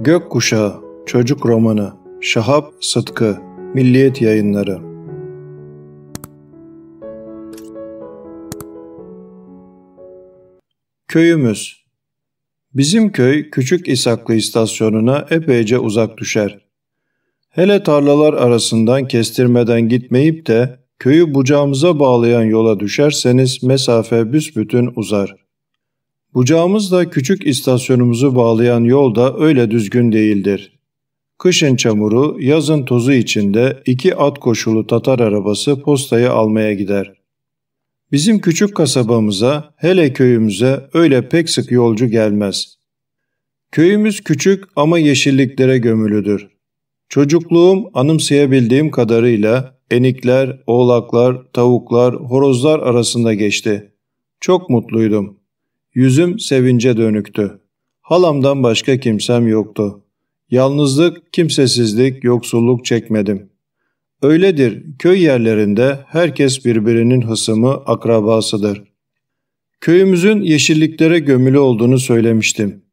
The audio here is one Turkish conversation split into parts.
Gökkuşağı Çocuk Romanı Şahap Sıtkı Milliyet Yayınları Köyümüz Bizim köy Küçük İsaklı istasyonuna epeyce uzak düşer. Hele tarlalar arasından kestirmeden gitmeyip de köyü bucağımıza bağlayan yola düşerseniz mesafe büsbütün uzar. Bucağımızla küçük istasyonumuzu bağlayan yol da öyle düzgün değildir. Kışın çamuru, yazın tozu içinde iki at koşulu Tatar arabası postayı almaya gider. Bizim küçük kasabamıza, hele köyümüze öyle pek sık yolcu gelmez. Köyümüz küçük ama yeşilliklere gömülüdür. Çocukluğum anımsayabildiğim kadarıyla enikler, oğlaklar, tavuklar, horozlar arasında geçti. Çok mutluydum. Yüzüm sevince dönüktü. Halamdan başka kimsem yoktu. Yalnızlık, kimsesizlik, yoksulluk çekmedim. Öyledir, köy yerlerinde herkes birbirinin hısımı, akrabasıdır. Köyümüzün yeşilliklere gömülü olduğunu söylemiştim.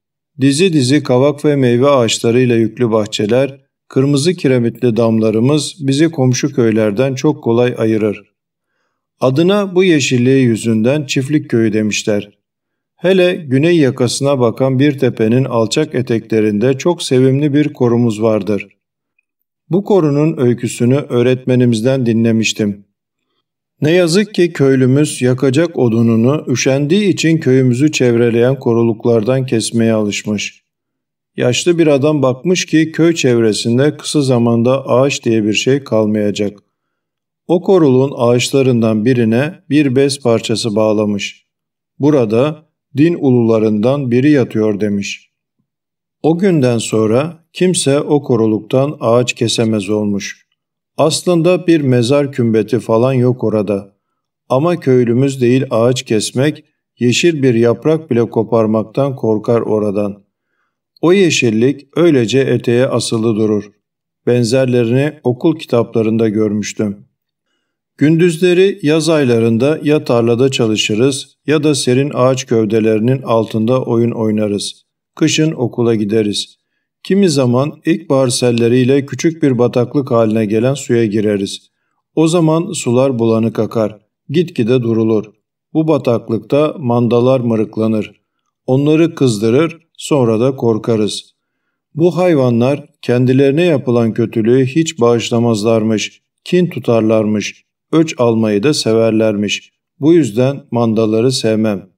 Dizi dizi kavak ve meyve ağaçlarıyla yüklü bahçeler, kırmızı kiremitli damlarımız bizi komşu köylerden çok kolay ayırır. Adına bu yeşilliği yüzünden çiftlik köyü demişler. Hele güney yakasına bakan bir tepenin alçak eteklerinde çok sevimli bir korumuz vardır. Bu korunun öyküsünü öğretmenimizden dinlemiştim. Ne yazık ki köylümüz yakacak odununu üşendiği için köyümüzü çevreleyen koruluklardan kesmeye alışmış. Yaşlı bir adam bakmış ki köy çevresinde kısa zamanda ağaç diye bir şey kalmayacak. O koruluğun ağaçlarından birine bir bez parçası bağlamış. Burada din ulularından biri yatıyor demiş. O günden sonra kimse o koruluktan ağaç kesemez olmuş. Aslında bir mezar kümbeti falan yok orada. Ama köylümüz değil ağaç kesmek, yeşil bir yaprak bile koparmaktan korkar oradan. O yeşillik öylece eteğe asılı durur. Benzerlerini okul kitaplarında görmüştüm. Gündüzleri yaz aylarında ya tarlada çalışırız ya da serin ağaç gövdelerinin altında oyun oynarız. Kışın okula gideriz. Kimi zaman ilkbahar selleriyle küçük bir bataklık haline gelen suya gireriz. O zaman sular bulanık akar, gitgide durulur. Bu bataklıkta mandalar mırıklanır. Onları kızdırır, sonra da korkarız. Bu hayvanlar kendilerine yapılan kötülüğü hiç bağışlamazlarmış, kin tutarlarmış, öç almayı da severlermiş. Bu yüzden mandaları sevmem.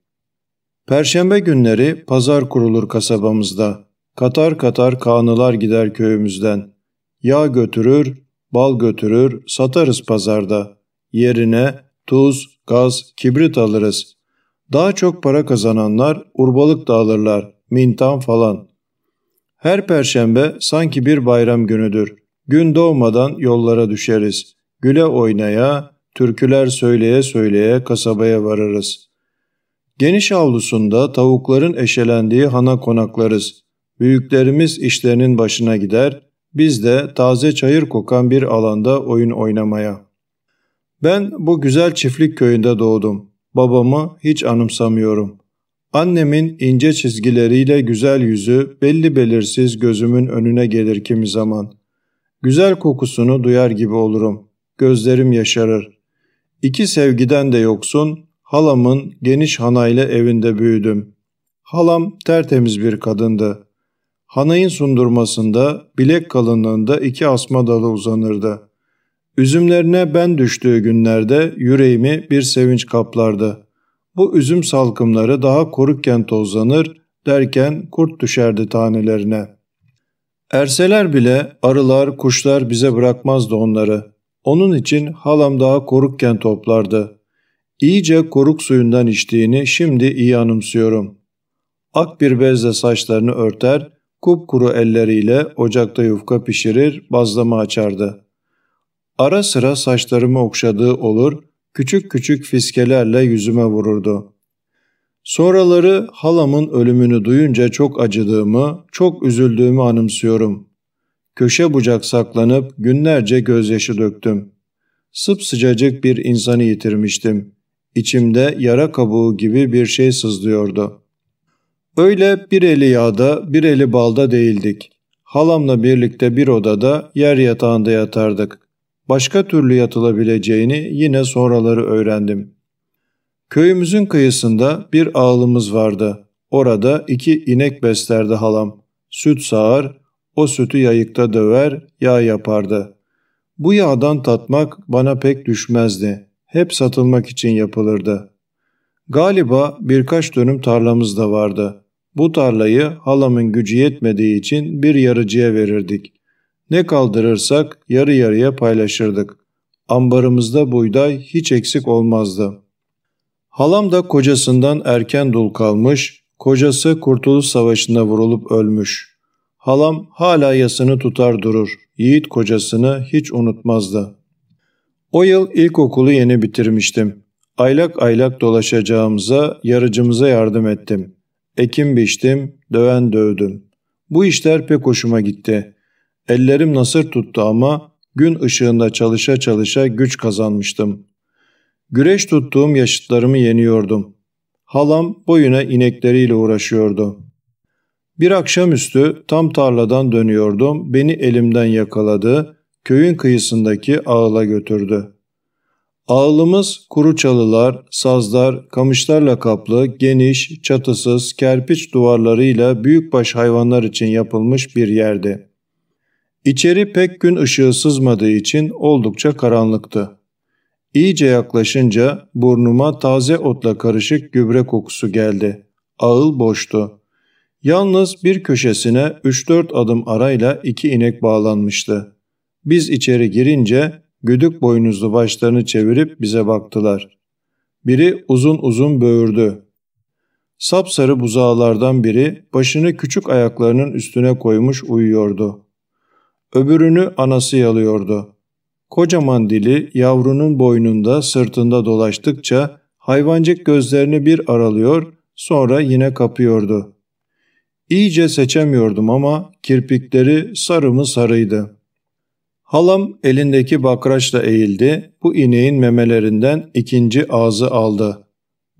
Perşembe günleri pazar kurulur kasabamızda. Katar katar kanılar gider köyümüzden. Yağ götürür, bal götürür, satarız pazarda. Yerine tuz, gaz, kibrit alırız. Daha çok para kazananlar urbalık da alırlar, mintan falan. Her perşembe sanki bir bayram günüdür. Gün doğmadan yollara düşeriz güle oynaya, türküler söyleye söyleye kasabaya varırız. Geniş avlusunda tavukların eşelendiği hana konaklarız. Büyüklerimiz işlerinin başına gider, biz de taze çayır kokan bir alanda oyun oynamaya. Ben bu güzel çiftlik köyünde doğdum. Babamı hiç anımsamıyorum. Annemin ince çizgileriyle güzel yüzü belli belirsiz gözümün önüne gelir kimi zaman. Güzel kokusunu duyar gibi olurum gözlerim yaşarır. İki sevgiden de yoksun, halamın geniş hanayla evinde büyüdüm. Halam tertemiz bir kadındı. Hanayın sundurmasında bilek kalınlığında iki asma dalı uzanırdı. Üzümlerine ben düştüğü günlerde yüreğimi bir sevinç kaplardı. Bu üzüm salkımları daha korukken tozlanır derken kurt düşerdi tanelerine. Erseler bile arılar, kuşlar bize bırakmazdı onları. Onun için halam daha korukken toplardı. İyice koruk suyundan içtiğini şimdi iyi anımsıyorum. Ak bir bezle saçlarını örter, kupkuru elleriyle ocakta yufka pişirir, bazlama açardı. Ara sıra saçlarımı okşadığı olur, küçük küçük fiskelerle yüzüme vururdu. Sonraları halamın ölümünü duyunca çok acıdığımı, çok üzüldüğümü anımsıyorum köşe bucak saklanıp günlerce gözyaşı döktüm. Sıpsıcacık bir insanı yitirmiştim. İçimde yara kabuğu gibi bir şey sızlıyordu. Öyle bir eli yağda bir eli balda değildik. halamla birlikte bir odada yer yatağında yatardık. Başka türlü yatılabileceğini yine sonraları öğrendim. Köyümüzün kıyısında bir ağlımız vardı. Orada iki inek beslerdi halam. Süt sağar, o sütü yayıkta döver, yağ yapardı. Bu yağdan tatmak bana pek düşmezdi. Hep satılmak için yapılırdı. Galiba birkaç dönüm tarlamız da vardı. Bu tarlayı halamın gücü yetmediği için bir yarıcıya verirdik. Ne kaldırırsak yarı yarıya paylaşırdık. Ambarımızda buğday hiç eksik olmazdı. Halam da kocasından erken dul kalmış, kocası Kurtuluş Savaşı'nda vurulup ölmüş. Halam hala yasını tutar durur, yiğit kocasını hiç unutmazdı. O yıl ilkokulu yeni bitirmiştim. Aylak aylak dolaşacağımıza yarıcımıza yardım ettim. Ekim biçtim, döven dövdüm. Bu işler pek hoşuma gitti. Ellerim nasır tuttu ama gün ışığında çalışa çalışa güç kazanmıştım. Güreş tuttuğum yaşıtlarımı yeniyordum. Halam boyuna inekleriyle uğraşıyordu. Bir akşamüstü tam tarladan dönüyordum, beni elimden yakaladı, köyün kıyısındaki ağıla götürdü. Ağılımız kuru çalılar, sazlar, kamışlarla kaplı, geniş, çatısız, kerpiç duvarlarıyla büyükbaş hayvanlar için yapılmış bir yerdi. İçeri pek gün ışığı sızmadığı için oldukça karanlıktı. İyice yaklaşınca burnuma taze otla karışık gübre kokusu geldi. Ağıl boştu. Yalnız bir köşesine 3-4 adım arayla iki inek bağlanmıştı. Biz içeri girince güdük boynuzlu başlarını çevirip bize baktılar. Biri uzun uzun böğürdü. Sapsarı buzağlardan biri başını küçük ayaklarının üstüne koymuş uyuyordu. Öbürünü anası yalıyordu. Kocaman dili yavrunun boynunda sırtında dolaştıkça hayvancık gözlerini bir aralıyor sonra yine kapıyordu. İyice seçemiyordum ama kirpikleri sarı mı sarıydı. Halam elindeki bakraçla eğildi, bu ineğin memelerinden ikinci ağzı aldı.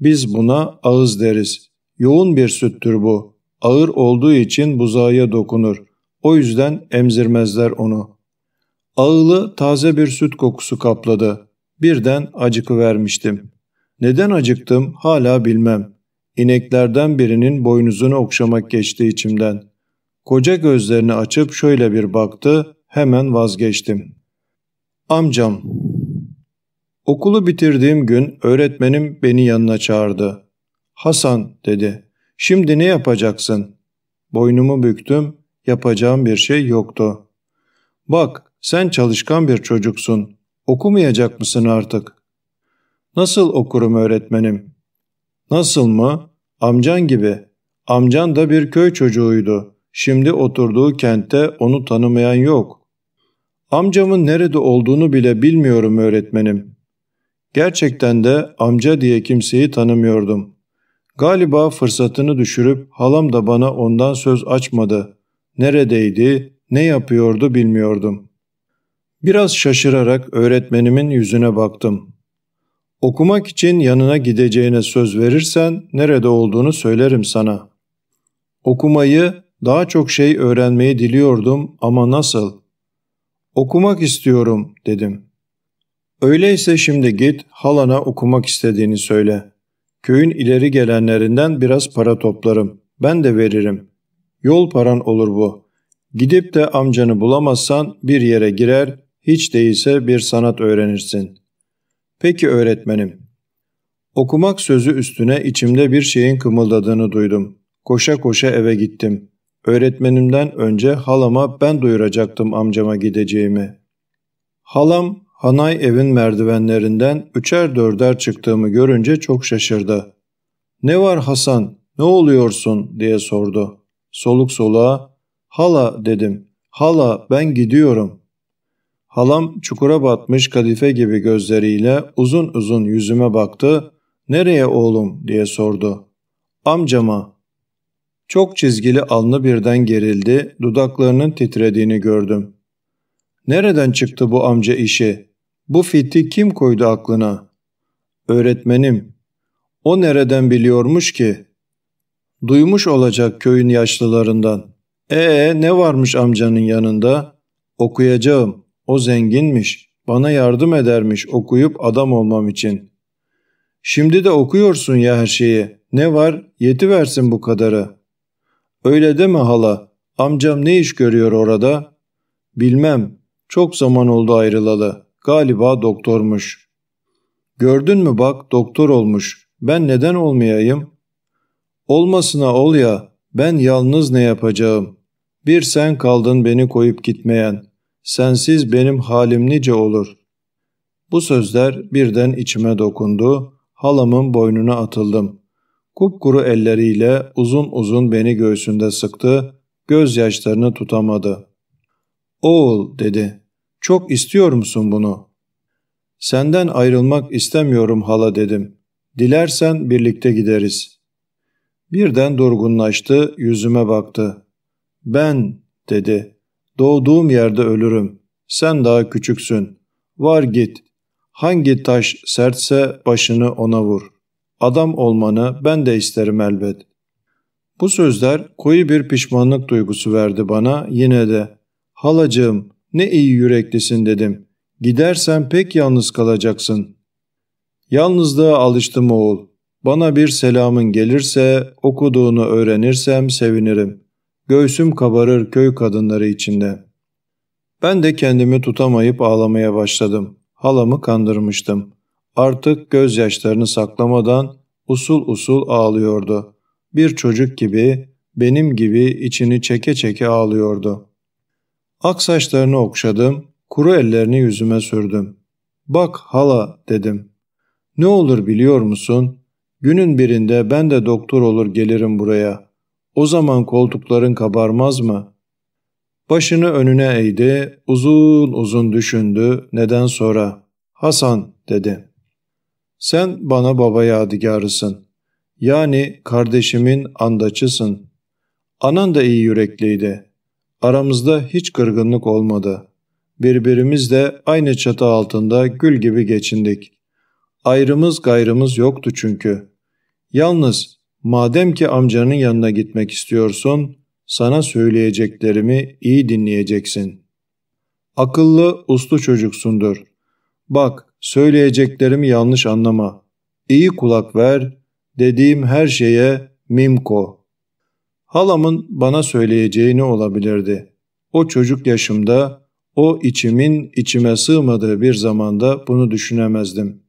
Biz buna ağız deriz. Yoğun bir süttür bu. Ağır olduğu için buzağıya dokunur. O yüzden emzirmezler onu. Ağılı taze bir süt kokusu kapladı. Birden acıkı vermiştim. Neden acıktım hala bilmem. İneklerden birinin boynuzunu okşamak geçti içimden. Koca gözlerini açıp şöyle bir baktı, hemen vazgeçtim. Amcam. Okulu bitirdiğim gün öğretmenim beni yanına çağırdı. Hasan dedi. Şimdi ne yapacaksın? Boynumu büktüm. Yapacağım bir şey yoktu. Bak sen çalışkan bir çocuksun. Okumayacak mısın artık? Nasıl okurum öğretmenim? Nasıl mı? Amcan gibi. Amcan da bir köy çocuğuydu. Şimdi oturduğu kentte onu tanımayan yok. Amcamın nerede olduğunu bile bilmiyorum öğretmenim. Gerçekten de amca diye kimseyi tanımıyordum. Galiba fırsatını düşürüp halam da bana ondan söz açmadı. Neredeydi, ne yapıyordu bilmiyordum. Biraz şaşırarak öğretmenimin yüzüne baktım. Okumak için yanına gideceğine söz verirsen nerede olduğunu söylerim sana. Okumayı, daha çok şey öğrenmeyi diliyordum ama nasıl? Okumak istiyorum dedim. Öyleyse şimdi git halana okumak istediğini söyle. Köyün ileri gelenlerinden biraz para toplarım. Ben de veririm. Yol paran olur bu. Gidip de amcanı bulamazsan bir yere girer, hiç değilse bir sanat öğrenirsin. Peki öğretmenim. Okumak sözü üstüne içimde bir şeyin kımıldadığını duydum. Koşa koşa eve gittim. Öğretmenimden önce halama ben duyuracaktım amcama gideceğimi. Halam Hanay evin merdivenlerinden üçer dörder çıktığımı görünce çok şaşırdı. ''Ne var Hasan, ne oluyorsun?'' diye sordu. Soluk soluğa ''Hala'' dedim. ''Hala ben gidiyorum.'' Halam çukura batmış kadife gibi gözleriyle uzun uzun yüzüme baktı. ''Nereye oğlum?'' diye sordu. ''Amcama.'' Çok çizgili alnı birden gerildi, dudaklarının titrediğini gördüm. Nereden çıktı bu amca işi? Bu fiti kim koydu aklına? Öğretmenim. O nereden biliyormuş ki? Duymuş olacak köyün yaşlılarından. Ee ne varmış amcanın yanında? Okuyacağım. O zenginmiş. Bana yardım edermiş okuyup adam olmam için. Şimdi de okuyorsun ya her şeyi. Ne var? Yeti versin bu kadarı. Öyle deme hala. Amcam ne iş görüyor orada? Bilmem. Çok zaman oldu ayrılalı. Galiba doktormuş. Gördün mü bak doktor olmuş. Ben neden olmayayım? Olmasına ol ya. Ben yalnız ne yapacağım? Bir sen kaldın beni koyup gitmeyen. Sensiz benim halim nice olur. Bu sözler birden içime dokundu. Halamın boynuna atıldım. Kupkuru elleriyle uzun uzun beni göğsünde sıktı. Gözyaşlarını tutamadı. Oğul dedi. Çok istiyor musun bunu? Senden ayrılmak istemiyorum hala dedim. Dilersen birlikte gideriz. Birden durgunlaştı, yüzüme baktı. Ben, dedi. Doğduğum yerde ölürüm. Sen daha küçüksün. Var git. Hangi taş sertse başını ona vur. Adam olmanı ben de isterim elbet. Bu sözler koyu bir pişmanlık duygusu verdi bana yine de. Halacığım ne iyi yüreklisin dedim. Gidersen pek yalnız kalacaksın. Yalnızlığa alıştım oğul. Bana bir selamın gelirse okuduğunu öğrenirsem sevinirim. Göğsüm kabarır köy kadınları içinde. Ben de kendimi tutamayıp ağlamaya başladım. Halamı kandırmıştım. Artık gözyaşlarını saklamadan usul usul ağlıyordu. Bir çocuk gibi, benim gibi içini çeke çeke ağlıyordu. Ak saçlarını okşadım, kuru ellerini yüzüme sürdüm. Bak hala dedim. Ne olur biliyor musun? Günün birinde ben de doktor olur gelirim buraya. O zaman koltukların kabarmaz mı? Başını önüne eğdi, uzun uzun düşündü, neden sonra. Hasan dedi. Sen bana baba yadigarısın. Yani kardeşimin andaçısın. Anan da iyi yürekliydi. Aramızda hiç kırgınlık olmadı. Birbirimizle aynı çatı altında gül gibi geçindik. Ayrımız gayrımız yoktu çünkü. Yalnız madem ki amcanın yanına gitmek istiyorsun, sana söyleyeceklerimi iyi dinleyeceksin. Akıllı, uslu çocuksundur. Bak, söyleyeceklerimi yanlış anlama. İyi kulak ver, dediğim her şeye mimko. Halamın bana söyleyeceği ne olabilirdi? O çocuk yaşımda, o içimin içime sığmadığı bir zamanda bunu düşünemezdim.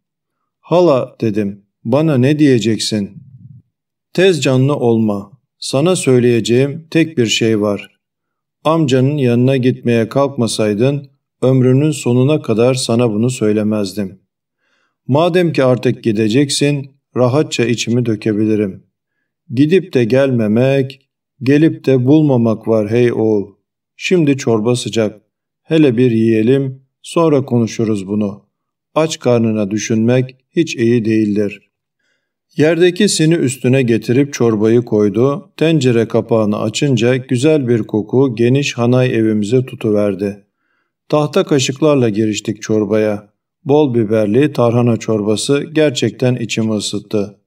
Hala dedim, bana ne diyeceksin? Tez canlı olma. Sana söyleyeceğim tek bir şey var. Amcanın yanına gitmeye kalkmasaydın, ömrünün sonuna kadar sana bunu söylemezdim. Madem ki artık gideceksin, rahatça içimi dökebilirim. Gidip de gelmemek, gelip de bulmamak var hey oğul. Şimdi çorba sıcak. Hele bir yiyelim, sonra konuşuruz bunu. Aç karnına düşünmek hiç iyi değildir. Yerdeki sini üstüne getirip çorbayı koydu. Tencere kapağını açınca güzel bir koku geniş hanay evimize tutuverdi. Tahta kaşıklarla giriştik çorbaya. Bol biberli tarhana çorbası gerçekten içimi ısıttı.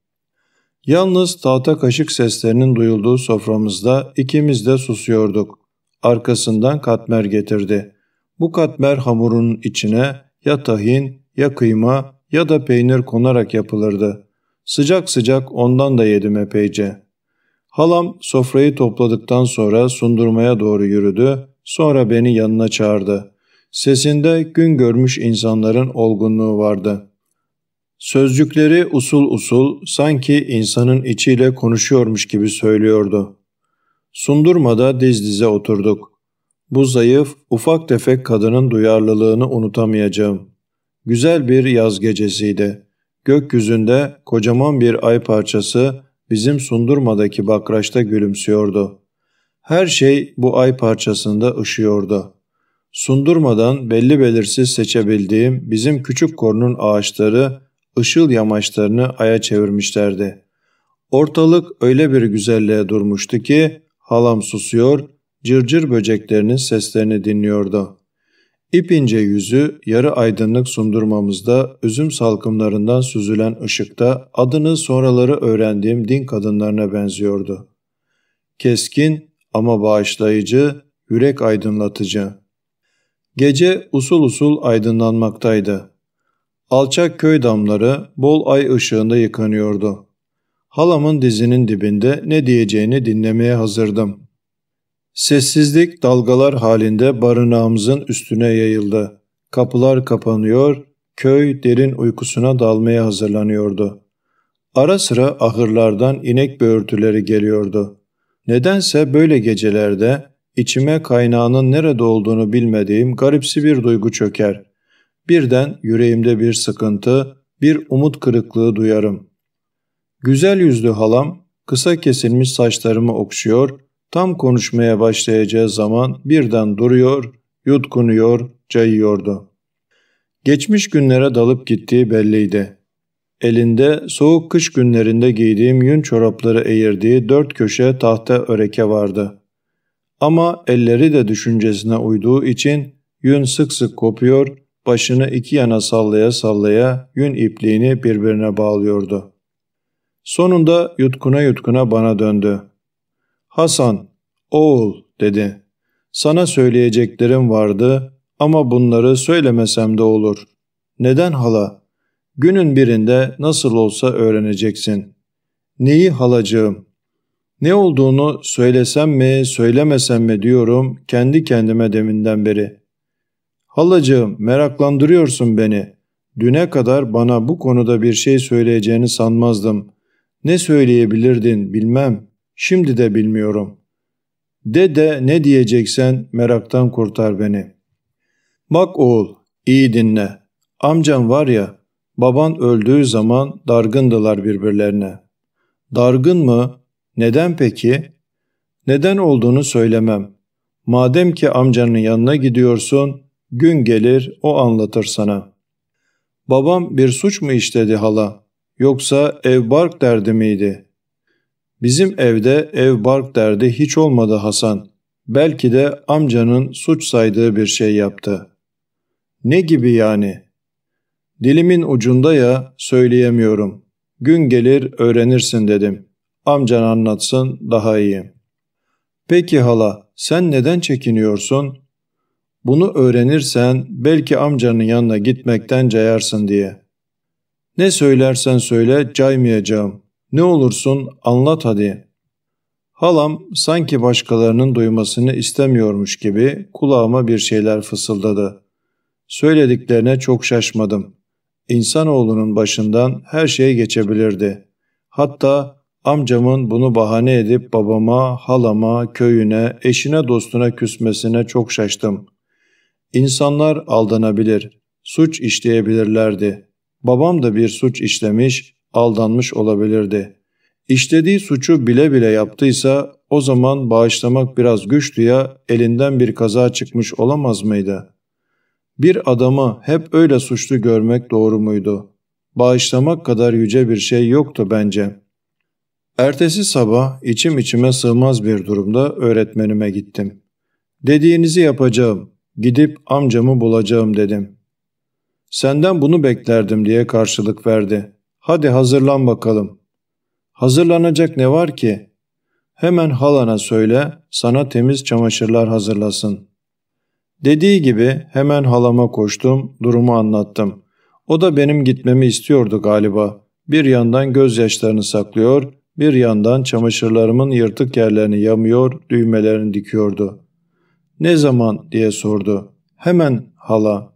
Yalnız tahta kaşık seslerinin duyulduğu soframızda ikimiz de susuyorduk. Arkasından katmer getirdi. Bu katmer hamurun içine ya tahin ya kıyma ya da peynir konarak yapılırdı. Sıcak sıcak ondan da yedim epeyce. Halam sofrayı topladıktan sonra sundurmaya doğru yürüdü, sonra beni yanına çağırdı. Sesinde gün görmüş insanların olgunluğu vardı. Sözcükleri usul usul sanki insanın içiyle konuşuyormuş gibi söylüyordu. Sundurmada diz dize oturduk. Bu zayıf, ufak tefek kadının duyarlılığını unutamayacağım. Güzel bir yaz gecesiydi. Gökyüzünde kocaman bir ay parçası bizim sundurmadaki bakraçta gülümsüyordu. Her şey bu ay parçasında ışıyordu. Sundurmadan belli belirsiz seçebildiğim bizim küçük kornun ağaçları ışıl yamaçlarını aya çevirmişlerdi. Ortalık öyle bir güzelliğe durmuştu ki halam susuyor, cırcır böceklerinin seslerini dinliyordu. İpince yüzü yarı aydınlık sundurmamızda üzüm salkımlarından süzülen ışıkta adını sonraları öğrendiğim din kadınlarına benziyordu. Keskin, ama bağışlayıcı, yürek aydınlatıcı. Gece usul usul aydınlanmaktaydı. Alçak köy damları bol ay ışığında yıkanıyordu. Halamın dizinin dibinde ne diyeceğini dinlemeye hazırdım. Sessizlik dalgalar halinde barınağımızın üstüne yayıldı. Kapılar kapanıyor, köy derin uykusuna dalmaya hazırlanıyordu. Ara sıra ahırlardan inek böğürtüleri geliyordu. Nedense böyle gecelerde içime kaynağının nerede olduğunu bilmediğim garipsi bir duygu çöker. Birden yüreğimde bir sıkıntı, bir umut kırıklığı duyarım. Güzel yüzlü halam kısa kesilmiş saçlarımı okşuyor, tam konuşmaya başlayacağı zaman birden duruyor, yutkunuyor, cayıyordu. Geçmiş günlere dalıp gittiği belliydi. Elinde soğuk kış günlerinde giydiğim yün çorapları eğirdiği dört köşe tahta öreke vardı. Ama elleri de düşüncesine uyduğu için yün sık sık kopuyor, başını iki yana sallaya sallaya yün ipliğini birbirine bağlıyordu. Sonunda yutkuna yutkuna bana döndü. Hasan, oğul dedi. Sana söyleyeceklerim vardı ama bunları söylemesem de olur. Neden hala? Günün birinde nasıl olsa öğreneceksin. Neyi halacığım? Ne olduğunu söylesem mi, söylemesem mi diyorum kendi kendime deminden beri. Halacığım meraklandırıyorsun beni. Düne kadar bana bu konuda bir şey söyleyeceğini sanmazdım. Ne söyleyebilirdin bilmem. Şimdi de bilmiyorum. De de ne diyeceksen meraktan kurtar beni. Bak oğul, iyi dinle. Amcam var ya, baban öldüğü zaman dargındılar birbirlerine. Dargın mı? Neden peki? Neden olduğunu söylemem. Madem ki amcanın yanına gidiyorsun, gün gelir o anlatır sana. Babam bir suç mu işledi hala? Yoksa ev bark derdi miydi? Bizim evde ev bark derdi hiç olmadı Hasan. Belki de amcanın suç saydığı bir şey yaptı. Ne gibi yani? Dilimin ucunda ya söyleyemiyorum. Gün gelir öğrenirsin dedim. Amcan anlatsın daha iyi. Peki hala sen neden çekiniyorsun? Bunu öğrenirsen belki amcanın yanına gitmekten cayarsın diye. Ne söylersen söyle caymayacağım. Ne olursun anlat hadi. Halam sanki başkalarının duymasını istemiyormuş gibi kulağıma bir şeyler fısıldadı. Söylediklerine çok şaşmadım. İnsanoğlunun başından her şey geçebilirdi. Hatta amcamın bunu bahane edip babama, halama, köyüne, eşine dostuna küsmesine çok şaştım. İnsanlar aldanabilir, suç işleyebilirlerdi. Babam da bir suç işlemiş, aldanmış olabilirdi. İşlediği suçu bile bile yaptıysa o zaman bağışlamak biraz güçtü ya elinden bir kaza çıkmış olamaz mıydı? Bir adamı hep öyle suçlu görmek doğru muydu? Bağışlamak kadar yüce bir şey yoktu bence. Ertesi sabah içim içime sığmaz bir durumda öğretmenime gittim. Dediğinizi yapacağım, gidip amcamı bulacağım dedim. Senden bunu beklerdim diye karşılık verdi. Hadi hazırlan bakalım. Hazırlanacak ne var ki? Hemen halana söyle, sana temiz çamaşırlar hazırlasın. Dediği gibi hemen halama koştum, durumu anlattım. O da benim gitmemi istiyordu galiba. Bir yandan gözyaşlarını saklıyor, bir yandan çamaşırlarımın yırtık yerlerini yamıyor, düğmelerini dikiyordu. Ne zaman diye sordu. Hemen hala.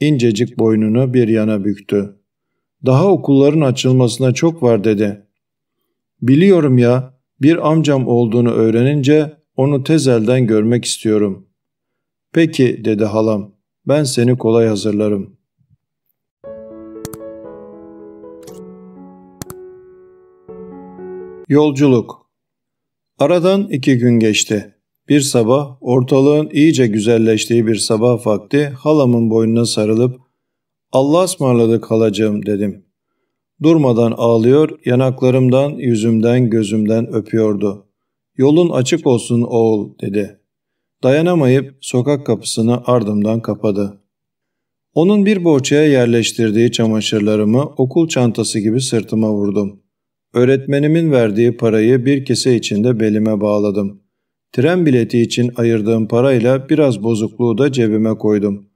İncecik boynunu bir yana büktü. Daha okulların açılmasına çok var dedi. Biliyorum ya, bir amcam olduğunu öğrenince onu tez elden görmek istiyorum. Peki dedi halam, ben seni kolay hazırlarım. Yolculuk Aradan iki gün geçti. Bir sabah ortalığın iyice güzelleştiği bir sabah vakti halamın boynuna sarılıp ''Allah'a ısmarladık halacığım'' dedim. Durmadan ağlıyor, yanaklarımdan, yüzümden, gözümden öpüyordu. ''Yolun açık olsun oğul'' dedi. Dayanamayıp sokak kapısını ardımdan kapadı. Onun bir bohçaya yerleştirdiği çamaşırlarımı okul çantası gibi sırtıma vurdum. Öğretmenimin verdiği parayı bir kese içinde belime bağladım. Tren bileti için ayırdığım parayla biraz bozukluğu da cebime koydum.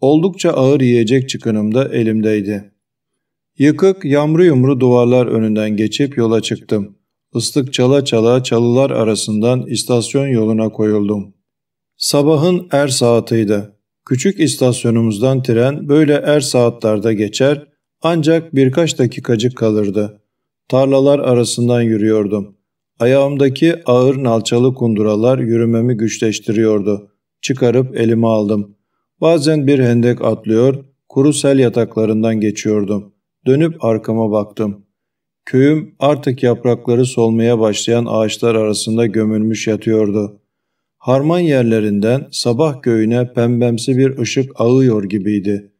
Oldukça ağır yiyecek çıkınım da elimdeydi. Yıkık, yamru yumru duvarlar önünden geçip yola çıktım. Islık çala çala çalılar arasından istasyon yoluna koyuldum. Sabahın er saatiydi. Küçük istasyonumuzdan tren böyle er saatlerde geçer ancak birkaç dakikacık kalırdı. Tarlalar arasından yürüyordum. Ayağımdaki ağır nalçalı kunduralar yürümemi güçleştiriyordu. Çıkarıp elime aldım. Bazen bir hendek atlıyor, kuru sel yataklarından geçiyordum. Dönüp arkama baktım. Köyüm artık yaprakları solmaya başlayan ağaçlar arasında gömülmüş yatıyordu. Harman yerlerinden sabah göğüne pembemsi bir ışık ağıyor gibiydi.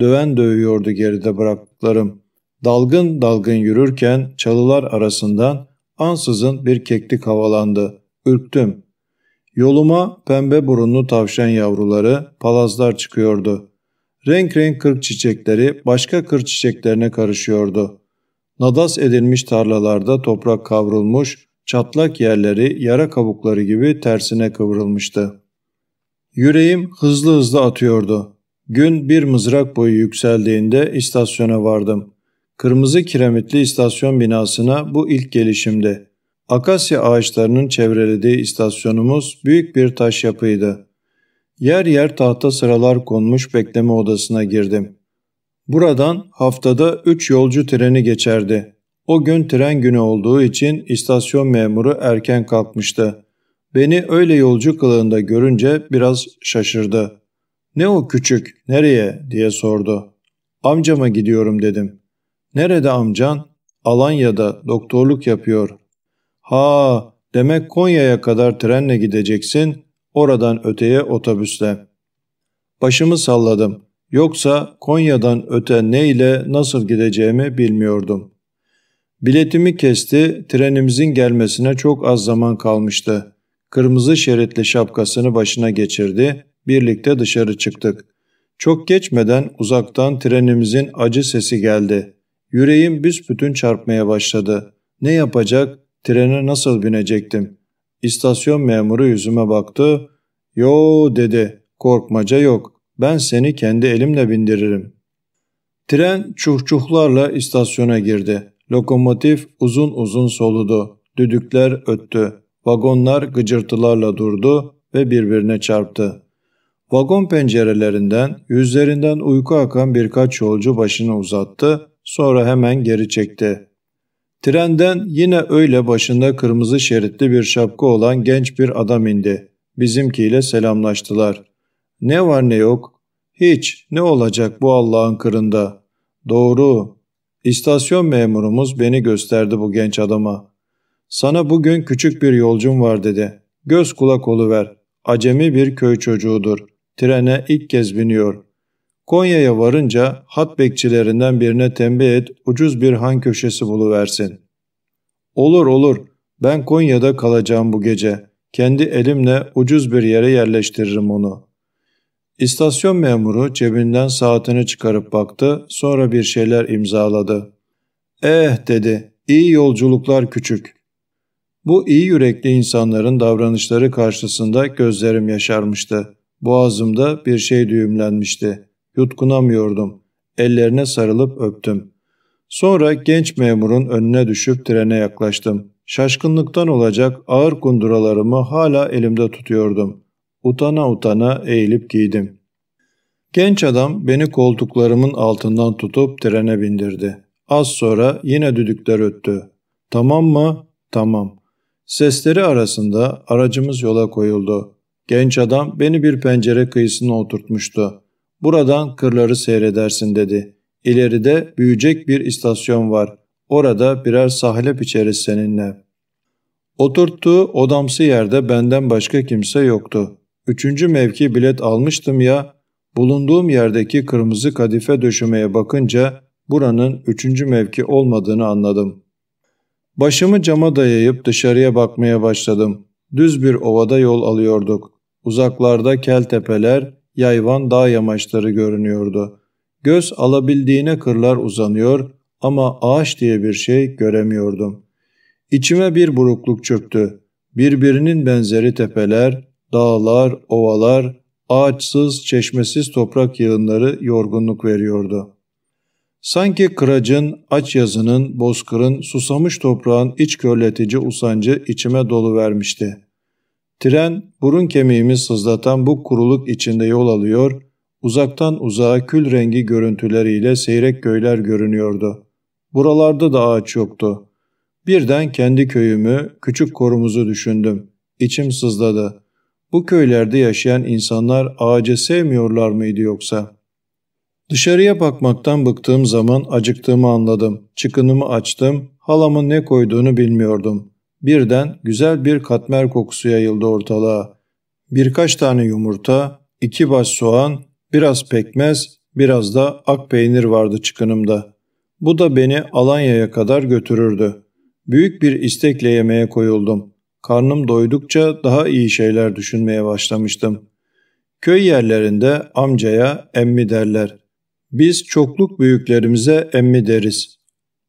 Döven dövüyordu geride bıraktıklarım. Dalgın dalgın yürürken çalılar arasından ansızın bir keklik havalandı. Ürktüm. Yoluma pembe burunlu tavşan yavruları, palazlar çıkıyordu. Renk renk kırk çiçekleri başka kır çiçeklerine karışıyordu. Nadas edilmiş tarlalarda toprak kavrulmuş, çatlak yerleri yara kabukları gibi tersine kıvrılmıştı. Yüreğim hızlı hızlı atıyordu. Gün bir mızrak boyu yükseldiğinde istasyona vardım. Kırmızı kiremitli istasyon binasına bu ilk gelişimdi. Akasya ağaçlarının çevrelediği istasyonumuz büyük bir taş yapıydı. Yer yer tahta sıralar konmuş bekleme odasına girdim. Buradan haftada üç yolcu treni geçerdi. O gün tren günü olduğu için istasyon memuru erken kalkmıştı. Beni öyle yolcu kılığında görünce biraz şaşırdı. ''Ne o küçük, nereye?'' diye sordu. ''Amcama gidiyorum.'' dedim. ''Nerede amcan?'' ''Alanya'da, doktorluk yapıyor.'' ''Ha, demek Konya'ya kadar trenle gideceksin, oradan öteye otobüsle.'' Başımı salladım. Yoksa Konya'dan öte ne ile nasıl gideceğimi bilmiyordum. Biletimi kesti, trenimizin gelmesine çok az zaman kalmıştı. Kırmızı şeritli şapkasını başına geçirdi, birlikte dışarı çıktık. Çok geçmeden uzaktan trenimizin acı sesi geldi. Yüreğim büsbütün çarpmaya başladı. Ne yapacak, trene nasıl binecektim? İstasyon memuru yüzüme baktı. Yo dedi, korkmaca yok. Ben seni kendi elimle bindiririm. Tren çuhçuhlarla istasyona girdi. Lokomotif uzun uzun soludu. Düdükler öttü. Vagonlar gıcırtılarla durdu ve birbirine çarptı. Vagon pencerelerinden, yüzlerinden uyku akan birkaç yolcu başını uzattı, sonra hemen geri çekti. Trenden yine öyle başında kırmızı şeritli bir şapka olan genç bir adam indi. Bizimkiyle selamlaştılar. Ne var ne yok? Hiç. Ne olacak bu Allah'ın kırında? Doğru. İstasyon memurumuz beni gösterdi bu genç adama. Sana bugün küçük bir yolcum var dedi. Göz kulak oluver. Acemi bir köy çocuğudur. Trene ilk kez biniyor. Konya'ya varınca hat bekçilerinden birine tembih et ucuz bir han köşesi buluversin. Olur olur. Ben Konya'da kalacağım bu gece. Kendi elimle ucuz bir yere yerleştiririm onu. İstasyon memuru cebinden saatini çıkarıp baktı, sonra bir şeyler imzaladı. Eh dedi, iyi yolculuklar küçük. Bu iyi yürekli insanların davranışları karşısında gözlerim yaşarmıştı. Boğazımda bir şey düğümlenmişti. Yutkunamıyordum. Ellerine sarılıp öptüm. Sonra genç memurun önüne düşüp trene yaklaştım. Şaşkınlıktan olacak ağır kunduralarımı hala elimde tutuyordum. Utana utana eğilip giydim. Genç adam beni koltuklarımın altından tutup trene bindirdi. Az sonra yine düdükler öttü. Tamam mı? Tamam. Sesleri arasında aracımız yola koyuldu. Genç adam beni bir pencere kıyısına oturtmuştu. Buradan kırları seyredersin dedi. İleride büyüyecek bir istasyon var. Orada birer sahlep içeriz seninle. Oturttuğu odamsı yerde benden başka kimse yoktu. Üçüncü mevki bilet almıştım ya, bulunduğum yerdeki kırmızı kadife döşemeye bakınca buranın üçüncü mevki olmadığını anladım. Başımı cama dayayıp dışarıya bakmaya başladım. Düz bir ovada yol alıyorduk. Uzaklarda kel tepeler, yayvan dağ yamaçları görünüyordu. Göz alabildiğine kırlar uzanıyor ama ağaç diye bir şey göremiyordum. İçime bir burukluk çöktü. birbirinin benzeri tepeler, dağlar, ovalar, ağaçsız, çeşmesiz toprak yığınları yorgunluk veriyordu. Sanki kıracın, aç yazının, bozkırın, susamış toprağın iç körletici usancı içime dolu vermişti. Tren, burun kemiğimi sızlatan bu kuruluk içinde yol alıyor, uzaktan uzağa kül rengi görüntüleriyle seyrek köyler görünüyordu. Buralarda da ağaç yoktu. Birden kendi köyümü, küçük korumuzu düşündüm. İçim sızladı. Bu köylerde yaşayan insanlar ağacı sevmiyorlar mıydı yoksa? Dışarıya bakmaktan bıktığım zaman acıktığımı anladım. Çıkınımı açtım, halamın ne koyduğunu bilmiyordum. Birden güzel bir katmer kokusu yayıldı ortalığa. Birkaç tane yumurta, iki baş soğan, biraz pekmez, biraz da ak peynir vardı çıkınımda. Bu da beni Alanya'ya kadar götürürdü. Büyük bir istekle yemeğe koyuldum. Karnım doydukça daha iyi şeyler düşünmeye başlamıştım. Köy yerlerinde amcaya emmi derler. Biz çokluk büyüklerimize emmi deriz.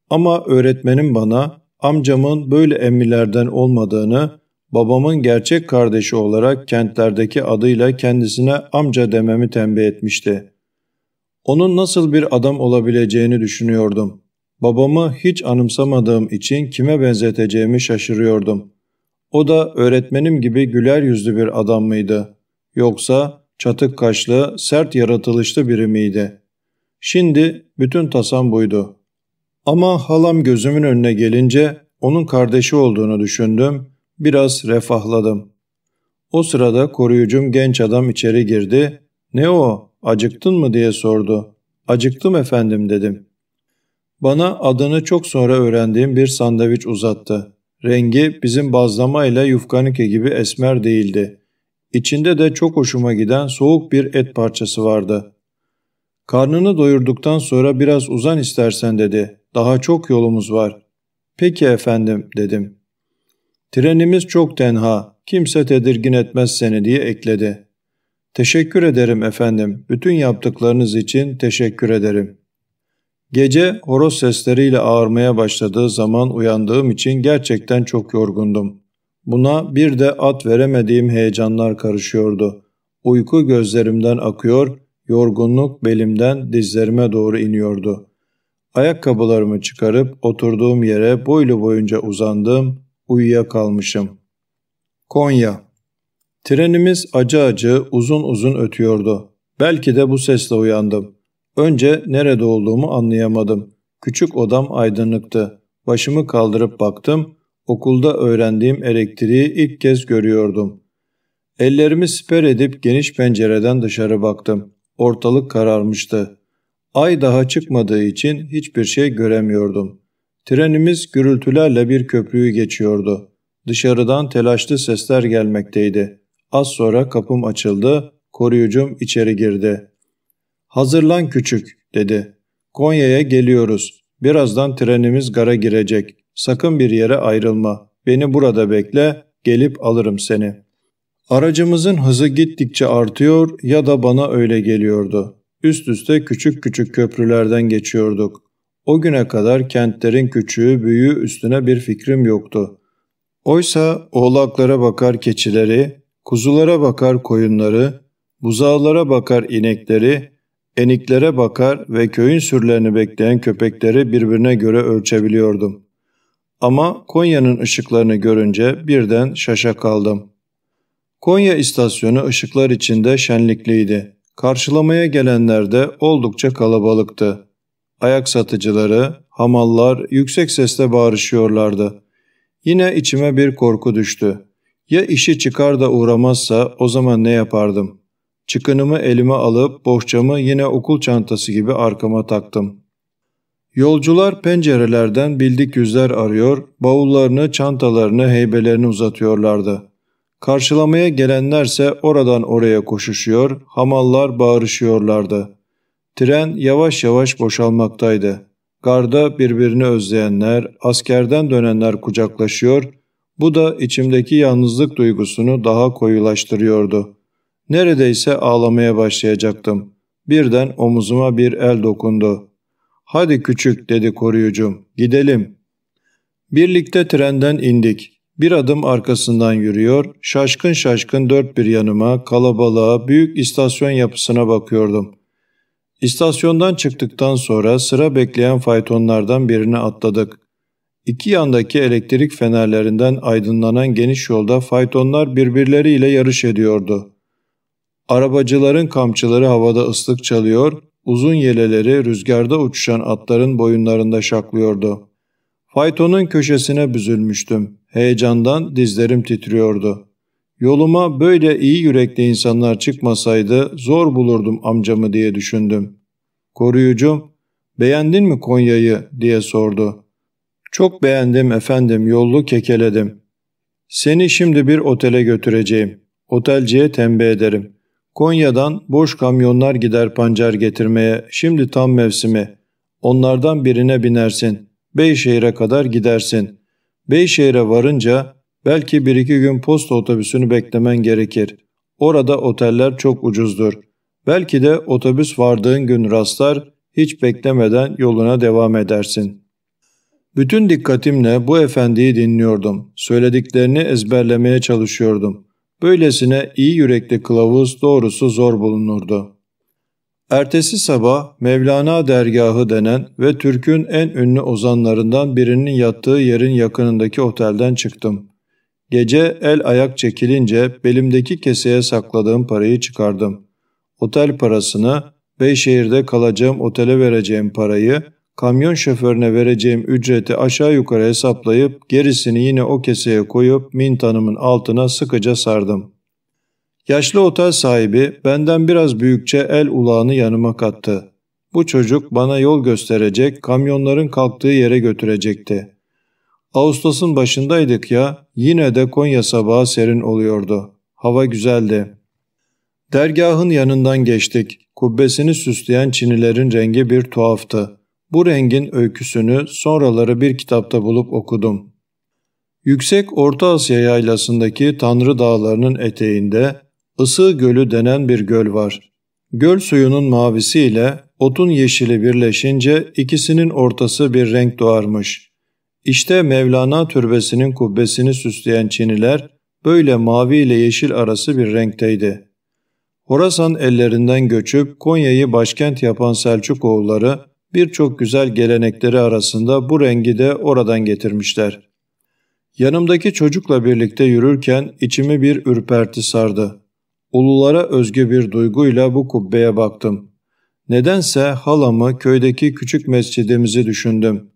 Ama öğretmenim bana amcamın böyle emmilerden olmadığını, babamın gerçek kardeşi olarak kentlerdeki adıyla kendisine amca dememi tembih etmişti. Onun nasıl bir adam olabileceğini düşünüyordum. Babamı hiç anımsamadığım için kime benzeteceğimi şaşırıyordum. O da öğretmenim gibi güler yüzlü bir adam mıydı? Yoksa çatık kaşlı, sert yaratılışlı biri miydi? Şimdi bütün tasam buydu. Ama halam gözümün önüne gelince onun kardeşi olduğunu düşündüm, biraz refahladım. O sırada koruyucum genç adam içeri girdi. ''Ne o, acıktın mı?'' diye sordu. ''Acıktım efendim.'' dedim. Bana adını çok sonra öğrendiğim bir sandviç uzattı. Rengi bizim bazlama ile yufkanike gibi esmer değildi. İçinde de çok hoşuma giden soğuk bir et parçası vardı. Karnını doyurduktan sonra biraz uzan istersen dedi. Daha çok yolumuz var. Peki efendim dedim. Trenimiz çok tenha. Kimse tedirgin etmez seni diye ekledi. Teşekkür ederim efendim. Bütün yaptıklarınız için teşekkür ederim. Gece horoz sesleriyle ağırmaya başladığı zaman uyandığım için gerçekten çok yorgundum. Buna bir de at veremediğim heyecanlar karışıyordu. Uyku gözlerimden akıyor, yorgunluk belimden dizlerime doğru iniyordu. Ayakkabılarımı çıkarıp oturduğum yere boylu boyunca uzandım, uyuyakalmışım. Konya Trenimiz acı acı uzun uzun ötüyordu. Belki de bu sesle uyandım. Önce nerede olduğumu anlayamadım. Küçük odam aydınlıktı. Başımı kaldırıp baktım. Okulda öğrendiğim elektriği ilk kez görüyordum. Ellerimi siper edip geniş pencereden dışarı baktım. Ortalık kararmıştı. Ay daha çıkmadığı için hiçbir şey göremiyordum. Trenimiz gürültülerle bir köprüyü geçiyordu. Dışarıdan telaşlı sesler gelmekteydi. Az sonra kapım açıldı, koruyucum içeri girdi. Hazırlan küçük dedi. Konya'ya geliyoruz. Birazdan trenimiz gara girecek. Sakın bir yere ayrılma. Beni burada bekle, gelip alırım seni. Aracımızın hızı gittikçe artıyor ya da bana öyle geliyordu. Üst üste küçük küçük köprülerden geçiyorduk. O güne kadar kentlerin küçüğü büyüğü üstüne bir fikrim yoktu. Oysa oğlaklara bakar keçileri, kuzulara bakar koyunları, buzağlara bakar inekleri, Eniklere bakar ve köyün sürülerini bekleyen köpekleri birbirine göre ölçebiliyordum. Ama Konya'nın ışıklarını görünce birden şaşa kaldım. Konya istasyonu ışıklar içinde şenlikliydi. Karşılamaya gelenler de oldukça kalabalıktı. Ayak satıcıları, hamallar yüksek sesle bağırışıyorlardı. Yine içime bir korku düştü. Ya işi çıkar da uğramazsa o zaman ne yapardım? Çıkınımı elime alıp bohçamı yine okul çantası gibi arkama taktım. Yolcular pencerelerden bildik yüzler arıyor, bavullarını, çantalarını, heybelerini uzatıyorlardı. Karşılamaya gelenlerse oradan oraya koşuşuyor, hamallar bağırışıyorlardı. Tren yavaş yavaş boşalmaktaydı. Garda birbirini özleyenler, askerden dönenler kucaklaşıyor, bu da içimdeki yalnızlık duygusunu daha koyulaştırıyordu.'' Neredeyse ağlamaya başlayacaktım. Birden omuzuma bir el dokundu. ''Hadi küçük'' dedi koruyucum. ''Gidelim.'' Birlikte trenden indik. Bir adım arkasından yürüyor, şaşkın şaşkın dört bir yanıma, kalabalığa, büyük istasyon yapısına bakıyordum. İstasyondan çıktıktan sonra sıra bekleyen faytonlardan birine atladık. İki yandaki elektrik fenerlerinden aydınlanan geniş yolda faytonlar birbirleriyle yarış ediyordu. Arabacıların kamçıları havada ıslık çalıyor, uzun yeleleri rüzgarda uçuşan atların boyunlarında şaklıyordu. Faytonun köşesine büzülmüştüm. Heyecandan dizlerim titriyordu. Yoluma böyle iyi yürekli insanlar çıkmasaydı zor bulurdum amcamı diye düşündüm. Koruyucum, beğendin mi Konya'yı diye sordu. Çok beğendim efendim yollu kekeledim. Seni şimdi bir otele götüreceğim. Otelciye tembih ederim. Konya'dan boş kamyonlar gider pancar getirmeye. Şimdi tam mevsimi. Onlardan birine binersin. Beyşehir'e kadar gidersin. Beyşehir'e varınca belki bir iki gün posta otobüsünü beklemen gerekir. Orada oteller çok ucuzdur. Belki de otobüs vardığın gün rastlar, hiç beklemeden yoluna devam edersin. Bütün dikkatimle bu efendiyi dinliyordum. Söylediklerini ezberlemeye çalışıyordum. Böylesine iyi yürekli kılavuz doğrusu zor bulunurdu. Ertesi sabah Mevlana dergahı denen ve Türk'ün en ünlü ozanlarından birinin yattığı yerin yakınındaki otelden çıktım. Gece el ayak çekilince belimdeki keseye sakladığım parayı çıkardım. Otel parasını, Beyşehir'de kalacağım otele vereceğim parayı, kamyon şoförüne vereceğim ücreti aşağı yukarı hesaplayıp gerisini yine o keseye koyup mintanımın altına sıkıca sardım. Yaşlı otel sahibi benden biraz büyükçe el ulağını yanıma kattı. Bu çocuk bana yol gösterecek, kamyonların kalktığı yere götürecekti. Ağustos'un başındaydık ya, yine de Konya sabahı serin oluyordu. Hava güzeldi. Dergahın yanından geçtik. Kubbesini süsleyen çinilerin rengi bir tuhaftı. Bu rengin öyküsünü sonraları bir kitapta bulup okudum. Yüksek Orta Asya yaylasındaki Tanrı Dağları'nın eteğinde Isığı Gölü denen bir göl var. Göl suyunun mavisi ile otun yeşili birleşince ikisinin ortası bir renk doğarmış. İşte Mevlana türbesinin kubbesini süsleyen Çiniler böyle mavi ile yeşil arası bir renkteydi. Horasan ellerinden göçüp Konya'yı başkent yapan Selçuk oğulları birçok güzel gelenekleri arasında bu rengi de oradan getirmişler. Yanımdaki çocukla birlikte yürürken içimi bir ürperti sardı. Ululara özgü bir duyguyla bu kubbeye baktım. Nedense halamı köydeki küçük mescidimizi düşündüm.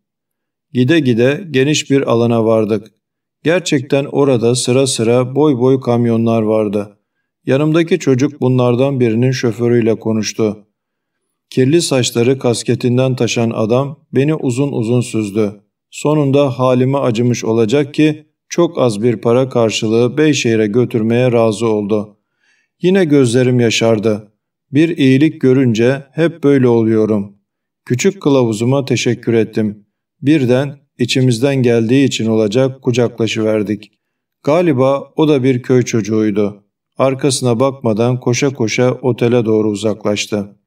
Gide gide geniş bir alana vardık. Gerçekten orada sıra sıra boy boy kamyonlar vardı. Yanımdaki çocuk bunlardan birinin şoförüyle konuştu. Kirli saçları kasketinden taşan adam beni uzun uzun süzdü. Sonunda halime acımış olacak ki çok az bir para karşılığı Beyşehir'e götürmeye razı oldu. Yine gözlerim yaşardı. Bir iyilik görünce hep böyle oluyorum. Küçük kılavuzuma teşekkür ettim. Birden içimizden geldiği için olacak kucaklaşıverdik. Galiba o da bir köy çocuğuydu. Arkasına bakmadan koşa koşa otele doğru uzaklaştı.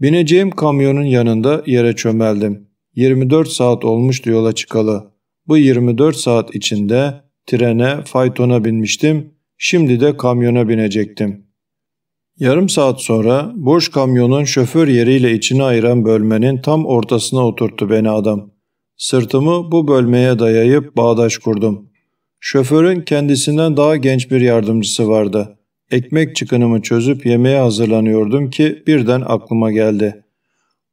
Bineceğim kamyonun yanında yere çömeldim. 24 saat olmuştu yola çıkalı. Bu 24 saat içinde trene, faytona binmiştim Şimdi de kamyona binecektim. Yarım saat sonra boş kamyonun şoför yeriyle içini ayıran bölmenin tam ortasına oturttu beni adam. Sırtımı bu bölmeye dayayıp bağdaş kurdum. Şoförün kendisinden daha genç bir yardımcısı vardı. Ekmek çıkınımı çözüp yemeğe hazırlanıyordum ki birden aklıma geldi.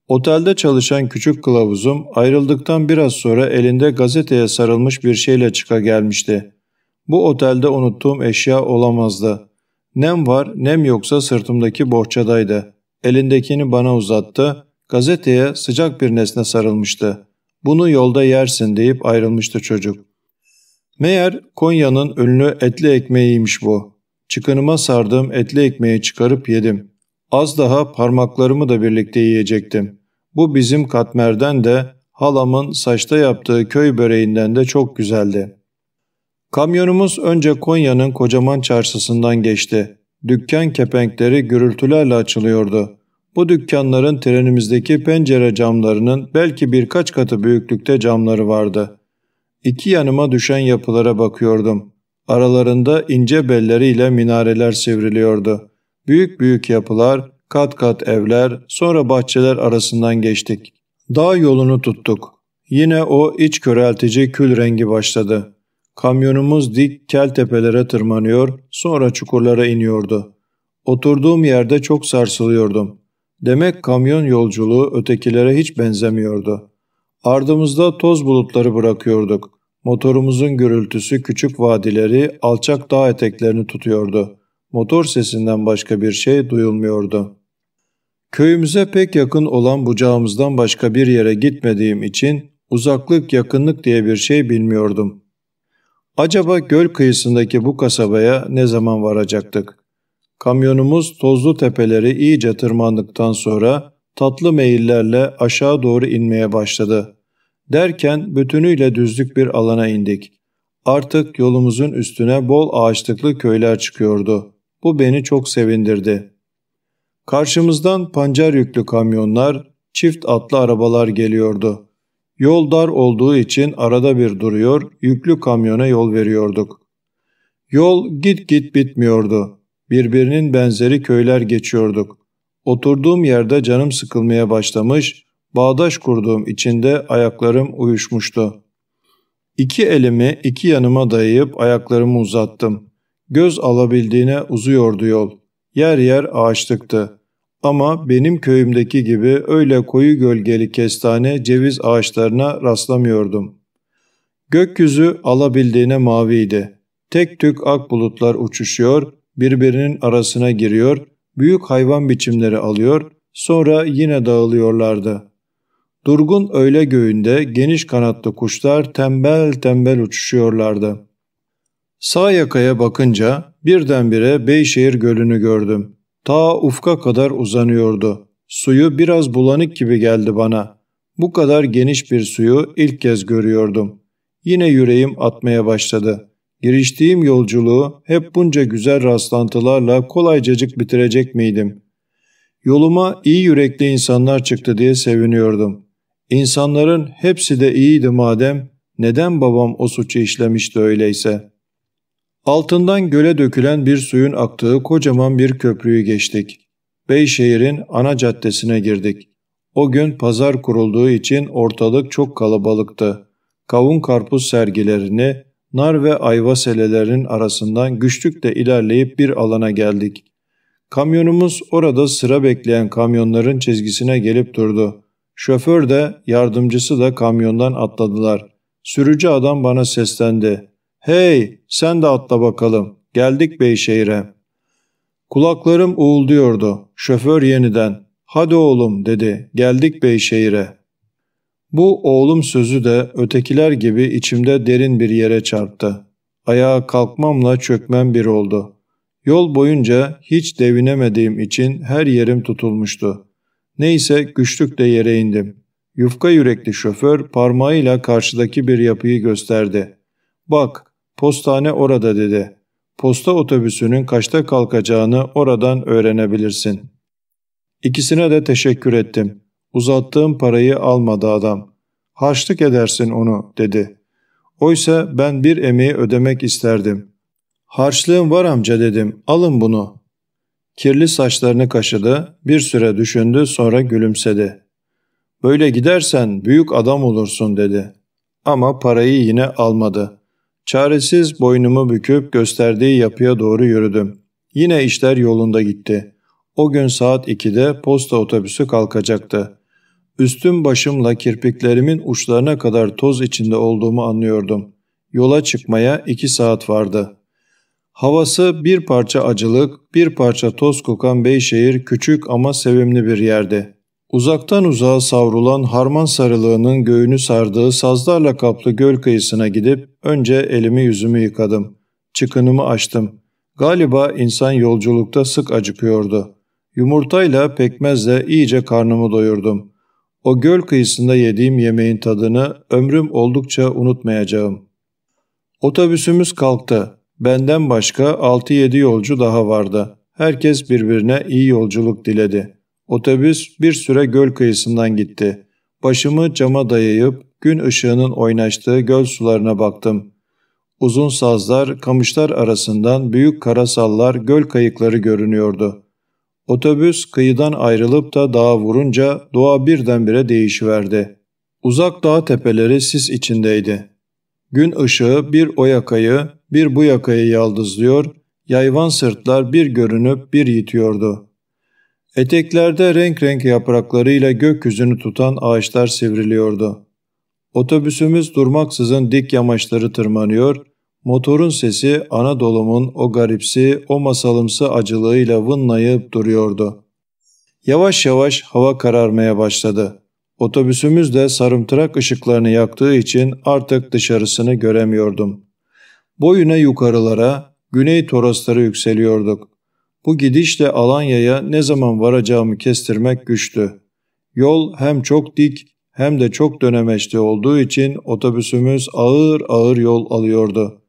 Otelde çalışan küçük kılavuzum ayrıldıktan biraz sonra elinde gazeteye sarılmış bir şeyle çıka gelmişti. Bu otelde unuttuğum eşya olamazdı. Nem var nem yoksa sırtımdaki bohçadaydı. Elindekini bana uzattı. Gazeteye sıcak bir nesne sarılmıştı. Bunu yolda yersin deyip ayrılmıştı çocuk. Meğer Konya'nın ünlü etli ekmeğiymiş bu. Çıkınıma sardığım etli ekmeği çıkarıp yedim. Az daha parmaklarımı da birlikte yiyecektim. Bu bizim katmerden de halamın saçta yaptığı köy böreğinden de çok güzeldi. Kamyonumuz önce Konya'nın kocaman çarşısından geçti. Dükkan kepenkleri gürültülerle açılıyordu. Bu dükkanların trenimizdeki pencere camlarının belki birkaç katı büyüklükte camları vardı. İki yanıma düşen yapılara bakıyordum. Aralarında ince belleriyle minareler sivriliyordu. Büyük büyük yapılar, kat kat evler, sonra bahçeler arasından geçtik. Dağ yolunu tuttuk. Yine o iç köreltici kül rengi başladı. Kamyonumuz dik kel tepelere tırmanıyor, sonra çukurlara iniyordu. Oturduğum yerde çok sarsılıyordum. Demek kamyon yolculuğu ötekilere hiç benzemiyordu. Ardımızda toz bulutları bırakıyorduk. Motorumuzun gürültüsü küçük vadileri, alçak dağ eteklerini tutuyordu. Motor sesinden başka bir şey duyulmuyordu. Köyümüze pek yakın olan bucağımızdan başka bir yere gitmediğim için uzaklık yakınlık diye bir şey bilmiyordum. Acaba göl kıyısındaki bu kasabaya ne zaman varacaktık? Kamyonumuz tozlu tepeleri iyice tırmandıktan sonra tatlı meyillerle aşağı doğru inmeye başladı. Derken bütünüyle düzlük bir alana indik. Artık yolumuzun üstüne bol ağaçlıklı köyler çıkıyordu. Bu beni çok sevindirdi. Karşımızdan pancar yüklü kamyonlar, çift atlı arabalar geliyordu. Yol dar olduğu için arada bir duruyor, yüklü kamyona yol veriyorduk. Yol git git bitmiyordu. Birbirinin benzeri köyler geçiyorduk. Oturduğum yerde canım sıkılmaya başlamış, bağdaş kurduğum içinde ayaklarım uyuşmuştu. İki elimi iki yanıma dayayıp ayaklarımı uzattım. Göz alabildiğine uzuyordu yol. Yer yer ağaçlıktı. Ama benim köyümdeki gibi öyle koyu gölgeli kestane ceviz ağaçlarına rastlamıyordum. Gökyüzü alabildiğine maviydi. Tek tük ak bulutlar uçuşuyor, birbirinin arasına giriyor, büyük hayvan biçimleri alıyor, sonra yine dağılıyorlardı. Durgun öğle göğünde geniş kanatlı kuşlar tembel tembel uçuşuyorlardı. Sağ yakaya bakınca birdenbire Beyşehir Gölü'nü gördüm. Ta ufka kadar uzanıyordu. Suyu biraz bulanık gibi geldi bana. Bu kadar geniş bir suyu ilk kez görüyordum. Yine yüreğim atmaya başladı. Giriştiğim yolculuğu hep bunca güzel rastlantılarla kolaycacık bitirecek miydim? Yoluma iyi yürekli insanlar çıktı diye seviniyordum. İnsanların hepsi de iyiydi madem, neden babam o suçu işlemişti öyleyse? Altından göle dökülen bir suyun aktığı kocaman bir köprüyü geçtik. Beyşehir'in ana caddesine girdik. O gün pazar kurulduğu için ortalık çok kalabalıktı. Kavun karpuz sergilerini, nar ve ayva selelerinin arasından güçlükle ilerleyip bir alana geldik. Kamyonumuz orada sıra bekleyen kamyonların çizgisine gelip durdu. Şoför de yardımcısı da kamyondan atladılar. Sürücü adam bana seslendi. Hey sen de atla bakalım. Geldik Beyşehir'e. Kulaklarım uğulduyordu. Şoför yeniden. Hadi oğlum dedi. Geldik Beyşehir'e. Bu oğlum sözü de ötekiler gibi içimde derin bir yere çarptı. Ayağa kalkmamla çökmem bir oldu. Yol boyunca hiç devinemediğim için her yerim tutulmuştu. Neyse güçlükle yere indim. Yufka yürekli şoför parmağıyla karşıdaki bir yapıyı gösterdi. Bak Postane orada dedi. Posta otobüsünün kaçta kalkacağını oradan öğrenebilirsin. İkisine de teşekkür ettim. Uzattığım parayı almadı adam. Harçlık edersin onu dedi. Oysa ben bir emeği ödemek isterdim. Harçlığım var amca dedim. Alın bunu. Kirli saçlarını kaşıdı, bir süre düşündü sonra gülümsedi. Böyle gidersen büyük adam olursun dedi. Ama parayı yine almadı. Çaresiz boynumu büküp gösterdiği yapıya doğru yürüdüm. Yine işler yolunda gitti. O gün saat 2'de posta otobüsü kalkacaktı. Üstüm başımla kirpiklerimin uçlarına kadar toz içinde olduğumu anlıyordum. Yola çıkmaya iki saat vardı. Havası bir parça acılık, bir parça toz kokan Beyşehir küçük ama sevimli bir yerdi. Uzaktan uzağa savrulan harman sarılığının göğünü sardığı sazlarla kaplı göl kıyısına gidip önce elimi yüzümü yıkadım. Çıkınımı açtım. Galiba insan yolculukta sık acıkıyordu. Yumurtayla pekmezle iyice karnımı doyurdum. O göl kıyısında yediğim yemeğin tadını ömrüm oldukça unutmayacağım. Otobüsümüz kalktı. Benden başka 6-7 yolcu daha vardı. Herkes birbirine iyi yolculuk diledi. Otobüs bir süre göl kıyısından gitti. Başımı cama dayayıp gün ışığının oynaştığı göl sularına baktım. Uzun sazlar, kamışlar arasından büyük karasallar, göl kayıkları görünüyordu. Otobüs kıyıdan ayrılıp da dağa vurunca doğa birdenbire değişiverdi. Uzak dağ tepeleri sis içindeydi. Gün ışığı bir o yakayı, bir bu yakayı yaldızlıyor, yayvan sırtlar bir görünüp bir yitiyordu. Eteklerde renk renk yapraklarıyla gökyüzünü tutan ağaçlar sivriliyordu. Otobüsümüz durmaksızın dik yamaçları tırmanıyor, motorun sesi Anadolu'mun o garipsi, o masalımsı acılığıyla vınlayıp duruyordu. Yavaş yavaş hava kararmaya başladı. Otobüsümüz de sarımtırak ışıklarını yaktığı için artık dışarısını göremiyordum. Boyuna yukarılara, güney torosları yükseliyorduk. Bu gidişle Alanya'ya ne zaman varacağımı kestirmek güçtü. Yol hem çok dik hem de çok dönemeçli olduğu için otobüsümüz ağır ağır yol alıyordu.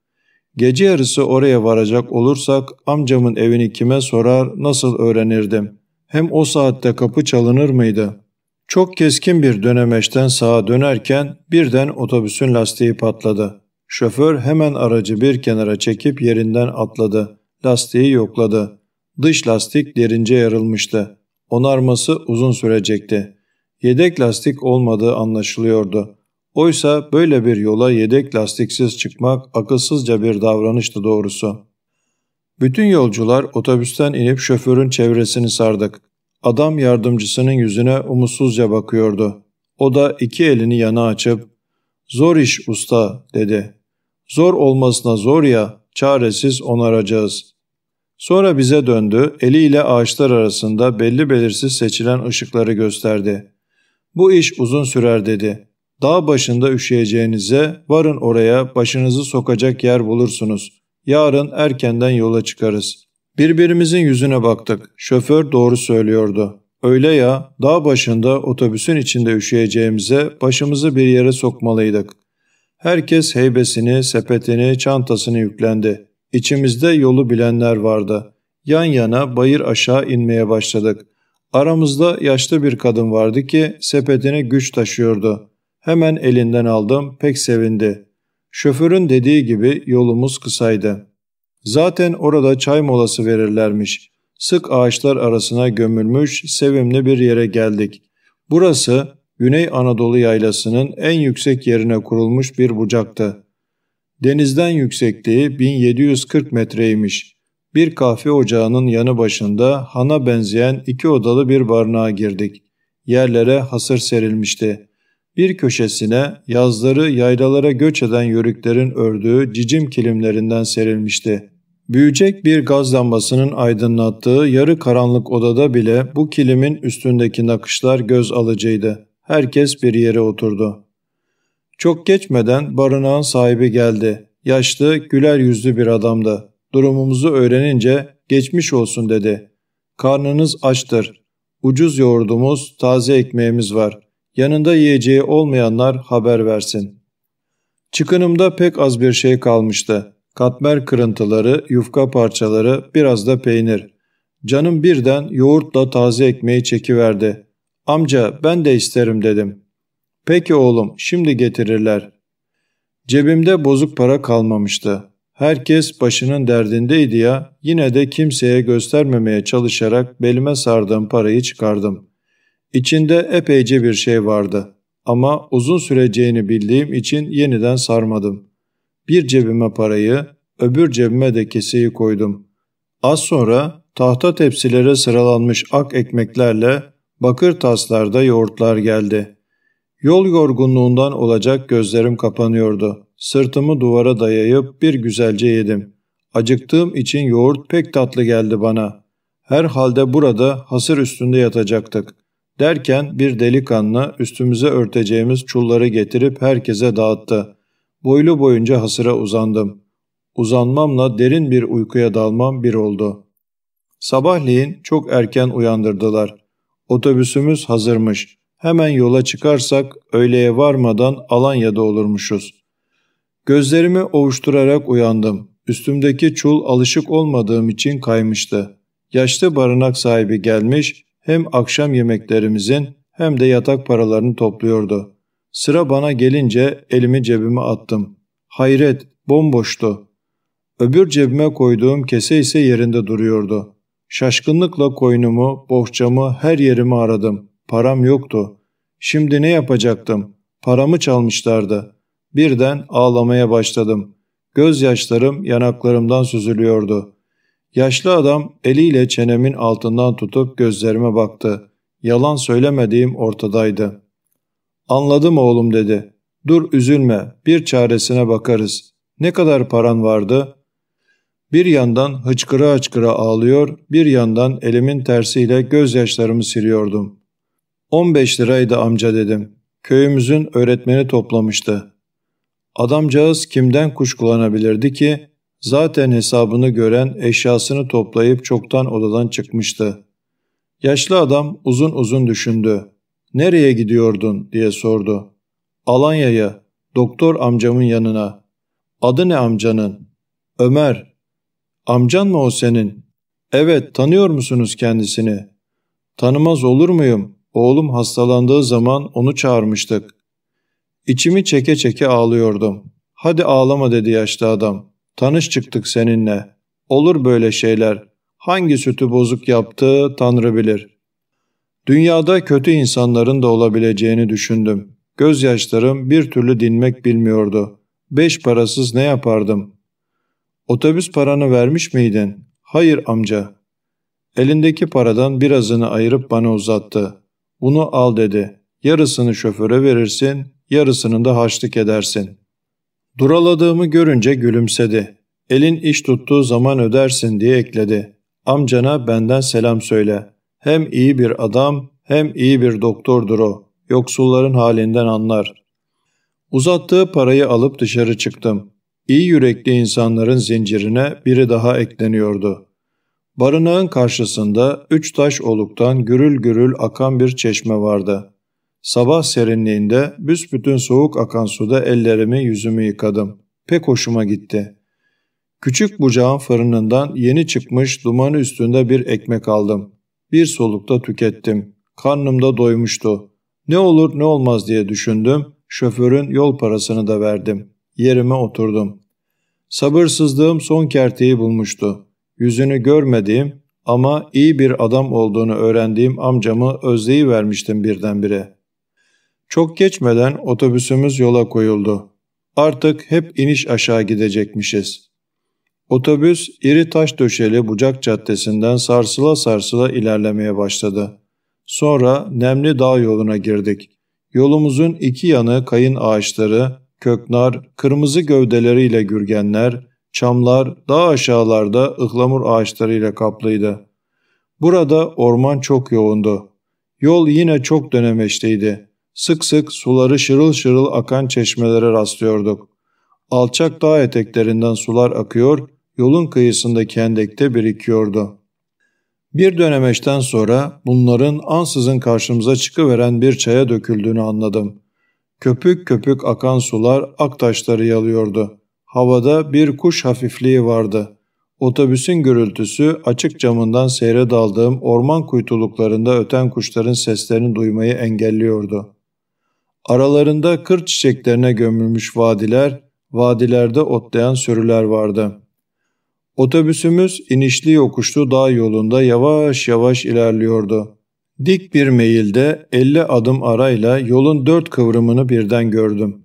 Gece yarısı oraya varacak olursak amcamın evini kime sorar nasıl öğrenirdim. Hem o saatte kapı çalınır mıydı? Çok keskin bir dönemeçten sağa dönerken birden otobüsün lastiği patladı. Şoför hemen aracı bir kenara çekip yerinden atladı. Lastiği yokladı. Dış lastik derince yarılmıştı. Onarması uzun sürecekti. Yedek lastik olmadığı anlaşılıyordu. Oysa böyle bir yola yedek lastiksiz çıkmak akılsızca bir davranıştı doğrusu. Bütün yolcular otobüsten inip şoförün çevresini sardık. Adam yardımcısının yüzüne umutsuzca bakıyordu. O da iki elini yana açıp ''Zor iş usta'' dedi. ''Zor olmasına zor ya, çaresiz onaracağız.'' Sonra bize döndü, eliyle ağaçlar arasında belli belirsiz seçilen ışıkları gösterdi. ''Bu iş uzun sürer'' dedi. ''Dağ başında üşüyeceğinize varın oraya başınızı sokacak yer bulursunuz. Yarın erkenden yola çıkarız.'' Birbirimizin yüzüne baktık. Şoför doğru söylüyordu. Öyle ya, dağ başında otobüsün içinde üşüyeceğimize başımızı bir yere sokmalıydık. Herkes heybesini, sepetini, çantasını yüklendi. İçimizde yolu bilenler vardı. Yan yana bayır aşağı inmeye başladık. Aramızda yaşlı bir kadın vardı ki sepetini güç taşıyordu. Hemen elinden aldım, pek sevindi. Şoförün dediği gibi yolumuz kısaydı. Zaten orada çay molası verirlermiş. Sık ağaçlar arasına gömülmüş sevimli bir yere geldik. Burası Güney Anadolu yaylasının en yüksek yerine kurulmuş bir bucaktı. Denizden yüksekliği 1740 metreymiş. Bir kahve ocağının yanı başında hana benzeyen iki odalı bir barınağa girdik. Yerlere hasır serilmişti. Bir köşesine yazları yaylalara göç eden yörüklerin ördüğü cicim kilimlerinden serilmişti. Büyücek bir gaz lambasının aydınlattığı yarı karanlık odada bile bu kilimin üstündeki nakışlar göz alıcıydı. Herkes bir yere oturdu. Çok geçmeden barınağın sahibi geldi. Yaşlı, güler yüzlü bir adamdı. Durumumuzu öğrenince geçmiş olsun dedi. Karnınız açtır. Ucuz yoğurdumuz, taze ekmeğimiz var. Yanında yiyeceği olmayanlar haber versin. Çıkınımda pek az bir şey kalmıştı. Katmer kırıntıları, yufka parçaları, biraz da peynir. Canım birden yoğurtla taze ekmeği çekiverdi. Amca ben de isterim dedim. Peki oğlum şimdi getirirler. Cebimde bozuk para kalmamıştı. Herkes başının derdindeydi ya yine de kimseye göstermemeye çalışarak belime sardığım parayı çıkardım. İçinde epeyce bir şey vardı ama uzun süreceğini bildiğim için yeniden sarmadım. Bir cebime parayı, öbür cebime de keseyi koydum. Az sonra tahta tepsilere sıralanmış ak ekmeklerle bakır taslarda yoğurtlar geldi. Yol yorgunluğundan olacak gözlerim kapanıyordu. Sırtımı duvara dayayıp bir güzelce yedim. Acıktığım için yoğurt pek tatlı geldi bana. Herhalde burada hasır üstünde yatacaktık. Derken bir delikanlı üstümüze örteceğimiz çulları getirip herkese dağıttı. Boylu boyunca hasıra uzandım. Uzanmamla derin bir uykuya dalmam bir oldu. Sabahleyin çok erken uyandırdılar. Otobüsümüz hazırmış. Hemen yola çıkarsak öğleye varmadan Alanya'da olurmuşuz. Gözlerimi ovuşturarak uyandım. Üstümdeki çul alışık olmadığım için kaymıştı. Yaşlı barınak sahibi gelmiş hem akşam yemeklerimizin hem de yatak paralarını topluyordu. Sıra bana gelince elimi cebime attım. Hayret, bomboştu. Öbür cebime koyduğum kese ise yerinde duruyordu. Şaşkınlıkla koynumu, bohçamı, her yerimi aradım. Param yoktu. Şimdi ne yapacaktım? Paramı çalmışlardı. Birden ağlamaya başladım. Gözyaşlarım yanaklarımdan süzülüyordu. Yaşlı adam eliyle çenemin altından tutup gözlerime baktı. Yalan söylemediğim ortadaydı. Anladım oğlum dedi. Dur üzülme, bir çaresine bakarız. Ne kadar paran vardı? Bir yandan hıçkıra hıçkıra ağlıyor, bir yandan elimin tersiyle gözyaşlarımı siliyordum. 15 liraydı amca dedim. Köyümüzün öğretmeni toplamıştı. Adamcağız kimden kuşkulanabilirdi ki? Zaten hesabını gören eşyasını toplayıp çoktan odadan çıkmıştı. Yaşlı adam uzun uzun düşündü. Nereye gidiyordun diye sordu. Alanya'ya, doktor amcamın yanına. Adı ne amcanın? Ömer. Amcan mı o senin? Evet, tanıyor musunuz kendisini? Tanımaz olur muyum? Oğlum hastalandığı zaman onu çağırmıştık. İçimi çeke çeke ağlıyordum. Hadi ağlama dedi yaşlı adam. Tanış çıktık seninle. Olur böyle şeyler. Hangi sütü bozuk yaptı Tanrı bilir. Dünyada kötü insanların da olabileceğini düşündüm. Gözyaşlarım bir türlü dinmek bilmiyordu. Beş parasız ne yapardım? Otobüs paranı vermiş miydin? Hayır amca. Elindeki paradan birazını ayırıp bana uzattı. Bunu al dedi. Yarısını şoföre verirsin, yarısını da harçlık edersin. Duraladığımı görünce gülümsedi. Elin iş tuttuğu zaman ödersin diye ekledi. Amcana benden selam söyle. Hem iyi bir adam hem iyi bir doktordur o. Yoksulların halinden anlar. Uzattığı parayı alıp dışarı çıktım. İyi yürekli insanların zincirine biri daha ekleniyordu. Barınağın karşısında üç taş oluktan gürül gürül akan bir çeşme vardı. Sabah serinliğinde büsbütün soğuk akan suda ellerimi yüzümü yıkadım. Pek hoşuma gitti. Küçük bucağın fırınından yeni çıkmış duman üstünde bir ekmek aldım. Bir solukta tükettim. Karnım da doymuştu. Ne olur ne olmaz diye düşündüm. Şoförün yol parasını da verdim. Yerime oturdum. Sabırsızlığım son kerteyi bulmuştu. Yüzünü görmediğim ama iyi bir adam olduğunu öğrendiğim amcamı özleyivermiştim birdenbire. Çok geçmeden otobüsümüz yola koyuldu. Artık hep iniş aşağı gidecekmişiz. Otobüs iri taş döşeli Bucak Caddesi'nden sarsıla sarsıla ilerlemeye başladı. Sonra Nemli Dağ yoluna girdik. Yolumuzun iki yanı kayın ağaçları, köknar, kırmızı gövdeleriyle gürgenler, çamlar, dağ aşağılarda ıhlamur ağaçlarıyla kaplıydı. Burada orman çok yoğundu. Yol yine çok dönemeçliydi. Sık sık suları şırıl şırıl akan çeşmelere rastlıyorduk. Alçak dağ eteklerinden sular akıyor, yolun kıyısındaki hendekte birikiyordu. Bir dönemeçten sonra bunların ansızın karşımıza çıkıveren bir çaya döküldüğünü anladım. Köpük köpük akan sular ak taşları yalıyordu. Havada bir kuş hafifliği vardı. Otobüsün gürültüsü açık camından seyre daldığım orman kuytuluklarında öten kuşların seslerini duymayı engelliyordu. Aralarında kır çiçeklerine gömülmüş vadiler, vadilerde otlayan sürüler vardı. Otobüsümüz inişli yokuşlu dağ yolunda yavaş yavaş ilerliyordu. Dik bir meyilde 50 adım arayla yolun dört kıvrımını birden gördüm.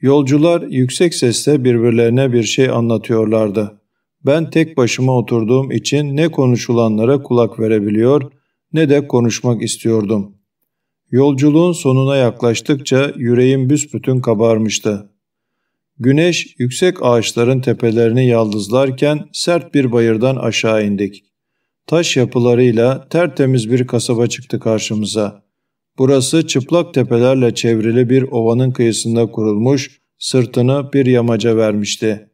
Yolcular yüksek sesle birbirlerine bir şey anlatıyorlardı. Ben tek başıma oturduğum için ne konuşulanlara kulak verebiliyor ne de konuşmak istiyordum. Yolculuğun sonuna yaklaştıkça yüreğim büsbütün kabarmıştı. Güneş yüksek ağaçların tepelerini yaldızlarken sert bir bayırdan aşağı indik. Taş yapılarıyla tertemiz bir kasaba çıktı karşımıza. Burası çıplak tepelerle çevrili bir ovanın kıyısında kurulmuş, sırtını bir yamaca vermişti.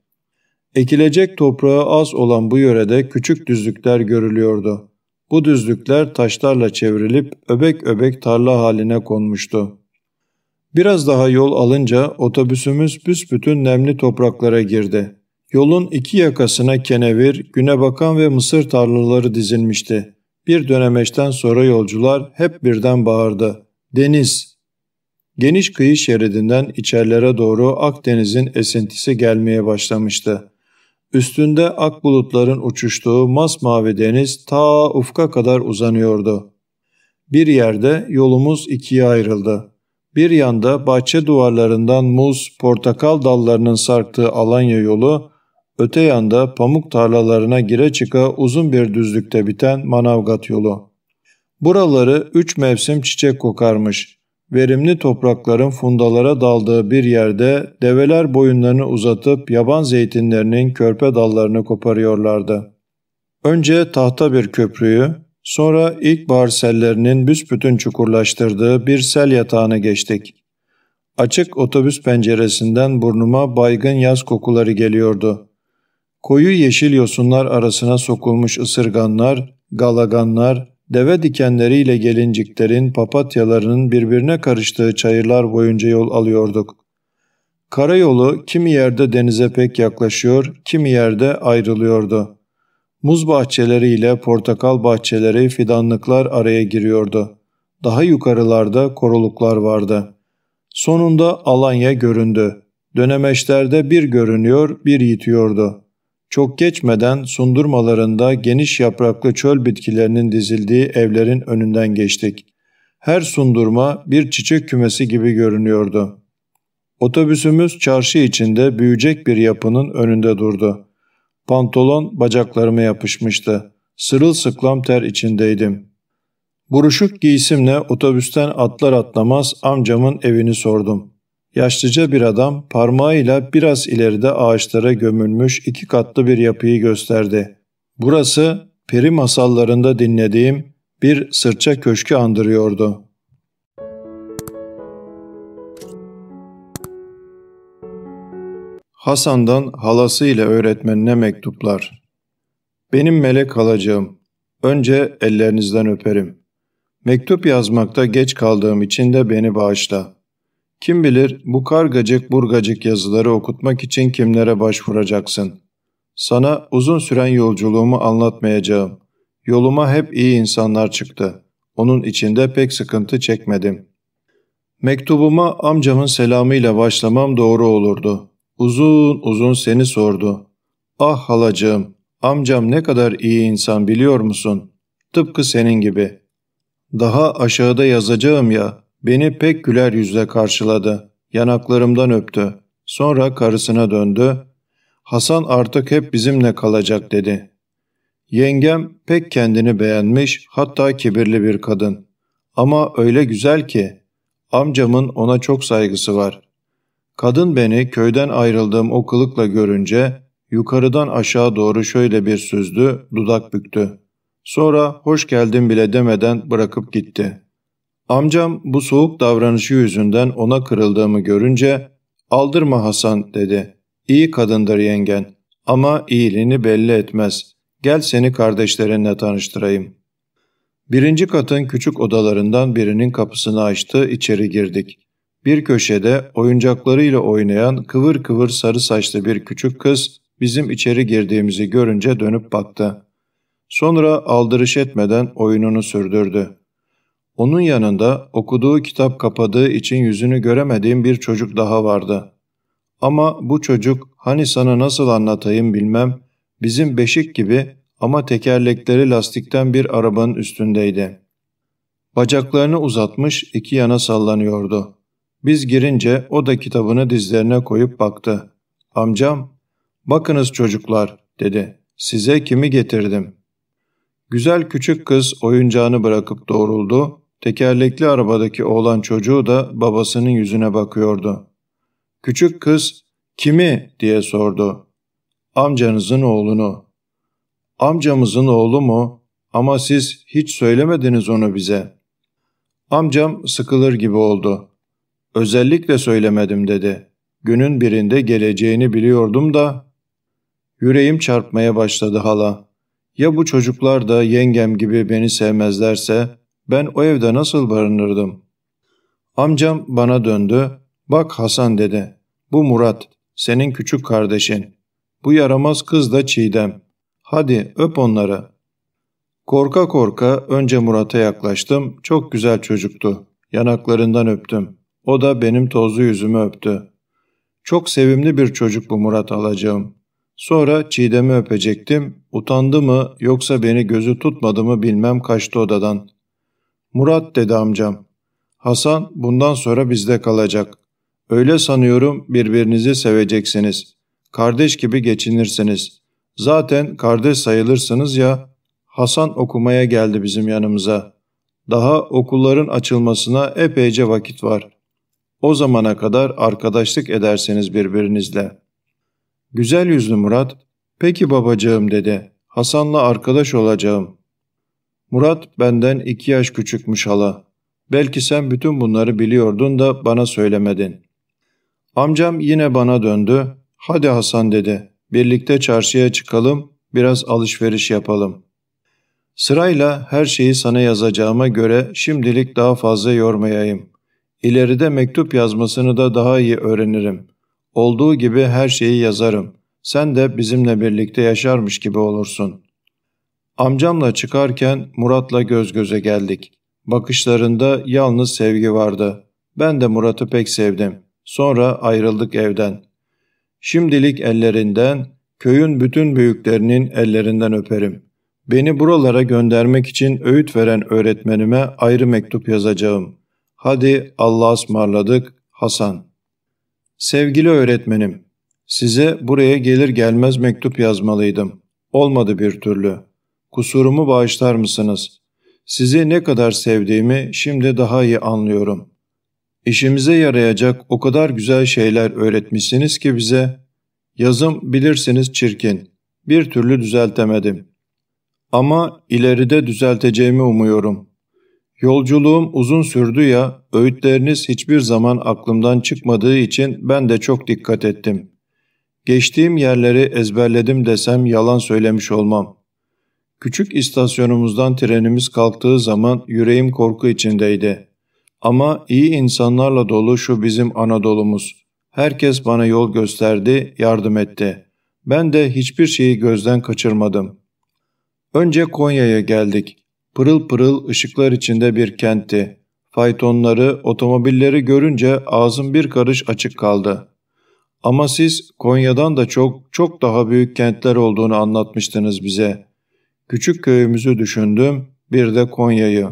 Ekilecek toprağı az olan bu yörede küçük düzlükler görülüyordu. Bu düzlükler taşlarla çevrilip öbek öbek tarla haline konmuştu. Biraz daha yol alınca otobüsümüz büsbütün nemli topraklara girdi. Yolun iki yakasına kenevir, güne bakan ve mısır tarlaları dizilmişti. Bir dönemeçten sonra yolcular hep birden bağırdı. Deniz! Geniş kıyı şeridinden içerlere doğru Akdeniz'in esintisi gelmeye başlamıştı. Üstünde ak bulutların uçuştuğu masmavi deniz ta ufka kadar uzanıyordu. Bir yerde yolumuz ikiye ayrıldı. Bir yanda bahçe duvarlarından muz, portakal dallarının sarktığı Alanya yolu, öte yanda pamuk tarlalarına gire çıka uzun bir düzlükte biten Manavgat yolu. Buraları üç mevsim çiçek kokarmış. Verimli toprakların fundalara daldığı bir yerde develer boyunlarını uzatıp yaban zeytinlerinin körpe dallarını koparıyorlardı. Önce tahta bir köprüyü, sonra ilkbahar sellerinin büsbütün çukurlaştırdığı bir sel yatağını geçtik. Açık otobüs penceresinden burnuma baygın yaz kokuları geliyordu. Koyu yeşil yosunlar arasına sokulmuş ısırganlar, galaganlar, deve dikenleriyle gelinciklerin, papatyalarının birbirine karıştığı çayırlar boyunca yol alıyorduk. Karayolu kimi yerde denize pek yaklaşıyor, kimi yerde ayrılıyordu. Muz bahçeleriyle portakal bahçeleri, fidanlıklar araya giriyordu. Daha yukarılarda koruluklar vardı. Sonunda Alanya göründü. Dönemeçlerde bir görünüyor, bir yitiyordu. Çok geçmeden sundurmalarında geniş yapraklı çöl bitkilerinin dizildiği evlerin önünden geçtik. Her sundurma bir çiçek kümesi gibi görünüyordu. Otobüsümüz çarşı içinde büyüyecek bir yapının önünde durdu. Pantolon bacaklarıma yapışmıştı. Sırılsıklam ter içindeydim. Buruşuk giysimle otobüsten atlar atlamaz amcamın evini sordum. Yaşlıca bir adam parmağıyla biraz ileride ağaçlara gömülmüş iki katlı bir yapıyı gösterdi. Burası peri masallarında dinlediğim bir sırça köşkü andırıyordu. Hasan'dan halası ile öğretmenine mektuplar. Benim melek halacığım, önce ellerinizden öperim. Mektup yazmakta geç kaldığım için de beni bağışla. Kim bilir bu kargacık burgacık yazıları okutmak için kimlere başvuracaksın. Sana uzun süren yolculuğumu anlatmayacağım. Yoluma hep iyi insanlar çıktı. Onun içinde pek sıkıntı çekmedim. Mektubuma amcamın selamıyla başlamam doğru olurdu. Uzun uzun seni sordu. Ah halacığım, amcam ne kadar iyi insan biliyor musun? Tıpkı senin gibi. Daha aşağıda yazacağım ya, Beni pek güler yüzle karşıladı. Yanaklarımdan öptü. Sonra karısına döndü. Hasan artık hep bizimle kalacak dedi. Yengem pek kendini beğenmiş hatta kibirli bir kadın. Ama öyle güzel ki amcamın ona çok saygısı var. Kadın beni köyden ayrıldığım o kılıkla görünce yukarıdan aşağı doğru şöyle bir süzdü, dudak büktü. Sonra hoş geldin bile demeden bırakıp gitti.'' Amcam bu soğuk davranışı yüzünden ona kırıldığımı görünce aldırma Hasan dedi. İyi kadındır yengen ama iyiliğini belli etmez. Gel seni kardeşlerinle tanıştırayım. Birinci katın küçük odalarından birinin kapısını açtı içeri girdik. Bir köşede oyuncaklarıyla oynayan kıvır kıvır sarı saçlı bir küçük kız bizim içeri girdiğimizi görünce dönüp baktı. Sonra aldırış etmeden oyununu sürdürdü. Onun yanında okuduğu kitap kapadığı için yüzünü göremediğim bir çocuk daha vardı. Ama bu çocuk hani sana nasıl anlatayım bilmem bizim beşik gibi ama tekerlekleri lastikten bir arabanın üstündeydi. Bacaklarını uzatmış iki yana sallanıyordu. Biz girince o da kitabını dizlerine koyup baktı. Amcam, bakınız çocuklar dedi. Size kimi getirdim? Güzel küçük kız oyuncağını bırakıp doğruldu Tekerlekli arabadaki oğlan çocuğu da babasının yüzüne bakıyordu. Küçük kız kimi diye sordu. Amcanızın oğlunu. Amcamızın oğlu mu? Ama siz hiç söylemediniz onu bize. Amcam sıkılır gibi oldu. Özellikle söylemedim dedi. Günün birinde geleceğini biliyordum da. Yüreğim çarpmaya başladı hala. Ya bu çocuklar da yengem gibi beni sevmezlerse ben o evde nasıl barınırdım? Amcam bana döndü. Bak Hasan dedi. Bu Murat, senin küçük kardeşin. Bu yaramaz kız da Çiğdem. Hadi öp onları. Korka korka önce Murat'a yaklaştım. Çok güzel çocuktu. Yanaklarından öptüm. O da benim tozlu yüzümü öptü. Çok sevimli bir çocuk bu Murat alacağım. Sonra Çiğdem'i öpecektim. Utandı mı yoksa beni gözü tutmadı mı bilmem kaçtı odadan. Murat dedi amcam. Hasan bundan sonra bizde kalacak. Öyle sanıyorum birbirinizi seveceksiniz. Kardeş gibi geçinirsiniz. Zaten kardeş sayılırsınız ya. Hasan okumaya geldi bizim yanımıza. Daha okulların açılmasına epeyce vakit var. O zamana kadar arkadaşlık ederseniz birbirinizle. Güzel yüzlü Murat, peki babacığım dedi. Hasan'la arkadaş olacağım. Murat benden iki yaş küçükmüş hala. Belki sen bütün bunları biliyordun da bana söylemedin. Amcam yine bana döndü. Hadi Hasan dedi. Birlikte çarşıya çıkalım, biraz alışveriş yapalım. Sırayla her şeyi sana yazacağıma göre şimdilik daha fazla yormayayım. İleride mektup yazmasını da daha iyi öğrenirim. Olduğu gibi her şeyi yazarım. Sen de bizimle birlikte yaşarmış gibi olursun. Amcamla çıkarken Murat'la göz göze geldik. Bakışlarında yalnız sevgi vardı. Ben de Murat'ı pek sevdim. Sonra ayrıldık evden. Şimdilik ellerinden, köyün bütün büyüklerinin ellerinden öperim. Beni buralara göndermek için öğüt veren öğretmenime ayrı mektup yazacağım. Hadi Allah'a ısmarladık Hasan. Sevgili öğretmenim, size buraya gelir gelmez mektup yazmalıydım. Olmadı bir türlü. Kusurumu bağışlar mısınız? Sizi ne kadar sevdiğimi şimdi daha iyi anlıyorum. İşimize yarayacak o kadar güzel şeyler öğretmişsiniz ki bize. Yazım bilirsiniz çirkin. Bir türlü düzeltemedim. Ama ileride düzelteceğimi umuyorum. Yolculuğum uzun sürdü ya, öğütleriniz hiçbir zaman aklımdan çıkmadığı için ben de çok dikkat ettim. Geçtiğim yerleri ezberledim desem yalan söylemiş olmam. Küçük istasyonumuzdan trenimiz kalktığı zaman yüreğim korku içindeydi. Ama iyi insanlarla dolu şu bizim Anadolu'muz. Herkes bana yol gösterdi, yardım etti. Ben de hiçbir şeyi gözden kaçırmadım. Önce Konya'ya geldik. Pırıl pırıl ışıklar içinde bir kentti. Faytonları, otomobilleri görünce ağzım bir karış açık kaldı. Ama siz Konya'dan da çok çok daha büyük kentler olduğunu anlatmıştınız bize. Küçük köyümüzü düşündüm, bir de Konya'yı.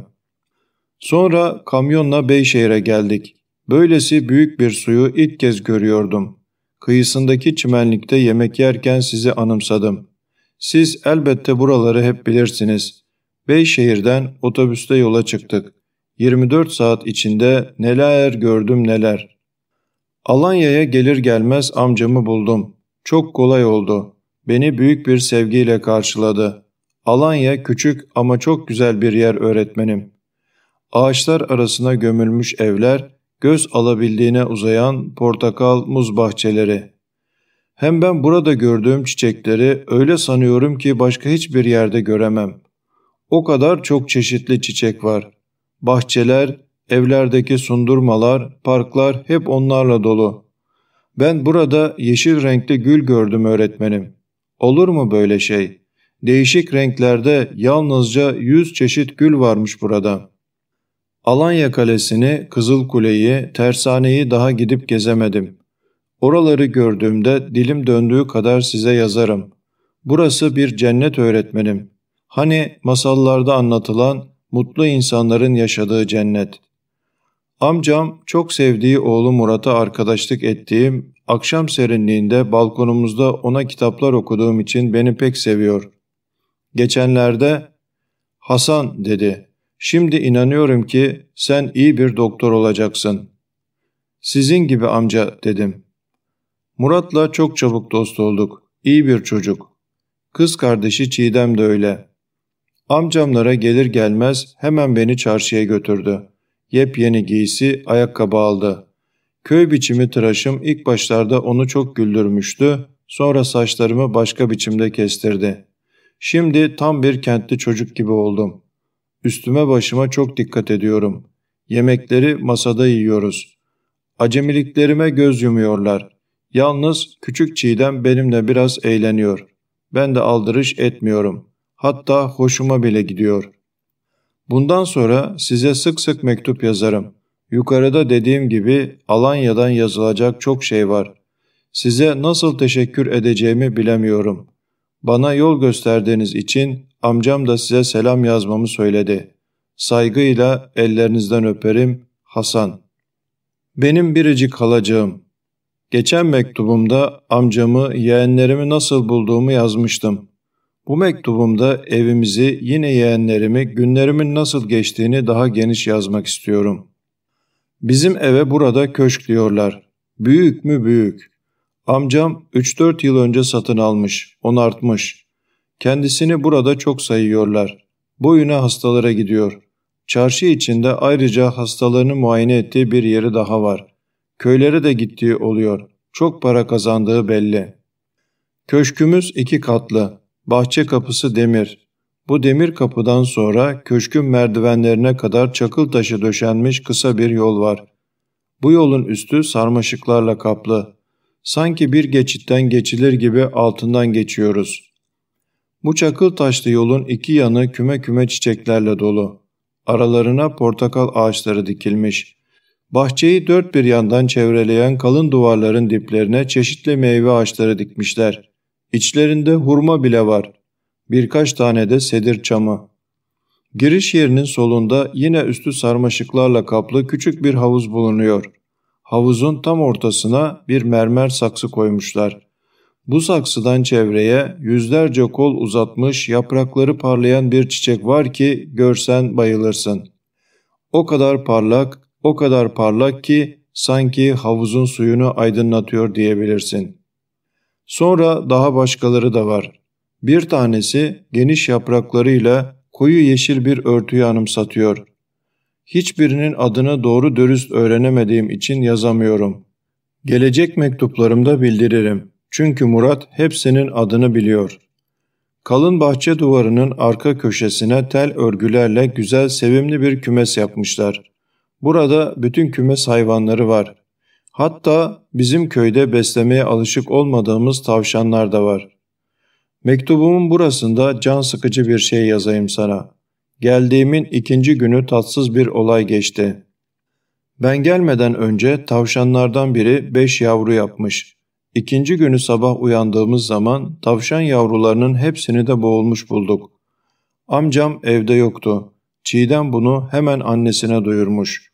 Sonra kamyonla Beyşehir'e geldik. Böylesi büyük bir suyu ilk kez görüyordum. Kıyısındaki çimenlikte yemek yerken sizi anımsadım. Siz elbette buraları hep bilirsiniz. Beyşehir'den otobüste yola çıktık. 24 saat içinde neler gördüm neler. Alanya'ya gelir gelmez amcamı buldum. Çok kolay oldu. Beni büyük bir sevgiyle karşıladı. Alanya küçük ama çok güzel bir yer öğretmenim. Ağaçlar arasına gömülmüş evler, göz alabildiğine uzayan portakal muz bahçeleri. Hem ben burada gördüğüm çiçekleri öyle sanıyorum ki başka hiçbir yerde göremem. O kadar çok çeşitli çiçek var. Bahçeler, evlerdeki sundurmalar, parklar hep onlarla dolu. Ben burada yeşil renkli gül gördüm öğretmenim. Olur mu böyle şey? Değişik renklerde yalnızca yüz çeşit gül varmış burada. Alanya Kalesi'ni, Kızıl Kule'yi, Tersane'yi daha gidip gezemedim. Oraları gördüğümde dilim döndüğü kadar size yazarım. Burası bir cennet öğretmenim. Hani masallarda anlatılan mutlu insanların yaşadığı cennet. Amcam çok sevdiği oğlu Murat'a arkadaşlık ettiğim akşam serinliğinde balkonumuzda ona kitaplar okuduğum için beni pek seviyor. Geçenlerde Hasan dedi. Şimdi inanıyorum ki sen iyi bir doktor olacaksın. Sizin gibi amca dedim. Murat'la çok çabuk dost olduk. İyi bir çocuk. Kız kardeşi Çiğdem de öyle. Amcamlara gelir gelmez hemen beni çarşıya götürdü. Yepyeni giysi, ayakkabı aldı. Köy biçimi tıraşım ilk başlarda onu çok güldürmüştü, sonra saçlarımı başka biçimde kestirdi. Şimdi tam bir kentli çocuk gibi oldum. Üstüme başıma çok dikkat ediyorum. Yemekleri masada yiyoruz. Acemiliklerime göz yumuyorlar. Yalnız küçük Çiğdem benimle biraz eğleniyor. Ben de aldırış etmiyorum. Hatta hoşuma bile gidiyor. Bundan sonra size sık sık mektup yazarım. Yukarıda dediğim gibi Alanya'dan yazılacak çok şey var. Size nasıl teşekkür edeceğimi bilemiyorum. Bana yol gösterdiğiniz için amcam da size selam yazmamı söyledi. Saygıyla ellerinizden öperim Hasan. Benim biricik halacığım. Geçen mektubumda amcamı, yeğenlerimi nasıl bulduğumu yazmıştım. Bu mektubumda evimizi, yine yeğenlerimi, günlerimin nasıl geçtiğini daha geniş yazmak istiyorum. Bizim eve burada köşk diyorlar. Büyük mü büyük. Amcam 3-4 yıl önce satın almış, onartmış. Kendisini burada çok sayıyorlar. Boyuna hastalara gidiyor. Çarşı içinde ayrıca hastalarını muayene ettiği bir yeri daha var. Köylere de gittiği oluyor. Çok para kazandığı belli. Köşkümüz iki katlı. Bahçe kapısı demir. Bu demir kapıdan sonra köşkün merdivenlerine kadar çakıl taşı döşenmiş kısa bir yol var. Bu yolun üstü sarmaşıklarla kaplı. Sanki bir geçitten geçilir gibi altından geçiyoruz. Bu çakıl taşlı yolun iki yanı küme küme çiçeklerle dolu. Aralarına portakal ağaçları dikilmiş. Bahçeyi dört bir yandan çevreleyen kalın duvarların diplerine çeşitli meyve ağaçları dikmişler. İçlerinde hurma bile var. Birkaç tane de sedir çamı. Giriş yerinin solunda yine üstü sarmaşıklarla kaplı küçük bir havuz bulunuyor. Havuzun tam ortasına bir mermer saksı koymuşlar. Bu saksıdan çevreye yüzlerce kol uzatmış yaprakları parlayan bir çiçek var ki görsen bayılırsın. O kadar parlak, o kadar parlak ki sanki havuzun suyunu aydınlatıyor diyebilirsin. Sonra daha başkaları da var. Bir tanesi geniş yapraklarıyla koyu yeşil bir örtüyü anımsatıyor. Hiçbirinin adını doğru dürüst öğrenemediğim için yazamıyorum. Gelecek mektuplarımda bildiririm. Çünkü Murat hepsinin adını biliyor. Kalın bahçe duvarının arka köşesine tel örgülerle güzel sevimli bir kümes yapmışlar. Burada bütün kümes hayvanları var. Hatta bizim köyde beslemeye alışık olmadığımız tavşanlar da var. Mektubumun burasında can sıkıcı bir şey yazayım sana. Geldiğimin ikinci günü tatsız bir olay geçti. Ben gelmeden önce tavşanlardan biri beş yavru yapmış. İkinci günü sabah uyandığımız zaman tavşan yavrularının hepsini de boğulmuş bulduk. Amcam evde yoktu. Çiğdem bunu hemen annesine duyurmuş.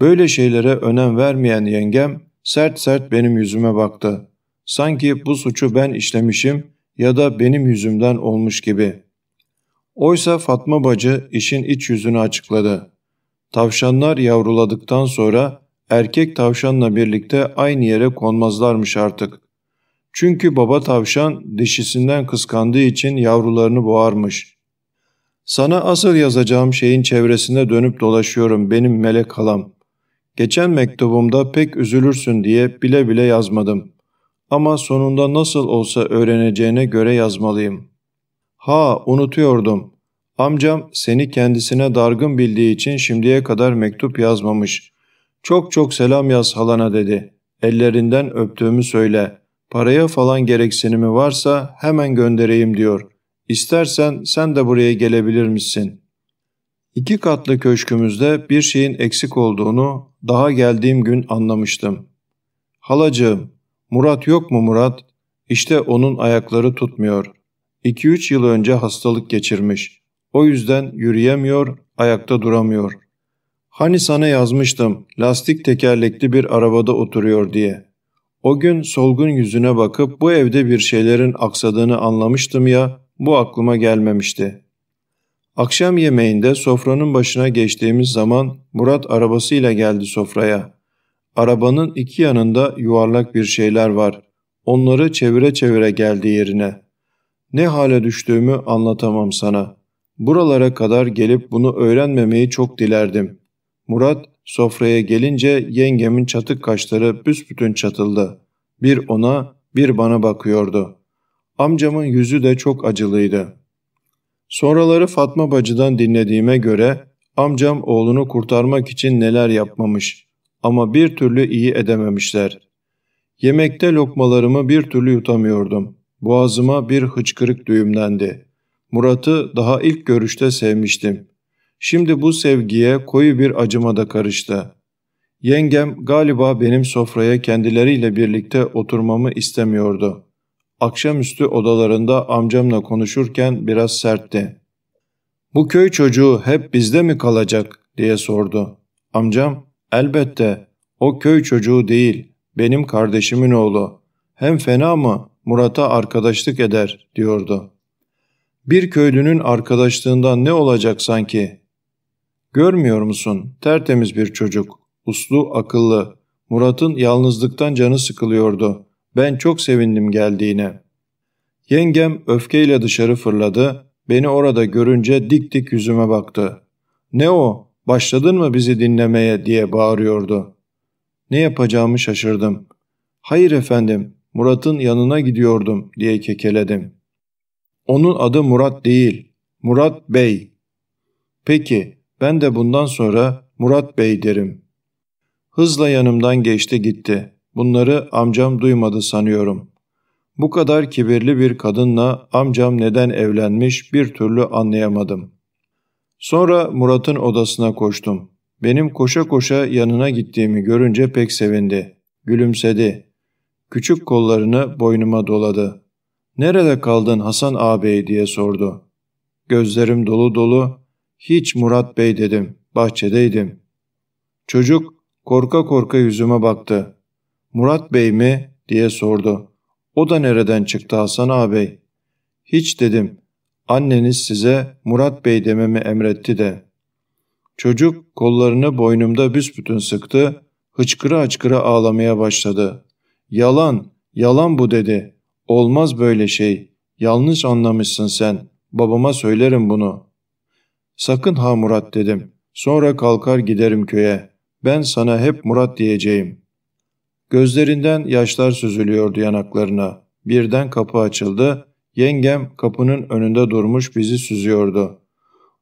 Böyle şeylere önem vermeyen yengem sert sert benim yüzüme baktı. Sanki bu suçu ben işlemişim ya da benim yüzümden olmuş gibi. Oysa Fatma bacı işin iç yüzünü açıkladı. Tavşanlar yavruladıktan sonra erkek tavşanla birlikte aynı yere konmazlarmış artık. Çünkü baba tavşan dişisinden kıskandığı için yavrularını boğarmış. Sana asıl yazacağım şeyin çevresinde dönüp dolaşıyorum benim melek halam. Geçen mektubumda pek üzülürsün diye bile bile yazmadım. Ama sonunda nasıl olsa öğreneceğine göre yazmalıyım. Ha unutuyordum. Amcam seni kendisine dargın bildiği için şimdiye kadar mektup yazmamış. Çok çok selam yaz halana dedi. Ellerinden öptüğümü söyle. Paraya falan gereksinimi varsa hemen göndereyim diyor. İstersen sen de buraya gelebilir misin? İki katlı köşkümüzde bir şeyin eksik olduğunu daha geldiğim gün anlamıştım. Halacığım, Murat yok mu Murat? İşte onun ayakları tutmuyor. 2-3 yıl önce hastalık geçirmiş. O yüzden yürüyemiyor, ayakta duramıyor. Hani sana yazmıştım lastik tekerlekli bir arabada oturuyor diye. O gün solgun yüzüne bakıp bu evde bir şeylerin aksadığını anlamıştım ya bu aklıma gelmemişti. Akşam yemeğinde sofranın başına geçtiğimiz zaman Murat arabasıyla geldi sofraya. Arabanın iki yanında yuvarlak bir şeyler var. Onları çevire çevire geldi yerine. Ne hale düştüğümü anlatamam sana. Buralara kadar gelip bunu öğrenmemeyi çok dilerdim. Murat sofraya gelince yengemin çatık kaşları büsbütün çatıldı. Bir ona bir bana bakıyordu. Amcamın yüzü de çok acılıydı. Sonraları Fatma bacıdan dinlediğime göre amcam oğlunu kurtarmak için neler yapmamış ama bir türlü iyi edememişler. Yemekte lokmalarımı bir türlü yutamıyordum. Boğazıma bir hıçkırık düğümlendi. Murat'ı daha ilk görüşte sevmiştim. Şimdi bu sevgiye koyu bir acıma da karıştı. Yengem galiba benim sofraya kendileriyle birlikte oturmamı istemiyordu. Akşamüstü odalarında amcamla konuşurken biraz sertti. Bu köy çocuğu hep bizde mi kalacak diye sordu. Amcam elbette o köy çocuğu değil benim kardeşimin oğlu. Hem fena mı Murat'a arkadaşlık eder diyordu. Bir köylünün arkadaşlığından ne olacak sanki? Görmüyor musun? Tertemiz bir çocuk. Uslu, akıllı. Murat'ın yalnızlıktan canı sıkılıyordu. Ben çok sevindim geldiğine. Yengem öfkeyle dışarı fırladı. Beni orada görünce dik dik yüzüme baktı. Ne o? Başladın mı bizi dinlemeye diye bağırıyordu. Ne yapacağımı şaşırdım. Hayır efendim, Murat'ın yanına gidiyordum diye kekeledim. Onun adı Murat değil, Murat Bey. Peki, ben de bundan sonra Murat Bey derim. Hızla yanımdan geçti gitti. Bunları amcam duymadı sanıyorum. Bu kadar kibirli bir kadınla amcam neden evlenmiş bir türlü anlayamadım. Sonra Murat'ın odasına koştum. Benim koşa koşa yanına gittiğimi görünce pek sevindi. Gülümsedi. Küçük kollarını boynuma doladı. ''Nerede kaldın Hasan ağabey?'' diye sordu. Gözlerim dolu dolu. ''Hiç Murat Bey'' dedim. ''Bahçedeydim.'' Çocuk korka korka yüzüme baktı. ''Murat Bey mi?'' diye sordu. ''O da nereden çıktı Hasan ağabey?'' ''Hiç'' dedim. ''Anneniz size Murat Bey dememi emretti de.'' Çocuk kollarını boynumda büsbütün sıktı, hıçkıra hıçkıra ağlamaya başladı. ''Yalan, yalan bu'' dedi. ''Olmaz böyle şey. Yanlış anlamışsın sen. Babama söylerim bunu.'' ''Sakın ha Murat'' dedim. ''Sonra kalkar giderim köye. Ben sana hep Murat diyeceğim.'' Gözlerinden yaşlar süzülüyordu yanaklarına. Birden kapı açıldı. Yengem kapının önünde durmuş bizi süzüyordu.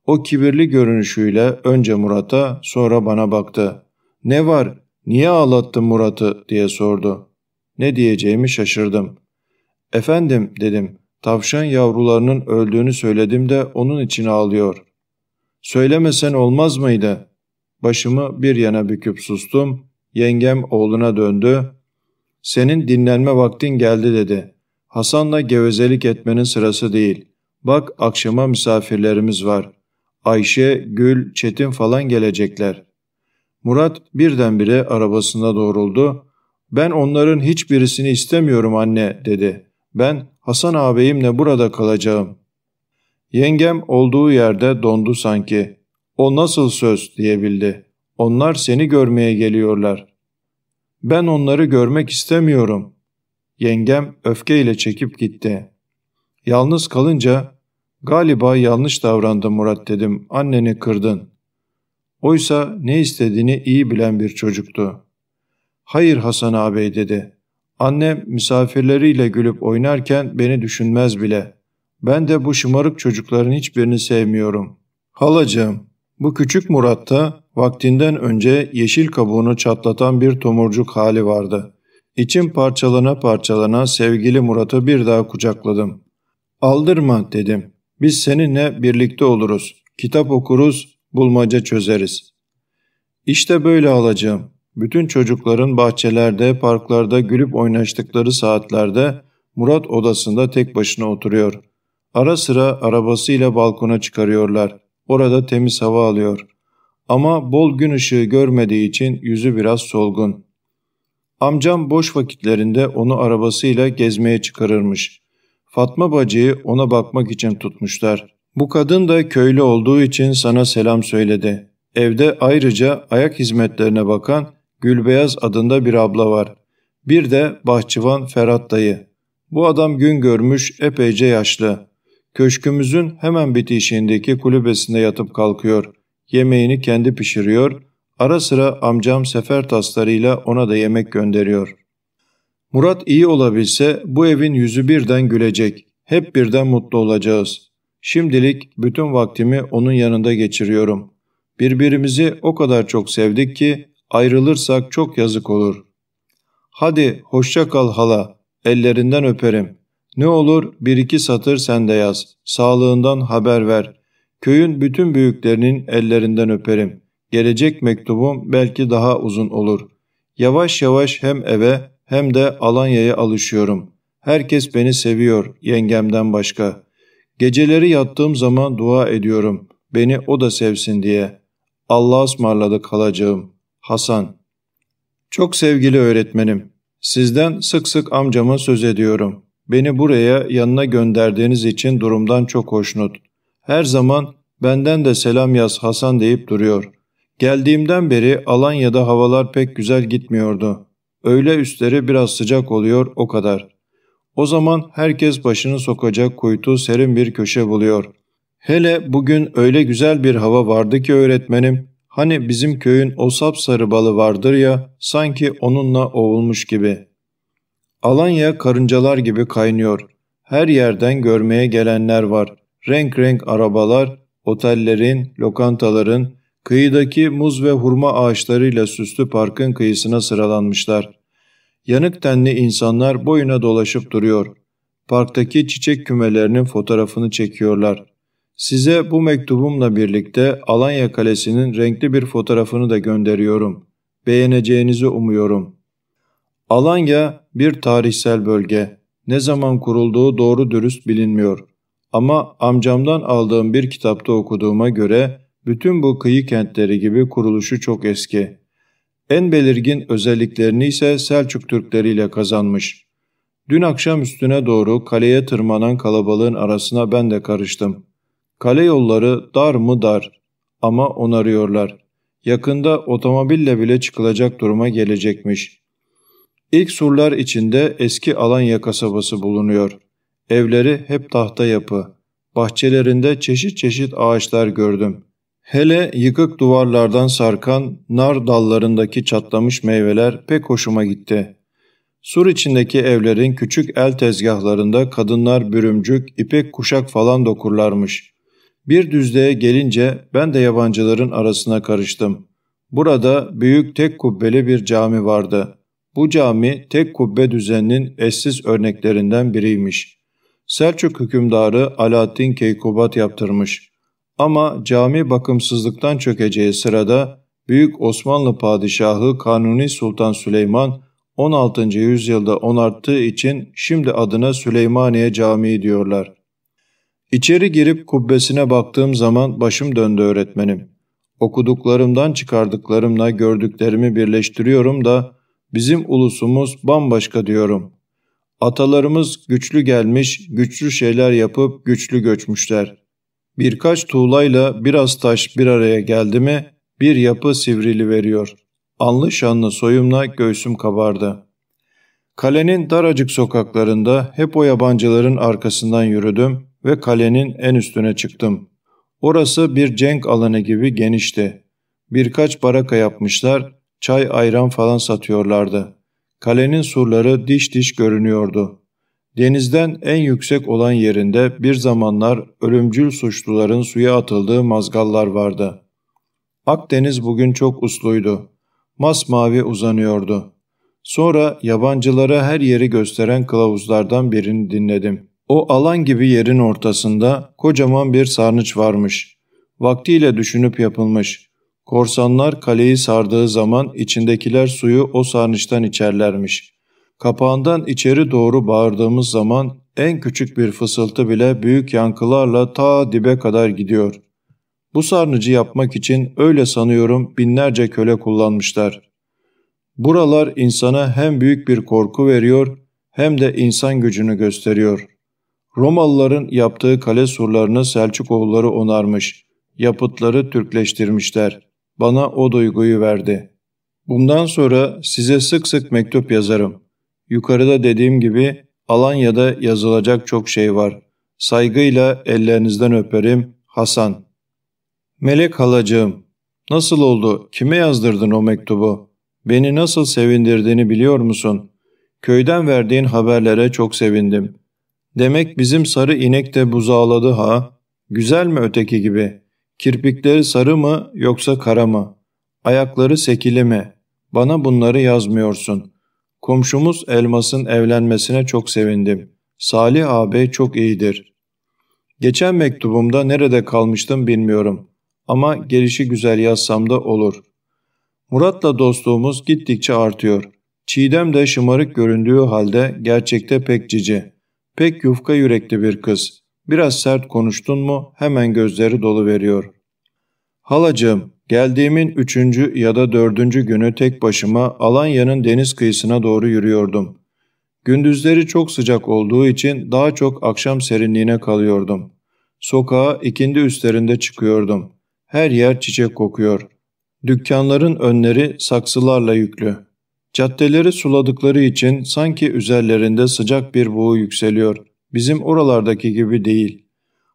O kibirli görünüşüyle önce Murat'a sonra bana baktı. ''Ne var? Niye ağlattın Murat'ı?'' diye sordu. Ne diyeceğimi şaşırdım. ''Efendim'' dedim. ''Tavşan yavrularının öldüğünü söyledim de onun için ağlıyor.'' ''Söylemesen olmaz mıydı?'' Başımı bir yana büküp sustum. Yengem oğluna döndü. ''Senin dinlenme vaktin geldi.'' dedi. ''Hasan'la gevezelik etmenin sırası değil. Bak akşama misafirlerimiz var. Ayşe, Gül, Çetin falan gelecekler. Murat birdenbire arabasında doğruldu. Ben onların hiçbirisini istemiyorum anne dedi. Ben Hasan ağabeyimle burada kalacağım. Yengem olduğu yerde dondu sanki. O nasıl söz diyebildi. Onlar seni görmeye geliyorlar. Ben onları görmek istemiyorum. Yengem öfkeyle çekip gitti. Yalnız kalınca Galiba yanlış davrandım Murat dedim. Anneni kırdın. Oysa ne istediğini iyi bilen bir çocuktu. Hayır Hasan ağabey dedi. Annem misafirleriyle gülüp oynarken beni düşünmez bile. Ben de bu şımarık çocukların hiçbirini sevmiyorum. Halacığım, bu küçük Murat'ta vaktinden önce yeşil kabuğunu çatlatan bir tomurcuk hali vardı. İçim parçalana parçalana sevgili Murat'ı bir daha kucakladım. Aldırma dedim. Biz seninle birlikte oluruz. Kitap okuruz, bulmaca çözeriz. İşte böyle alacağım. Bütün çocukların bahçelerde, parklarda gülüp oynaştıkları saatlerde Murat odasında tek başına oturuyor. Ara sıra arabasıyla balkona çıkarıyorlar. Orada temiz hava alıyor. Ama bol gün ışığı görmediği için yüzü biraz solgun. Amcam boş vakitlerinde onu arabasıyla gezmeye çıkarırmış. Fatma bacıyı ona bakmak için tutmuşlar. Bu kadın da köylü olduğu için sana selam söyledi. Evde ayrıca ayak hizmetlerine bakan Gülbeyaz adında bir abla var. Bir de bahçıvan Ferhat dayı. Bu adam gün görmüş epeyce yaşlı. Köşkümüzün hemen bitişiğindeki kulübesinde yatıp kalkıyor. Yemeğini kendi pişiriyor. Ara sıra amcam sefer taslarıyla ona da yemek gönderiyor. Murat iyi olabilse bu evin yüzü birden gülecek. Hep birden mutlu olacağız. Şimdilik bütün vaktimi onun yanında geçiriyorum. Birbirimizi o kadar çok sevdik ki ayrılırsak çok yazık olur. Hadi hoşça kal hala. Ellerinden öperim. Ne olur bir iki satır sen de yaz. Sağlığından haber ver. Köyün bütün büyüklerinin ellerinden öperim. Gelecek mektubum belki daha uzun olur. Yavaş yavaş hem eve hem de Alanya'ya alışıyorum. Herkes beni seviyor yengemden başka. Geceleri yattığım zaman dua ediyorum. Beni o da sevsin diye. Allah'a ısmarladık kalacağım. Hasan Çok sevgili öğretmenim. Sizden sık sık amcama söz ediyorum. Beni buraya yanına gönderdiğiniz için durumdan çok hoşnut. Her zaman benden de selam yaz Hasan deyip duruyor. Geldiğimden beri Alanya'da havalar pek güzel gitmiyordu. Öğle üstleri biraz sıcak oluyor o kadar. O zaman herkes başını sokacak kuytu serin bir köşe buluyor. Hele bugün öyle güzel bir hava vardı ki öğretmenim, hani bizim köyün o sapsarı balı vardır ya, sanki onunla ovulmuş gibi. Alanya karıncalar gibi kaynıyor. Her yerden görmeye gelenler var. Renk renk arabalar, otellerin, lokantaların, kıyıdaki muz ve hurma ağaçlarıyla süslü parkın kıyısına sıralanmışlar. Yanık tenli insanlar boyuna dolaşıp duruyor. Parktaki çiçek kümelerinin fotoğrafını çekiyorlar. Size bu mektubumla birlikte Alanya Kalesi'nin renkli bir fotoğrafını da gönderiyorum. Beğeneceğinizi umuyorum. Alanya bir tarihsel bölge. Ne zaman kurulduğu doğru dürüst bilinmiyor. Ama amcamdan aldığım bir kitapta okuduğuma göre bütün bu kıyı kentleri gibi kuruluşu çok eski. En belirgin özelliklerini ise Selçuk Türkleri ile kazanmış. Dün akşam üstüne doğru kaleye tırmanan kalabalığın arasına ben de karıştım. Kale yolları dar mı dar ama onarıyorlar. Yakında otomobille bile çıkılacak duruma gelecekmiş. İlk surlar içinde eski Alanya kasabası bulunuyor. Evleri hep tahta yapı. Bahçelerinde çeşit çeşit ağaçlar gördüm. Hele yıkık duvarlardan sarkan nar dallarındaki çatlamış meyveler pek hoşuma gitti. Sur içindeki evlerin küçük el tezgahlarında kadınlar bürümcük, ipek kuşak falan dokurlarmış. Bir düzlüğe gelince ben de yabancıların arasına karıştım. Burada büyük tek kubbeli bir cami vardı. Bu cami tek kubbe düzeninin eşsiz örneklerinden biriymiş. Selçuk hükümdarı Alaaddin Keykubat yaptırmış. Ama cami bakımsızlıktan çökeceği sırada Büyük Osmanlı Padişahı Kanuni Sultan Süleyman 16. yüzyılda onarttığı için şimdi adına Süleymaniye Camii diyorlar. İçeri girip kubbesine baktığım zaman başım döndü öğretmenim. Okuduklarımdan çıkardıklarımla gördüklerimi birleştiriyorum da bizim ulusumuz bambaşka diyorum. Atalarımız güçlü gelmiş, güçlü şeyler yapıp güçlü göçmüşler. Birkaç tuğlayla biraz taş bir araya geldi mi bir yapı sivrili veriyor. Anlı şanlı soyumla göğsüm kabardı. Kalenin daracık sokaklarında hep o yabancıların arkasından yürüdüm ve kalenin en üstüne çıktım. Orası bir cenk alanı gibi genişti. Birkaç baraka yapmışlar, çay ayran falan satıyorlardı. Kalenin surları diş diş görünüyordu. Denizden en yüksek olan yerinde bir zamanlar ölümcül suçluların suya atıldığı mazgallar vardı. Akdeniz bugün çok usluydu. Masmavi uzanıyordu. Sonra yabancılara her yeri gösteren kılavuzlardan birini dinledim. O alan gibi yerin ortasında kocaman bir sarnıç varmış. Vaktiyle düşünüp yapılmış. Korsanlar kaleyi sardığı zaman içindekiler suyu o sarnıçtan içerlermiş. Kapağından içeri doğru bağırdığımız zaman en küçük bir fısıltı bile büyük yankılarla ta dibe kadar gidiyor. Bu sarnıcı yapmak için öyle sanıyorum binlerce köle kullanmışlar. Buralar insana hem büyük bir korku veriyor hem de insan gücünü gösteriyor. Romalıların yaptığı kale surlarını Selçukoğulları onarmış, yapıtları Türkleştirmişler. Bana o duyguyu verdi. Bundan sonra size sık sık mektup yazarım. Yukarıda dediğim gibi Alanya'da yazılacak çok şey var. Saygıyla ellerinizden öperim Hasan. Melek halacığım, nasıl oldu? Kime yazdırdın o mektubu? Beni nasıl sevindirdiğini biliyor musun? Köyden verdiğin haberlere çok sevindim. Demek bizim sarı inek de buzağladı ha? Güzel mi öteki gibi? Kirpikleri sarı mı yoksa kara mı? Ayakları sekili mi? Bana bunları yazmıyorsun. Komşumuz Elmas'ın evlenmesine çok sevindim. Salih ağabey çok iyidir. Geçen mektubumda nerede kalmıştım bilmiyorum. ama gelişi güzel yazsam da olur. Murat'la dostluğumuz gittikçe artıyor. Çiğdem de şımarık göründüğü halde gerçekte pek cici. Pek yufka yürekli bir kız. Biraz sert konuştun mu hemen gözleri dolu veriyor. Halacığım, geldiğimin üçüncü ya da dördüncü günü tek başıma Alanya'nın deniz kıyısına doğru yürüyordum. Gündüzleri çok sıcak olduğu için daha çok akşam serinliğine kalıyordum. Sokağa ikindi üstlerinde çıkıyordum. Her yer çiçek kokuyor. Dükkanların önleri saksılarla yüklü. Caddeleri suladıkları için sanki üzerlerinde sıcak bir buğu yükseliyor. Bizim oralardaki gibi değil.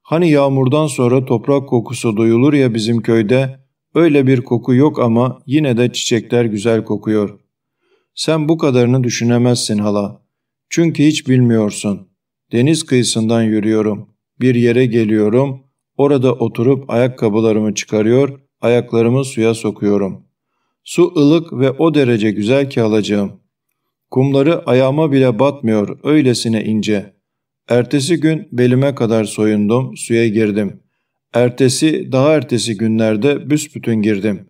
Hani yağmurdan sonra toprak kokusu duyulur ya bizim köyde, öyle bir koku yok ama yine de çiçekler güzel kokuyor. Sen bu kadarını düşünemezsin hala. Çünkü hiç bilmiyorsun. Deniz kıyısından yürüyorum. Bir yere geliyorum. Orada oturup ayakkabılarımı çıkarıyor, ayaklarımı suya sokuyorum. Su ılık ve o derece güzel ki alacağım. Kumları ayağıma bile batmıyor, öylesine ince. Ertesi gün belime kadar soyundum, suya girdim. Ertesi, daha ertesi günlerde büsbütün girdim.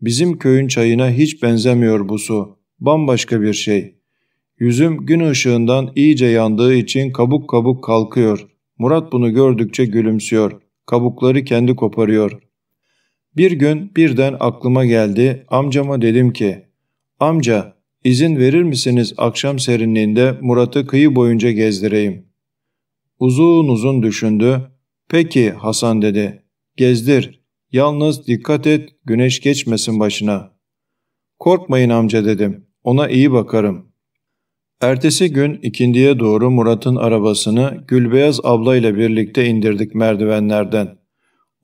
Bizim köyün çayına hiç benzemiyor bu su. Bambaşka bir şey. Yüzüm gün ışığından iyice yandığı için kabuk kabuk kalkıyor. Murat bunu gördükçe gülümsüyor. Kabukları kendi koparıyor. Bir gün birden aklıma geldi. Amcama dedim ki, amca izin verir misiniz akşam serinliğinde Murat'ı kıyı boyunca gezdireyim. Uzun uzun düşündü. Peki Hasan dedi. Gezdir. Yalnız dikkat et güneş geçmesin başına. Korkmayın amca dedim. Ona iyi bakarım. Ertesi gün ikindiye doğru Murat'ın arabasını Gülbeyaz ablayla birlikte indirdik merdivenlerden.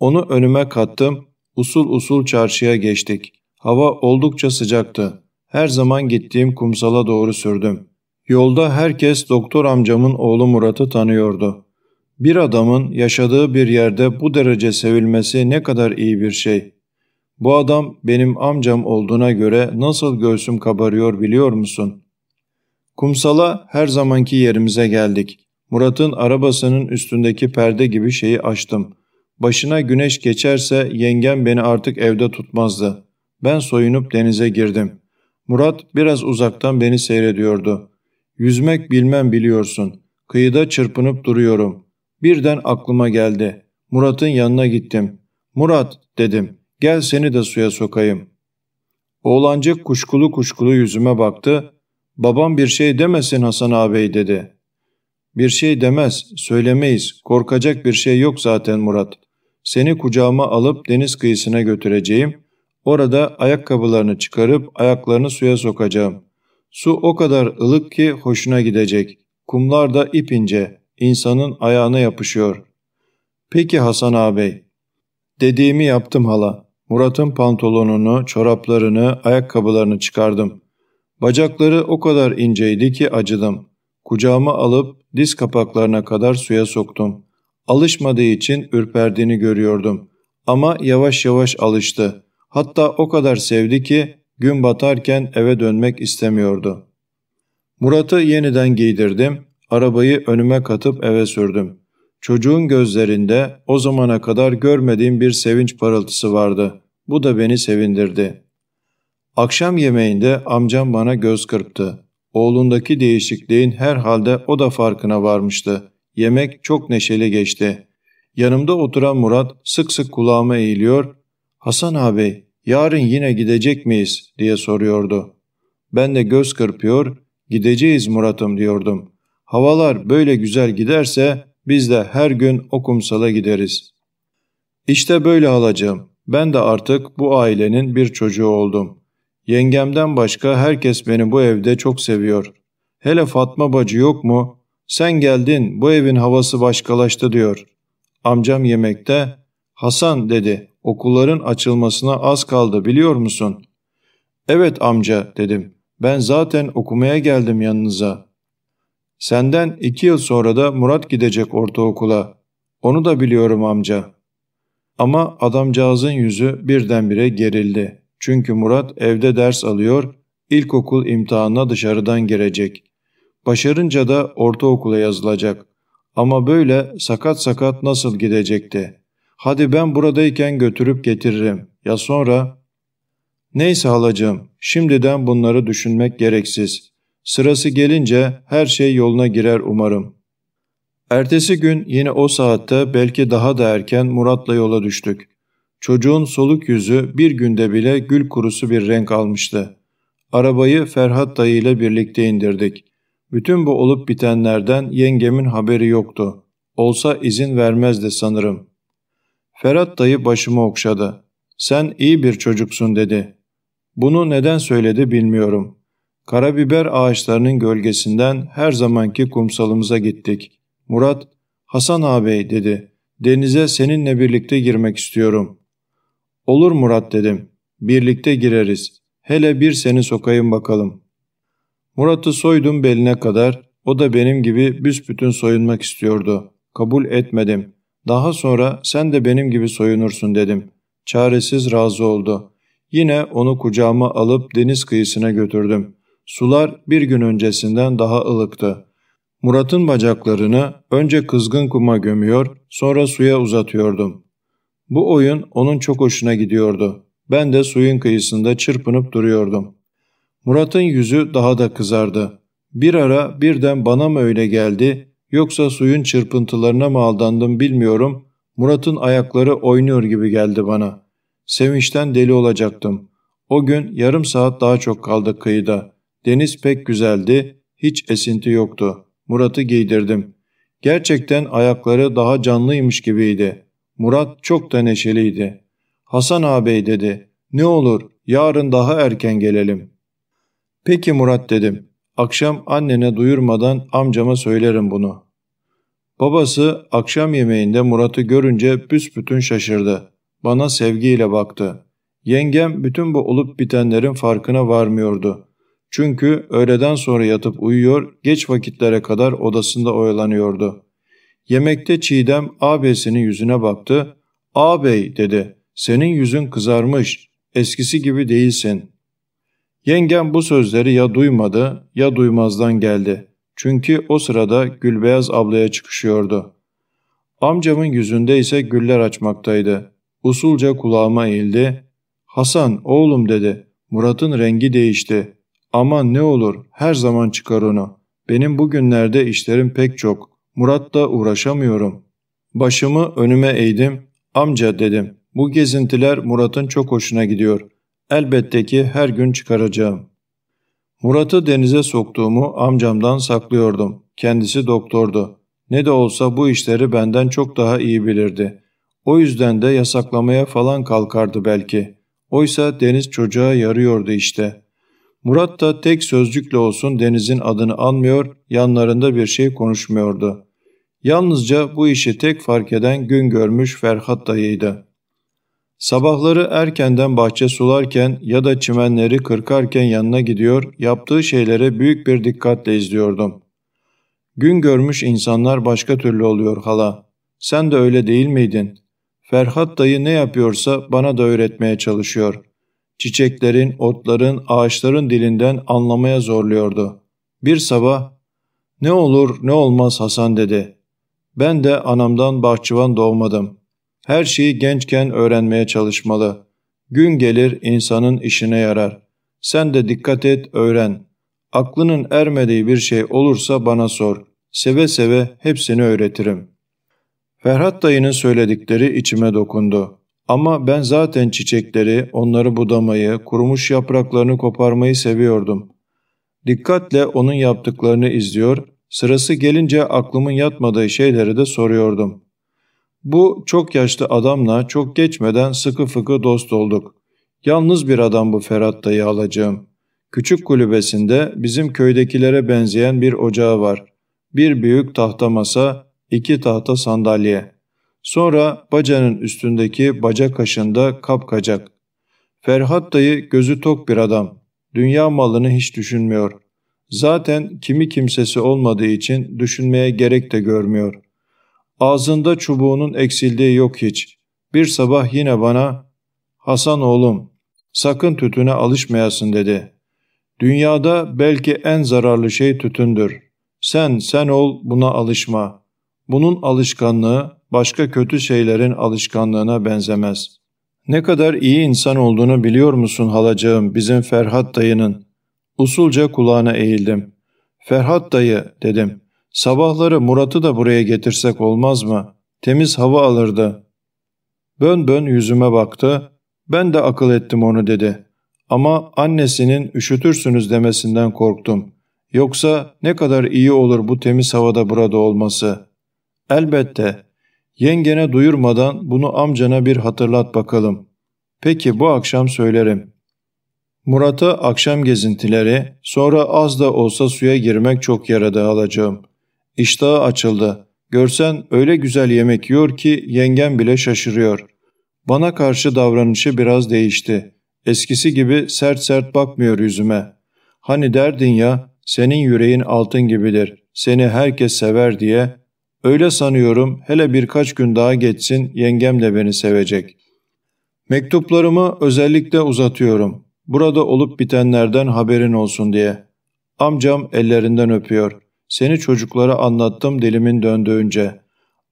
Onu önüme kattım, usul usul çarşıya geçtik. Hava oldukça sıcaktı. Her zaman gittiğim kumsala doğru sürdüm. Yolda herkes doktor amcamın oğlu Murat'ı tanıyordu. Bir adamın yaşadığı bir yerde bu derece sevilmesi ne kadar iyi bir şey. Bu adam benim amcam olduğuna göre nasıl göğsüm kabarıyor biliyor musun? Kumsala her zamanki yerimize geldik. Murat'ın arabasının üstündeki perde gibi şeyi açtım. Başına güneş geçerse yengem beni artık evde tutmazdı. Ben soyunup denize girdim. Murat biraz uzaktan beni seyrediyordu. Yüzmek bilmem biliyorsun. Kıyıda çırpınıp duruyorum. Birden aklıma geldi. Murat'ın yanına gittim. Murat dedim. Gel seni de suya sokayım. Oğlancık kuşkulu kuşkulu yüzüme baktı. Babam bir şey demesin Hasan ağabey dedi. Bir şey demez, söylemeyiz. Korkacak bir şey yok zaten Murat. Seni kucağıma alıp deniz kıyısına götüreceğim. Orada ayakkabılarını çıkarıp ayaklarını suya sokacağım. Su o kadar ılık ki hoşuna gidecek. Kumlar da ipince, insanın ayağına yapışıyor. Peki Hasan ağabey. Dediğimi yaptım hala. Murat'ın pantolonunu, çoraplarını, ayakkabılarını çıkardım. Bacakları o kadar inceydi ki acıdım. Kucağıma alıp diz kapaklarına kadar suya soktum. Alışmadığı için ürperdiğini görüyordum. Ama yavaş yavaş alıştı. Hatta o kadar sevdi ki gün batarken eve dönmek istemiyordu. Murat'ı yeniden giydirdim. Arabayı önüme katıp eve sürdüm. Çocuğun gözlerinde o zamana kadar görmediğim bir sevinç parıltısı vardı. Bu da beni sevindirdi. Akşam yemeğinde amcam bana göz kırptı. Oğlundaki değişikliğin herhalde o da farkına varmıştı. Yemek çok neşeli geçti. Yanımda oturan Murat sık sık kulağıma eğiliyor. Hasan abi yarın yine gidecek miyiz diye soruyordu. Ben de göz kırpıyor, gideceğiz Murat'ım diyordum. Havalar böyle güzel giderse biz de her gün o kumsala gideriz. İşte böyle halacığım. Ben de artık bu ailenin bir çocuğu oldum. Yengemden başka herkes beni bu evde çok seviyor. Hele Fatma bacı yok mu? Sen geldin bu evin havası başkalaştı diyor. Amcam yemekte Hasan dedi okulların açılmasına az kaldı biliyor musun? Evet amca dedim. Ben zaten okumaya geldim yanınıza. Senden iki yıl sonra da Murat gidecek ortaokula. Onu da biliyorum amca. Ama adamcağızın yüzü birdenbire gerildi. Çünkü Murat evde ders alıyor, ilkokul imtihanına dışarıdan girecek. Başarınca da ortaokula yazılacak. Ama böyle sakat sakat nasıl gidecekti? Hadi ben buradayken götürüp getiririm. Ya sonra? Neyse halacığım, şimdiden bunları düşünmek gereksiz. Sırası gelince her şey yoluna girer umarım. Ertesi gün yine o saatte belki daha da erken Murat'la yola düştük. Çocuğun soluk yüzü bir günde bile gül kurusu bir renk almıştı. Arabayı Ferhat dayı ile birlikte indirdik. Bütün bu olup bitenlerden yengemin haberi yoktu. Olsa izin vermezdi sanırım. Ferhat dayı başımı okşadı. Sen iyi bir çocuksun dedi. Bunu neden söyledi bilmiyorum. Karabiber ağaçlarının gölgesinden her zamanki kumsalımıza gittik. Murat, Hasan ağabey dedi. Denize seninle birlikte girmek istiyorum. Olur Murat dedim. Birlikte gireriz. Hele bir seni sokayım bakalım. Murat'ı soydum beline kadar. O da benim gibi büsbütün soyunmak istiyordu. Kabul etmedim. Daha sonra sen de benim gibi soyunursun dedim. Çaresiz razı oldu. Yine onu kucağıma alıp deniz kıyısına götürdüm. Sular bir gün öncesinden daha ılıktı. Murat'ın bacaklarını önce kızgın kuma gömüyor, sonra suya uzatıyordum. Bu oyun onun çok hoşuna gidiyordu. Ben de suyun kıyısında çırpınıp duruyordum. Murat'ın yüzü daha da kızardı. Bir ara birden bana mı öyle geldi yoksa suyun çırpıntılarına mı aldandım bilmiyorum. Murat'ın ayakları oynuyor gibi geldi bana. Sevinçten deli olacaktım. O gün yarım saat daha çok kaldık kıyıda. Deniz pek güzeldi, hiç esinti yoktu. Murat'ı giydirdim. Gerçekten ayakları daha canlıymış gibiydi. Murat çok da neşeliydi. Hasan ağabey dedi. Ne olur yarın daha erken gelelim. Peki Murat dedim. Akşam annene duyurmadan amcama söylerim bunu. Babası akşam yemeğinde Murat'ı görünce büsbütün şaşırdı. Bana sevgiyle baktı. Yengem bütün bu olup bitenlerin farkına varmıyordu. Çünkü öğleden sonra yatıp uyuyor, geç vakitlere kadar odasında oyalanıyordu. Yemekte Çiğdem ağabeyisinin yüzüne baktı. Ağabey dedi, senin yüzün kızarmış, eskisi gibi değilsin. Yengem bu sözleri ya duymadı ya duymazdan geldi. Çünkü o sırada Gülbeyaz ablaya çıkışıyordu. Amcamın yüzünde ise güller açmaktaydı. Usulca kulağıma eğildi. Hasan oğlum dedi. Murat'ın rengi değişti. Aman ne olur her zaman çıkar onu. Benim bugünlerde işlerim pek çok. Murat'la uğraşamıyorum. Başımı önüme eğdim. Amca dedim. Bu gezintiler Murat'ın çok hoşuna gidiyor. Elbette ki her gün çıkaracağım. Murat'ı denize soktuğumu amcamdan saklıyordum. Kendisi doktordu. Ne de olsa bu işleri benden çok daha iyi bilirdi. O yüzden de yasaklamaya falan kalkardı belki. Oysa Deniz çocuğa yarıyordu işte. Murat da tek sözcükle olsun Deniz'in adını anmıyor, yanlarında bir şey konuşmuyordu. Yalnızca bu işi tek fark eden gün görmüş Ferhat dayıydı. Sabahları erkenden bahçe sularken ya da çimenleri kırkarken yanına gidiyor, yaptığı şeylere büyük bir dikkatle izliyordum. Gün görmüş insanlar başka türlü oluyor hala. Sen de öyle değil miydin? Ferhat dayı ne yapıyorsa bana da öğretmeye çalışıyor. Çiçeklerin, otların, ağaçların dilinden anlamaya zorluyordu. Bir sabah, ne olur ne olmaz Hasan dedi. Ben de anamdan bahçıvan doğmadım. Her şeyi gençken öğrenmeye çalışmalı. Gün gelir insanın işine yarar. Sen de dikkat et öğren. Aklının ermediği bir şey olursa bana sor. Seve seve hepsini öğretirim. Ferhat dayının söyledikleri içime dokundu. Ama ben zaten çiçekleri, onları budamayı, kurumuş yapraklarını koparmayı seviyordum. Dikkatle onun yaptıklarını izliyor, sırası gelince aklımın yatmadığı şeyleri de soruyordum. Bu çok yaşlı adamla çok geçmeden sıkı fıkı dost olduk. Yalnız bir adam bu Ferhat dayı alacağım. Küçük kulübesinde bizim köydekilere benzeyen bir ocağı var. Bir büyük tahta masa, iki tahta sandalye. Sonra bacanın üstündeki baca kaşında kapkacak. Ferhat dayı gözü tok bir adam. Dünya malını hiç düşünmüyor. Zaten kimi kimsesi olmadığı için düşünmeye gerek de görmüyor. Ağzında çubuğunun eksildiği yok hiç. Bir sabah yine bana ''Hasan oğlum, sakın tütüne alışmayasın.'' dedi. ''Dünyada belki en zararlı şey tütündür. Sen, sen ol buna alışma. Bunun alışkanlığı başka kötü şeylerin alışkanlığına benzemez. Ne kadar iyi insan olduğunu biliyor musun halacığım bizim Ferhat dayının? Usulca kulağına eğildim. Ferhat dayı dedim. Sabahları Murat'ı da buraya getirsek olmaz mı? Temiz hava alırdı. Bön bön yüzüme baktı. Ben de akıl ettim onu dedi. Ama annesinin üşütürsünüz demesinden korktum. Yoksa ne kadar iyi olur bu temiz havada burada olması. Elbette. Yengene duyurmadan bunu amcana bir hatırlat bakalım. Peki bu akşam söylerim. Murat'a akşam gezintileri, sonra az da olsa suya girmek çok yaradı alacağım. İştahı açıldı. Görsen öyle güzel yemek yiyor ki yengem bile şaşırıyor. Bana karşı davranışı biraz değişti. Eskisi gibi sert sert bakmıyor yüzüme. Hani derdin ya, senin yüreğin altın gibidir, seni herkes sever diye. Öyle sanıyorum, hele birkaç gün daha geçsin yengem de beni sevecek. Mektuplarımı özellikle uzatıyorum. Burada olup bitenlerden haberin olsun diye. Amcam ellerinden öpüyor. Seni çocuklara anlattım dilimin döndüğünce.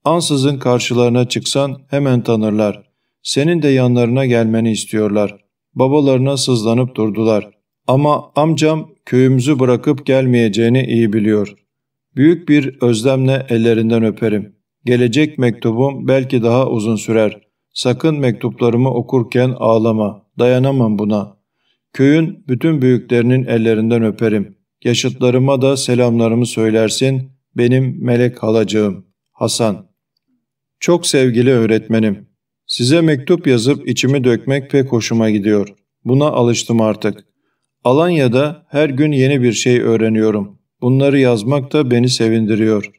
Ansızın karşılarına çıksan hemen tanırlar. Senin de yanlarına gelmeni istiyorlar. Babalarına sızlanıp durdular. Ama amcam köyümüzü bırakıp gelmeyeceğini iyi biliyor. Büyük bir özlemle ellerinden öperim. Gelecek mektubum belki daha uzun sürer. Sakın mektuplarımı okurken ağlama. Dayanamam buna. Köyün bütün büyüklerinin ellerinden öperim. Yaşıtlarıma da selamlarımı söylersin. Benim melek halacığım. Hasan. Çok sevgili öğretmenim. Size mektup yazıp içimi dökmek pek hoşuma gidiyor. Buna alıştım artık. Alanya'da her gün yeni bir şey öğreniyorum. Bunları yazmak da beni sevindiriyor.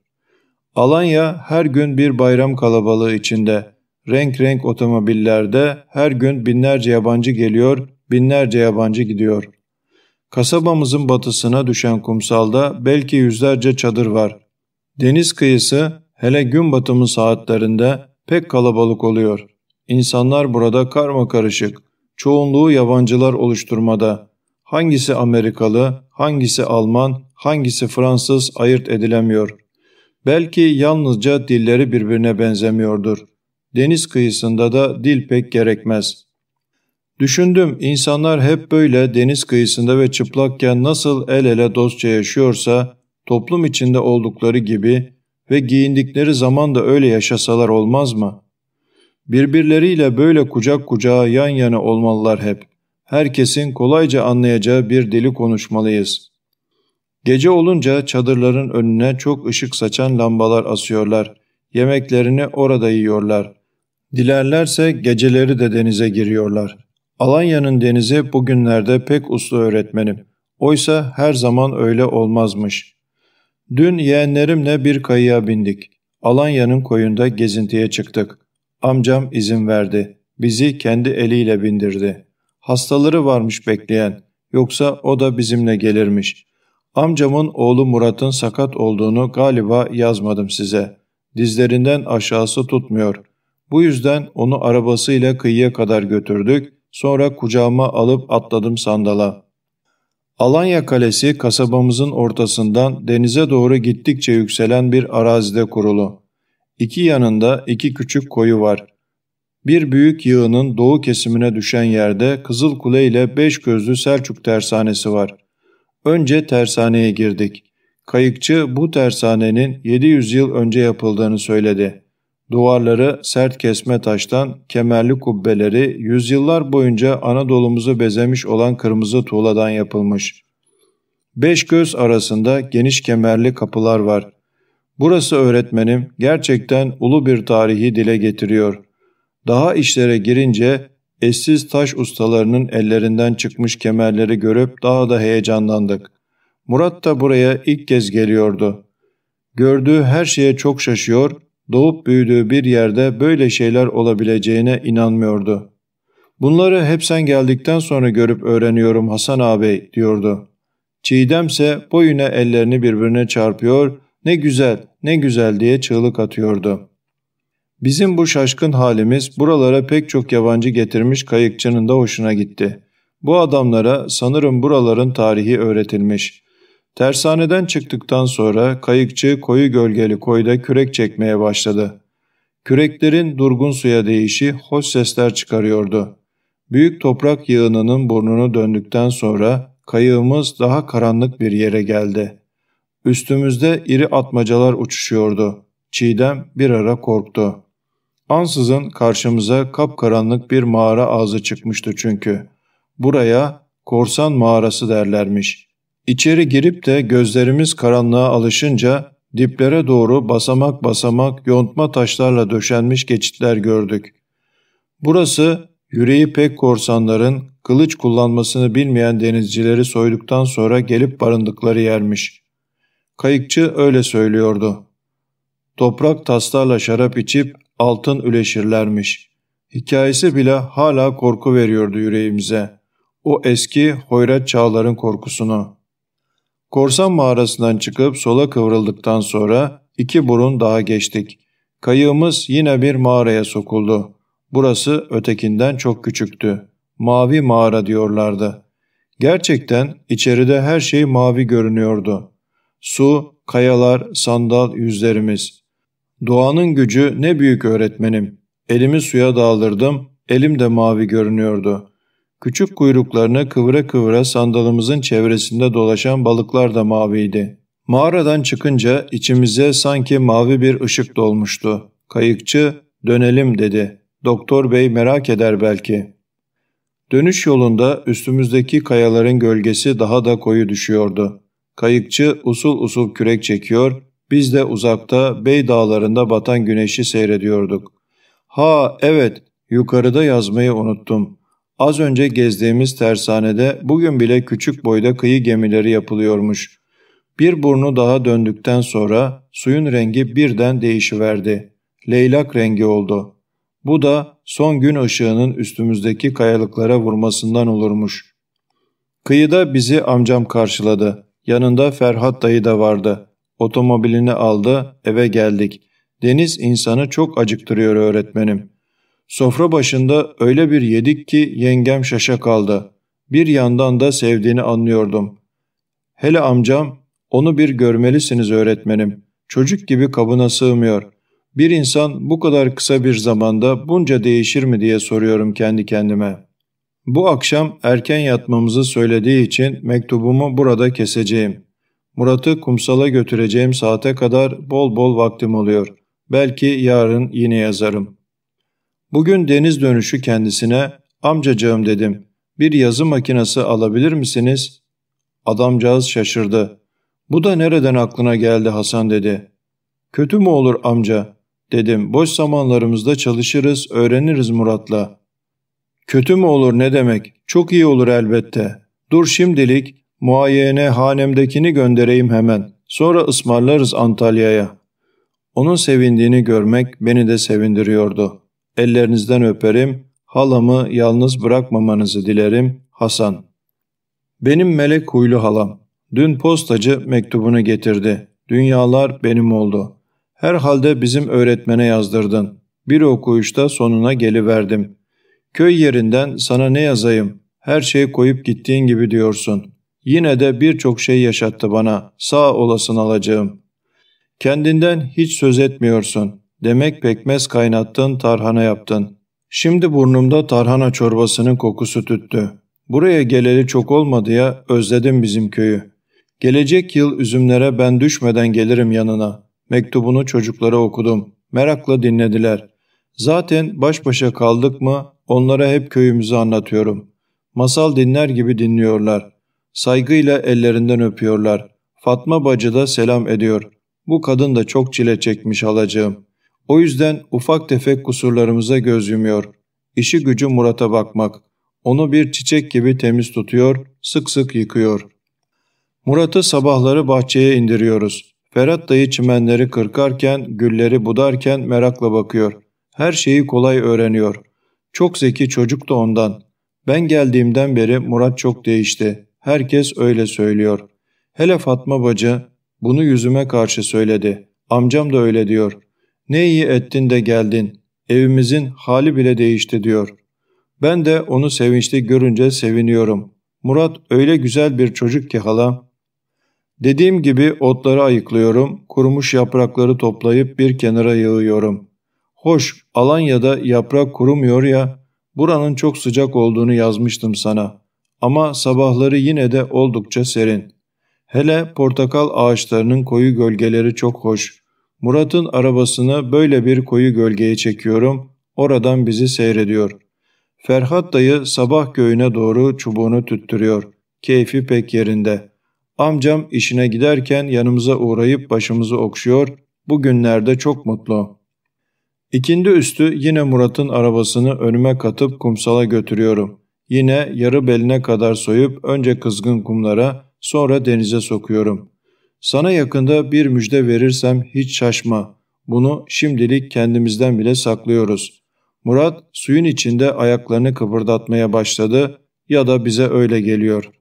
Alanya her gün bir bayram kalabalığı içinde. Renk renk otomobillerde her gün binlerce yabancı geliyor, binlerce yabancı gidiyor. Kasabamızın batısına düşen kumsalda belki yüzlerce çadır var. Deniz kıyısı hele gün batımı saatlerinde pek kalabalık oluyor. İnsanlar burada karma karışık. Çoğunluğu yabancılar oluşturmada. Hangisi Amerikalı, hangisi Alman, hangisi Fransız ayırt edilemiyor. Belki yalnızca dilleri birbirine benzemiyordur. Deniz kıyısında da dil pek gerekmez. Düşündüm insanlar hep böyle deniz kıyısında ve çıplakken nasıl el ele dostça yaşıyorsa toplum içinde oldukları gibi ve giyindikleri zaman da öyle yaşasalar olmaz mı? Birbirleriyle böyle kucak kucağa yan yana olmalılar hep. Herkesin kolayca anlayacağı bir dili konuşmalıyız. Gece olunca çadırların önüne çok ışık saçan lambalar asıyorlar. Yemeklerini orada yiyorlar. Dilerlerse geceleri de denize giriyorlar. Alanya'nın denizi bugünlerde pek uslu öğretmenim. Oysa her zaman öyle olmazmış. Dün yeğenlerimle bir kayığa bindik. Alanya'nın koyunda gezintiye çıktık. Amcam izin verdi. Bizi kendi eliyle bindirdi. Hastaları varmış bekleyen. Yoksa o da bizimle gelirmiş. Amcamın oğlu Murat'ın sakat olduğunu galiba yazmadım size. Dizlerinden aşağısı tutmuyor. Bu yüzden onu arabasıyla kıyıya kadar götürdük. Sonra kucağıma alıp atladım sandala. Alanya Kalesi kasabamızın ortasından denize doğru gittikçe yükselen bir arazide kurulu. İki yanında iki küçük koyu var. Bir büyük yığının doğu kesimine düşen yerde Kızıl Kule ile Beş Gözlü Selçuk tersanesi var. Önce tersaneye girdik. Kayıkçı bu tersanenin 700 yıl önce yapıldığını söyledi. Duvarları sert kesme taştan, kemerli kubbeleri yüzyıllar boyunca Anadolu'muzu bezemiş olan kırmızı tuğladan yapılmış. Beş göz arasında geniş kemerli kapılar var. Burası öğretmenim gerçekten ulu bir tarihi dile getiriyor. Daha işlere girince eşsiz taş ustalarının ellerinden çıkmış kemerleri görüp daha da heyecanlandık. Murat da buraya ilk kez geliyordu. Gördüğü her şeye çok şaşıyor, doğup büyüdüğü bir yerde böyle şeyler olabileceğine inanmıyordu. Bunları hep sen geldikten sonra görüp öğreniyorum Hasan ağabey diyordu. Çiğdemse boyuna ellerini birbirine çarpıyor, ne güzel, ne güzel diye çığlık atıyordu. Bizim bu şaşkın halimiz buralara pek çok yabancı getirmiş kayıkçının da hoşuna gitti. Bu adamlara sanırım buraların tarihi öğretilmiş. Tersaneden çıktıktan sonra kayıkçı koyu gölgeli koyda kürek çekmeye başladı. Küreklerin durgun suya değişi hoş sesler çıkarıyordu. Büyük toprak yığınının burnunu döndükten sonra kayığımız daha karanlık bir yere geldi. Üstümüzde iri atmacalar uçuşuyordu. Çiğdem bir ara korktu. Ansızın karşımıza kapkaranlık bir mağara ağzı çıkmıştı çünkü. Buraya korsan mağarası derlermiş. İçeri girip de gözlerimiz karanlığa alışınca diplere doğru basamak basamak yontma taşlarla döşenmiş geçitler gördük. Burası yüreği pek korsanların kılıç kullanmasını bilmeyen denizcileri soyduktan sonra gelip barındıkları yermiş. Kayıkçı öyle söylüyordu. Toprak taslarla şarap içip altın üleşirlermiş. Hikayesi bile hala korku veriyordu yüreğimize. O eski hoyrat çağların korkusunu. Korsan mağarasından çıkıp sola kıvrıldıktan sonra iki burun daha geçtik. Kayığımız yine bir mağaraya sokuldu. Burası ötekinden çok küçüktü. Mavi mağara diyorlardı. Gerçekten içeride her şey mavi görünüyordu. Su, kayalar, sandal, yüzlerimiz. Doğanın gücü ne büyük öğretmenim. Elimi suya daldırdım, elim de mavi görünüyordu. Küçük kuyruklarını kıvıra kıvıra sandalımızın çevresinde dolaşan balıklar da maviydi. Mağaradan çıkınca içimize sanki mavi bir ışık dolmuştu. Kayıkçı, dönelim dedi. Doktor bey merak eder belki. Dönüş yolunda üstümüzdeki kayaların gölgesi daha da koyu düşüyordu. Kayıkçı usul usul kürek çekiyor, biz de uzakta Bey dağlarında batan güneşi seyrediyorduk. Ha evet, yukarıda yazmayı unuttum. Az önce gezdiğimiz tersanede bugün bile küçük boyda kıyı gemileri yapılıyormuş. Bir burnu daha döndükten sonra suyun rengi birden değişiverdi. Leylak rengi oldu. Bu da son gün ışığının üstümüzdeki kayalıklara vurmasından olurmuş. Kıyıda bizi amcam karşıladı. Yanında Ferhat dayı da vardı. Otomobilini aldı, eve geldik. Deniz insanı çok acıktırıyor öğretmenim. Sofra başında öyle bir yedik ki yengem şaşa kaldı. Bir yandan da sevdiğini anlıyordum. Hele amcam, onu bir görmelisiniz öğretmenim. Çocuk gibi kabına sığmıyor. Bir insan bu kadar kısa bir zamanda bunca değişir mi diye soruyorum kendi kendime. Bu akşam erken yatmamızı söylediği için mektubumu burada keseceğim. Murat'ı kumsala götüreceğim saate kadar bol bol vaktim oluyor. Belki yarın yine yazarım. Bugün deniz dönüşü kendisine amcacığım dedim. Bir yazı makinesi alabilir misiniz? Adamcağız şaşırdı. Bu da nereden aklına geldi Hasan dedi. Kötü mü olur amca? Dedim boş zamanlarımızda çalışırız öğreniriz Murat'la. Kötü mü olur ne demek? Çok iyi olur elbette. Dur şimdilik muayene hanemdekini göndereyim hemen. Sonra ısmarlarız Antalya'ya. Onun sevindiğini görmek beni de sevindiriyordu. Ellerinizden öperim, halamı yalnız bırakmamanızı dilerim Hasan. Benim melek huylu halam. Dün postacı mektubunu getirdi. Dünyalar benim oldu. Herhalde bizim öğretmene yazdırdın. Bir okuyuşta sonuna geliverdim. Köy yerinden sana ne yazayım? Her şeyi koyup gittiğin gibi diyorsun. Yine de birçok şey yaşattı bana. Sağ olasın alacağım. Kendinden hiç söz etmiyorsun. Demek pekmez kaynattın, tarhana yaptın. Şimdi burnumda tarhana çorbasının kokusu tüttü. Buraya geleli çok olmadı ya, özledim bizim köyü. Gelecek yıl üzümlere ben düşmeden gelirim yanına. Mektubunu çocuklara okudum. Merakla dinlediler. Zaten baş başa kaldık mı onlara hep köyümüzü anlatıyorum. Masal dinler gibi dinliyorlar. Saygıyla ellerinden öpüyorlar. Fatma bacı da selam ediyor. Bu kadın da çok çile çekmiş alacağım. O yüzden ufak tefek kusurlarımıza göz yumuyor. İşi gücü Murat'a bakmak. Onu bir çiçek gibi temiz tutuyor, sık sık yıkıyor. Murat'ı sabahları bahçeye indiriyoruz. Ferhat dayı çimenleri kırkarken, gülleri budarken merakla bakıyor. Her şeyi kolay öğreniyor. Çok zeki çocuk da ondan. Ben geldiğimden beri Murat çok değişti. Herkes öyle söylüyor. Hele Fatma bacı bunu yüzüme karşı söyledi. Amcam da öyle diyor. Ne iyi ettin de geldin. Evimizin hali bile değişti diyor. Ben de onu sevinçli görünce seviniyorum. Murat öyle güzel bir çocuk ki hala. Dediğim gibi otları ayıklıyorum, kurumuş yaprakları toplayıp bir kenara yığıyorum. Hoş, Alanya'da yaprak kurumuyor ya, buranın çok sıcak olduğunu yazmıştım sana. Ama sabahları yine de oldukça serin. Hele portakal ağaçlarının koyu gölgeleri çok hoş. Murat'ın arabasını böyle bir koyu gölgeye çekiyorum, oradan bizi seyrediyor. Ferhat dayı sabah göğüne doğru çubuğunu tüttürüyor. Keyfi pek yerinde. Amcam işine giderken yanımıza uğrayıp başımızı okşuyor, bugünlerde çok mutlu. İkindi üstü yine Murat'ın arabasını önüme katıp kumsala götürüyorum. Yine yarı beline kadar soyup önce kızgın kumlara sonra denize sokuyorum. Sana yakında bir müjde verirsem hiç şaşma. Bunu şimdilik kendimizden bile saklıyoruz. Murat suyun içinde ayaklarını kıpırdatmaya başladı ya da bize öyle geliyor.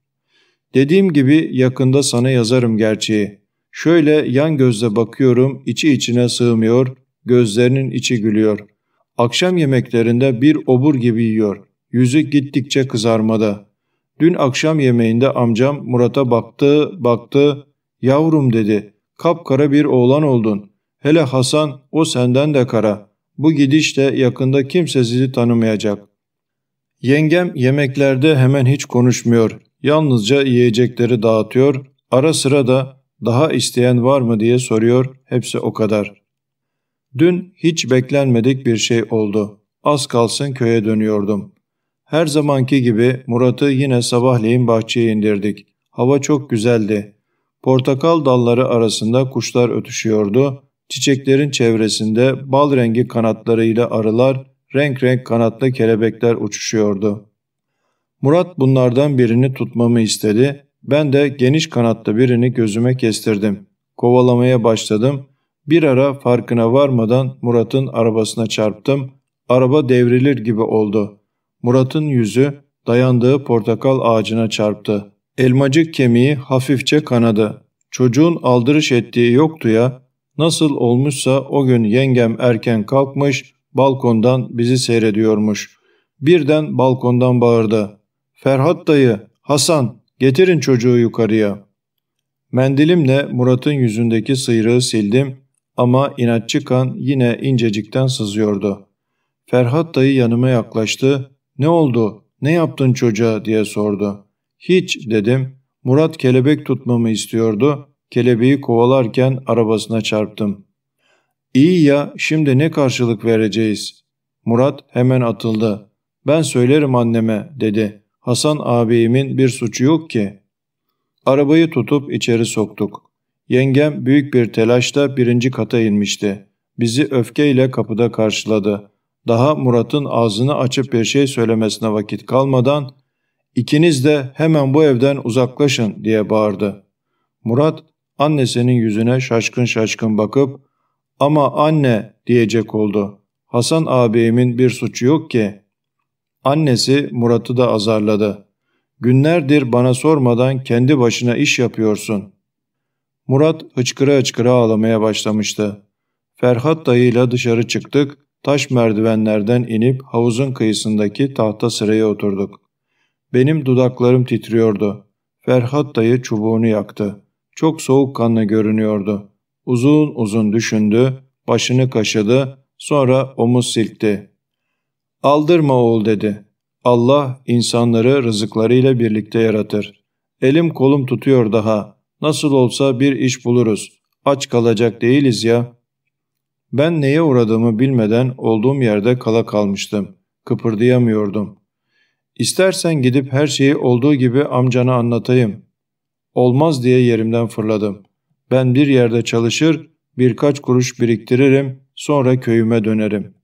Dediğim gibi yakında sana yazarım gerçeği. Şöyle yan gözle bakıyorum, içi içine sığmıyor, gözlerinin içi gülüyor. Akşam yemeklerinde bir obur gibi yiyor. Yüzü gittikçe kızarmada. Dün akşam yemeğinde amcam Murat'a baktı, baktı. Yavrum dedi, kapkara bir oğlan oldun. Hele Hasan o senden de kara. Bu gidişle yakında kimse sizi tanımayacak. Yengem yemeklerde hemen hiç konuşmuyor. Yalnızca yiyecekleri dağıtıyor. Ara sıra da daha isteyen var mı diye soruyor. Hepsi o kadar. Dün hiç beklenmedik bir şey oldu. Az kalsın köye dönüyordum. Her zamanki gibi Murat'ı yine sabahleyin bahçeye indirdik. Hava çok güzeldi. Portakal dalları arasında kuşlar ötüşüyordu. Çiçeklerin çevresinde bal rengi kanatlarıyla arılar, renk renk kanatlı kelebekler uçuşuyordu. Murat bunlardan birini tutmamı istedi. Ben de geniş kanatlı birini gözüme kestirdim. Kovalamaya başladım. Bir ara farkına varmadan Murat'ın arabasına çarptım. Araba devrilir gibi oldu. Murat'ın yüzü dayandığı portakal ağacına çarptı. Elmacık kemiği hafifçe kanadı. Çocuğun aldırış ettiği yoktu ya. Nasıl olmuşsa o gün yengem erken kalkmış, balkondan bizi seyrediyormuş. Birden balkondan bağırdı. Ferhat dayı, Hasan, getirin çocuğu yukarıya. Mendilimle Murat'ın yüzündeki sıyrığı sildim ama inatçı kan yine incecikten sızıyordu. Ferhat dayı yanıma yaklaştı. Ne oldu, ne yaptın çocuğa diye sordu. Hiç dedim. Murat kelebek tutmamı istiyordu. Kelebeği kovalarken arabasına çarptım. İyi ya şimdi ne karşılık vereceğiz? Murat hemen atıldı. Ben söylerim anneme dedi. Hasan ağabeyimin bir suçu yok ki. Arabayı tutup içeri soktuk. Yengem büyük bir telaşla birinci kata inmişti. Bizi öfkeyle kapıda karşıladı. Daha Murat'ın ağzını açıp bir şey söylemesine vakit kalmadan ikiniz de hemen bu evden uzaklaşın diye bağırdı. Murat annesinin yüzüne şaşkın şaşkın bakıp ama anne diyecek oldu. Hasan ağabeyimin bir suçu yok ki. Annesi Murat'ı da azarladı. Günlerdir bana sormadan kendi başına iş yapıyorsun. Murat hıçkıra hıçkıra ağlamaya başlamıştı. Ferhat dayıyla dışarı çıktık, taş merdivenlerden inip havuzun kıyısındaki tahta sıraya oturduk. Benim dudaklarım titriyordu. Ferhat dayı çubuğunu yaktı. Çok soğukkanlı görünüyordu. Uzun uzun düşündü, başını kaşıdı, sonra omuz silkti. Aldırma oğul dedi. Allah insanları rızıklarıyla birlikte yaratır. Elim kolum tutuyor daha. Nasıl olsa bir iş buluruz. Aç kalacak değiliz ya. Ben neye uğradığımı bilmeden olduğum yerde kala kalmıştım. Kıpırdayamıyordum. İstersen gidip her şeyi olduğu gibi amcana anlatayım. Olmaz diye yerimden fırladım. Ben bir yerde çalışır, birkaç kuruş biriktiririm, sonra köyüme dönerim.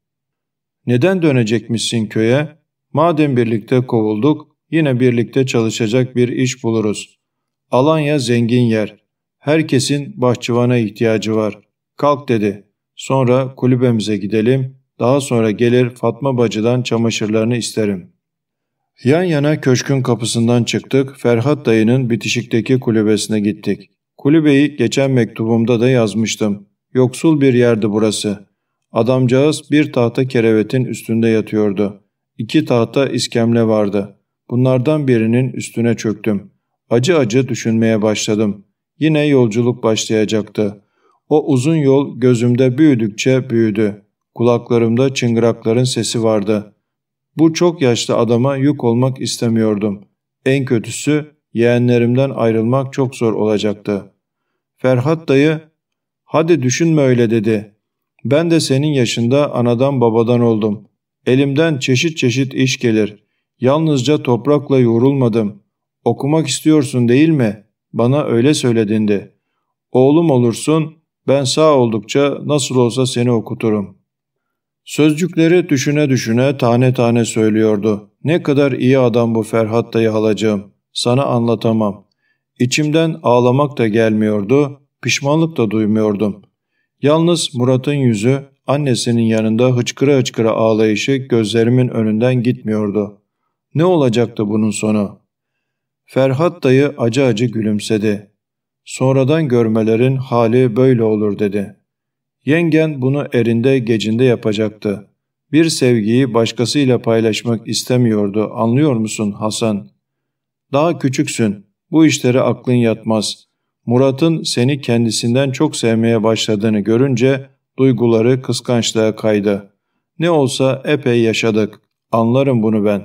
Neden dönecekmişsin köye? Madem birlikte kovulduk, yine birlikte çalışacak bir iş buluruz. Alanya zengin yer. Herkesin bahçıvana ihtiyacı var. Kalk dedi. Sonra kulübemize gidelim. Daha sonra gelir Fatma bacıdan çamaşırlarını isterim. Yan yana köşkün kapısından çıktık. Ferhat dayının bitişikteki kulübesine gittik. Kulübeyi geçen mektubumda da yazmıştım. Yoksul bir yerdi burası. Adamcağız bir tahta kerevetin üstünde yatıyordu. İki tahta iskemle vardı. Bunlardan birinin üstüne çöktüm. Acı acı düşünmeye başladım. Yine yolculuk başlayacaktı. O uzun yol gözümde büyüdükçe büyüdü. Kulaklarımda çıngırakların sesi vardı. Bu çok yaşlı adama yük olmak istemiyordum. En kötüsü yeğenlerimden ayrılmak çok zor olacaktı. Ferhat dayı, hadi düşünme öyle dedi. Ben de senin yaşında anadan babadan oldum. Elimden çeşit çeşit iş gelir. Yalnızca toprakla yorulmadım. Okumak istiyorsun değil mi? Bana öyle söyledindi. Oğlum olursun, ben sağ oldukça nasıl olsa seni okuturum. Sözcükleri düşüne düşüne tane tane söylüyordu. Ne kadar iyi adam bu Ferhat dayı halacığım. Sana anlatamam. İçimden ağlamak da gelmiyordu, pişmanlık da duymuyordum. Yalnız Murat'ın yüzü annesinin yanında hıçkıra hıçkıra ağlayışı gözlerimin önünden gitmiyordu. Ne olacaktı bunun sonu? Ferhat dayı acı acı gülümsedi. Sonradan görmelerin hali böyle olur dedi. Yengen bunu erinde gecinde yapacaktı. Bir sevgiyi başkasıyla paylaşmak istemiyordu anlıyor musun Hasan? Daha küçüksün, bu işlere aklın yatmaz. Murat'ın seni kendisinden çok sevmeye başladığını görünce duyguları kıskançlığa kaydı. Ne olsa epey yaşadık, anlarım bunu ben.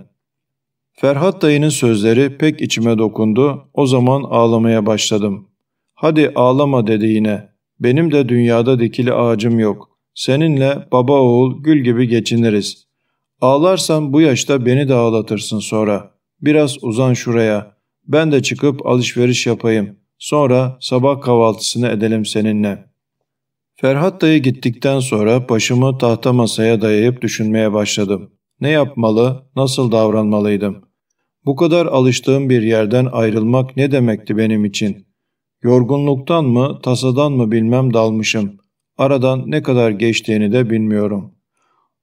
Ferhat dayının sözleri pek içime dokundu, o zaman ağlamaya başladım. Hadi ağlama dedi yine. Benim de dünyada dikili ağacım yok. Seninle baba oğul gül gibi geçiniriz. Ağlarsan bu yaşta beni de ağlatırsın sonra. Biraz uzan şuraya. Ben de çıkıp alışveriş yapayım. Sonra sabah kahvaltısını edelim seninle. Ferhat dayı gittikten sonra başımı tahta masaya dayayıp düşünmeye başladım. Ne yapmalı, nasıl davranmalıydım? Bu kadar alıştığım bir yerden ayrılmak ne demekti benim için? Yorgunluktan mı, tasadan mı bilmem dalmışım. Aradan ne kadar geçtiğini de bilmiyorum.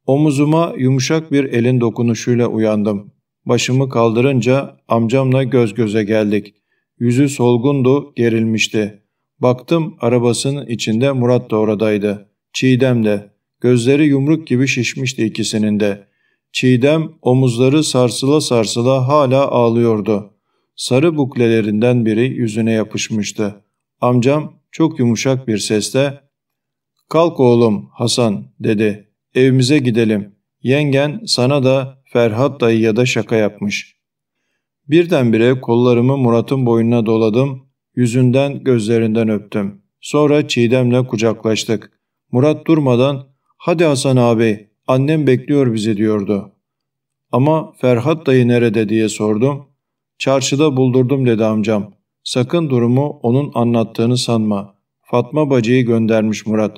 Omuzuma yumuşak bir elin dokunuşuyla uyandım. Başımı kaldırınca amcamla göz göze geldik. Yüzü solgundu, gerilmişti. Baktım arabasının içinde Murat da oradaydı. Çiğdem de. Gözleri yumruk gibi şişmişti ikisinin de. Çiğdem omuzları sarsıla sarsıla hala ağlıyordu. Sarı buklelerinden biri yüzüne yapışmıştı. Amcam çok yumuşak bir sesle ''Kalk oğlum Hasan'' dedi. ''Evimize gidelim. Yengen sana da Ferhat dayıya da şaka yapmış.'' Birdenbire kollarımı Murat'ın boynuna doladım, yüzünden gözlerinden öptüm. Sonra Çiğdem'le kucaklaştık. Murat durmadan ''Hadi Hasan abi, annem bekliyor bizi'' diyordu. Ama Ferhat dayı nerede diye sordum. Çarşıda buldurdum dedi amcam. Sakın durumu onun anlattığını sanma. Fatma bacıyı göndermiş Murat.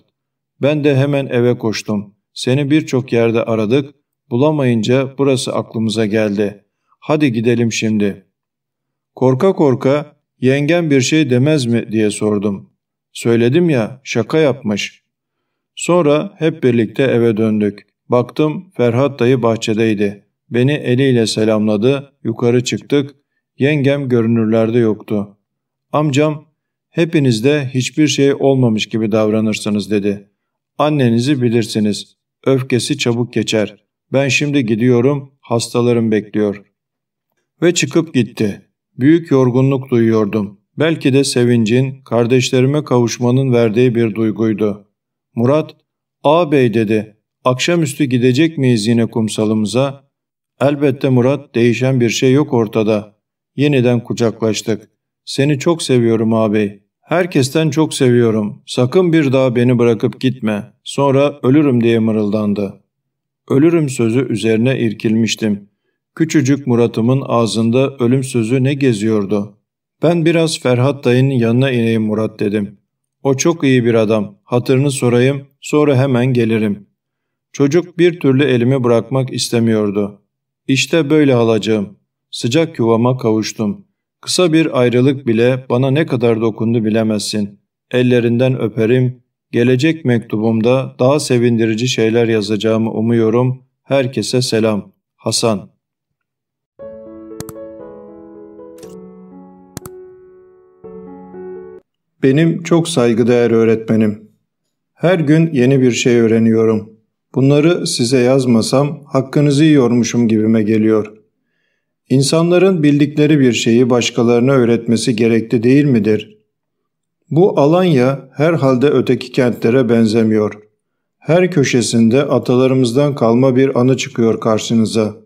Ben de hemen eve koştum. Seni birçok yerde aradık. Bulamayınca burası aklımıza geldi. Hadi gidelim şimdi. Korka korka yengen bir şey demez mi diye sordum. Söyledim ya şaka yapmış. Sonra hep birlikte eve döndük. Baktım Ferhat dayı bahçedeydi. Beni eliyle selamladı, yukarı çıktık. Yengem görünürlerde yoktu. Amcam, hepinizde hiçbir şey olmamış gibi davranırsınız dedi. Annenizi bilirsiniz. Öfkesi çabuk geçer. Ben şimdi gidiyorum, hastalarım bekliyor. Ve çıkıp gitti. Büyük yorgunluk duyuyordum. Belki de sevincin, kardeşlerime kavuşmanın verdiği bir duyguydu. Murat, ağabey dedi, akşamüstü gidecek miyiz yine kumsalımıza? Elbette Murat, değişen bir şey yok ortada. Yeniden kucaklaştık. Seni çok seviyorum ağabey. Herkesten çok seviyorum. Sakın bir daha beni bırakıp gitme. Sonra ölürüm diye mırıldandı. Ölürüm sözü üzerine irkilmiştim. Küçücük Murat'ımın ağzında ölüm sözü ne geziyordu? Ben biraz Ferhat dayının yanına ineyim Murat dedim. O çok iyi bir adam. Hatırını sorayım, sonra hemen gelirim. Çocuk bir türlü elimi bırakmak istemiyordu. İşte böyle halacığım. Sıcak yuvama kavuştum. Kısa bir ayrılık bile bana ne kadar dokundu bilemezsin. Ellerinden öperim. Gelecek mektubumda daha sevindirici şeyler yazacağımı umuyorum. Herkese selam. Hasan Benim çok saygıdeğer öğretmenim. Her gün yeni bir şey öğreniyorum. Bunları size yazmasam hakkınızı yiyormuşum gibime geliyor. İnsanların bildikleri bir şeyi başkalarına öğretmesi gerekli değil midir? Bu Alanya herhalde öteki kentlere benzemiyor. Her köşesinde atalarımızdan kalma bir anı çıkıyor karşınıza.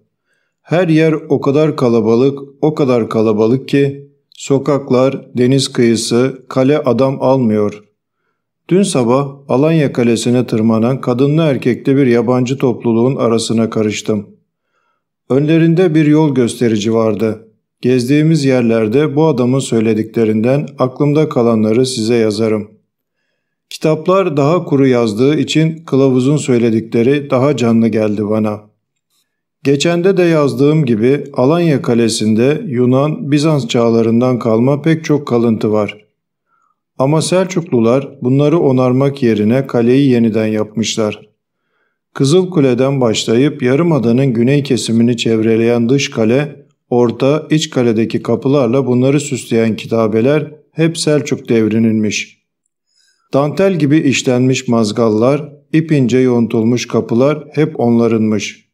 Her yer o kadar kalabalık, o kadar kalabalık ki sokaklar, deniz kıyısı, kale adam almıyor. Dün sabah Alanya Kalesi'ne tırmanan kadınlı erkekli bir yabancı topluluğun arasına karıştım. Önlerinde bir yol gösterici vardı. Gezdiğimiz yerlerde bu adamın söylediklerinden aklımda kalanları size yazarım. Kitaplar daha kuru yazdığı için kılavuzun söyledikleri daha canlı geldi bana. Geçende de yazdığım gibi Alanya Kalesi'nde Yunan, Bizans çağlarından kalma pek çok kalıntı var. Ama Selçuklular bunları onarmak yerine kaleyi yeniden yapmışlar. Kızıl Kule'den başlayıp Yarımada'nın güney kesimini çevreleyen dış kale, orta, iç kaledeki kapılarla bunları süsleyen kitabeler hep Selçuk devrininmiş. Dantel gibi işlenmiş mazgallar, ipince yontulmuş kapılar hep onlarınmış.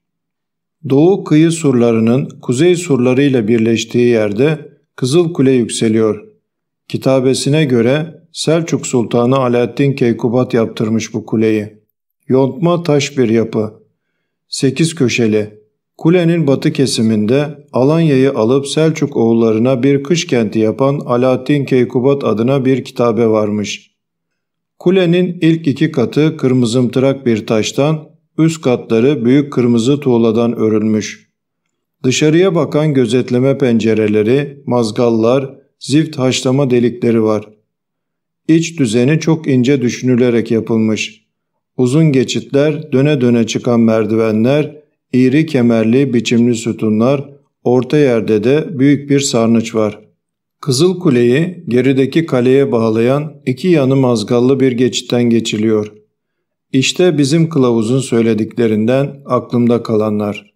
Doğu kıyı surlarının kuzey surlarıyla birleştiği yerde Kızıl Kule yükseliyor. Kitabesine göre Selçuk Sultanı Alaaddin Keykubat yaptırmış bu kuleyi. Yontma taş bir yapı. Sekiz köşeli. Kulenin batı kesiminde Alanya'yı alıp Selçuk oğullarına bir kış kenti yapan Alaaddin Keykubat adına bir kitabe varmış. Kulenin ilk iki katı kırmızımtırak bir taştan, üst katları büyük kırmızı tuğladan örülmüş. Dışarıya bakan gözetleme pencereleri, mazgallar, zift haşlama delikleri var. İç düzeni çok ince düşünülerek yapılmış. Uzun geçitler, döne döne çıkan merdivenler, iri kemerli biçimli sütunlar, orta yerde de büyük bir sarnıç var. Kızıl Kule'yi gerideki kaleye bağlayan iki yanı mazgallı bir geçitten geçiliyor. İşte bizim kılavuzun söylediklerinden aklımda kalanlar.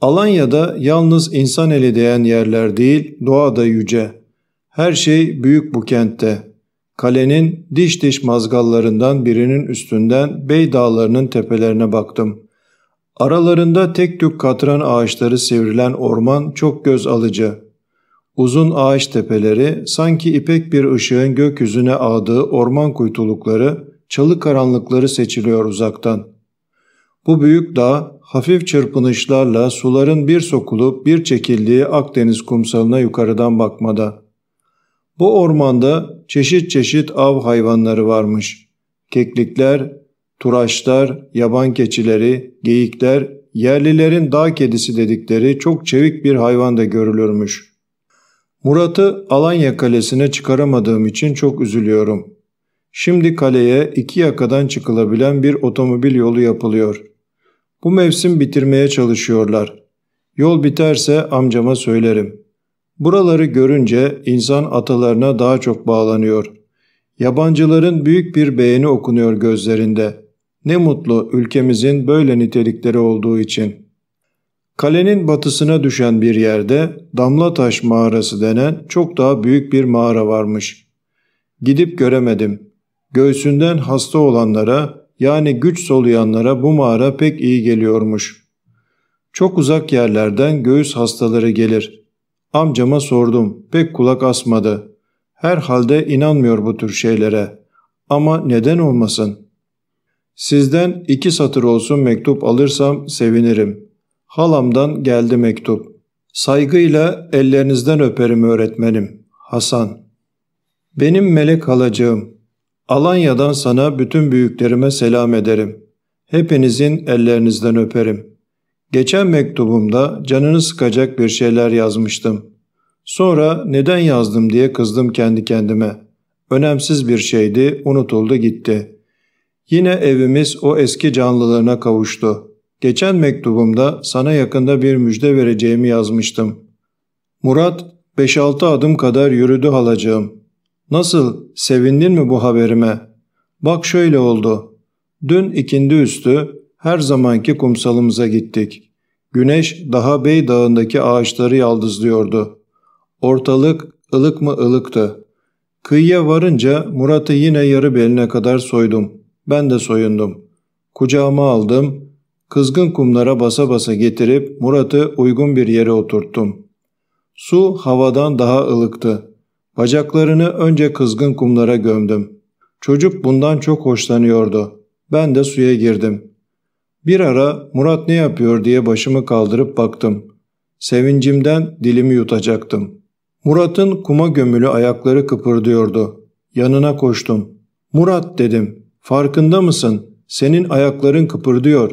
Alanya'da yalnız insan eli değen yerler değil, doğa da yüce. Her şey büyük bu kentte. Kalenin diş diş mazgallarından birinin üstünden Bey Dağları'nın tepelerine baktım. Aralarında tek tük katran ağaçları sivrilen orman çok göz alıcı. Uzun ağaç tepeleri sanki ipek bir ışığın gökyüzüne ağdığı orman kuytulukları, çalı karanlıkları seçiliyor uzaktan. Bu büyük dağ hafif çırpınışlarla suların bir sokulup bir çekildiği Akdeniz kumsalına yukarıdan bakmada. Bu ormanda çeşit çeşit av hayvanları varmış. Keklikler, turaşlar, yaban keçileri, geyikler, yerlilerin dağ kedisi dedikleri çok çevik bir hayvan da görülürmüş. Murat'ı Alanya Kalesi'ne çıkaramadığım için çok üzülüyorum. Şimdi kaleye iki yakadan çıkılabilen bir otomobil yolu yapılıyor. Bu mevsim bitirmeye çalışıyorlar. Yol biterse amcama söylerim. Buraları görünce insan atalarına daha çok bağlanıyor. Yabancıların büyük bir beğeni okunuyor gözlerinde. Ne mutlu ülkemizin böyle nitelikleri olduğu için. Kalenin batısına düşen bir yerde Damlataş mağarası denen çok daha büyük bir mağara varmış. Gidip göremedim. Göğsünden hasta olanlara yani güç soluyanlara bu mağara pek iyi geliyormuş. Çok uzak yerlerden göğüs hastaları gelir. Amcama sordum. Pek kulak asmadı. Herhalde inanmıyor bu tür şeylere. Ama neden olmasın? Sizden iki satır olsun mektup alırsam sevinirim. Halamdan geldi mektup. Saygıyla ellerinizden öperim öğretmenim. Hasan. Benim melek halacığım. Alanya'dan sana bütün büyüklerime selam ederim. Hepinizin ellerinizden öperim. Geçen mektubumda canını sıkacak bir şeyler yazmıştım. Sonra neden yazdım diye kızdım kendi kendime. Önemsiz bir şeydi, unutuldu gitti. Yine evimiz o eski canlılığına kavuştu. Geçen mektubumda sana yakında bir müjde vereceğimi yazmıştım. Murat 5-6 adım kadar yürüdü halacığım. Nasıl, sevindin mi bu haberime? Bak şöyle oldu. Dün ikindi üstü her zamanki kumsalımıza gittik. Güneş daha Bey Dağı'ndaki ağaçları yaldızlıyordu. Ortalık ılık mı ılıktı. Kıyıya varınca Murat'ı yine yarı beline kadar soydum. Ben de soyundum. Kucağıma aldım. Kızgın kumlara basa basa getirip Murat'ı uygun bir yere oturttum. Su havadan daha ılıktı. Bacaklarını önce kızgın kumlara gömdüm. Çocuk bundan çok hoşlanıyordu. Ben de suya girdim. Bir ara Murat ne yapıyor diye başımı kaldırıp baktım. Sevincimden dilimi yutacaktım. Murat'ın kuma gömülü ayakları kıpırdıyordu. Yanına koştum. Murat dedim. Farkında mısın? Senin ayakların kıpırdıyor.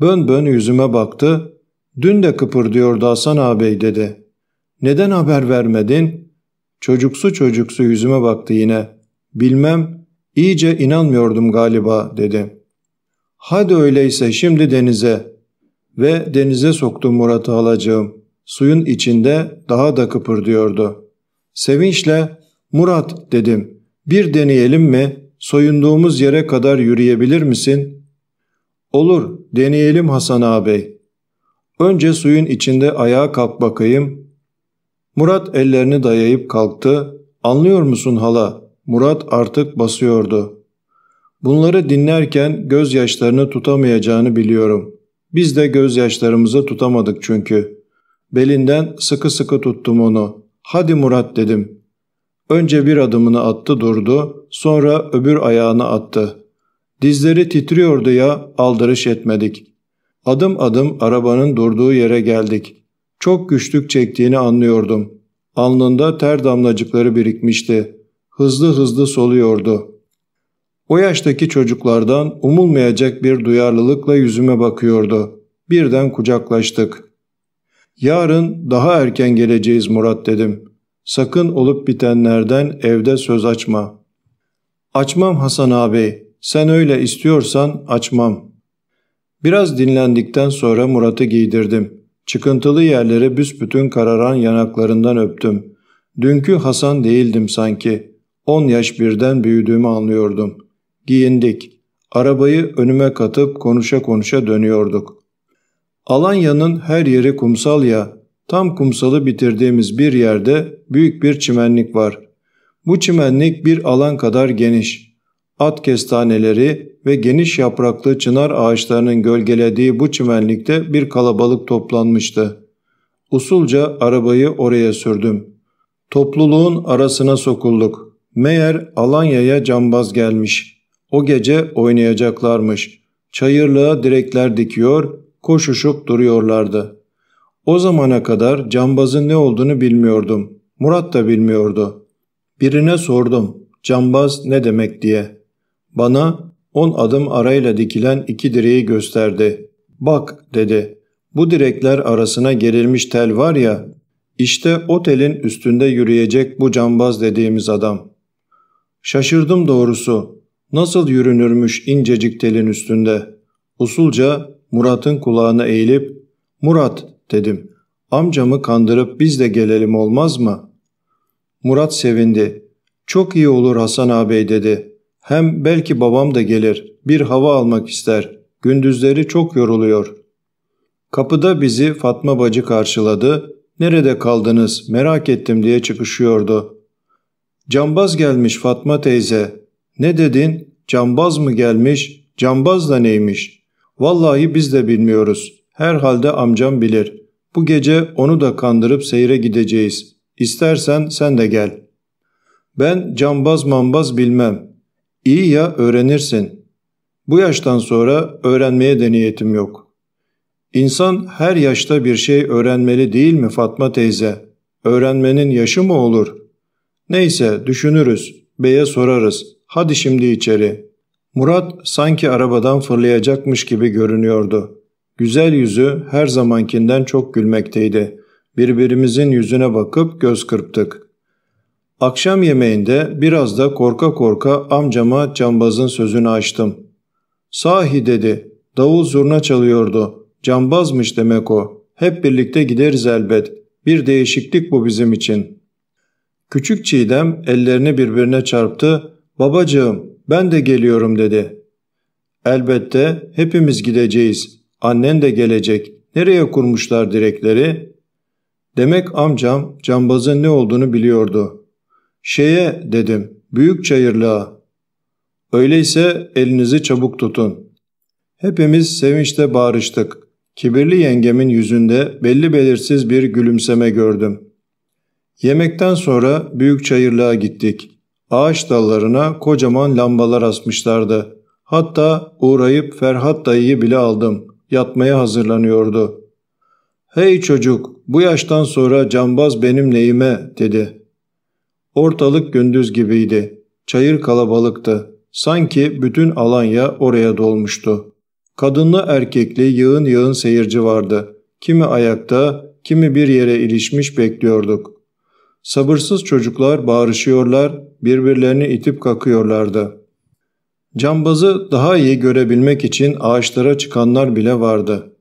Bön bön yüzüme baktı. Dün de kıpırdıyordu Hasan ağabey dedi. Neden haber vermedin? Çocuksu çocuksu yüzüme baktı yine. Bilmem, iyice inanmıyordum galiba dedi. Hadi öyleyse şimdi denize. Ve denize soktum Murat'ı alacağım. Suyun içinde daha da kıpırdıyordu. Sevinçle Murat dedim. Bir deneyelim mi? Soyunduğumuz yere kadar yürüyebilir misin? Olur, deneyelim Hasan ağabey. Önce suyun içinde ayağa kalk bakayım. Murat ellerini dayayıp kalktı. Anlıyor musun hala? Murat artık basıyordu. Bunları dinlerken gözyaşlarını tutamayacağını biliyorum. Biz de gözyaşlarımızı tutamadık çünkü. Belinden sıkı sıkı tuttum onu. Hadi Murat dedim. Önce bir adımını attı durdu, sonra öbür ayağını attı. Dizleri titriyordu ya aldırış etmedik. Adım adım arabanın durduğu yere geldik. Çok güçlük çektiğini anlıyordum. Alnında ter damlacıkları birikmişti. Hızlı hızlı soluyordu. O yaştaki çocuklardan umulmayacak bir duyarlılıkla yüzüme bakıyordu. Birden kucaklaştık. Yarın daha erken geleceğiz Murat dedim. Sakın olup bitenlerden evde söz açma. Açmam Hasan ağabey. Sen öyle istiyorsan açmam. Biraz dinlendikten sonra Murat'ı giydirdim. Çıkıntılı yerleri büsbütün kararan yanaklarından öptüm. Dünkü Hasan değildim sanki. On yaş birden büyüdüğümü anlıyordum. Giyindik. Arabayı önüme katıp konuşa konuşa dönüyorduk. Alanya'nın her yeri kumsal ya. Tam kumsalı bitirdiğimiz bir yerde büyük bir çimenlik var. Bu çimenlik bir alan kadar geniş. At kestaneleri ve geniş yapraklı çınar ağaçlarının gölgelediği bu çimenlikte bir kalabalık toplanmıştı. Usulca arabayı oraya sürdüm. Topluluğun arasına sokulduk. Meğer Alanya'ya cambaz gelmiş. O gece oynayacaklarmış. Çayırlığa direkler dikiyor, koşuşup duruyorlardı. O zamana kadar cambazın ne olduğunu bilmiyordum. Murat da bilmiyordu. Birine sordum, cambaz ne demek diye. Bana on adım arayla dikilen iki direği gösterdi. Bak dedi, bu direkler arasına gerilmiş tel var ya, işte o telin üstünde yürüyecek bu cambaz dediğimiz adam. Şaşırdım doğrusu. Nasıl yürünürmüş incecik telin üstünde. Usulca Murat'ın kulağına eğilip ''Murat'' dedim. ''Amcamı kandırıp biz de gelelim olmaz mı?'' Murat sevindi. ''Çok iyi olur Hasan ağabey'' dedi. ''Hem belki babam da gelir. Bir hava almak ister. Gündüzleri çok yoruluyor.'' Kapıda bizi Fatma bacı karşıladı. ''Nerede kaldınız? Merak ettim.'' diye çıkışıyordu. ''Cambaz gelmiş Fatma teyze.'' ''Ne dedin? Cambaz mı gelmiş? Cambaz da neymiş?'' ''Vallahi biz de bilmiyoruz. Herhalde amcam bilir. Bu gece onu da kandırıp seyre gideceğiz. İstersen sen de gel.'' ''Ben cambaz mambaz bilmem. İyi ya öğrenirsin. Bu yaştan sonra öğrenmeye de niyetim yok.'' İnsan her yaşta bir şey öğrenmeli değil mi Fatma teyze? Öğrenmenin yaşı mı olur? Neyse düşünürüz, beye sorarız. Hadi şimdi içeri. Murat sanki arabadan fırlayacakmış gibi görünüyordu. Güzel yüzü her zamankinden çok gülmekteydi. Birbirimizin yüzüne bakıp göz kırptık. Akşam yemeğinde biraz da korka korka amcama cambazın sözünü açtım. Sahi dedi, davul zurna çalıyordu. Cambazmış demek o. Hep birlikte gideriz elbet. Bir değişiklik bu bizim için. Küçük Çiğdem ellerini birbirine çarptı. Babacığım ben de geliyorum dedi. Elbette hepimiz gideceğiz. Annen de gelecek. Nereye kurmuşlar direkleri? Demek amcam cambazın ne olduğunu biliyordu. Şeye dedim, büyük çayırlığa. Öyleyse elinizi çabuk tutun. Hepimiz sevinçle bağırıştık. Kibirli yengemin yüzünde belli belirsiz bir gülümseme gördüm. Yemekten sonra büyük çayırlığa gittik. Ağaç dallarına kocaman lambalar asmışlardı. Hatta uğrayıp Ferhat dayıyı bile aldım. Yatmaya hazırlanıyordu. ''Hey çocuk, bu yaştan sonra cambaz benim neyime?'' dedi. Ortalık gündüz gibiydi. Çayır kalabalıktı. Sanki bütün Alanya oraya dolmuştu. Kadınlı erkekli yığın yığın seyirci vardı. Kimi ayakta, kimi bir yere ilişmiş bekliyorduk. Sabırsız çocuklar bağırışıyorlar, birbirlerini itip kakıyorlardı. Cambazı daha iyi görebilmek için ağaçlara çıkanlar bile vardı.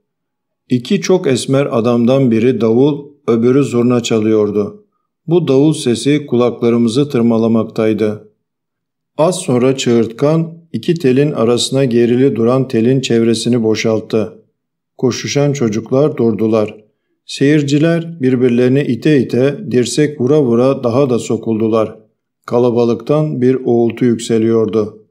İki çok esmer adamdan biri davul, öbürü zurna çalıyordu. Bu davul sesi kulaklarımızı tırmalamaktaydı. Az sonra çığırtkan iki telin arasına gerili duran telin çevresini boşalttı. Koşuşan çocuklar durdular. Seyirciler birbirlerini ite ite dirsek vura vura daha da sokuldular. Kalabalıktan bir uğultu yükseliyordu.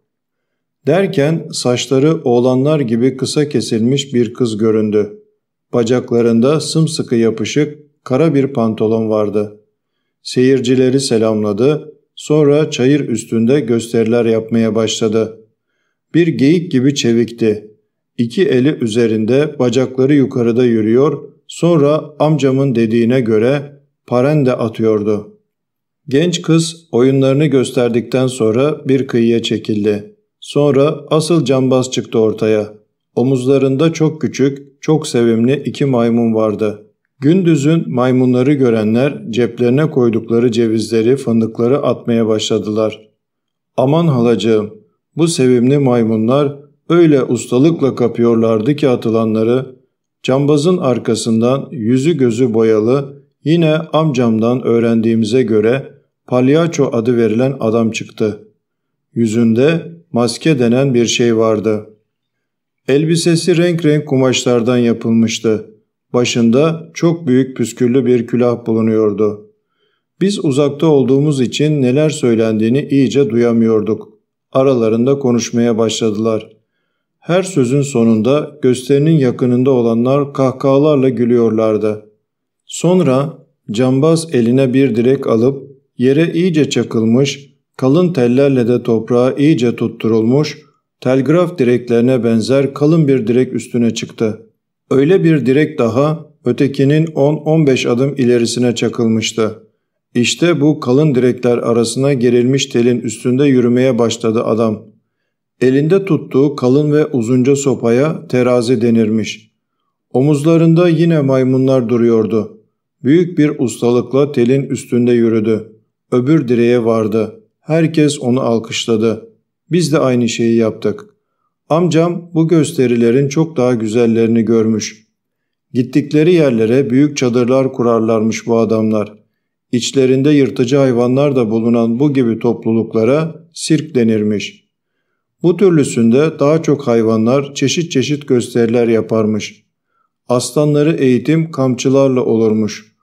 Derken saçları oğlanlar gibi kısa kesilmiş bir kız göründü. Bacaklarında sımsıkı yapışık kara bir pantolon vardı. Seyircileri selamladı, sonra çayır üstünde gösteriler yapmaya başladı. Bir geyik gibi çevikti. İki eli üzerinde bacakları yukarıda yürüyor, sonra amcamın dediğine göre parende atıyordu. Genç kız oyunlarını gösterdikten sonra bir kıyıya çekildi. Sonra asıl cambaz çıktı ortaya. Omuzlarında çok küçük, çok sevimli iki maymun vardı. Gündüzün maymunları görenler ceplerine koydukları cevizleri, fındıkları atmaya başladılar. Aman halacığım, bu sevimli maymunlar öyle ustalıkla kapıyorlardı ki atılanları, cambazın arkasından yüzü gözü boyalı, yine amcamdan öğrendiğimize göre palyaço adı verilen adam çıktı. Yüzünde maske denen bir şey vardı. Elbisesi renk renk kumaşlardan yapılmıştı. Başında çok büyük püsküllü bir külah bulunuyordu. Biz uzakta olduğumuz için neler söylendiğini iyice duyamıyorduk. Aralarında konuşmaya başladılar. Her sözün sonunda gösterinin yakınında olanlar kahkahalarla gülüyorlardı. Sonra cambaz eline bir direk alıp yere iyice çakılmış, kalın tellerle de toprağa iyice tutturulmuş, telgraf direklerine benzer kalın bir direk üstüne çıktı. Öyle bir direk daha ötekinin 10-15 adım ilerisine çakılmıştı. İşte bu kalın direkler arasına gerilmiş telin üstünde yürümeye başladı adam. Elinde tuttuğu kalın ve uzunca sopaya terazi denirmiş. Omuzlarında yine maymunlar duruyordu. Büyük bir ustalıkla telin üstünde yürüdü. Öbür direğe vardı. Herkes onu alkışladı. Biz de aynı şeyi yaptık. Amcam bu gösterilerin çok daha güzellerini görmüş. Gittikleri yerlere büyük çadırlar kurarlarmış bu adamlar. İçlerinde yırtıcı hayvanlar da bulunan bu gibi topluluklara sirk denirmiş. Bu türlüsünde daha çok hayvanlar çeşit çeşit gösteriler yaparmış. Aslanları eğitim kamçılarla olurmuş.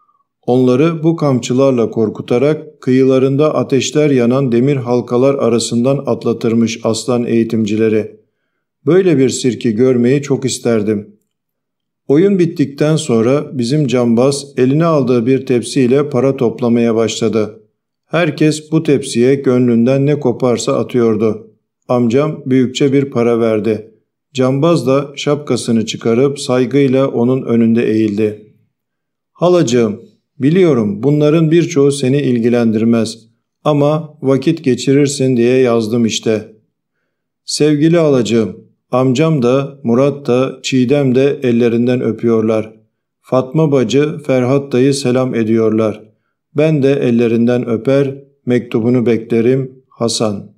Onları bu kamçılarla korkutarak kıyılarında ateşler yanan demir halkalar arasından atlatırmış aslan eğitimcileri. Böyle bir sirki görmeyi çok isterdim. Oyun bittikten sonra bizim cambaz eline aldığı bir tepsiyle para toplamaya başladı. Herkes bu tepsiye gönlünden ne koparsa atıyordu. Amcam büyükçe bir para verdi. Cambaz da şapkasını çıkarıp saygıyla onun önünde eğildi. Halacığım Biliyorum bunların birçoğu seni ilgilendirmez ama vakit geçirirsin diye yazdım işte. Sevgili alacığım, amcam da, Murat da, Çiğdem de ellerinden öpüyorlar. Fatma bacı, Ferhat dayı selam ediyorlar. Ben de ellerinden öper, mektubunu beklerim, Hasan.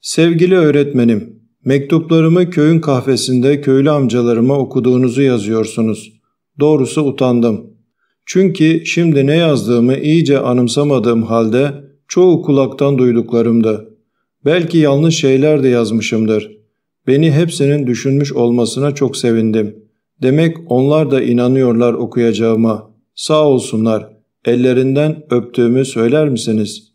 Sevgili öğretmenim, mektuplarımı köyün kahvesinde köylü amcalarıma okuduğunuzu yazıyorsunuz. Doğrusu utandım. Çünkü şimdi ne yazdığımı iyice anımsamadığım halde çoğu kulaktan duyduklarımdı. Belki yanlış şeyler de yazmışımdır. Beni hepsinin düşünmüş olmasına çok sevindim. Demek onlar da inanıyorlar okuyacağıma. Sağ olsunlar. Ellerinden öptüğümü söyler misiniz?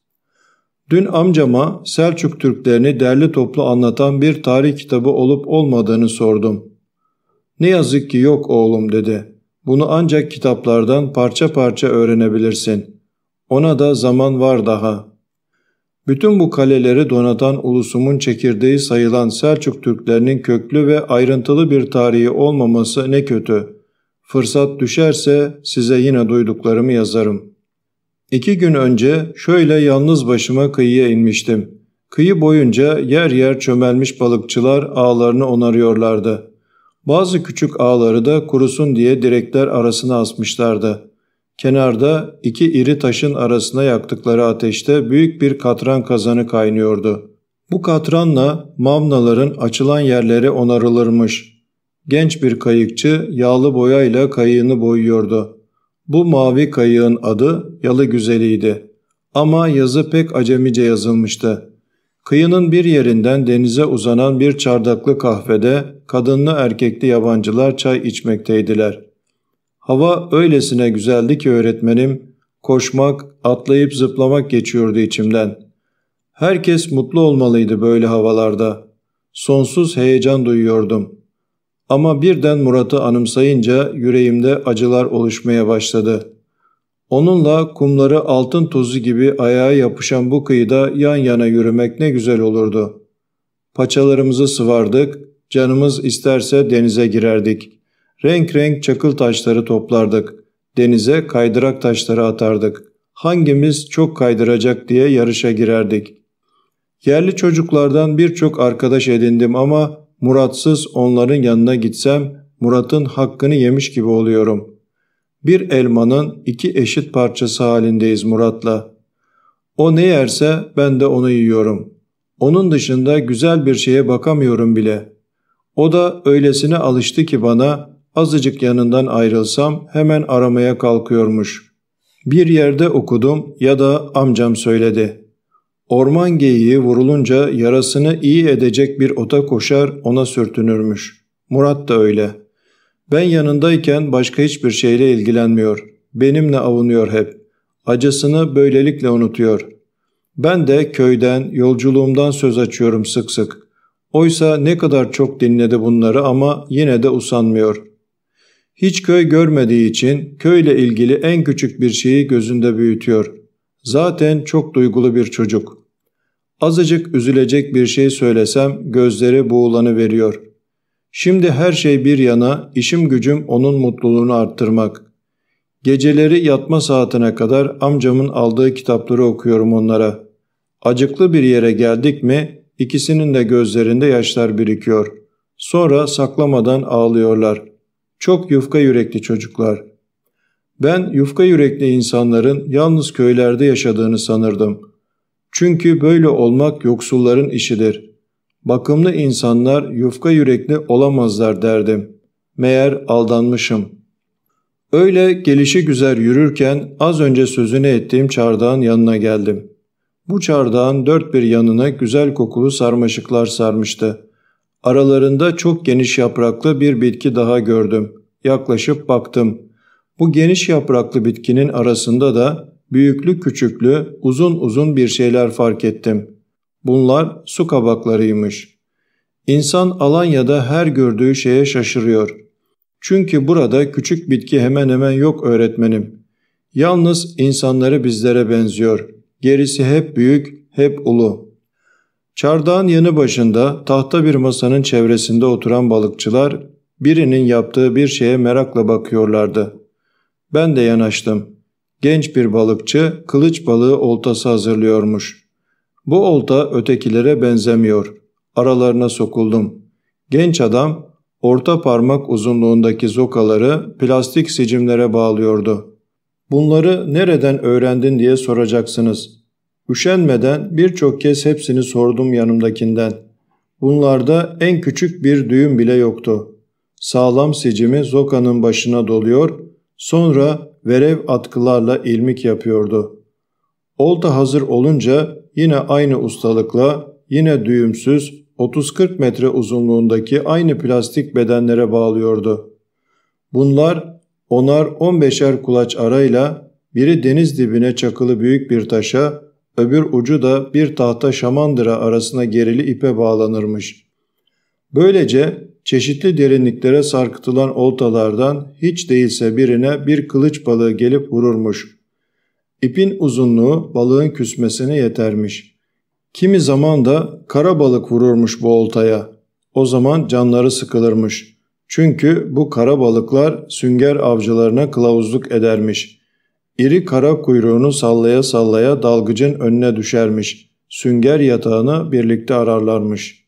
Dün amcama Selçuk Türklerini derli toplu anlatan bir tarih kitabı olup olmadığını sordum. Ne yazık ki yok oğlum dedi. Bunu ancak kitaplardan parça parça öğrenebilirsin. Ona da zaman var daha. Bütün bu kaleleri donatan ulusumun çekirdeği sayılan Selçuk Türklerinin köklü ve ayrıntılı bir tarihi olmaması ne kötü. Fırsat düşerse size yine duyduklarımı yazarım. İki gün önce şöyle yalnız başıma kıyıya inmiştim. Kıyı boyunca yer yer çömelmiş balıkçılar ağlarını onarıyorlardı. Bazı küçük ağları da kurusun diye direkler arasına asmışlardı. Kenarda iki iri taşın arasına yaktıkları ateşte büyük bir katran kazanı kaynıyordu. Bu katranla mavnaların açılan yerleri onarılırmış. Genç bir kayıkçı yağlı boyayla kayığını boyuyordu. Bu mavi kayığın adı Yalı Güzeli'ydi. Ama yazı pek acemice yazılmıştı. Kıyının bir yerinden denize uzanan bir çardaklı kahvede kadınlı erkekli yabancılar çay içmekteydiler. Hava öylesine güzeldi ki öğretmenim, koşmak, atlayıp zıplamak geçiyordu içimden. Herkes mutlu olmalıydı böyle havalarda. Sonsuz heyecan duyuyordum. Ama birden Murat'ı anımsayınca yüreğimde acılar oluşmaya başladı. Onunla kumları altın tozu gibi ayağa yapışan bu kıyıda yan yana yürümek ne güzel olurdu. Paçalarımızı sıvardık, canımız isterse denize girerdik. Renk renk çakıl taşları toplardık. Denize kaydırak taşları atardık. Hangimiz çok kaydıracak diye yarışa girerdik. Yerli çocuklardan birçok arkadaş edindim ama Muratsız onların yanına gitsem Murat'ın hakkını yemiş gibi oluyorum. Bir elmanın iki eşit parçası halindeyiz Murat'la. O ne yerse ben de onu yiyorum. Onun dışında güzel bir şeye bakamıyorum bile. O da öylesine alıştı ki bana azıcık yanından ayrılsam hemen aramaya kalkıyormuş. Bir yerde okudum ya da amcam söyledi. Orman geyiği vurulunca yarasını iyi edecek bir ota koşar ona sürtünürmüş. Murat da öyle. Ben yanındayken başka hiçbir şeyle ilgilenmiyor. Benimle avunuyor hep. Acısını böylelikle unutuyor. Ben de köyden, yolculuğumdan söz açıyorum sık sık. Oysa ne kadar çok dinledi bunları ama yine de usanmıyor. Hiç köy görmediği için köyle ilgili en küçük bir şeyi gözünde büyütüyor. Zaten çok duygulu bir çocuk. Azıcık üzülecek bir şey söylesem gözleri buğulanı veriyor. Şimdi her şey bir yana işim gücüm onun mutluluğunu arttırmak. Geceleri yatma saatine kadar amcamın aldığı kitapları okuyorum onlara. Acıklı bir yere geldik mi ikisinin de gözlerinde yaşlar birikiyor. Sonra saklamadan ağlıyorlar. Çok yufka yürekli çocuklar. Ben yufka yürekli insanların yalnız köylerde yaşadığını sanırdım.'' Çünkü böyle olmak yoksulların işidir. Bakımlı insanlar yufka yürekli olamazlar derdim. Meğer aldanmışım. Öyle gelişi güzel yürürken az önce sözünü ettiğim çardağın yanına geldim. Bu çardağın dört bir yanına güzel kokulu sarmaşıklar sarmıştı. Aralarında çok geniş yapraklı bir bitki daha gördüm. Yaklaşıp baktım. Bu geniş yapraklı bitkinin arasında da büyüklü küçüklü uzun uzun bir şeyler fark ettim. Bunlar su kabaklarıymış. İnsan Alanya'da her gördüğü şeye şaşırıyor. Çünkü burada küçük bitki hemen hemen yok öğretmenim. Yalnız insanları bizlere benziyor. Gerisi hep büyük, hep ulu. Çardağın yanı başında tahta bir masanın çevresinde oturan balıkçılar birinin yaptığı bir şeye merakla bakıyorlardı. Ben de yanaştım. Genç bir balıkçı kılıç balığı oltası hazırlıyormuş. Bu olta ötekilere benzemiyor. Aralarına sokuldum. Genç adam orta parmak uzunluğundaki zokaları plastik sicimlere bağlıyordu. Bunları nereden öğrendin diye soracaksınız. Üşenmeden birçok kez hepsini sordum yanımdakinden. Bunlarda en küçük bir düğüm bile yoktu. Sağlam sicimi zokanın başına doluyor, sonra verev atkılarla ilmik yapıyordu. Olta hazır olunca yine aynı ustalıkla yine düğümsüz 30-40 metre uzunluğundaki aynı plastik bedenlere bağlıyordu. Bunlar onar 15'er kulaç arayla biri deniz dibine çakılı büyük bir taşa, öbür ucu da bir tahta şamandıra arasına gerili ipe bağlanırmış. Böylece çeşitli derinliklere sarkıtılan oltalardan hiç değilse birine bir kılıç balığı gelip vururmuş. İpin uzunluğu balığın küsmesine yetermiş. Kimi zaman da kara balık vururmuş bu oltaya. O zaman canları sıkılırmış. Çünkü bu kara balıklar sünger avcılarına kılavuzluk edermiş. İri kara kuyruğunu sallaya sallaya dalgıcın önüne düşermiş. Sünger yatağını birlikte ararlarmış.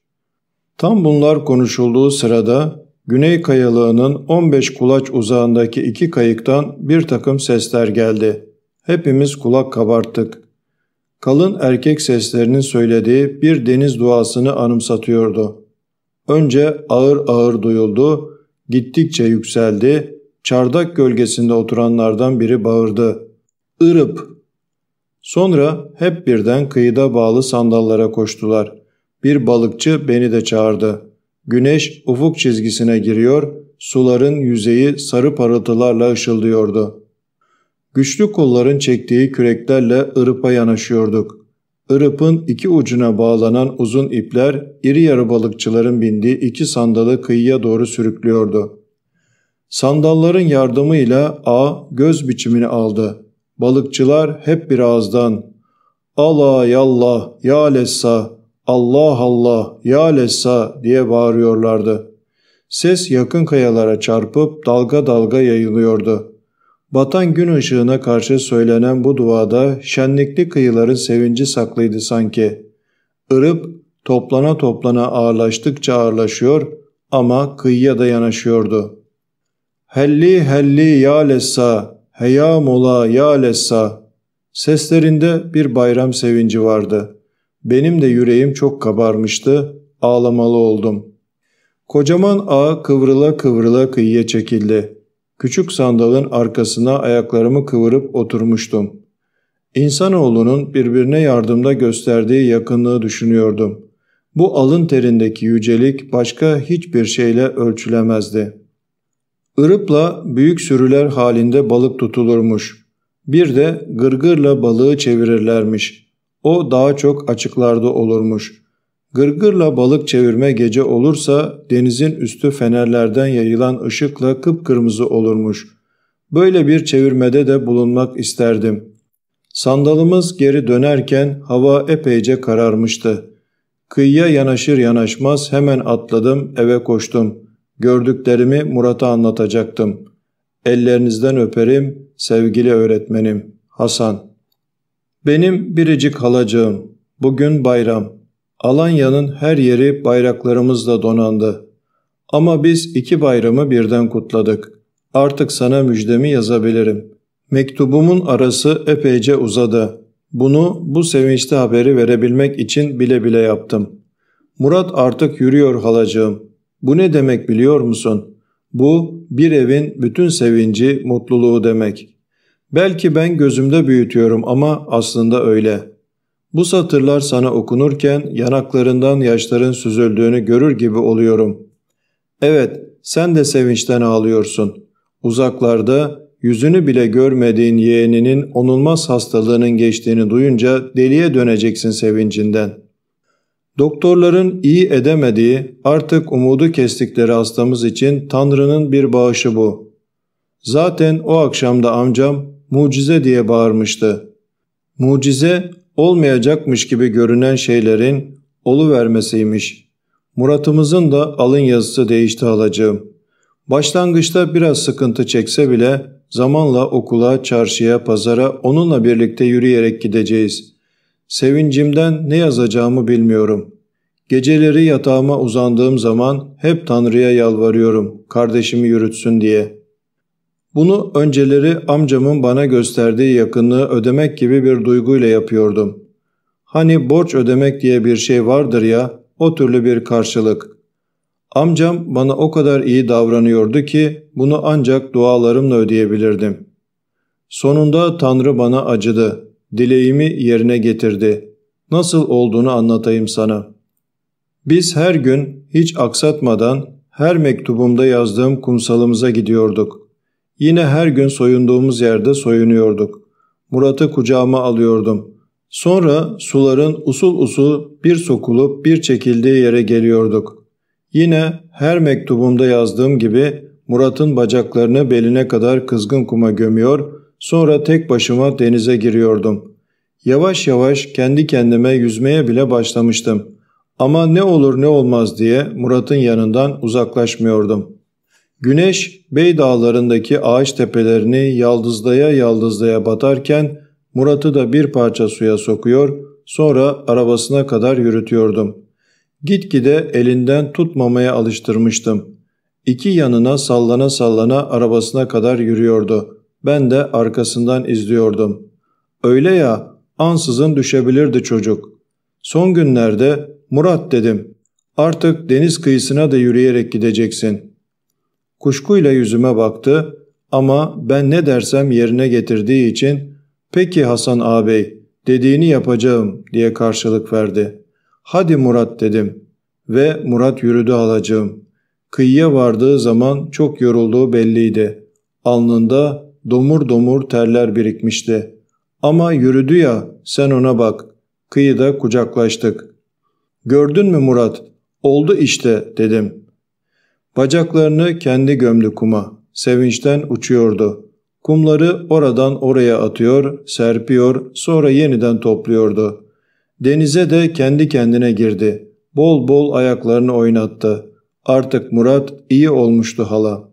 Tam bunlar konuşulduğu sırada Güney kayalığının 15 kulaç uzağındaki iki kayıktan bir takım sesler geldi. Hepimiz kulak kabarttık. Kalın erkek seslerinin söylediği bir deniz duasını anımsatıyordu. Önce ağır ağır duyuldu, gittikçe yükseldi, çardak gölgesinde oturanlardan biri bağırdı. Irıp! Sonra hep birden kıyıda bağlı sandallara koştular. Bir balıkçı beni de çağırdı. Güneş ufuk çizgisine giriyor, suların yüzeyi sarı parıltılarla ışıldıyordu. Güçlü kolların çektiği küreklerle ırıpa yanaşıyorduk. Irıp'ın iki ucuna bağlanan uzun ipler iri yarı balıkçıların bindiği iki sandalı kıyıya doğru sürüklüyordu. Sandalların yardımıyla ağ göz biçimini aldı. Balıkçılar hep bir ağızdan Allah yallah ya lessa Allah Allah ya lessa diye bağırıyorlardı. Ses yakın kayalara çarpıp dalga dalga yayılıyordu. Batan gün ışığına karşı söylenen bu duada şenlikli kıyıların sevinci saklıydı sanki. Irıp toplana toplana ağırlaştıkça ağırlaşıyor ama kıyıya da yanaşıyordu. Helli helli ya lessa, heya mola ya lessa. Seslerinde bir bayram sevinci vardı. Benim de yüreğim çok kabarmıştı, ağlamalı oldum. Kocaman ağ kıvrıla kıvrıla kıyıya çekildi. Küçük sandalın arkasına ayaklarımı kıvırıp oturmuştum. İnsanoğlunun birbirine yardımda gösterdiği yakınlığı düşünüyordum. Bu alın terindeki yücelik başka hiçbir şeyle ölçülemezdi. Irıpla büyük sürüler halinde balık tutulurmuş. Bir de gırgırla balığı çevirirlermiş. O daha çok açıklarda olurmuş. Gırgırla balık çevirme gece olursa denizin üstü fenerlerden yayılan ışıkla kıpkırmızı olurmuş. Böyle bir çevirmede de bulunmak isterdim. Sandalımız geri dönerken hava epeyce kararmıştı. Kıyıya yanaşır yanaşmaz hemen atladım eve koştum. Gördüklerimi Murat'a anlatacaktım. Ellerinizden öperim sevgili öğretmenim Hasan. Benim biricik halacığım. Bugün bayram. Alanya'nın her yeri bayraklarımızla donandı. Ama biz iki bayramı birden kutladık. Artık sana müjdemi yazabilirim. Mektubumun arası epeyce uzadı. Bunu bu sevinçli haberi verebilmek için bile bile yaptım. Murat artık yürüyor halacığım. Bu ne demek biliyor musun? Bu bir evin bütün sevinci, mutluluğu demek. Belki ben gözümde büyütüyorum ama aslında öyle.'' Bu satırlar sana okunurken yanaklarından yaşların süzüldüğünü görür gibi oluyorum. Evet, sen de sevinçten ağlıyorsun. Uzaklarda yüzünü bile görmediğin yeğeninin onulmaz hastalığının geçtiğini duyunca deliye döneceksin sevincinden. Doktorların iyi edemediği, artık umudu kestikleri hastamız için Tanrı'nın bir bağışı bu. Zaten o akşamda amcam mucize diye bağırmıştı. Mucize olmayacakmış gibi görünen şeylerin olu vermesiymiş. Murat'ımızın da alın yazısı değişti halacığım. Başlangıçta biraz sıkıntı çekse bile zamanla okula, çarşıya, pazara onunla birlikte yürüyerek gideceğiz. Sevincimden ne yazacağımı bilmiyorum. Geceleri yatağıma uzandığım zaman hep Tanrı'ya yalvarıyorum kardeşimi yürütsün diye. Bunu önceleri amcamın bana gösterdiği yakınlığı ödemek gibi bir duyguyla yapıyordum. Hani borç ödemek diye bir şey vardır ya, o türlü bir karşılık. Amcam bana o kadar iyi davranıyordu ki bunu ancak dualarımla ödeyebilirdim. Sonunda Tanrı bana acıdı. Dileğimi yerine getirdi. Nasıl olduğunu anlatayım sana. Biz her gün hiç aksatmadan her mektubumda yazdığım kumsalımıza gidiyorduk. Yine her gün soyunduğumuz yerde soyunuyorduk. Murat'ı kucağıma alıyordum. Sonra suların usul usul bir sokulup bir çekildiği yere geliyorduk. Yine her mektubumda yazdığım gibi Murat'ın bacaklarını beline kadar kızgın kuma gömüyor, sonra tek başıma denize giriyordum. Yavaş yavaş kendi kendime yüzmeye bile başlamıştım. Ama ne olur ne olmaz diye Murat'ın yanından uzaklaşmıyordum. Güneş Bey dağlarındaki ağaç tepelerini yaldızlaya yaldızlaya batarken Murat'ı da bir parça suya sokuyor, sonra arabasına kadar yürütüyordum. Gitgide elinden tutmamaya alıştırmıştım. İki yanına sallana sallana arabasına kadar yürüyordu. Ben de arkasından izliyordum. Öyle ya, ansızın düşebilirdi çocuk. Son günlerde Murat dedim. Artık deniz kıyısına da yürüyerek gideceksin. Kuşkuyla yüzüme baktı ama ben ne dersem yerine getirdiği için peki Hasan ağabey dediğini yapacağım diye karşılık verdi. Hadi Murat dedim ve Murat yürüdü halacığım. Kıyıya vardığı zaman çok yorulduğu belliydi. Alnında domur domur terler birikmişti. Ama yürüdü ya sen ona bak. Kıyıda kucaklaştık. Gördün mü Murat? Oldu işte dedim. Bacaklarını kendi gömdü kuma. Sevinçten uçuyordu. Kumları oradan oraya atıyor, serpiyor, sonra yeniden topluyordu. Denize de kendi kendine girdi. Bol bol ayaklarını oynattı. Artık Murat iyi olmuştu hala.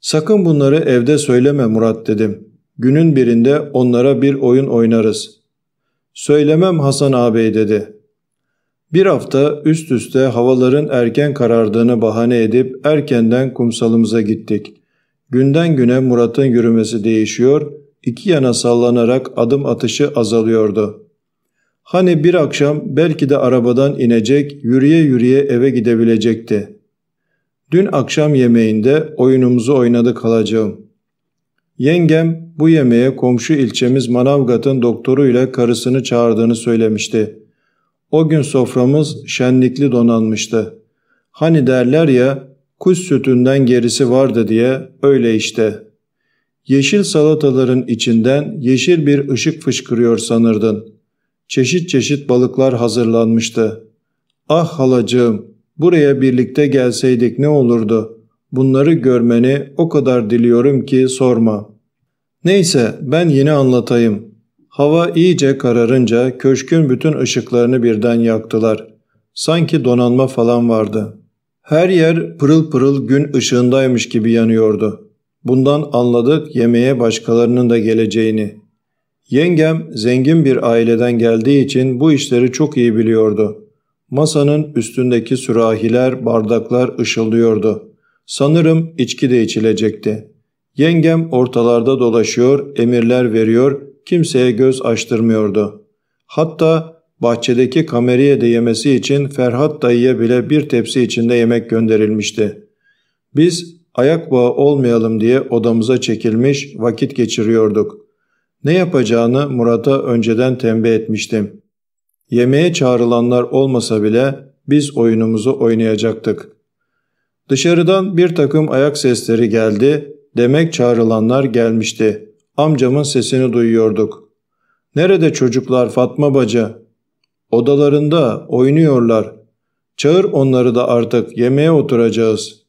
Sakın bunları evde söyleme Murat dedim. Günün birinde onlara bir oyun oynarız. Söylemem Hasan ağabey dedi. Bir hafta üst üste havaların erken karardığını bahane edip erkenden kumsalımıza gittik. Günden güne Murat'ın yürümesi değişiyor, iki yana sallanarak adım atışı azalıyordu. Hani bir akşam belki de arabadan inecek, yürüye yürüye eve gidebilecekti. Dün akşam yemeğinde oyunumuzu oynadık halacığım. Yengem bu yemeğe komşu ilçemiz Manavgat'ın doktoruyla karısını çağırdığını söylemişti. O gün soframız şenlikli donanmıştı. Hani derler ya kuş sütünden gerisi vardı diye öyle işte. Yeşil salataların içinden yeşil bir ışık fışkırıyor sanırdın. Çeşit çeşit balıklar hazırlanmıştı. Ah halacığım buraya birlikte gelseydik ne olurdu? Bunları görmeni o kadar diliyorum ki sorma. Neyse ben yine anlatayım. Hava iyice kararınca köşkün bütün ışıklarını birden yaktılar. Sanki donanma falan vardı. Her yer pırıl pırıl gün ışığındaymış gibi yanıyordu. Bundan anladık yemeğe başkalarının da geleceğini. Yengem zengin bir aileden geldiği için bu işleri çok iyi biliyordu. Masanın üstündeki sürahiler, bardaklar ışıldıyordu. Sanırım içki de içilecekti. Yengem ortalarda dolaşıyor, emirler veriyor, kimseye göz açtırmıyordu. Hatta bahçedeki kameriye de yemesi için Ferhat dayıya bile bir tepsi içinde yemek gönderilmişti. Biz ayak bağı olmayalım diye odamıza çekilmiş vakit geçiriyorduk. Ne yapacağını Murat'a önceden tembih etmiştim. Yemeğe çağrılanlar olmasa bile biz oyunumuzu oynayacaktık. Dışarıdan bir takım ayak sesleri geldi, demek çağrılanlar gelmişti. Amcamın sesini duyuyorduk. Nerede çocuklar Fatma Baca? Odalarında oynuyorlar. Çağır onları da artık yemeğe oturacağız.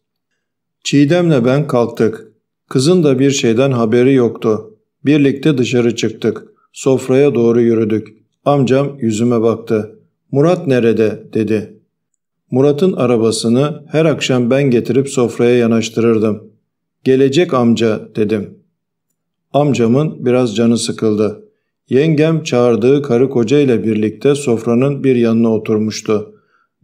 Çiğdem'le ben kalktık. Kızın da bir şeyden haberi yoktu. Birlikte dışarı çıktık. Sofraya doğru yürüdük. Amcam yüzüme baktı. Murat nerede dedi. Murat'ın arabasını her akşam ben getirip sofraya yanaştırırdım. Gelecek amca dedim. Amcamın biraz canı sıkıldı. Yengem çağırdığı karı koca ile birlikte sofranın bir yanına oturmuştu.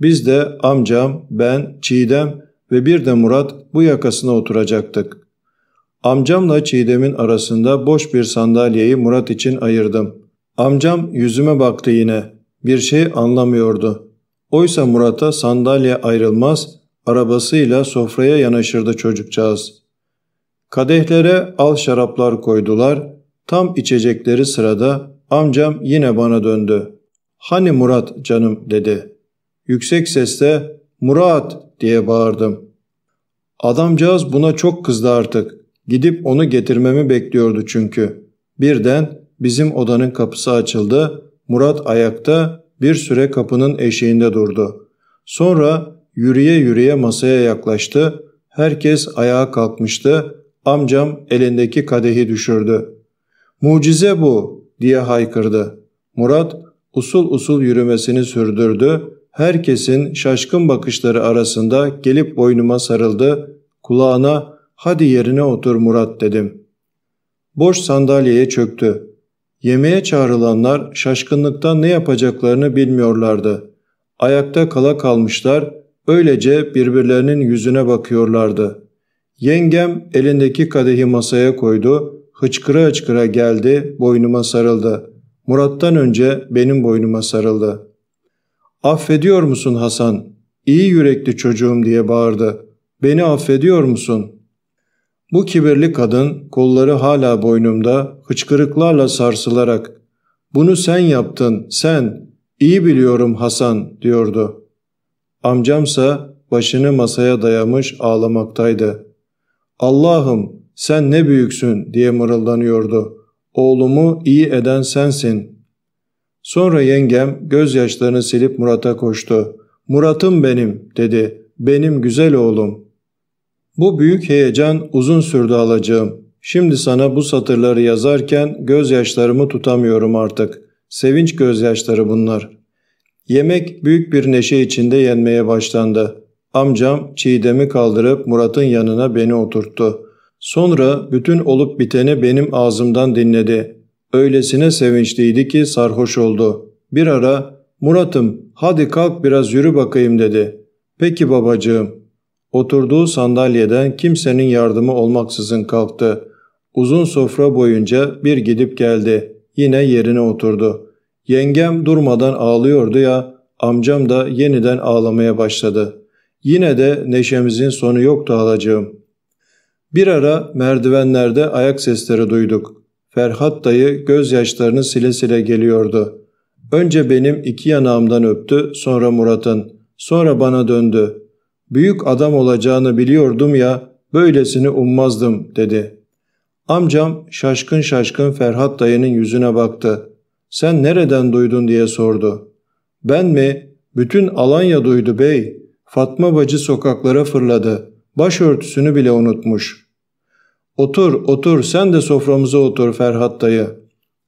Biz de amcam, ben, Çiğdem ve bir de Murat bu yakasına oturacaktık. Amcamla Çiğdem'in arasında boş bir sandalyeyi Murat için ayırdım. Amcam yüzüme baktı yine. Bir şey anlamıyordu. Oysa Murat'a sandalye ayrılmaz, arabasıyla sofraya yanaşırdı çocukcağız. Kadehlere al şaraplar koydular. Tam içecekleri sırada amcam yine bana döndü. Hani Murat canım dedi. Yüksek sesle Murat diye bağırdım. Adamcağız buna çok kızdı artık. Gidip onu getirmemi bekliyordu çünkü. Birden bizim odanın kapısı açıldı. Murat ayakta bir süre kapının eşiğinde durdu. Sonra yürüye yürüye masaya yaklaştı. Herkes ayağa kalkmıştı. Amcam elindeki kadehi düşürdü. Mucize bu diye haykırdı. Murat usul usul yürümesini sürdürdü. Herkesin şaşkın bakışları arasında gelip boynuma sarıldı. Kulağına hadi yerine otur Murat dedim. Boş sandalyeye çöktü. Yemeğe çağrılanlar şaşkınlıktan ne yapacaklarını bilmiyorlardı. Ayakta kala kalmışlar, öylece birbirlerinin yüzüne bakıyorlardı. Yengem elindeki kadehi masaya koydu, hıçkıra hıçkıra geldi, boynuma sarıldı. Murat'tan önce benim boynuma sarıldı. ''Affediyor musun Hasan? İyi yürekli çocuğum.'' diye bağırdı. ''Beni affediyor musun?'' Bu kibirli kadın kolları hala boynumda hıçkırıklarla sarsılarak ''Bunu sen yaptın, sen, iyi biliyorum Hasan.'' diyordu. Amcamsa başını masaya dayamış ağlamaktaydı. ''Allah'ım sen ne büyüksün.'' diye mırıldanıyordu. ''Oğlumu iyi eden sensin.'' Sonra yengem gözyaşlarını silip Murat'a koştu. ''Murat'ım benim.'' dedi. ''Benim güzel oğlum.'' Bu büyük heyecan uzun sürdü alacağım. Şimdi sana bu satırları yazarken gözyaşlarımı tutamıyorum artık. Sevinç gözyaşları bunlar. Yemek büyük bir neşe içinde yenmeye başlandı. Amcam çiğdemi kaldırıp Murat'ın yanına beni oturttu. Sonra bütün olup biteni benim ağzımdan dinledi. Öylesine sevinçliydi ki sarhoş oldu. Bir ara Murat'ım hadi kalk biraz yürü bakayım dedi. Peki babacığım Oturduğu sandalyeden kimsenin yardımı olmaksızın kalktı. Uzun sofra boyunca bir gidip geldi. Yine yerine oturdu. Yengem durmadan ağlıyordu ya, amcam da yeniden ağlamaya başladı. Yine de neşemizin sonu yoktu halacığım. Bir ara merdivenlerde ayak sesleri duyduk. Ferhat dayı gözyaşlarını sile sile geliyordu. Önce benim iki yanağımdan öptü, sonra Murat'ın. Sonra bana döndü. Büyük adam olacağını biliyordum ya, böylesini ummazdım dedi. Amcam şaşkın şaşkın Ferhat dayının yüzüne baktı. Sen nereden duydun diye sordu. Ben mi? Bütün Alanya duydu bey. Fatma bacı sokaklara fırladı. Başörtüsünü bile unutmuş. Otur, otur, sen de soframıza otur Ferhat dayı.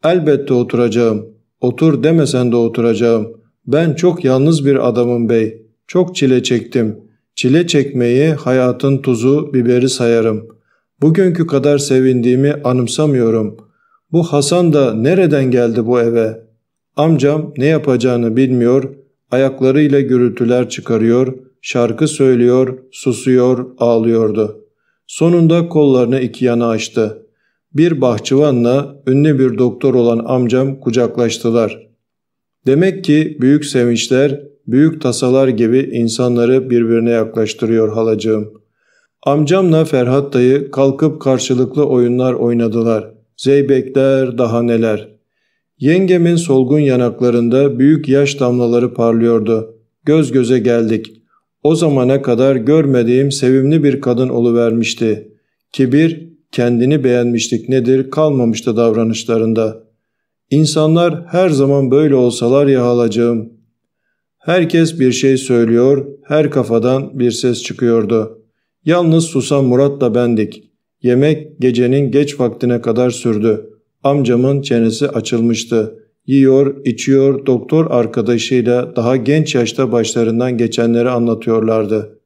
Elbette oturacağım. Otur demesen de oturacağım. Ben çok yalnız bir adamım bey. Çok çile çektim. Çile çekmeyi hayatın tuzu biberi sayarım. Bugünkü kadar sevindiğimi anımsamıyorum. Bu Hasan da nereden geldi bu eve? Amcam ne yapacağını bilmiyor, ayaklarıyla gürültüler çıkarıyor, şarkı söylüyor, susuyor, ağlıyordu. Sonunda kollarını iki yana açtı. Bir bahçıvanla ünlü bir doktor olan amcam kucaklaştılar. Demek ki büyük sevinçler büyük tasalar gibi insanları birbirine yaklaştırıyor halacığım. Amcamla Ferhat dayı kalkıp karşılıklı oyunlar oynadılar. Zeybekler daha neler. Yengemin solgun yanaklarında büyük yaş damlaları parlıyordu. Göz göze geldik. O zamana kadar görmediğim sevimli bir kadın oluvermişti. Kibir, kendini beğenmişlik nedir kalmamıştı davranışlarında. İnsanlar her zaman böyle olsalar ya halacığım Herkes bir şey söylüyor, her kafadan bir ses çıkıyordu. Yalnız susan Murat'la bendik. Yemek gecenin geç vaktine kadar sürdü. Amcamın çenesi açılmıştı. Yiyor, içiyor, doktor arkadaşıyla daha genç yaşta başlarından geçenleri anlatıyorlardı.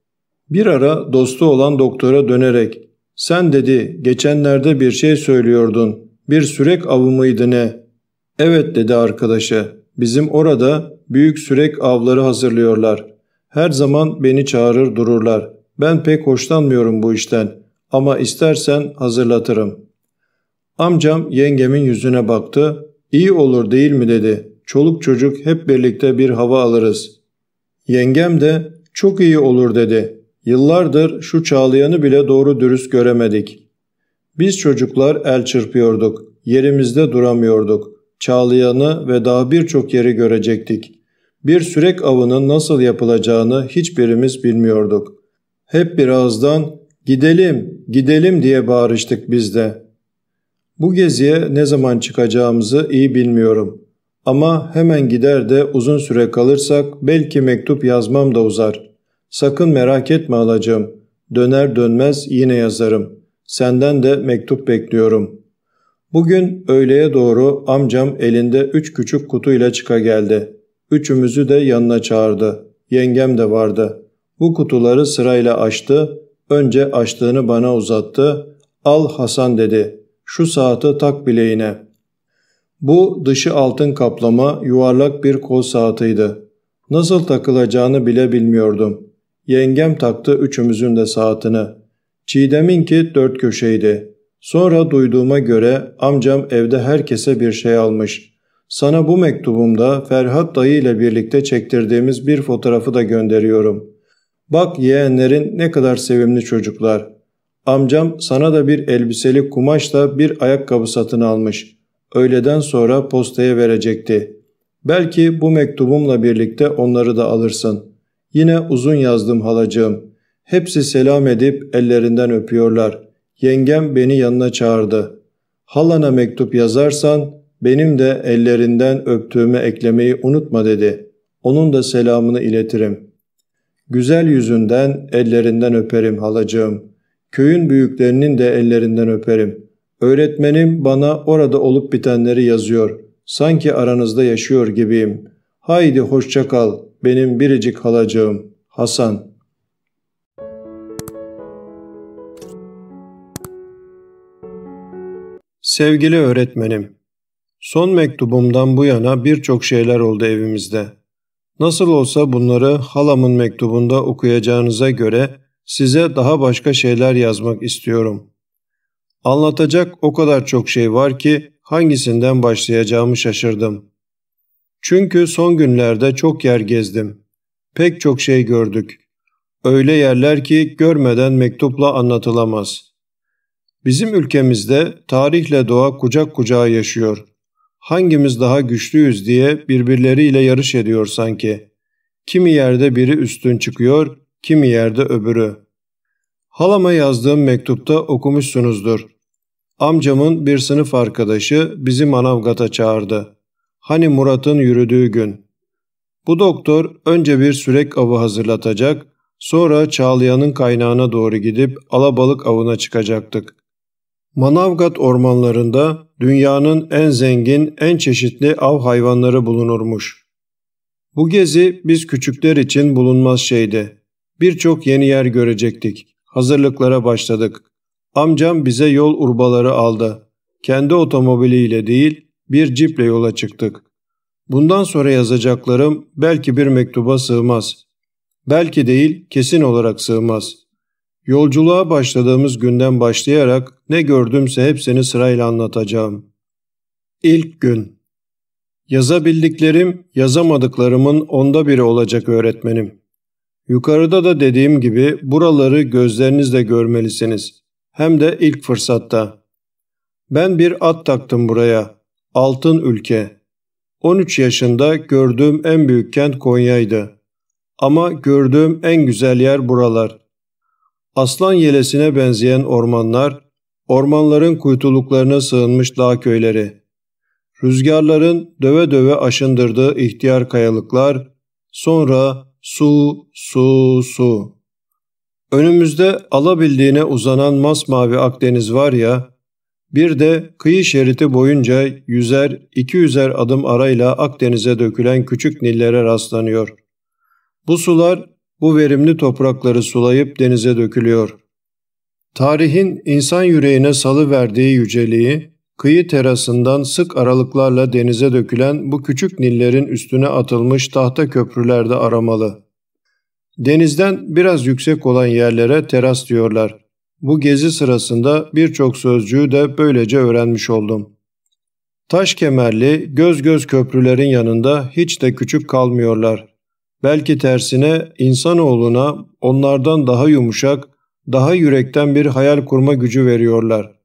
Bir ara dostu olan doktora dönerek ''Sen dedi geçenlerde bir şey söylüyordun. Bir sürek avı mıydı ne?'' ''Evet'' dedi arkadaşı. ''Bizim orada büyük sürek avları hazırlıyorlar. Her zaman beni çağırır dururlar. Ben pek hoşlanmıyorum bu işten ama istersen hazırlatırım. Amcam yengemin yüzüne baktı. İyi olur değil mi dedi. Çoluk çocuk hep birlikte bir hava alırız. Yengem de çok iyi olur dedi. Yıllardır şu çağlayanı bile doğru dürüst göremedik. Biz çocuklar el çırpıyorduk. Yerimizde duramıyorduk. Çağlayanı ve daha birçok yeri görecektik. Bir sürek avının nasıl yapılacağını hiçbirimiz bilmiyorduk. Hep bir ağızdan gidelim, gidelim diye bağırıştık biz de. Bu geziye ne zaman çıkacağımızı iyi bilmiyorum. Ama hemen gider de uzun süre kalırsak belki mektup yazmam da uzar. Sakın merak etme alacağım. Döner dönmez yine yazarım. Senden de mektup bekliyorum. Bugün öğleye doğru amcam elinde üç küçük kutuyla çıka geldi. Üçümüzü de yanına çağırdı. Yengem de vardı. Bu kutuları sırayla açtı. Önce açtığını bana uzattı. Al Hasan dedi. Şu saati tak bileğine. Bu dışı altın kaplama yuvarlak bir kol saatiydi. Nasıl takılacağını bile bilmiyordum. Yengem taktı üçümüzün de saatini. Çiğdem'inki dört köşeydi. Sonra duyduğuma göre amcam evde herkese bir şey almış. Sana bu mektubumda Ferhat dayı ile birlikte çektirdiğimiz bir fotoğrafı da gönderiyorum. Bak yeğenlerin ne kadar sevimli çocuklar. Amcam sana da bir elbiseli kumaşla bir ayakkabı satın almış. Öğleden sonra postaya verecekti. Belki bu mektubumla birlikte onları da alırsın. Yine uzun yazdım halacığım. Hepsi selam edip ellerinden öpüyorlar. Yengem beni yanına çağırdı. Halana mektup yazarsan benim de ellerinden öptüğümü eklemeyi unutma dedi. Onun da selamını iletirim. Güzel yüzünden ellerinden öperim halacığım. Köyün büyüklerinin de ellerinden öperim. Öğretmenim bana orada olup bitenleri yazıyor. Sanki aranızda yaşıyor gibiyim. Haydi hoşça kal benim biricik halacığım Hasan. Sevgili öğretmenim, son mektubumdan bu yana birçok şeyler oldu evimizde. Nasıl olsa bunları halamın mektubunda okuyacağınıza göre size daha başka şeyler yazmak istiyorum. Anlatacak o kadar çok şey var ki hangisinden başlayacağımı şaşırdım. Çünkü son günlerde çok yer gezdim. Pek çok şey gördük. Öyle yerler ki görmeden mektupla anlatılamaz. Bizim ülkemizde tarihle doğa kucak kucağa yaşıyor. Hangimiz daha güçlüyüz diye birbirleriyle yarış ediyor sanki. Kimi yerde biri üstün çıkıyor, kimi yerde öbürü. Halama yazdığım mektupta okumuşsunuzdur. Amcamın bir sınıf arkadaşı bizi Manavgat'a çağırdı. Hani Murat'ın yürüdüğü gün. Bu doktor önce bir sürek avı hazırlatacak, sonra Çağlayan'ın kaynağına doğru gidip alabalık avına çıkacaktık. Manavgat ormanlarında dünyanın en zengin, en çeşitli av hayvanları bulunurmuş. Bu gezi biz küçükler için bulunmaz şeydi. Birçok yeni yer görecektik. Hazırlıklara başladık. Amcam bize yol urbaları aldı. Kendi otomobiliyle değil, bir ciple yola çıktık. Bundan sonra yazacaklarım belki bir mektuba sığmaz. Belki değil, kesin olarak sığmaz. Yolculuğa başladığımız günden başlayarak ne gördümse hepsini sırayla anlatacağım. İlk gün Yazabildiklerim, yazamadıklarımın onda biri olacak öğretmenim. Yukarıda da dediğim gibi buraları gözlerinizle görmelisiniz. Hem de ilk fırsatta. Ben bir at taktım buraya. Altın ülke. 13 yaşında gördüğüm en büyük kent Konya'ydı. Ama gördüğüm en güzel yer buralar. Aslan yelesine benzeyen ormanlar, ormanların kuytuluklarına sığınmış dağ köyleri. Rüzgarların döve döve aşındırdığı ihtiyar kayalıklar, sonra su, su, su. Önümüzde alabildiğine uzanan masmavi Akdeniz var ya, bir de kıyı şeridi boyunca yüzer, iki yüzer adım arayla Akdeniz'e dökülen küçük nillere rastlanıyor. Bu sular bu verimli toprakları sulayıp denize dökülüyor. Tarihin insan yüreğine salı verdiği yüceliği, kıyı terasından sık aralıklarla denize dökülen bu küçük nillerin üstüne atılmış tahta köprülerde aramalı. Denizden biraz yüksek olan yerlere teras diyorlar. Bu gezi sırasında birçok sözcüğü de böylece öğrenmiş oldum. Taş kemerli, göz göz köprülerin yanında hiç de küçük kalmıyorlar. Belki tersine insanoğluna onlardan daha yumuşak, daha yürekten bir hayal kurma gücü veriyorlar.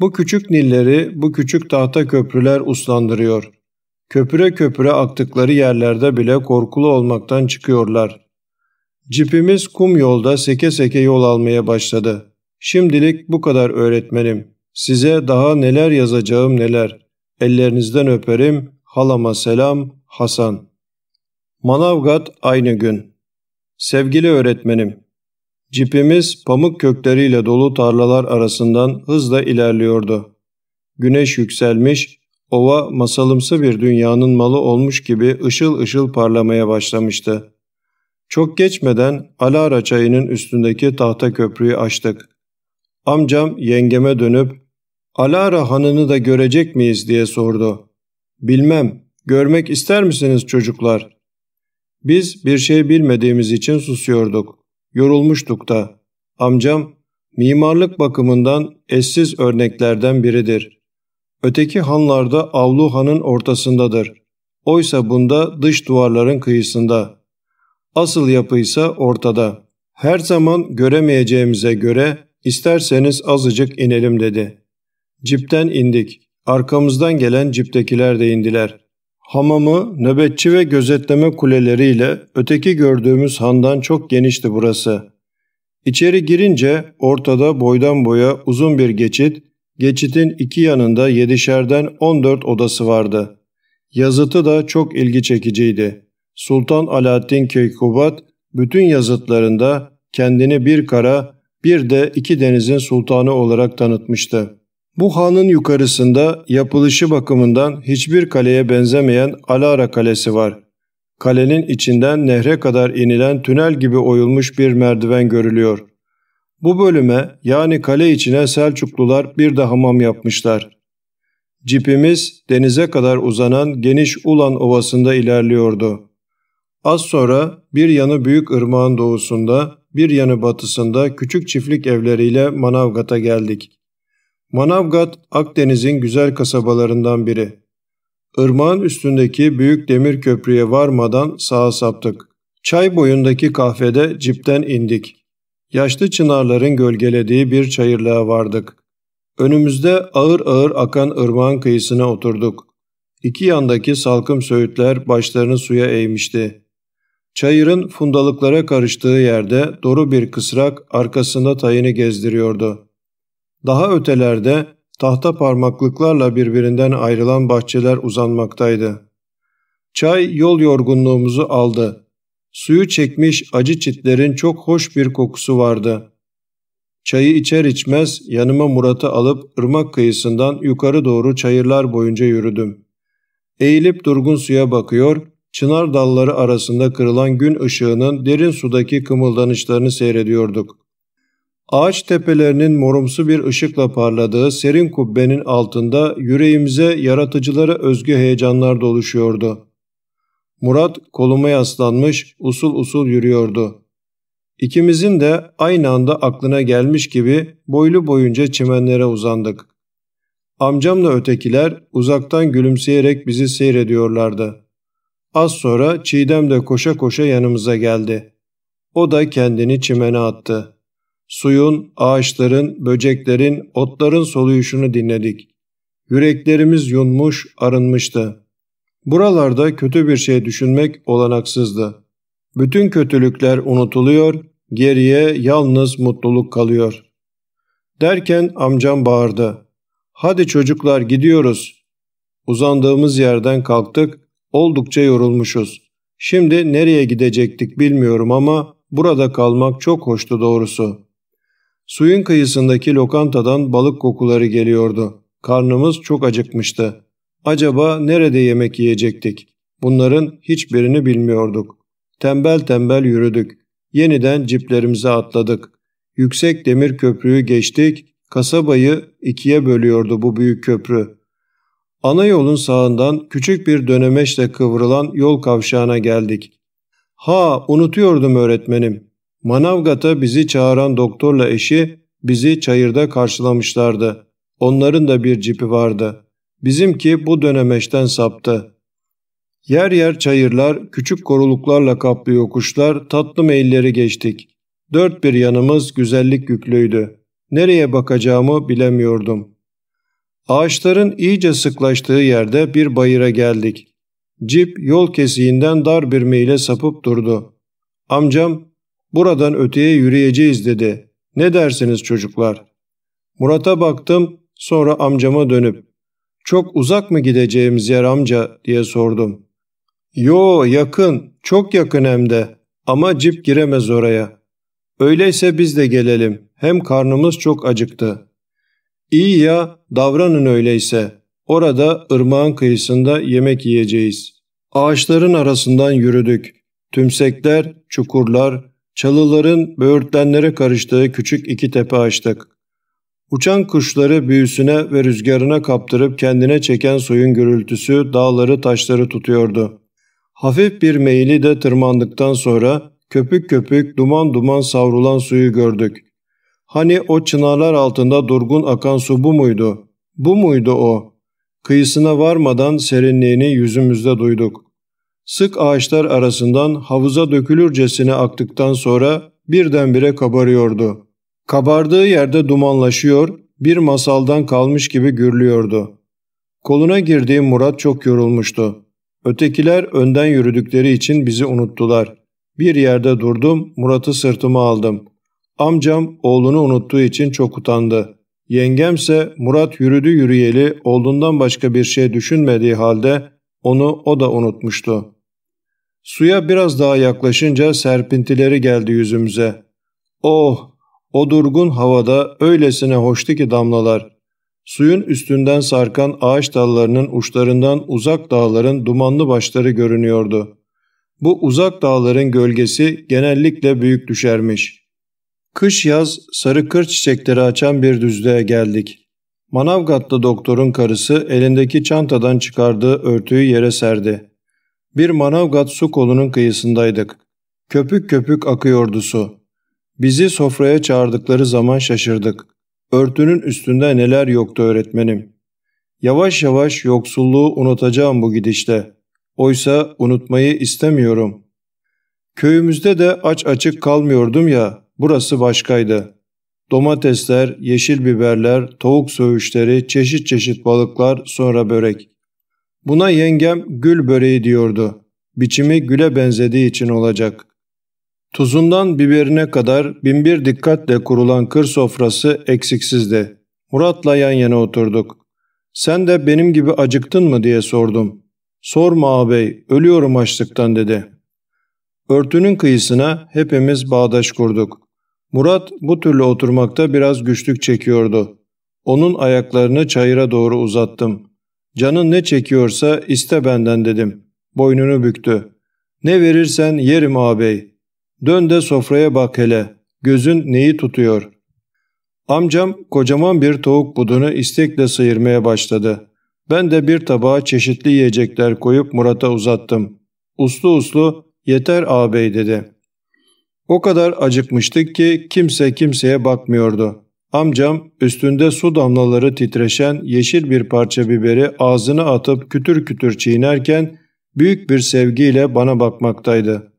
Bu küçük nilleri, bu küçük tahta köprüler uslandırıyor. Köpüre köpüre aktıkları yerlerde bile korkulu olmaktan çıkıyorlar. Cipimiz kum yolda seke seke yol almaya başladı. Şimdilik bu kadar öğretmenim. Size daha neler yazacağım neler. Ellerinizden öperim. Halama selam. Hasan. Manavgat aynı gün. Sevgili öğretmenim. Cipimiz pamuk kökleriyle dolu tarlalar arasından hızla ilerliyordu. Güneş yükselmiş, ova masalımsı bir dünyanın malı olmuş gibi ışıl ışıl parlamaya başlamıştı. Çok geçmeden Alara çayının üstündeki tahta köprüyü açtık. Amcam yengeme dönüp Alara hanını da görecek miyiz diye sordu. Bilmem, görmek ister misiniz çocuklar? Biz bir şey bilmediğimiz için susuyorduk. Yorulmuştuk da. Amcam mimarlık bakımından eşsiz örneklerden biridir. Öteki hanlarda avlu hanın ortasındadır. Oysa bunda dış duvarların kıyısında. Asıl yapı ise ortada. Her zaman göremeyeceğimize göre isterseniz azıcık inelim dedi. Cipten indik. Arkamızdan gelen ciptekiler de indiler. Hamamı, nöbetçi ve gözetleme kuleleriyle öteki gördüğümüz handan çok genişti burası. İçeri girince ortada boydan boya uzun bir geçit, geçitin iki yanında yedişerden 14 odası vardı. Yazıtı da çok ilgi çekiciydi. Sultan Alaaddin Keykubat bütün yazıtlarında kendini bir kara bir de iki denizin sultanı olarak tanıtmıştı. Bu hanın yukarısında yapılışı bakımından hiçbir kaleye benzemeyen Alara Kalesi var. Kalenin içinden nehre kadar inilen tünel gibi oyulmuş bir merdiven görülüyor. Bu bölüme yani kale içine Selçuklular bir de hamam yapmışlar. Cipimiz denize kadar uzanan geniş Ulan Ovası'nda ilerliyordu. Az sonra bir yanı büyük ırmağın doğusunda, bir yanı batısında küçük çiftlik evleriyle Manavgat'a geldik. Manavgat, Akdeniz'in güzel kasabalarından biri. Irmağın üstündeki büyük demir köprüye varmadan sağa saptık. Çay boyundaki kahvede cipten indik. Yaşlı çınarların gölgelediği bir çayırlığa vardık. Önümüzde ağır ağır akan ırmağın kıyısına oturduk. İki yandaki salkım söğütler başlarını suya eğmişti. Çayırın fundalıklara karıştığı yerde doru bir kısrak arkasında tayını gezdiriyordu. Daha ötelerde tahta parmaklıklarla birbirinden ayrılan bahçeler uzanmaktaydı. Çay yol yorgunluğumuzu aldı. Suyu çekmiş acı çitlerin çok hoş bir kokusu vardı. Çayı içer içmez yanıma Murat'ı alıp ırmak kıyısından yukarı doğru çayırlar boyunca yürüdüm. Eğilip durgun suya bakıyor, çınar dalları arasında kırılan gün ışığının derin sudaki kımıldanışlarını seyrediyorduk. Ağaç tepelerinin morumsu bir ışıkla parladığı serin kubbenin altında yüreğimize yaratıcılara özgü heyecanlar doluşuyordu. Murat koluma yaslanmış usul usul yürüyordu. İkimizin de aynı anda aklına gelmiş gibi boylu boyunca çimenlere uzandık. Amcamla ötekiler uzaktan gülümseyerek bizi seyrediyorlardı. Az sonra Çiğdem de koşa koşa yanımıza geldi. O da kendini çimene attı. Suyun, ağaçların, böceklerin, otların soluyuşunu dinledik. Yüreklerimiz yunmuş, arınmıştı. Buralarda kötü bir şey düşünmek olanaksızdı. Bütün kötülükler unutuluyor, geriye yalnız mutluluk kalıyor. Derken amcam bağırdı. Hadi çocuklar gidiyoruz. Uzandığımız yerden kalktık, oldukça yorulmuşuz. Şimdi nereye gidecektik bilmiyorum ama burada kalmak çok hoştu doğrusu. Suyun kıyısındaki lokantadan balık kokuları geliyordu. Karnımız çok acıkmıştı. Acaba nerede yemek yiyecektik? Bunların hiçbirini bilmiyorduk. Tembel tembel yürüdük. Yeniden ciplerimize atladık. Yüksek demir köprüyü geçtik. Kasabayı ikiye bölüyordu bu büyük köprü. Ana yolun sağından küçük bir dönemeçle kıvrılan yol kavşağına geldik. Ha unutuyordum öğretmenim. Manavgat'a bizi çağıran doktorla eşi bizi çayırda karşılamışlardı. Onların da bir cipi vardı. Bizimki bu dönemeçten saptı. Yer yer çayırlar, küçük koruluklarla kaplı yokuşlar, tatlı meyilleri geçtik. Dört bir yanımız güzellik yüklüydü. Nereye bakacağımı bilemiyordum. Ağaçların iyice sıklaştığı yerde bir bayıra geldik. Cip yol kesiğinden dar bir meyle sapıp durdu. Amcam Buradan öteye yürüyeceğiz dedi. Ne dersiniz çocuklar? Murat'a baktım sonra amcama dönüp çok uzak mı gideceğimiz yer amca diye sordum. Yo yakın çok yakın hem de ama cip giremez oraya. Öyleyse biz de gelelim hem karnımız çok acıktı. İyi ya davranın öyleyse. Orada ırmağın kıyısında yemek yiyeceğiz. Ağaçların arasından yürüdük. Tümsekler, çukurlar, çalıların böğürtlenlere karıştığı küçük iki tepe açtık. Uçan kuşları büyüsüne ve rüzgarına kaptırıp kendine çeken suyun gürültüsü dağları taşları tutuyordu. Hafif bir meyili de tırmandıktan sonra köpük köpük duman duman savrulan suyu gördük. Hani o çınarlar altında durgun akan su bu muydu? Bu muydu o? Kıyısına varmadan serinliğini yüzümüzde duyduk. Sık ağaçlar arasından havuza dökülürcesine aktıktan sonra birdenbire kabarıyordu. Kabardığı yerde dumanlaşıyor, bir masaldan kalmış gibi gürlüyordu. Koluna girdiğim Murat çok yorulmuştu. Ötekiler önden yürüdükleri için bizi unuttular. Bir yerde durdum, Murat'ı sırtıma aldım. Amcam oğlunu unuttuğu için çok utandı. Yengemse Murat yürüdü yürüyeli olduğundan başka bir şey düşünmediği halde onu o da unutmuştu. Suya biraz daha yaklaşınca serpintileri geldi yüzümüze. Oh! O durgun havada öylesine hoştu ki damlalar. Suyun üstünden sarkan ağaç dallarının uçlarından uzak dağların dumanlı başları görünüyordu. Bu uzak dağların gölgesi genellikle büyük düşermiş. Kış yaz sarı kır çiçekleri açan bir düzlüğe geldik. Manavgatlı doktorun karısı elindeki çantadan çıkardığı örtüyü yere serdi. Bir Manavgat su kolunun kıyısındaydık. Köpük köpük akıyordu su. Bizi sofraya çağırdıkları zaman şaşırdık. Örtünün üstünde neler yoktu öğretmenim. Yavaş yavaş yoksulluğu unutacağım bu gidişte. Oysa unutmayı istemiyorum. Köyümüzde de aç açık kalmıyordum ya, burası başkaydı. Domatesler, yeşil biberler, tavuk söğüşleri, çeşit çeşit balıklar, sonra börek. Buna yengem gül böreği diyordu. Biçimi güle benzediği için olacak. Tuzundan biberine kadar binbir dikkatle kurulan kır sofrası eksiksizdi. Murat'la yan yana oturduk. Sen de benim gibi acıktın mı diye sordum. Sorma ağabey, ölüyorum açlıktan dedi. Örtünün kıyısına hepimiz bağdaş kurduk. Murat bu türlü oturmakta biraz güçlük çekiyordu. Onun ayaklarını çayıra doğru uzattım. Canın ne çekiyorsa iste benden dedim. Boynunu büktü. Ne verirsen yerim ağabey. Dön de sofraya bak hele. Gözün neyi tutuyor? Amcam kocaman bir tavuk budunu istekle sıyırmaya başladı. Ben de bir tabağa çeşitli yiyecekler koyup Murat'a uzattım. Uslu uslu yeter ağabey dedi. O kadar acıkmıştık ki kimse kimseye bakmıyordu. Amcam üstünde su damlaları titreşen yeşil bir parça biberi ağzına atıp kütür kütür çiğnerken büyük bir sevgiyle bana bakmaktaydı.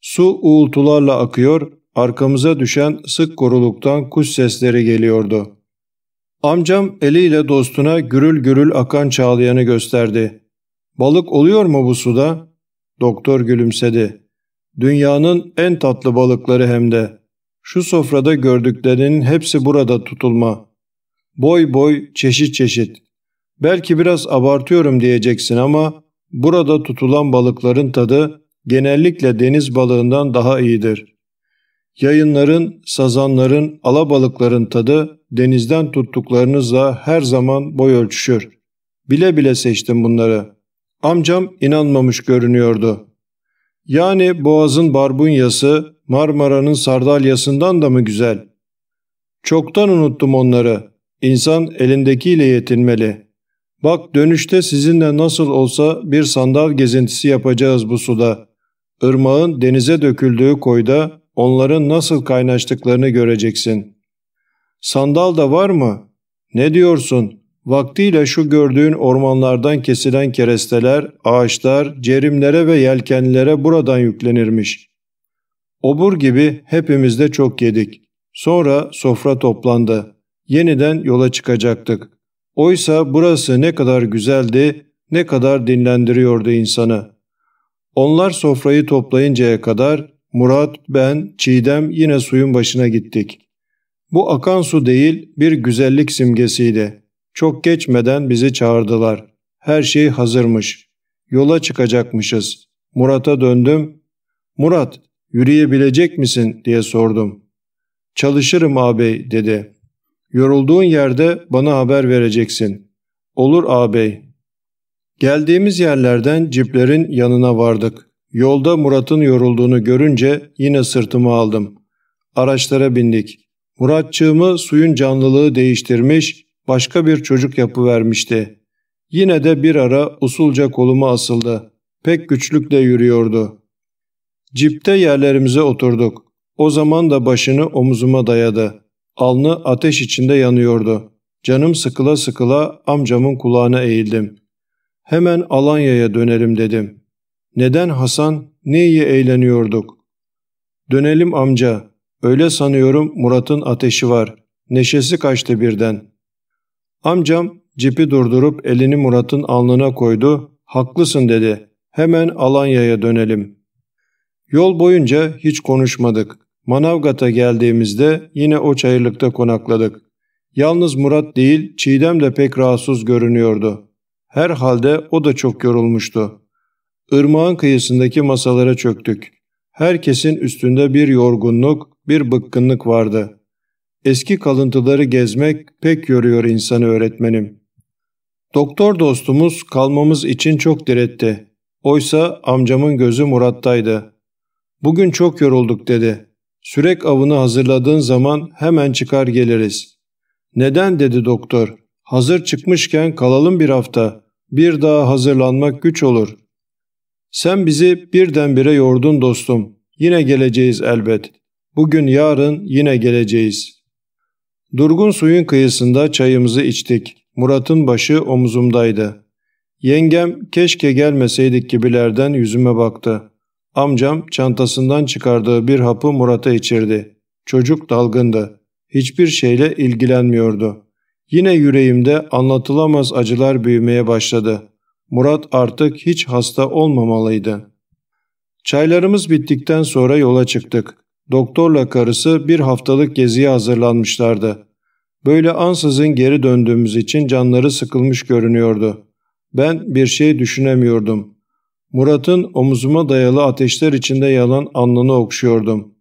Su uğultularla akıyor, arkamıza düşen sık koruluktan kuş sesleri geliyordu. Amcam eliyle dostuna gürül gürül akan çağlayanı gösterdi. Balık oluyor mu bu suda? Doktor gülümsedi. Dünyanın en tatlı balıkları hem de. Şu sofrada gördüklerinin hepsi burada tutulma. Boy boy, çeşit çeşit. Belki biraz abartıyorum diyeceksin ama burada tutulan balıkların tadı genellikle deniz balığından daha iyidir. Yayınların, sazanların, alabalıkların tadı denizden tuttuklarınızla her zaman boy ölçüşür. Bile bile seçtim bunları. Amcam inanmamış görünüyordu. Yani Boğaz'ın barbunyası Marmara'nın sardalyasından da mı güzel? Çoktan unuttum onları. İnsan elindekiyle yetinmeli. Bak dönüşte sizinle nasıl olsa bir sandal gezintisi yapacağız bu suda. Irmağın denize döküldüğü koyda onların nasıl kaynaştıklarını göreceksin. Sandal da var mı? Ne diyorsun? Vaktiyle şu gördüğün ormanlardan kesilen keresteler, ağaçlar, cerimlere ve yelkenlere buradan yüklenirmiş. Obur gibi hepimiz de çok yedik. Sonra sofra toplandı. Yeniden yola çıkacaktık. Oysa burası ne kadar güzeldi, ne kadar dinlendiriyordu insanı. Onlar sofrayı toplayıncaya kadar Murat, ben, Çiğdem yine suyun başına gittik. Bu akan su değil bir güzellik simgesiydi. Çok geçmeden bizi çağırdılar. Her şey hazırmış. Yola çıkacakmışız. Murat'a döndüm. Murat, yürüyebilecek misin diye sordum. Çalışırım ağabey dedi. Yorulduğun yerde bana haber vereceksin. Olur ağabey. Geldiğimiz yerlerden ciplerin yanına vardık. Yolda Murat'ın yorulduğunu görünce yine sırtımı aldım. Araçlara bindik. Muratçığımı suyun canlılığı değiştirmiş, başka bir çocuk yapı vermişti. Yine de bir ara usulca koluma asıldı. Pek güçlükle yürüyordu. Cipte yerlerimize oturduk. O zaman da başını omuzuma dayadı. Alnı ateş içinde yanıyordu. Canım sıkıla sıkıla amcamın kulağına eğildim. Hemen Alanya'ya dönelim dedim. Neden Hasan? Ne iyi eğleniyorduk. Dönelim amca. Öyle sanıyorum Murat'ın ateşi var. Neşesi kaçtı birden. Amcam cipi durdurup elini Murat'ın alnına koydu. Haklısın dedi. Hemen Alanya'ya dönelim. Yol boyunca hiç konuşmadık. Manavgat'a geldiğimizde yine o çayırlıkta konakladık. Yalnız Murat değil, Çiğdem de pek rahatsız görünüyordu. Herhalde o da çok yorulmuştu. Irmağın kıyısındaki masalara çöktük. Herkesin üstünde bir yorgunluk, bir bıkkınlık vardı. Eski kalıntıları gezmek pek yoruyor insanı öğretmenim. Doktor dostumuz kalmamız için çok diretti. Oysa amcamın gözü Murat'taydı. Bugün çok yorulduk dedi. Sürek avını hazırladığın zaman hemen çıkar geliriz. Neden dedi doktor. Hazır çıkmışken kalalım bir hafta. Bir daha hazırlanmak güç olur. Sen bizi birdenbire yordun dostum. Yine geleceğiz elbet. Bugün yarın yine geleceğiz. Durgun suyun kıyısında çayımızı içtik. Murat'ın başı omuzumdaydı. Yengem keşke gelmeseydik gibilerden yüzüme baktı. Amcam çantasından çıkardığı bir hapı Murat'a içirdi. Çocuk dalgındı. Hiçbir şeyle ilgilenmiyordu. Yine yüreğimde anlatılamaz acılar büyümeye başladı. Murat artık hiç hasta olmamalıydı. Çaylarımız bittikten sonra yola çıktık. Doktorla karısı bir haftalık geziye hazırlanmışlardı. Böyle ansızın geri döndüğümüz için canları sıkılmış görünüyordu. Ben bir şey düşünemiyordum. Murat'ın omuzuma dayalı ateşler içinde yalan alnını okşuyordum.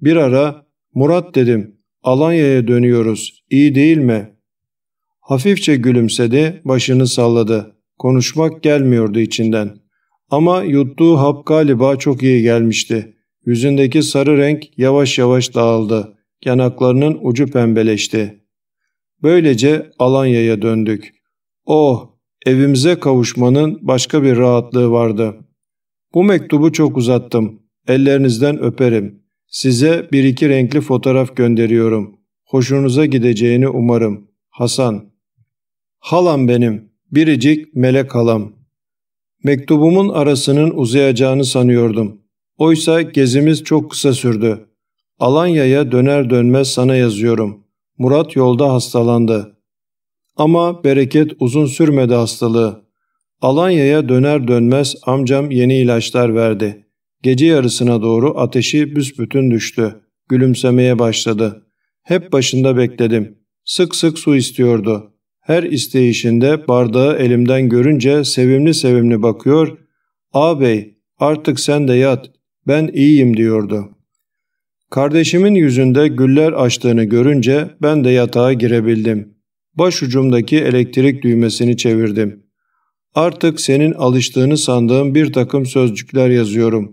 Bir ara Murat dedim Alanya'ya dönüyoruz iyi değil mi? Hafifçe gülümsedi başını salladı. Konuşmak gelmiyordu içinden. Ama yuttuğu hap galiba çok iyi gelmişti. Yüzündeki sarı renk yavaş yavaş dağıldı. Yanaklarının ucu pembeleşti. Böylece Alanya'ya döndük. Oh, evimize kavuşmanın başka bir rahatlığı vardı. Bu mektubu çok uzattım. Ellerinizden öperim. Size bir iki renkli fotoğraf gönderiyorum. Hoşunuza gideceğini umarım. Hasan. Halam benim. Biricik melek halam. Mektubumun arasının uzayacağını sanıyordum. Oysa gezimiz çok kısa sürdü. Alanya'ya döner dönmez sana yazıyorum. Murat yolda hastalandı. Ama bereket uzun sürmedi hastalığı. Alanya'ya döner dönmez amcam yeni ilaçlar verdi. Gece yarısına doğru ateşi büsbütün düştü. Gülümsemeye başladı. Hep başında bekledim. Sık sık su istiyordu. Her isteyişinde bardağı elimden görünce sevimli sevimli bakıyor. ''Ağabey artık sen de yat, ben iyiyim.'' diyordu. Kardeşimin yüzünde güller açtığını görünce ben de yatağa girebildim. Başucumdaki elektrik düğmesini çevirdim. Artık senin alıştığını sandığım bir takım sözcükler yazıyorum.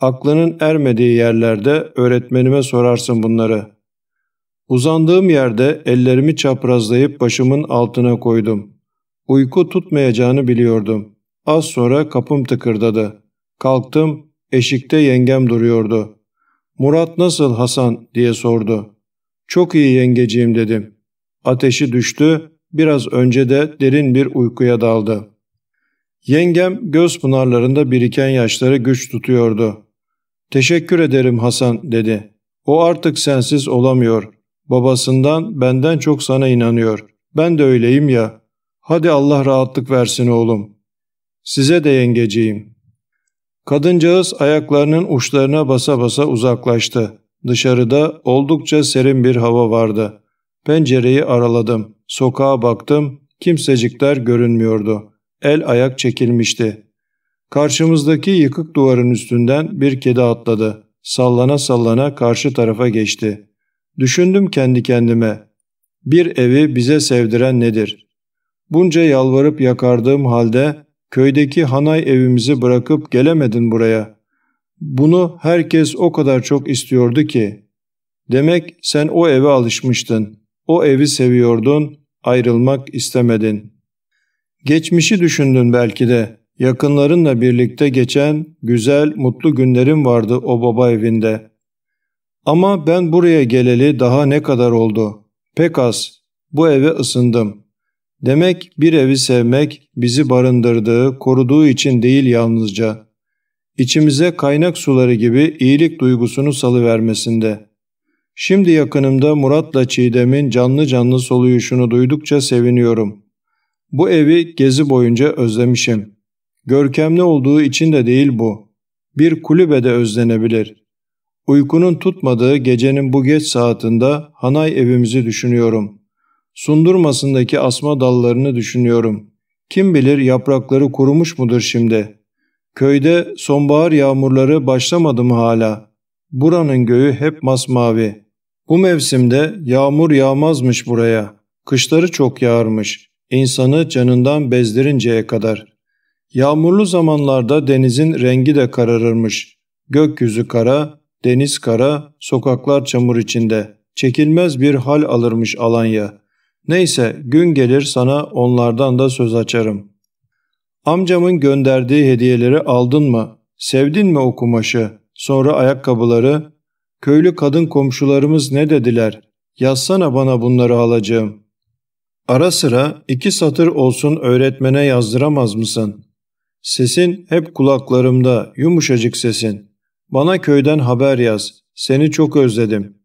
Aklının ermediği yerlerde öğretmenime sorarsın bunları. Uzandığım yerde ellerimi çaprazlayıp başımın altına koydum. Uyku tutmayacağını biliyordum. Az sonra kapım tıkırdadı. Kalktım, eşikte yengem duruyordu. Murat nasıl Hasan diye sordu. Çok iyi yengeciğim dedim. Ateşi düştü, biraz önce de derin bir uykuya daldı. Yengem göz pınarlarında biriken yaşları güç tutuyordu. Teşekkür ederim Hasan dedi. O artık sensiz olamıyor. Babasından benden çok sana inanıyor. Ben de öyleyim ya. Hadi Allah rahatlık versin oğlum. Size de yengeciğim. Kadıncağız ayaklarının uçlarına basa basa uzaklaştı. Dışarıda oldukça serin bir hava vardı. Pencereyi araladım. Sokağa baktım. Kimsecikler görünmüyordu. El ayak çekilmişti. Karşımızdaki yıkık duvarın üstünden bir kedi atladı. Sallana sallana karşı tarafa geçti. Düşündüm kendi kendime. Bir evi bize sevdiren nedir? Bunca yalvarıp yakardığım halde köydeki hanay evimizi bırakıp gelemedin buraya. Bunu herkes o kadar çok istiyordu ki. Demek sen o eve alışmıştın. O evi seviyordun, ayrılmak istemedin. Geçmişi düşündün belki de. Yakınlarınla birlikte geçen güzel, mutlu günlerin vardı o baba evinde. Ama ben buraya geleli daha ne kadar oldu? Pek az. Bu eve ısındım. Demek bir evi sevmek bizi barındırdığı, koruduğu için değil yalnızca. İçimize kaynak suları gibi iyilik duygusunu salıvermesinde. Şimdi yakınımda Murat'la Çiğdem'in canlı canlı soluyuşunu duydukça seviniyorum. Bu evi gezi boyunca özlemişim. Görkemli olduğu için de değil bu. Bir kulübede özlenebilir. Uykunun tutmadığı gecenin bu geç saatinde hanay evimizi düşünüyorum. Sundurmasındaki asma dallarını düşünüyorum. Kim bilir yaprakları kurumuş mudur şimdi? Köyde sonbahar yağmurları başlamadı mı hala? Buranın göğü hep masmavi. Bu mevsimde yağmur yağmazmış buraya. Kışları çok yağarmış. İnsanı canından bezdirinceye kadar. Yağmurlu zamanlarda denizin rengi de kararırmış. Gökyüzü kara, deniz kara, sokaklar çamur içinde. Çekilmez bir hal alırmış Alanya. Neyse gün gelir sana onlardan da söz açarım. Amcamın gönderdiği hediyeleri aldın mı? Sevdin mi o kumaşı? Sonra ayakkabıları? Köylü kadın komşularımız ne dediler? Yazsana bana bunları alacağım. Ara sıra iki satır olsun öğretmene yazdıramaz mısın? Sesin hep kulaklarımda, yumuşacık sesin. Bana köyden haber yaz. Seni çok özledim.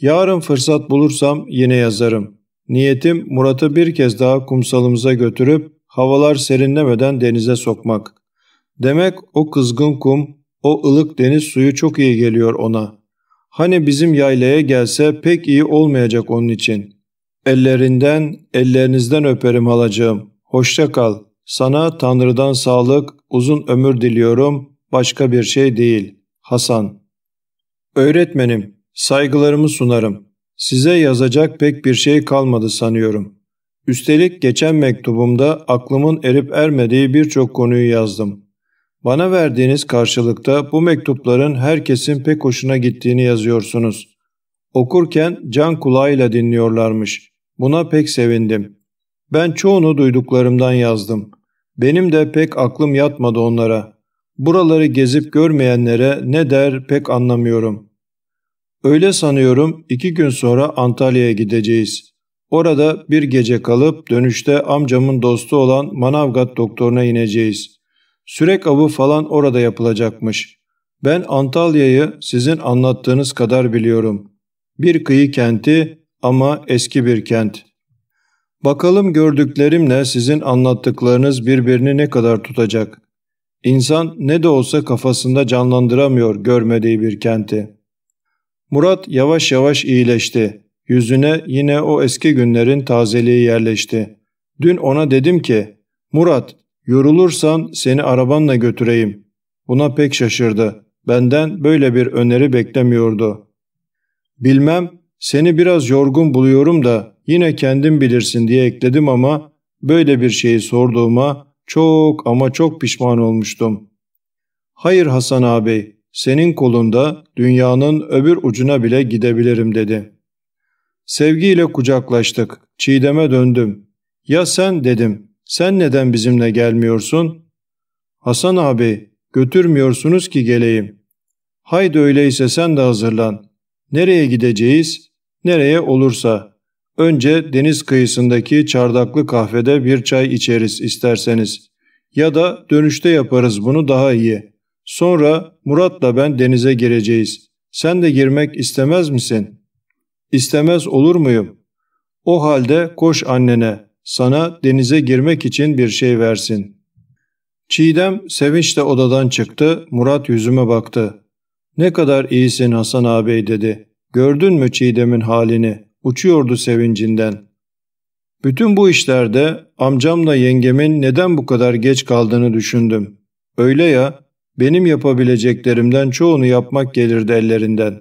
Yarın fırsat bulursam yine yazarım. Niyetim Murat'ı bir kez daha kumsalımıza götürüp havalar serinlemeden denize sokmak. Demek o kızgın kum, o ılık deniz suyu çok iyi geliyor ona. Hani bizim yaylaya gelse pek iyi olmayacak onun için. Ellerinden, ellerinizden öperim halacığım. Hoşça kal. Sana Tanrı'dan sağlık, uzun ömür diliyorum. Başka bir şey değil. Hasan. Öğretmenim, saygılarımı sunarım. Size yazacak pek bir şey kalmadı sanıyorum. Üstelik geçen mektubumda aklımın erip ermediği birçok konuyu yazdım. Bana verdiğiniz karşılıkta bu mektupların herkesin pek hoşuna gittiğini yazıyorsunuz. Okurken can kulağıyla dinliyorlarmış. Buna pek sevindim. Ben çoğunu duyduklarımdan yazdım. Benim de pek aklım yatmadı onlara. Buraları gezip görmeyenlere ne der pek anlamıyorum. Öyle sanıyorum iki gün sonra Antalya'ya gideceğiz. Orada bir gece kalıp dönüşte amcamın dostu olan Manavgat doktoruna ineceğiz. Sürek avı falan orada yapılacakmış. Ben Antalya'yı sizin anlattığınız kadar biliyorum. Bir kıyı kenti ama eski bir kent. Bakalım gördüklerimle sizin anlattıklarınız birbirini ne kadar tutacak. İnsan ne de olsa kafasında canlandıramıyor görmediği bir kenti. Murat yavaş yavaş iyileşti. Yüzüne yine o eski günlerin tazeliği yerleşti. Dün ona dedim ki, Murat yorulursan seni arabanla götüreyim. Buna pek şaşırdı. Benden böyle bir öneri beklemiyordu. Bilmem seni biraz yorgun buluyorum da yine kendin bilirsin diye ekledim ama böyle bir şeyi sorduğuma çok ama çok pişman olmuştum. Hayır Hasan ağabey, senin kolunda dünyanın öbür ucuna bile gidebilirim dedi. Sevgiyle kucaklaştık. Çiğdem'e döndüm. Ya sen dedim. Sen neden bizimle gelmiyorsun? Hasan abi götürmüyorsunuz ki geleyim. Haydi öyleyse sen de hazırlan. Nereye gideceğiz? Nereye olursa. Önce deniz kıyısındaki çardaklı kahvede bir çay içeriz isterseniz. Ya da dönüşte yaparız bunu daha iyi. Sonra Murat'la ben denize gireceğiz. Sen de girmek istemez misin? İstemez olur muyum? O halde koş annene, sana denize girmek için bir şey versin. Çiğdem sevinçle odadan çıktı, Murat yüzüme baktı. Ne kadar iyisin Hasan ağabey dedi. Gördün mü Çiğdem'in halini? Uçuyordu sevincinden. Bütün bu işlerde amcamla yengemin neden bu kadar geç kaldığını düşündüm. Öyle ya, benim yapabileceklerimden çoğunu yapmak gelirdi ellerinden.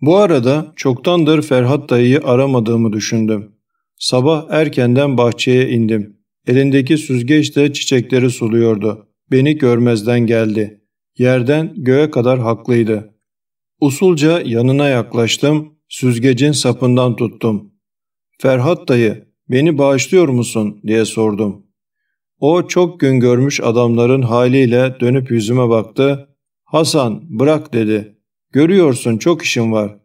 Bu arada çoktandır Ferhat dayıyı aramadığımı düşündüm. Sabah erkenden bahçeye indim. Elindeki süzgeç de çiçekleri suluyordu. Beni görmezden geldi. Yerden göğe kadar haklıydı. Usulca yanına yaklaştım, süzgecin sapından tuttum. Ferhat dayı, beni bağışlıyor musun diye sordum. O çok gün görmüş adamların haliyle dönüp yüzüme baktı. Hasan bırak dedi. Görüyorsun çok işim var.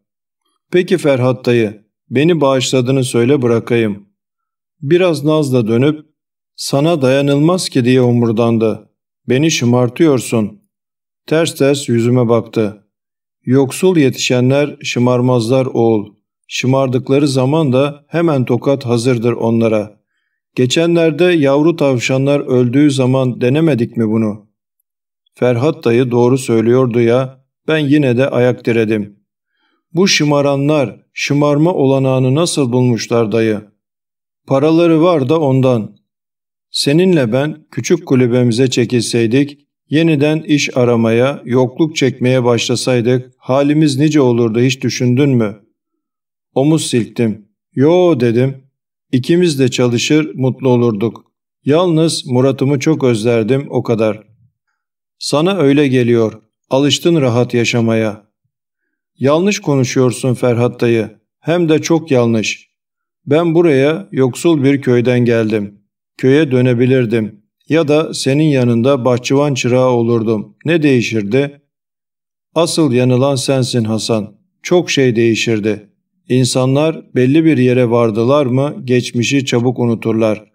Peki Ferhat dayı, beni bağışladığını söyle bırakayım. Biraz nazla dönüp sana dayanılmaz ki diye umurdandı. Beni şımartıyorsun. Ters ters yüzüme baktı. Yoksul yetişenler şımarmazlar oğul. Şımardıkları zaman da hemen tokat hazırdır onlara. Geçenlerde yavru tavşanlar öldüğü zaman denemedik mi bunu? Ferhat dayı doğru söylüyordu ya, ben yine de ayak diredim. Bu şımaranlar şımarma olanağını nasıl bulmuşlar dayı? Paraları var da ondan. Seninle ben küçük kulübemize çekilseydik, yeniden iş aramaya, yokluk çekmeye başlasaydık halimiz nice olurdu hiç düşündün mü? Omuz silktim. Yo dedim. İkimiz de çalışır, mutlu olurduk. Yalnız Murat'ımı çok özlerdim o kadar. Sana öyle geliyor. Alıştın rahat yaşamaya. Yanlış konuşuyorsun Ferhat dayı. Hem de çok yanlış. Ben buraya yoksul bir köyden geldim. Köye dönebilirdim. Ya da senin yanında bahçıvan çırağı olurdum. Ne değişirdi? Asıl yanılan sensin Hasan. Çok şey değişirdi. İnsanlar belli bir yere vardılar mı geçmişi çabuk unuturlar.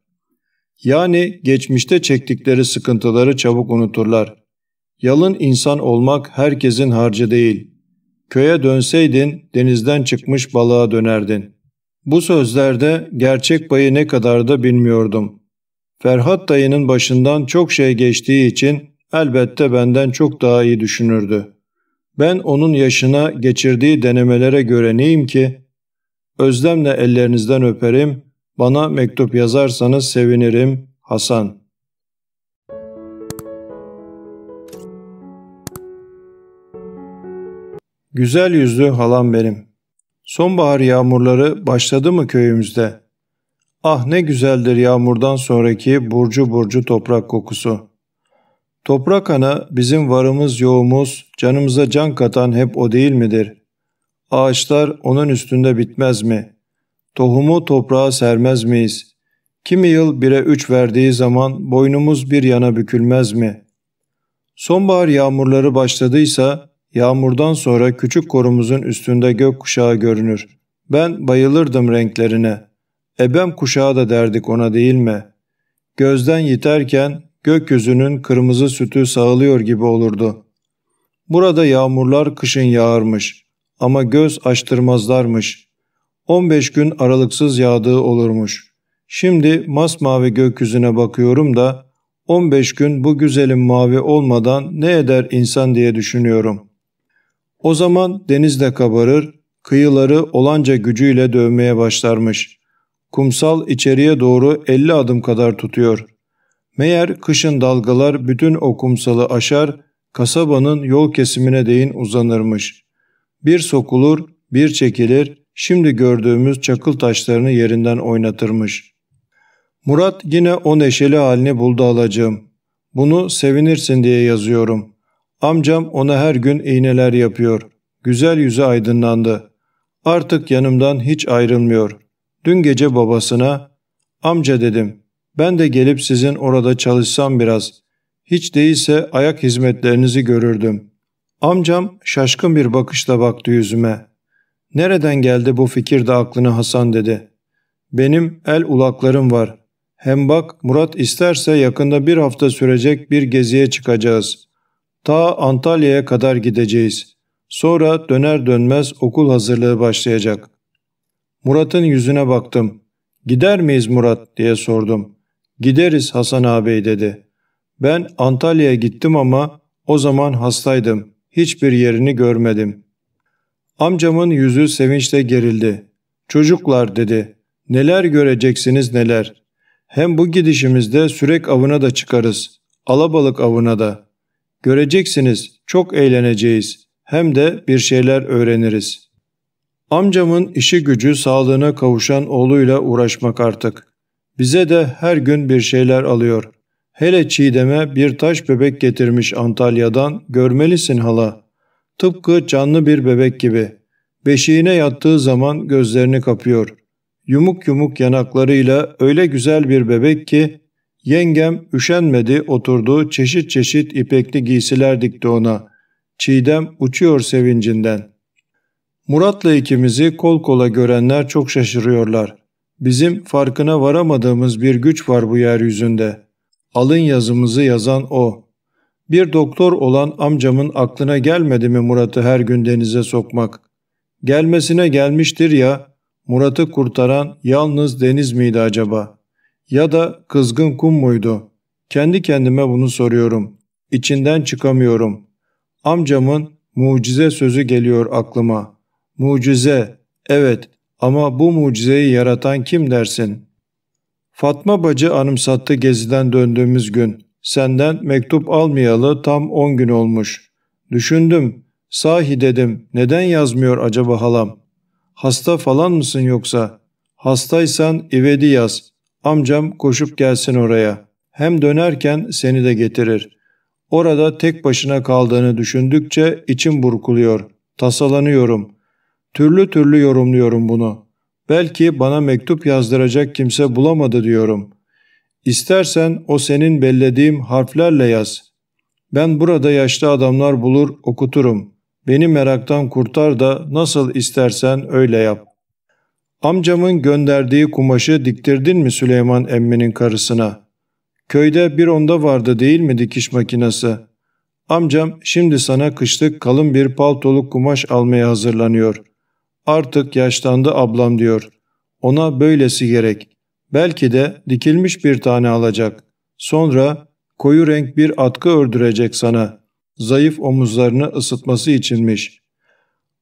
Yani geçmişte çektikleri sıkıntıları çabuk unuturlar. Yalın insan olmak herkesin harcı değil. Köye dönseydin denizden çıkmış balığa dönerdin. Bu sözlerde gerçek payı ne kadar da bilmiyordum. Ferhat dayının başından çok şey geçtiği için elbette benden çok daha iyi düşünürdü. Ben onun yaşına geçirdiği denemelere göre neyim ki? Özlemle ellerinizden öperim, bana mektup yazarsanız sevinirim, Hasan. Güzel yüzlü halam benim. Sonbahar yağmurları başladı mı köyümüzde? Ah ne güzeldir yağmurdan sonraki burcu burcu toprak kokusu. Toprak ana bizim varımız yoğumuz, canımıza can katan hep o değil midir? Ağaçlar onun üstünde bitmez mi? Tohumu toprağa sermez miyiz? Kimi yıl bire üç verdiği zaman boynumuz bir yana bükülmez mi? Sonbahar yağmurları başladıysa yağmurdan sonra küçük korumuzun üstünde gök kuşağı görünür. Ben bayılırdım renklerine. Ebem kuşağı da derdik ona değil mi? Gözden yiterken gökyüzünün kırmızı sütü sağılıyor gibi olurdu. Burada yağmurlar kışın yağarmış ama göz açtırmazlarmış. 15 gün aralıksız yağdığı olurmuş. Şimdi masmavi gökyüzüne bakıyorum da 15 gün bu güzelim mavi olmadan ne eder insan diye düşünüyorum. O zaman deniz de kabarır, kıyıları olanca gücüyle dövmeye başlarmış. Kumsal içeriye doğru 50 adım kadar tutuyor. Meğer kışın dalgalar bütün o kumsalı aşar, kasabanın yol kesimine değin uzanırmış. Bir sokulur, bir çekilir, şimdi gördüğümüz çakıl taşlarını yerinden oynatırmış. Murat yine o neşeli halini buldu alacağım. Bunu sevinirsin diye yazıyorum. Amcam ona her gün iğneler yapıyor. Güzel yüzü aydınlandı. Artık yanımdan hiç ayrılmıyor. Dün gece babasına, amca dedim, ben de gelip sizin orada çalışsam biraz. Hiç değilse ayak hizmetlerinizi görürdüm. Amcam şaşkın bir bakışla baktı yüzüme. Nereden geldi bu fikir de aklına Hasan dedi. Benim el ulaklarım var. Hem bak Murat isterse yakında bir hafta sürecek bir geziye çıkacağız. Ta Antalya'ya kadar gideceğiz. Sonra döner dönmez okul hazırlığı başlayacak. Murat'ın yüzüne baktım. Gider miyiz Murat diye sordum. Gideriz Hasan ağabey dedi. Ben Antalya'ya gittim ama o zaman hastaydım. Hiçbir yerini görmedim. Amcamın yüzü sevinçle gerildi. Çocuklar dedi. Neler göreceksiniz neler. Hem bu gidişimizde sürek avına da çıkarız. Alabalık avına da. Göreceksiniz çok eğleneceğiz. Hem de bir şeyler öğreniriz. Amcamın işi gücü sağlığına kavuşan oğluyla uğraşmak artık. Bize de her gün bir şeyler alıyor. Hele Çiğdem'e bir taş bebek getirmiş Antalya'dan görmelisin hala. Tıpkı canlı bir bebek gibi. Beşiğine yattığı zaman gözlerini kapıyor. Yumuk yumuk yanaklarıyla öyle güzel bir bebek ki yengem üşenmedi oturdu çeşit çeşit ipekli giysiler dikti ona. Çiğdem uçuyor sevincinden. Murat'la ikimizi kol kola görenler çok şaşırıyorlar. Bizim farkına varamadığımız bir güç var bu yeryüzünde. Alın yazımızı yazan o. Bir doktor olan amcamın aklına gelmedi mi Murat'ı her gün denize sokmak? Gelmesine gelmiştir ya, Murat'ı kurtaran yalnız deniz miydi acaba? Ya da kızgın kum muydu? Kendi kendime bunu soruyorum. İçinden çıkamıyorum. Amcamın mucize sözü geliyor aklıma. Mucize, evet ama bu mucizeyi yaratan kim dersin? Fatma bacı anımsattı geziden döndüğümüz gün. Senden mektup almayalı tam on gün olmuş. Düşündüm, sahi dedim, neden yazmıyor acaba halam? Hasta falan mısın yoksa? Hastaysan ivedi yaz. Amcam koşup gelsin oraya. Hem dönerken seni de getirir. Orada tek başına kaldığını düşündükçe içim burkuluyor. Tasalanıyorum. Türlü türlü yorumluyorum bunu. Belki bana mektup yazdıracak kimse bulamadı diyorum. İstersen o senin bellediğim harflerle yaz. Ben burada yaşlı adamlar bulur okuturum. Beni meraktan kurtar da nasıl istersen öyle yap. Amcamın gönderdiği kumaşı diktirdin mi Süleyman emminin karısına? Köyde bir onda vardı değil mi dikiş makinesi? Amcam şimdi sana kışlık kalın bir paltoluk kumaş almaya hazırlanıyor. Artık yaşlandı ablam diyor. Ona böylesi gerek. Belki de dikilmiş bir tane alacak. Sonra koyu renk bir atkı ördürecek sana. Zayıf omuzlarını ısıtması içinmiş.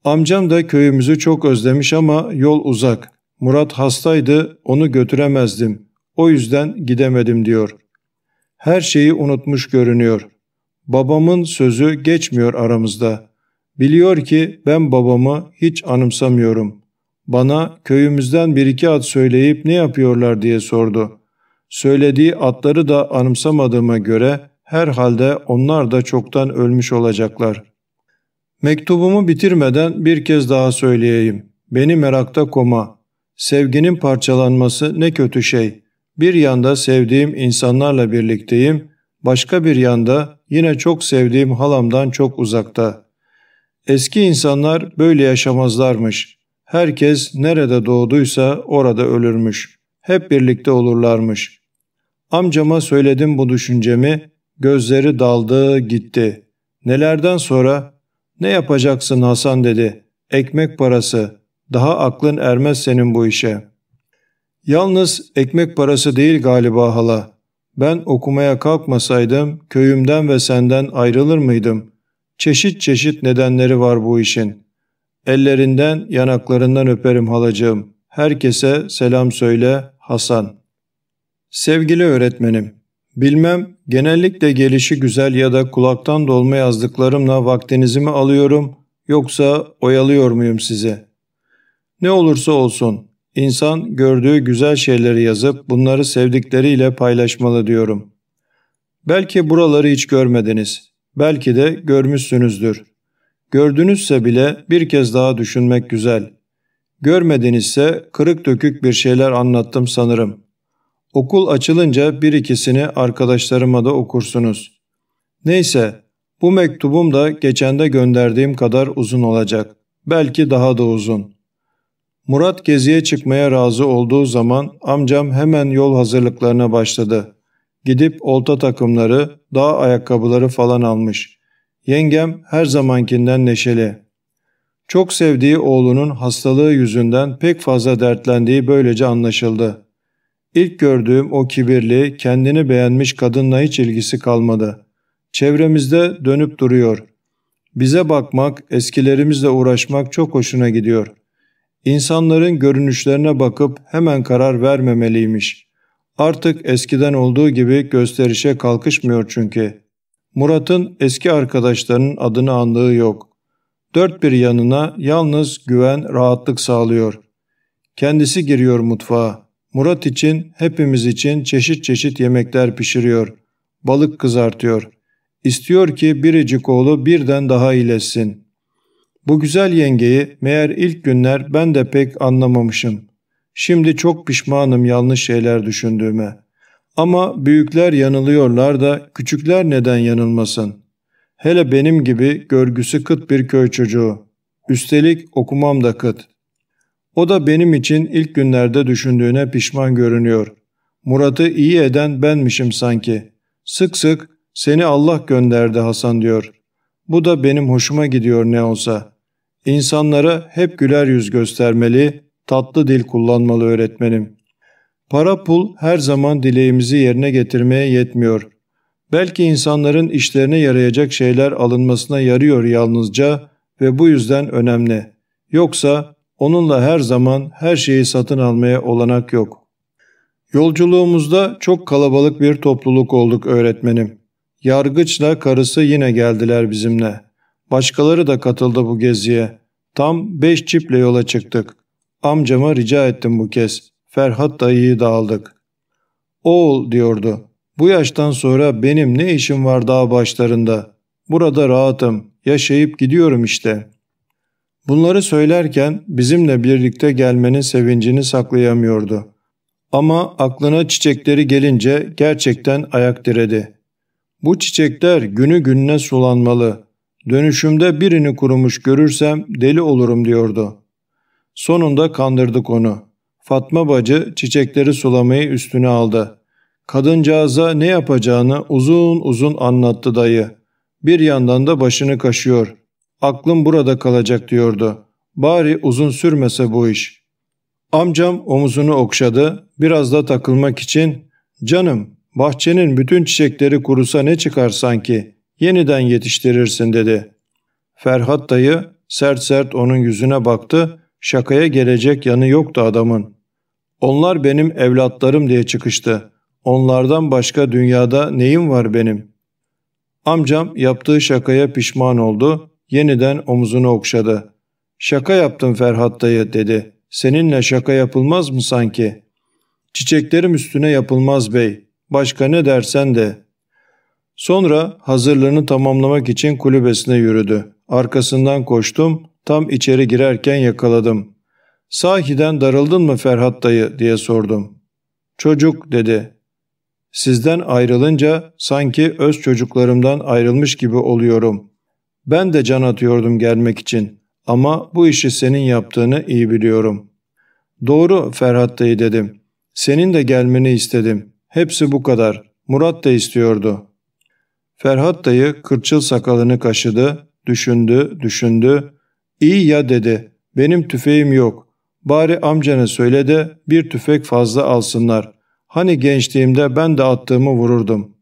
Amcam da köyümüzü çok özlemiş ama yol uzak. Murat hastaydı, onu götüremezdim. O yüzden gidemedim diyor. Her şeyi unutmuş görünüyor. Babamın sözü geçmiyor aramızda. Biliyor ki ben babamı hiç anımsamıyorum. Bana köyümüzden bir iki at söyleyip ne yapıyorlar diye sordu. Söylediği atları da anımsamadığıma göre herhalde onlar da çoktan ölmüş olacaklar. Mektubumu bitirmeden bir kez daha söyleyeyim. Beni merakta koma. Sevginin parçalanması ne kötü şey. Bir yanda sevdiğim insanlarla birlikteyim, başka bir yanda yine çok sevdiğim halamdan çok uzakta. Eski insanlar böyle yaşamazlarmış. Herkes nerede doğduysa orada ölürmüş. Hep birlikte olurlarmış. Amcama söyledim bu düşüncemi, gözleri daldı gitti. Nelerden sonra ne yapacaksın Hasan dedi. Ekmek parası. Daha aklın ermez senin bu işe. Yalnız ekmek parası değil galiba hala. Ben okumaya kalkmasaydım köyümden ve senden ayrılır mıydım? Çeşit çeşit nedenleri var bu işin. Ellerinden, yanaklarından öperim halacığım. Herkese selam söyle Hasan. Sevgili öğretmenim, bilmem genellikle gelişi güzel ya da kulaktan dolma yazdıklarımla vaktinizi mi alıyorum yoksa oyalıyor muyum sizi? Ne olursa olsun insan gördüğü güzel şeyleri yazıp bunları sevdikleriyle paylaşmalı diyorum. Belki buraları hiç görmediniz. Belki de görmüşsünüzdür. Gördünüzse bile bir kez daha düşünmek güzel. Görmedinizse kırık dökük bir şeyler anlattım sanırım. Okul açılınca bir ikisini arkadaşlarıma da okursunuz. Neyse, bu mektubum da geçende gönderdiğim kadar uzun olacak. Belki daha da uzun. Murat geziye çıkmaya razı olduğu zaman amcam hemen yol hazırlıklarına başladı. Gidip olta takımları, dağ ayakkabıları falan almış. Yengem her zamankinden neşeli. Çok sevdiği oğlunun hastalığı yüzünden pek fazla dertlendiği böylece anlaşıldı. İlk gördüğüm o kibirli, kendini beğenmiş kadınla hiç ilgisi kalmadı. Çevremizde dönüp duruyor. Bize bakmak, eskilerimizle uğraşmak çok hoşuna gidiyor. İnsanların görünüşlerine bakıp hemen karar vermemeliymiş. Artık eskiden olduğu gibi gösterişe kalkışmıyor çünkü. Murat'ın eski arkadaşlarının adını andığı yok. Dört bir yanına yalnız güven, rahatlık sağlıyor. Kendisi giriyor mutfağa. Murat için, hepimiz için çeşit çeşit yemekler pişiriyor. Balık kızartıyor. İstiyor ki biricik oğlu birden daha iyileşsin. Bu güzel yengeyi meğer ilk günler ben de pek anlamamışım. Şimdi çok pişmanım yanlış şeyler düşündüğüme. Ama büyükler yanılıyorlar da küçükler neden yanılmasın? Hele benim gibi görgüsü kıt bir köy çocuğu. Üstelik okumam da kıt. O da benim için ilk günlerde düşündüğüne pişman görünüyor. Murat'ı iyi eden benmişim sanki. Sık sık seni Allah gönderdi Hasan diyor. Bu da benim hoşuma gidiyor ne olsa. İnsanlara hep güler yüz göstermeli, tatlı dil kullanmalı öğretmenim. Para pul her zaman dileğimizi yerine getirmeye yetmiyor. Belki insanların işlerine yarayacak şeyler alınmasına yarıyor yalnızca ve bu yüzden önemli. Yoksa onunla her zaman her şeyi satın almaya olanak yok. Yolculuğumuzda çok kalabalık bir topluluk olduk öğretmenim. Yargıçla karısı yine geldiler bizimle. Başkaları da katıldı bu geziye. Tam beş çiple yola çıktık. Amcama rica ettim bu kez. Ferhat dayıyı da aldık. Oğul diyordu. Bu yaştan sonra benim ne işim var dağ başlarında? Burada rahatım. Yaşayıp gidiyorum işte. Bunları söylerken bizimle birlikte gelmenin sevincini saklayamıyordu. Ama aklına çiçekleri gelince gerçekten ayak diredi. Bu çiçekler günü gününe sulanmalı. Dönüşümde birini kurumuş görürsem deli olurum diyordu. Sonunda kandırdık onu. Fatma bacı çiçekleri sulamayı üstüne aldı. Kadıncağıza ne yapacağını uzun uzun anlattı dayı. Bir yandan da başını kaşıyor. Aklım burada kalacak diyordu. Bari uzun sürmese bu iş. Amcam omuzunu okşadı. Biraz da takılmak için ''Canım bahçenin bütün çiçekleri kurusa ne çıkar sanki? Yeniden yetiştirirsin.'' dedi. Ferhat dayı sert sert onun yüzüne baktı. Şakaya gelecek yanı yoktu adamın. Onlar benim evlatlarım diye çıkıştı. Onlardan başka dünyada neyim var benim? Amcam yaptığı şakaya pişman oldu. Yeniden omuzunu okşadı. Şaka yaptım Ferhat dayı dedi. Seninle şaka yapılmaz mı sanki? Çiçeklerim üstüne yapılmaz bey. Başka ne dersen de. Sonra hazırlığını tamamlamak için kulübesine yürüdü. Arkasından koştum. Tam içeri girerken yakaladım. Sahiden darıldın mı Ferhat dayı diye sordum. Çocuk dedi. Sizden ayrılınca sanki öz çocuklarımdan ayrılmış gibi oluyorum. Ben de can atıyordum gelmek için ama bu işi senin yaptığını iyi biliyorum. Doğru Ferhat dayı dedim. Senin de gelmeni istedim. Hepsi bu kadar. Murat da istiyordu. Ferhat dayı kırçıl sakalını kaşıdı, düşündü, düşündü. İyi ya dedi. Benim tüfeğim yok. Bari amcana söyle de bir tüfek fazla alsınlar. Hani gençliğimde ben de attığımı vururdum.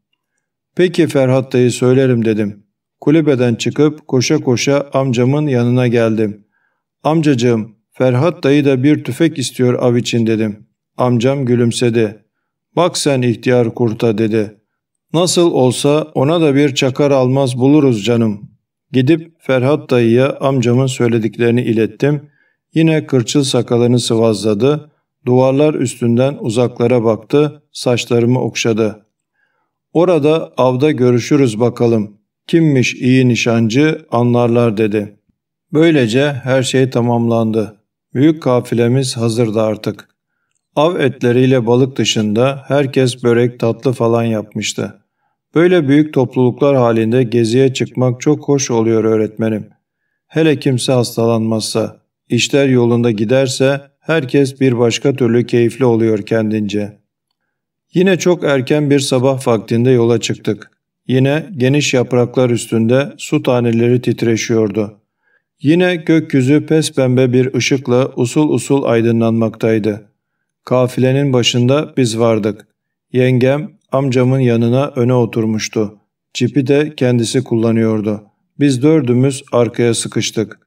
Peki Ferhat dayı söylerim dedim. Kulübeden çıkıp koşa koşa amcamın yanına geldim. Amcacığım Ferhat dayı da bir tüfek istiyor av için dedim. Amcam gülümsedi. Bak sen ihtiyar kurta dedi. Nasıl olsa ona da bir çakar almaz buluruz canım. Gidip Ferhat dayıya amcamın söylediklerini ilettim. Yine kırçıl sakalını sıvazladı. Duvarlar üstünden uzaklara baktı, saçlarımı okşadı. Orada avda görüşürüz bakalım. Kimmiş iyi nişancı anlarlar dedi. Böylece her şey tamamlandı. Büyük kafilemiz hazırdı artık. Av etleriyle balık dışında herkes börek tatlı falan yapmıştı. Böyle büyük topluluklar halinde geziye çıkmak çok hoş oluyor öğretmenim. Hele kimse hastalanmazsa, işler yolunda giderse herkes bir başka türlü keyifli oluyor kendince. Yine çok erken bir sabah vaktinde yola çıktık. Yine geniş yapraklar üstünde su taneleri titreşiyordu. Yine gökyüzü pes pembe bir ışıkla usul usul aydınlanmaktaydı. Kafilenin başında biz vardık. Yengem amcamın yanına öne oturmuştu. Cipi de kendisi kullanıyordu. Biz dördümüz arkaya sıkıştık.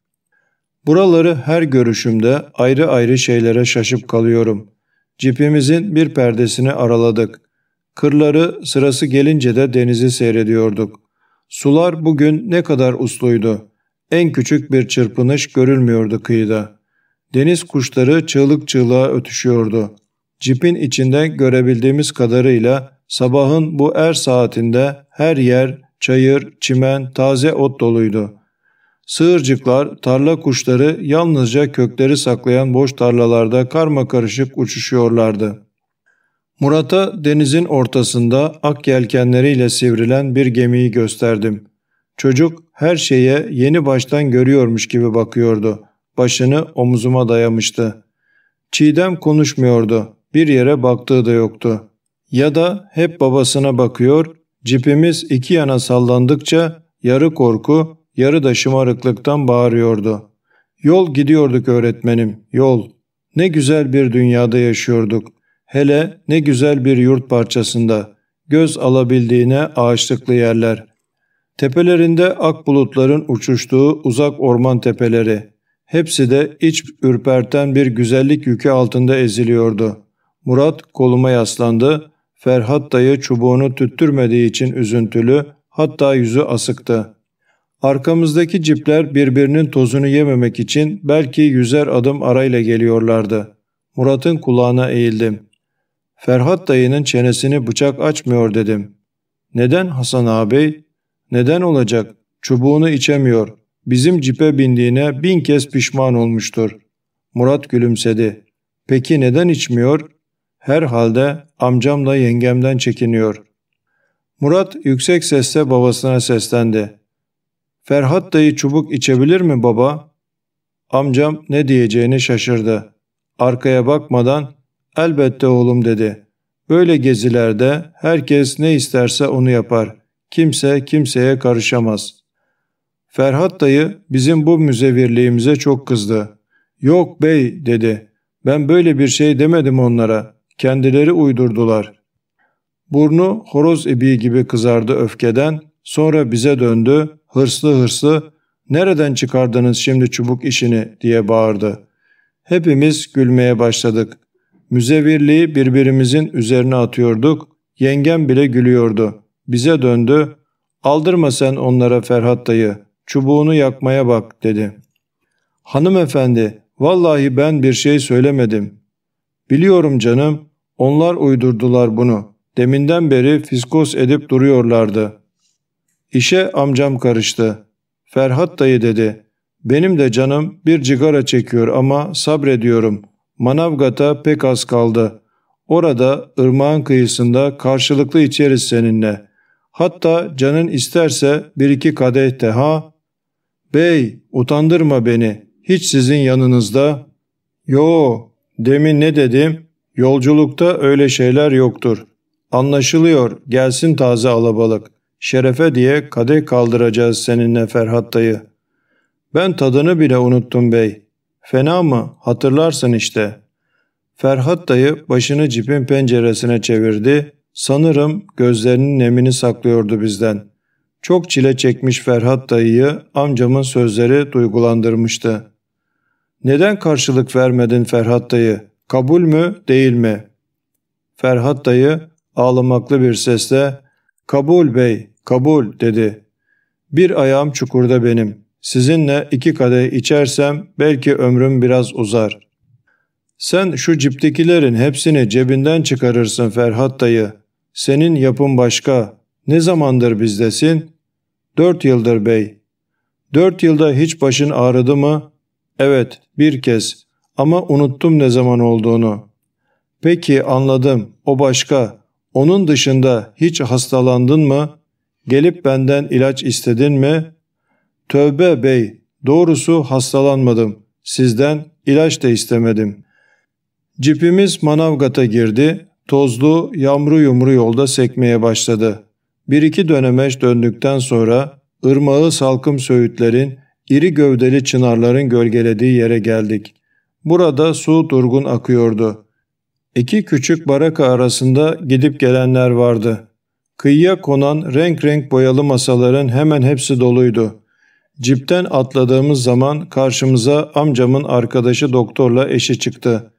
Buraları her görüşümde ayrı ayrı şeylere şaşıp kalıyorum. Cipimizin bir perdesini araladık. Kırları sırası gelince de denizi seyrediyorduk. Sular bugün ne kadar usluydu. En küçük bir çırpınış görülmüyordu kıyıda. Deniz kuşları çığlık çığlığa ötüşüyordu. Cipin içinde görebildiğimiz kadarıyla sabahın bu er saatinde her yer çayır, çimen, taze ot doluydu. Sığırcıklar, tarla kuşları yalnızca kökleri saklayan boş tarlalarda karma karışık uçuşuyorlardı. Murat'a denizin ortasında ak yelkenleriyle sivrilen bir gemiyi gösterdim. Çocuk her şeye yeni baştan görüyormuş gibi bakıyordu. Başını omuzuma dayamıştı. Çiğdem konuşmuyordu. Bir yere baktığı da yoktu. Ya da hep babasına bakıyor, cipimiz iki yana sallandıkça yarı korku, yarı da şımarıklıktan bağırıyordu. Yol gidiyorduk öğretmenim, yol. Ne güzel bir dünyada yaşıyorduk. Hele ne güzel bir yurt parçasında. Göz alabildiğine ağaçlıklı yerler. Tepelerinde ak bulutların uçuştuğu uzak orman tepeleri. Hepsi de iç ürperten bir güzellik yükü altında eziliyordu. Murat koluma yaslandı. Ferhat dayı çubuğunu tüttürmediği için üzüntülü, hatta yüzü asıktı. Arkamızdaki cipler birbirinin tozunu yememek için belki yüzer adım arayla geliyorlardı. Murat'ın kulağına eğildim. Ferhat dayının çenesini bıçak açmıyor dedim. Neden Hasan ağabey? Neden olacak? Çubuğunu içemiyor. Bizim cipe bindiğine bin kez pişman olmuştur. Murat gülümsedi. Peki neden içmiyor? Herhalde amcamla yengemden çekiniyor. Murat yüksek sesle babasına seslendi. Ferhat dayı çubuk içebilir mi baba? Amcam ne diyeceğini şaşırdı. Arkaya bakmadan elbette oğlum dedi. Böyle gezilerde herkes ne isterse onu yapar. Kimse kimseye karışamaz. Ferhat dayı bizim bu müzevirliğimize çok kızdı. Yok bey dedi. Ben böyle bir şey demedim onlara. Kendileri uydurdular. Burnu horoz ibiği gibi kızardı öfkeden. Sonra bize döndü. Hırslı hırslı. Nereden çıkardınız şimdi çubuk işini diye bağırdı. Hepimiz gülmeye başladık. Müzevirliği birbirimizin üzerine atıyorduk. Yengem bile gülüyordu. Bize döndü. Aldırma sen onlara Ferhat dayı. Çubuğunu yakmaya bak dedi. Hanımefendi vallahi ben bir şey söylemedim. Biliyorum canım onlar uydurdular bunu. Deminden beri fiskos edip duruyorlardı. İşe amcam karıştı. Ferhat dayı dedi. Benim de canım bir cigara çekiyor ama sabrediyorum. Manavgat'a pek az kaldı. Orada ırmağın kıyısında karşılıklı içeriz seninle. Hatta canın isterse bir iki kadeh de ha? Bey utandırma beni. Hiç sizin yanınızda. Yo demin ne dedim? Yolculukta öyle şeyler yoktur. Anlaşılıyor gelsin taze alabalık. Şerefe diye kadeh kaldıracağız seninle Ferhat dayı. Ben tadını bile unuttum bey. Fena mı? Hatırlarsın işte. Ferhat dayı başını cipin penceresine çevirdi. Sanırım gözlerinin nemini saklıyordu bizden. Çok çile çekmiş Ferhat dayıyı amcamın sözleri duygulandırmıştı. Neden karşılık vermedin Ferhat dayı? Kabul mü değil mi? Ferhat dayı ağlamaklı bir sesle kabul bey kabul dedi. Bir ayağım çukurda benim. Sizinle iki kadeh içersem belki ömrüm biraz uzar. Sen şu ciptekilerin hepsini cebinden çıkarırsın Ferhat dayı. Senin yapın başka. Ne zamandır bizdesin? Dört yıldır bey. Dört yılda hiç başın ağrıdı mı? Evet, bir kez. Ama unuttum ne zaman olduğunu. Peki anladım. O başka. Onun dışında hiç hastalandın mı? Gelip benden ilaç istedin mi? Tövbe bey, doğrusu hastalanmadım. Sizden ilaç da istemedim. Cipimiz Manavgat'a girdi. Tozlu, yamru yumru yolda sekmeye başladı. Bir iki dönemeç döndükten sonra ırmağı salkım söğütlerin, iri gövdeli çınarların gölgelediği yere geldik. Burada su durgun akıyordu. İki küçük baraka arasında gidip gelenler vardı. Kıyıya konan renk renk boyalı masaların hemen hepsi doluydu. Cipten atladığımız zaman karşımıza amcamın arkadaşı doktorla eşi çıktı.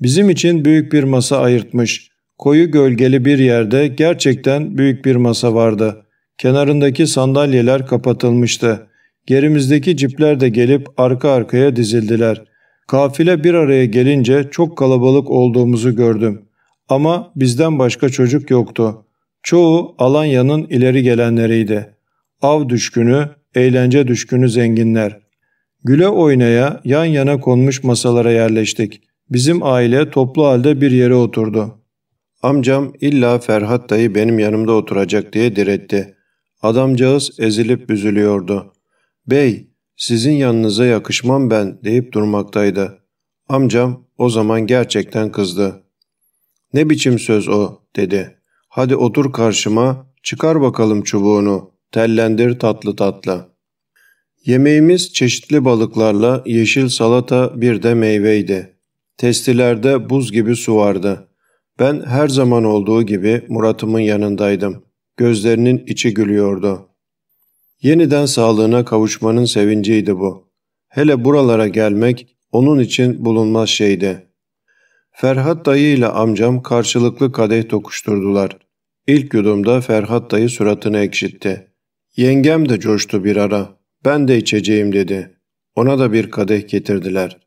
Bizim için büyük bir masa ayırtmış. Koyu gölgeli bir yerde gerçekten büyük bir masa vardı. Kenarındaki sandalyeler kapatılmıştı. Gerimizdeki cipler de gelip arka arkaya dizildiler. Kafile bir araya gelince çok kalabalık olduğumuzu gördüm. Ama bizden başka çocuk yoktu. Çoğu Alanya'nın ileri gelenleriydi. Av düşkünü, eğlence düşkünü zenginler. Güle oynaya yan yana konmuş masalara yerleştik. Bizim aile toplu halde bir yere oturdu. Amcam illa Ferhat dayı benim yanımda oturacak diye diretti. Adamcağız ezilip büzülüyordu. Bey, sizin yanınıza yakışmam ben deyip durmaktaydı. Amcam o zaman gerçekten kızdı. Ne biçim söz o dedi. Hadi otur karşıma, çıkar bakalım çubuğunu, tellendir tatlı tatlı. Yemeğimiz çeşitli balıklarla yeşil salata bir de meyveydi. Testilerde buz gibi su vardı. Ben her zaman olduğu gibi Murat'ımın yanındaydım. Gözlerinin içi gülüyordu. Yeniden sağlığına kavuşmanın sevinciydi bu. Hele buralara gelmek onun için bulunmaz şeydi. Ferhat dayı ile amcam karşılıklı kadeh tokuşturdular. İlk yudumda Ferhat dayı suratını ekşitti. Yengem de coştu bir ara. Ben de içeceğim dedi. Ona da bir kadeh getirdiler.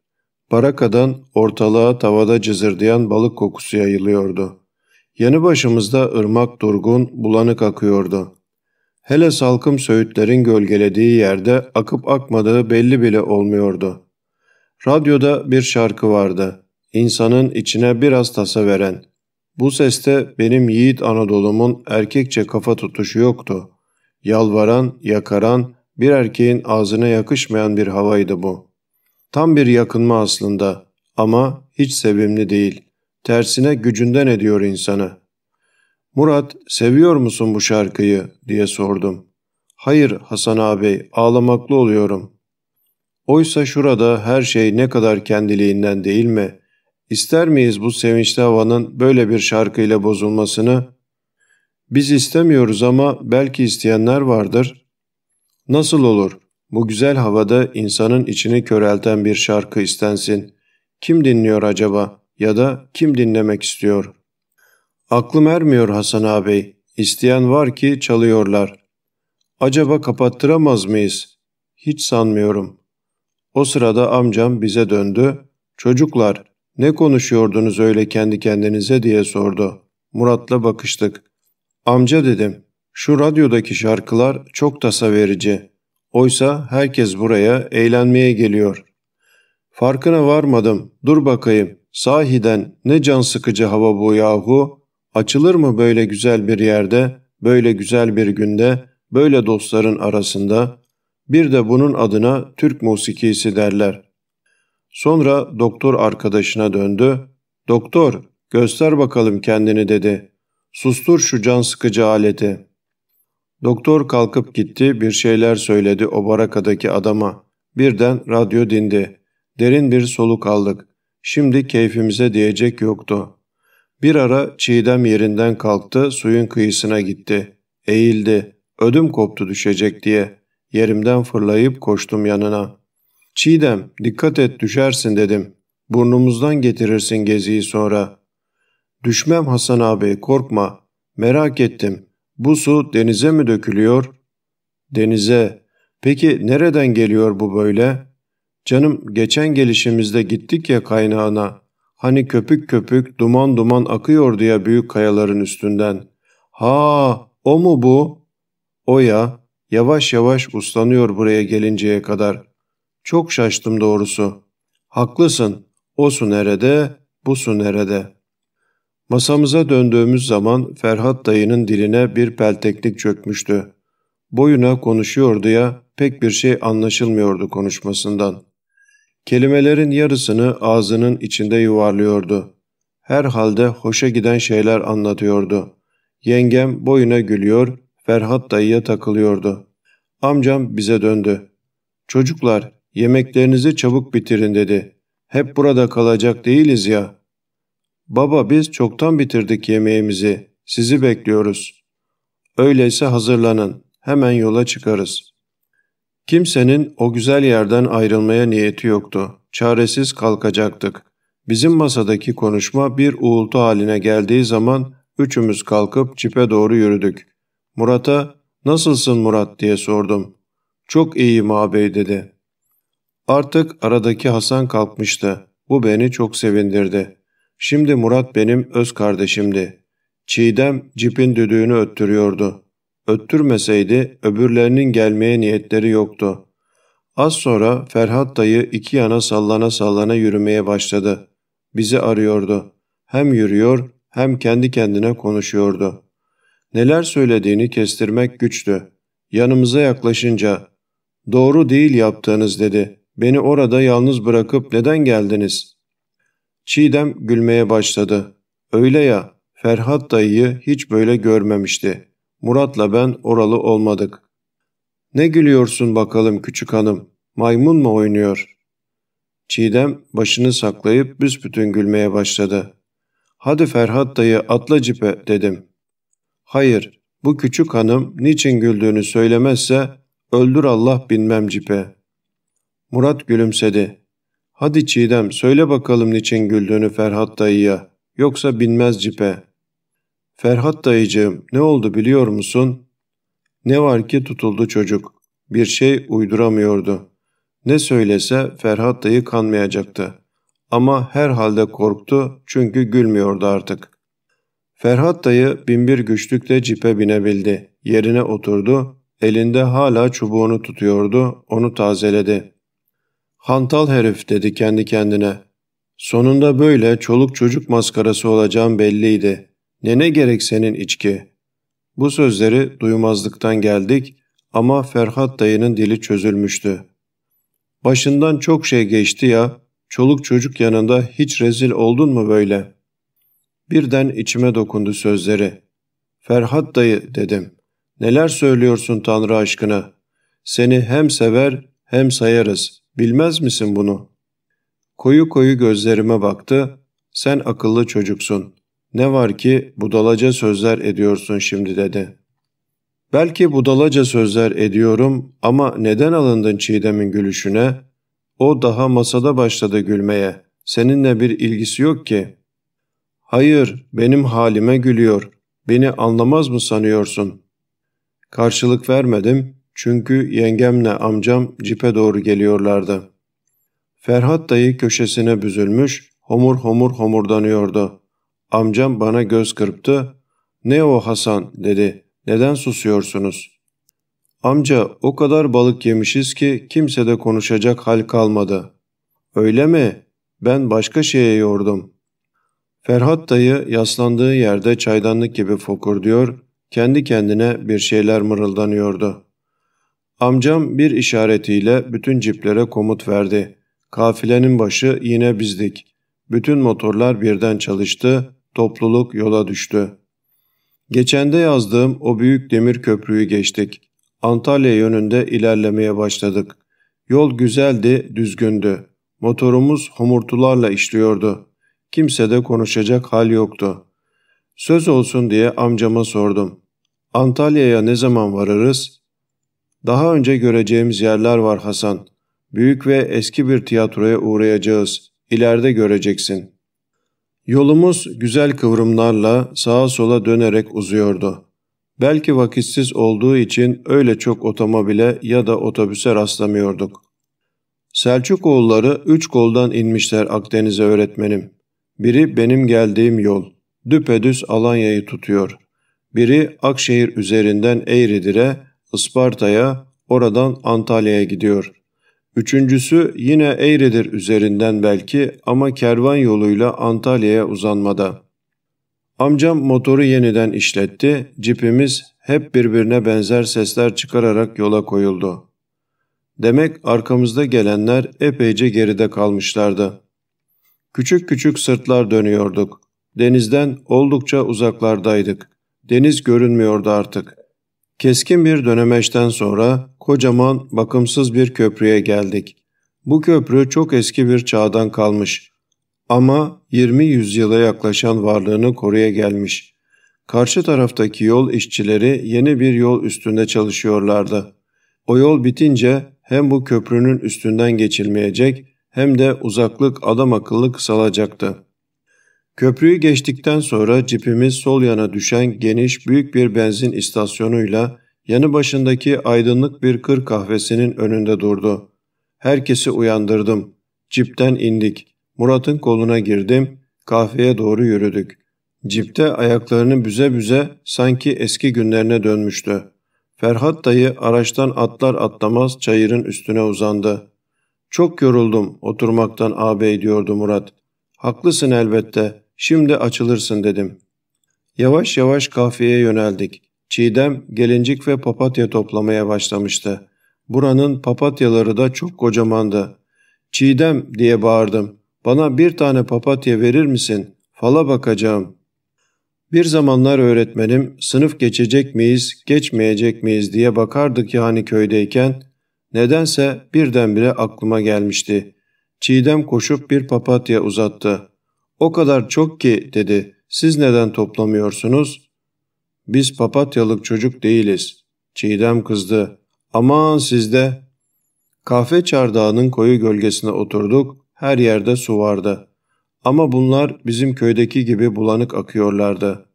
Barakadan ortalığa tavada cızırdayan balık kokusu yayılıyordu. Yanı başımızda ırmak durgun, bulanık akıyordu. Hele salkım söğütlerin gölgelediği yerde akıp akmadığı belli bile olmuyordu. Radyoda bir şarkı vardı. İnsanın içine biraz tasa veren. Bu seste benim yiğit Anadolu'mun erkekçe kafa tutuşu yoktu. Yalvaran, yakaran, bir erkeğin ağzına yakışmayan bir havaydı bu. Tam bir yakınma aslında ama hiç sevimli değil. Tersine gücünden ediyor insanı. Murat, seviyor musun bu şarkıyı diye sordum. Hayır Hasan ağabey, ağlamaklı oluyorum. Oysa şurada her şey ne kadar kendiliğinden değil mi? İster miyiz bu sevinçli havanın böyle bir şarkıyla bozulmasını? Biz istemiyoruz ama belki isteyenler vardır. Nasıl olur? Bu güzel havada insanın içini körelten bir şarkı istensin. Kim dinliyor acaba ya da kim dinlemek istiyor? Aklım ermiyor Hasan ağabey. İsteyen var ki çalıyorlar. Acaba kapattıramaz mıyız? Hiç sanmıyorum. O sırada amcam bize döndü. Çocuklar ne konuşuyordunuz öyle kendi kendinize diye sordu. Murat'la bakıştık. Amca dedim. Şu radyodaki şarkılar çok tasa verici. Oysa herkes buraya eğlenmeye geliyor. Farkına varmadım. Dur bakayım. Sahiden ne can sıkıcı hava bu yahu. Açılır mı böyle güzel bir yerde, böyle güzel bir günde, böyle dostların arasında? Bir de bunun adına Türk musikisi derler. Sonra doktor arkadaşına döndü. Doktor, göster bakalım kendini dedi. Sustur şu can sıkıcı aleti. Doktor kalkıp gitti bir şeyler söyledi o barakadaki adama. Birden radyo dindi. Derin bir soluk aldık. Şimdi keyfimize diyecek yoktu. Bir ara Çiğdem yerinden kalktı suyun kıyısına gitti. Eğildi. Ödüm koptu düşecek diye. Yerimden fırlayıp koştum yanına. Çiğdem dikkat et düşersin dedim. Burnumuzdan getirirsin geziyi sonra. Düşmem Hasan abi korkma. Merak ettim. Bu su denize mi dökülüyor? Denize. Peki nereden geliyor bu böyle? Canım geçen gelişimizde gittik ya kaynağına. Hani köpük köpük duman duman akıyordu ya büyük kayaların üstünden. Ha o mu bu? O ya. Yavaş yavaş uslanıyor buraya gelinceye kadar. Çok şaştım doğrusu. Haklısın. O su nerede, bu su nerede? Masamıza döndüğümüz zaman Ferhat dayının diline bir pelteklik çökmüştü. Boyuna konuşuyordu ya pek bir şey anlaşılmıyordu konuşmasından. Kelimelerin yarısını ağzının içinde yuvarlıyordu. Herhalde hoşa giden şeyler anlatıyordu. Yengem boyuna gülüyor, Ferhat dayıya takılıyordu. Amcam bize döndü. Çocuklar yemeklerinizi çabuk bitirin dedi. Hep burada kalacak değiliz ya. Baba biz çoktan bitirdik yemeğimizi. Sizi bekliyoruz. Öyleyse hazırlanın. Hemen yola çıkarız. Kimsenin o güzel yerden ayrılmaya niyeti yoktu. Çaresiz kalkacaktık. Bizim masadaki konuşma bir uğultu haline geldiği zaman üçümüz kalkıp çipe doğru yürüdük. Murat'a ''Nasılsın Murat?'' diye sordum. Çok iyi ağabey dedi. Artık aradaki Hasan kalkmıştı. Bu beni çok sevindirdi. Şimdi Murat benim öz kardeşimdi. Çiğdem cipin düdüğünü öttürüyordu. Öttürmeseydi öbürlerinin gelmeye niyetleri yoktu. Az sonra Ferhat dayı iki yana sallana sallana yürümeye başladı. Bizi arıyordu. Hem yürüyor hem kendi kendine konuşuyordu. Neler söylediğini kestirmek güçtü. Yanımıza yaklaşınca ''Doğru değil yaptığınız'' dedi. ''Beni orada yalnız bırakıp neden geldiniz?'' Çiğdem gülmeye başladı. ''Öyle ya, Ferhat dayıyı hiç böyle görmemişti. Murat'la ben oralı olmadık. Ne gülüyorsun bakalım küçük hanım, maymun mu oynuyor?'' Çiğdem başını saklayıp büsbütün gülmeye başladı. ''Hadi Ferhat dayı atla cipe'' dedim. ''Hayır, bu küçük hanım niçin güldüğünü söylemezse öldür Allah binmem cipe.'' Murat gülümsedi. ''Hadi Çiğdem söyle bakalım niçin güldüğünü Ferhat dayıya, yoksa binmez cipe.'' ''Ferhat dayıcığım ne oldu biliyor musun?'' Ne var ki tutuldu çocuk. Bir şey uyduramıyordu. Ne söylese Ferhat dayı kanmayacaktı. Ama herhalde korktu çünkü gülmüyordu artık. Ferhat dayı binbir güçlükle cipe binebildi. Yerine oturdu, elinde hala çubuğunu tutuyordu, onu tazeledi. Hantal herif dedi kendi kendine. Sonunda böyle çoluk çocuk maskarası olacağım belliydi. Ne ne gerek senin içki? Bu sözleri duymazlıktan geldik ama Ferhat dayının dili çözülmüştü. Başından çok şey geçti ya, çoluk çocuk yanında hiç rezil oldun mu böyle? Birden içime dokundu sözleri. Ferhat dayı dedim. Neler söylüyorsun Tanrı aşkına? Seni hem sever hem sayarız. Bilmez misin bunu? Koyu koyu gözlerime baktı. Sen akıllı çocuksun. Ne var ki budalaca sözler ediyorsun şimdi dedi. Belki budalaca sözler ediyorum ama neden alındın Çiğdem'in gülüşüne? O daha masada başladı gülmeye. Seninle bir ilgisi yok ki. Hayır, benim halime gülüyor. Beni anlamaz mı sanıyorsun? Karşılık vermedim çünkü yengemle amcam cipe doğru geliyorlardı. Ferhat dayı köşesine büzülmüş, homur homur homurdanıyordu. Amcam bana göz kırptı. Ne o Hasan dedi. Neden susuyorsunuz? Amca o kadar balık yemişiz ki kimsede konuşacak hal kalmadı. Öyle mi? Ben başka şeye yordum. Ferhat dayı yaslandığı yerde çaydanlık gibi fokur diyor, kendi kendine bir şeyler mırıldanıyordu. Amcam bir işaretiyle bütün ciplere komut verdi. Kafilenin başı yine bizdik. Bütün motorlar birden çalıştı, topluluk yola düştü. Geçende yazdığım o büyük demir köprüyü geçtik. Antalya yönünde ilerlemeye başladık. Yol güzeldi, düzgündü. Motorumuz homurtularla işliyordu. Kimsede konuşacak hal yoktu. Söz olsun diye amcama sordum. Antalya'ya ne zaman varırız? Daha önce göreceğimiz yerler var Hasan. Büyük ve eski bir tiyatroya uğrayacağız. İleride göreceksin. Yolumuz güzel kıvrımlarla sağa sola dönerek uzuyordu. Belki vakitsiz olduğu için öyle çok otomobile ya da otobüse rastlamıyorduk. Selçuk oğulları üç koldan inmişler Akdeniz'e öğretmenim. Biri benim geldiğim yol. Düpedüz Alanya'yı tutuyor. Biri Akşehir üzerinden Eğridir'e, Isparta'ya, oradan Antalya'ya gidiyor. Üçüncüsü yine Eğridir üzerinden belki ama kervan yoluyla Antalya'ya uzanmada. Amcam motoru yeniden işletti, cipimiz hep birbirine benzer sesler çıkararak yola koyuldu. Demek arkamızda gelenler epeyce geride kalmışlardı. Küçük küçük sırtlar dönüyorduk. Denizden oldukça uzaklardaydık. Deniz görünmüyordu artık. Keskin bir dönemeçten sonra kocaman, bakımsız bir köprüye geldik. Bu köprü çok eski bir çağdan kalmış. Ama 20 yüzyıla yaklaşan varlığını koruya gelmiş. Karşı taraftaki yol işçileri yeni bir yol üstünde çalışıyorlardı. O yol bitince hem bu köprünün üstünden geçilmeyecek hem de uzaklık adam akıllı kısalacaktı. Köprüyü geçtikten sonra cipimiz sol yana düşen geniş büyük bir benzin istasyonuyla Yanı başındaki aydınlık bir kır kahvesinin önünde durdu. Herkesi uyandırdım. Cipten indik. Murat'ın koluna girdim. Kahveye doğru yürüdük. Cipte ayaklarını büze büze sanki eski günlerine dönmüştü. Ferhat dayı araçtan atlar atlamaz çayırın üstüne uzandı. Çok yoruldum oturmaktan ağabey diyordu Murat. Haklısın elbette. Şimdi açılırsın dedim. Yavaş yavaş kahveye yöneldik. Çiğdem gelincik ve papatya toplamaya başlamıştı. Buranın papatyaları da çok kocamandı. Çiğdem diye bağırdım. Bana bir tane papatya verir misin? Fala bakacağım. Bir zamanlar öğretmenim sınıf geçecek miyiz, geçmeyecek miyiz diye bakardık yani köydeyken nedense birdenbire aklıma gelmişti. Çiğdem koşup bir papatya uzattı. O kadar çok ki dedi. Siz neden toplamıyorsunuz? Biz papatyalık çocuk değiliz. Çiğdem kızdı. Aman sizde. Kahve çardağının koyu gölgesine oturduk. Her yerde su vardı. Ama bunlar bizim köydeki gibi bulanık akıyorlardı.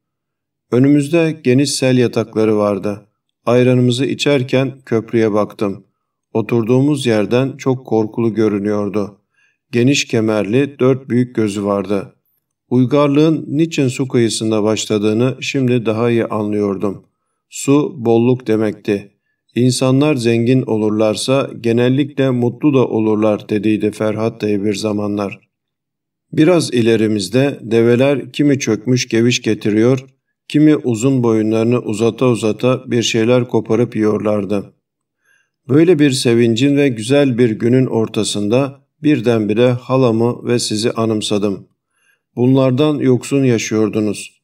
Önümüzde geniş sel yatakları vardı. Ayranımızı içerken köprüye baktım. Oturduğumuz yerden çok korkulu görünüyordu. Geniş kemerli dört büyük gözü vardı. Uygarlığın niçin su kıyısında başladığını şimdi daha iyi anlıyordum. Su bolluk demekti. İnsanlar zengin olurlarsa genellikle mutlu da olurlar dediydi Ferhat dayı bir zamanlar. Biraz ilerimizde develer kimi çökmüş geviş getiriyor, kimi uzun boyunlarını uzata uzata bir şeyler koparıp yiyorlardı. Böyle bir sevincin ve güzel bir günün ortasında birdenbire halamı ve sizi anımsadım. Bunlardan yoksun yaşıyordunuz.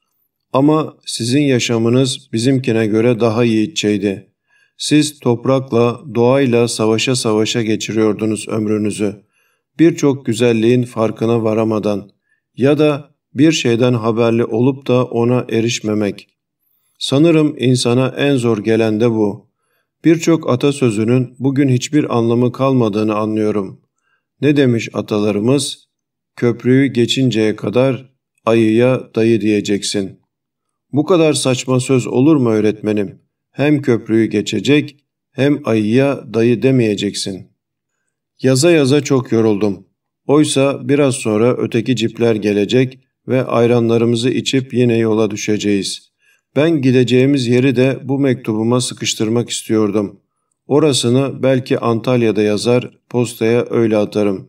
Ama sizin yaşamınız bizimkine göre daha yiğitçeydi. Siz toprakla, doğayla savaşa savaşa geçiriyordunuz ömrünüzü. Birçok güzelliğin farkına varamadan ya da bir şeyden haberli olup da ona erişmemek. Sanırım insana en zor gelen de bu. Birçok atasözünün bugün hiçbir anlamı kalmadığını anlıyorum. Ne demiş atalarımız? Köprüyü geçinceye kadar ayıya dayı diyeceksin. Bu kadar saçma söz olur mu öğretmenim? Hem köprüyü geçecek hem ayıya dayı demeyeceksin. Yaza yaza çok yoruldum. Oysa biraz sonra öteki cipler gelecek ve ayranlarımızı içip yine yola düşeceğiz. Ben gideceğimiz yeri de bu mektubuma sıkıştırmak istiyordum. Orasını belki Antalya'da yazar, postaya öyle atarım.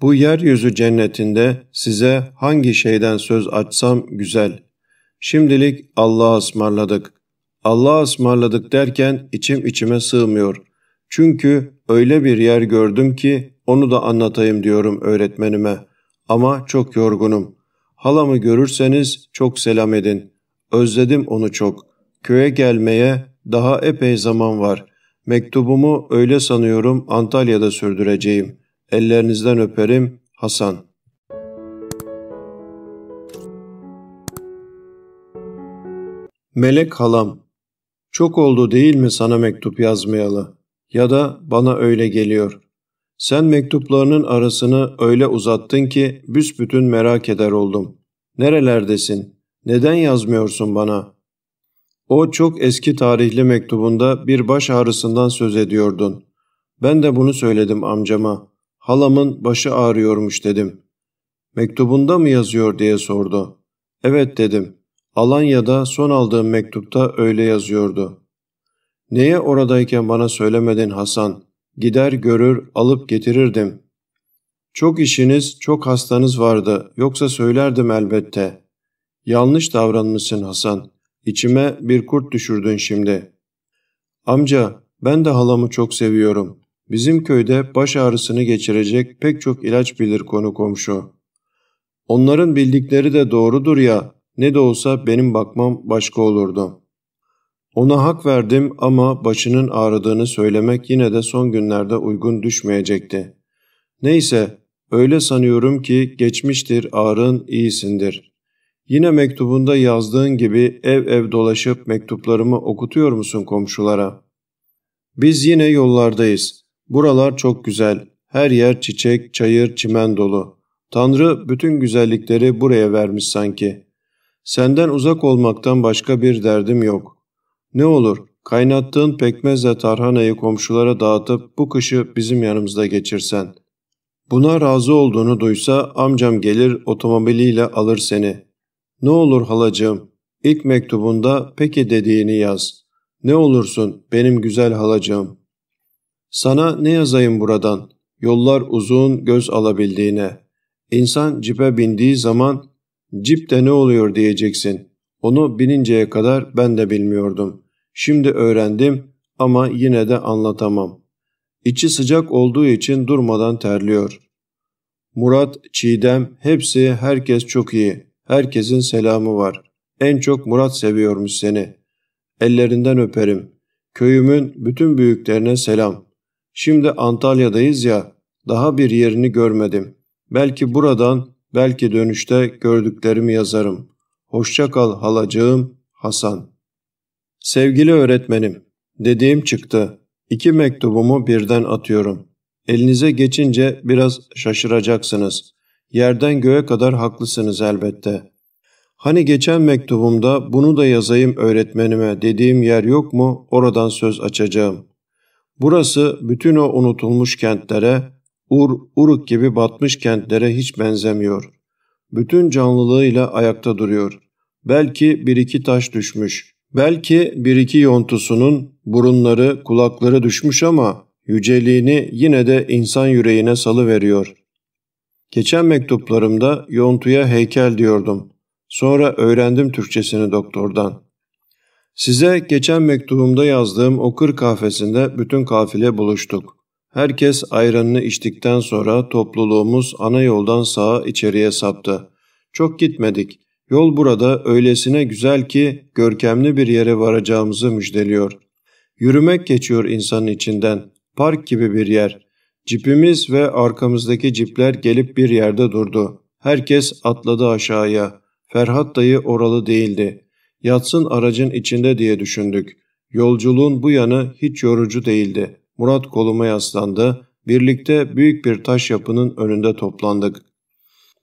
Bu yeryüzü cennetinde size hangi şeyden söz açsam güzel. Şimdilik Allah'a ısmarladık. Allah'a ısmarladık derken içim içime sığmıyor. Çünkü öyle bir yer gördüm ki onu da anlatayım diyorum öğretmenime. Ama çok yorgunum. Halamı görürseniz çok selam edin. Özledim onu çok. Köye gelmeye daha epey zaman var. Mektubumu öyle sanıyorum Antalya'da sürdüreceğim. Ellerinizden öperim Hasan. Melek halam. Çok oldu değil mi sana mektup yazmayalı? Ya da bana öyle geliyor. Sen mektuplarının arasını öyle uzattın ki büsbütün merak eder oldum. Nerelerdesin? Neden yazmıyorsun bana? O çok eski tarihli mektubunda bir baş ağrısından söz ediyordun. Ben de bunu söyledim amcama. Halamın başı ağrıyormuş dedim. Mektubunda mı yazıyor diye sordu. Evet dedim. Alanya'da son aldığım mektupta öyle yazıyordu. Neye oradayken bana söylemedin Hasan? Gider görür alıp getirirdim. Çok işiniz, çok hastanız vardı. Yoksa söylerdim elbette. Yanlış davranmışsın Hasan. İçime bir kurt düşürdün şimdi. Amca, ben de halamı çok seviyorum. Bizim köyde baş ağrısını geçirecek pek çok ilaç bilir konu komşu. Onların bildikleri de doğrudur ya, ne de olsa benim bakmam başka olurdu. Ona hak verdim ama başının ağrıdığını söylemek yine de son günlerde uygun düşmeyecekti. Neyse, öyle sanıyorum ki geçmiştir ağrın iyisindir. Yine mektubunda yazdığın gibi ev ev dolaşıp mektuplarımı okutuyor musun komşulara? Biz yine yollardayız. Buralar çok güzel. Her yer çiçek, çayır, çimen dolu. Tanrı bütün güzellikleri buraya vermiş sanki. Senden uzak olmaktan başka bir derdim yok. Ne olur Kaynattığın pekmezle tarhanayı komşulara dağıtıp bu kışı bizim yanımızda geçirsen. Buna razı olduğunu duysa amcam gelir otomobiliyle alır seni. Ne olur halacığım, ilk mektubunda peki dediğini yaz. Ne olursun benim güzel halacığım. Sana ne yazayım buradan? Yollar uzun göz alabildiğine. İnsan cipe bindiği zaman cip de ne oluyor diyeceksin. Onu bininceye kadar ben de bilmiyordum. Şimdi öğrendim ama yine de anlatamam. İçi sıcak olduğu için durmadan terliyor. Murat, Çiğdem hepsi herkes çok iyi. Herkesin selamı var. En çok Murat seviyormuş seni. Ellerinden öperim. Köyümün bütün büyüklerine selam. Şimdi Antalya'dayız ya, daha bir yerini görmedim. Belki buradan, belki dönüşte gördüklerimi yazarım. Hoşça kal halacığım Hasan. Sevgili öğretmenim, dediğim çıktı. İki mektubumu birden atıyorum. Elinize geçince biraz şaşıracaksınız. Yerden göğe kadar haklısınız elbette. Hani geçen mektubumda bunu da yazayım öğretmenime dediğim yer yok mu oradan söz açacağım. Burası bütün o unutulmuş kentlere, Ur, Uruk gibi batmış kentlere hiç benzemiyor. Bütün canlılığıyla ayakta duruyor. Belki bir iki taş düşmüş. Belki bir iki yontusunun burunları, kulakları düşmüş ama yüceliğini yine de insan yüreğine salı veriyor. Geçen mektuplarımda yontuya heykel diyordum. Sonra öğrendim Türkçesini doktordan. Size geçen mektubumda yazdığım o kır kahvesinde bütün kafile buluştuk. Herkes ayranını içtikten sonra topluluğumuz ana yoldan sağa içeriye saptı. Çok gitmedik. Yol burada öylesine güzel ki görkemli bir yere varacağımızı müjdeliyor. Yürümek geçiyor insanın içinden. Park gibi bir yer. Cipimiz ve arkamızdaki cipler gelip bir yerde durdu. Herkes atladı aşağıya. Ferhat dayı oralı değildi. Yatsın aracın içinde diye düşündük. Yolculuğun bu yanı hiç yorucu değildi. Murat koluma yaslandı. Birlikte büyük bir taş yapının önünde toplandık.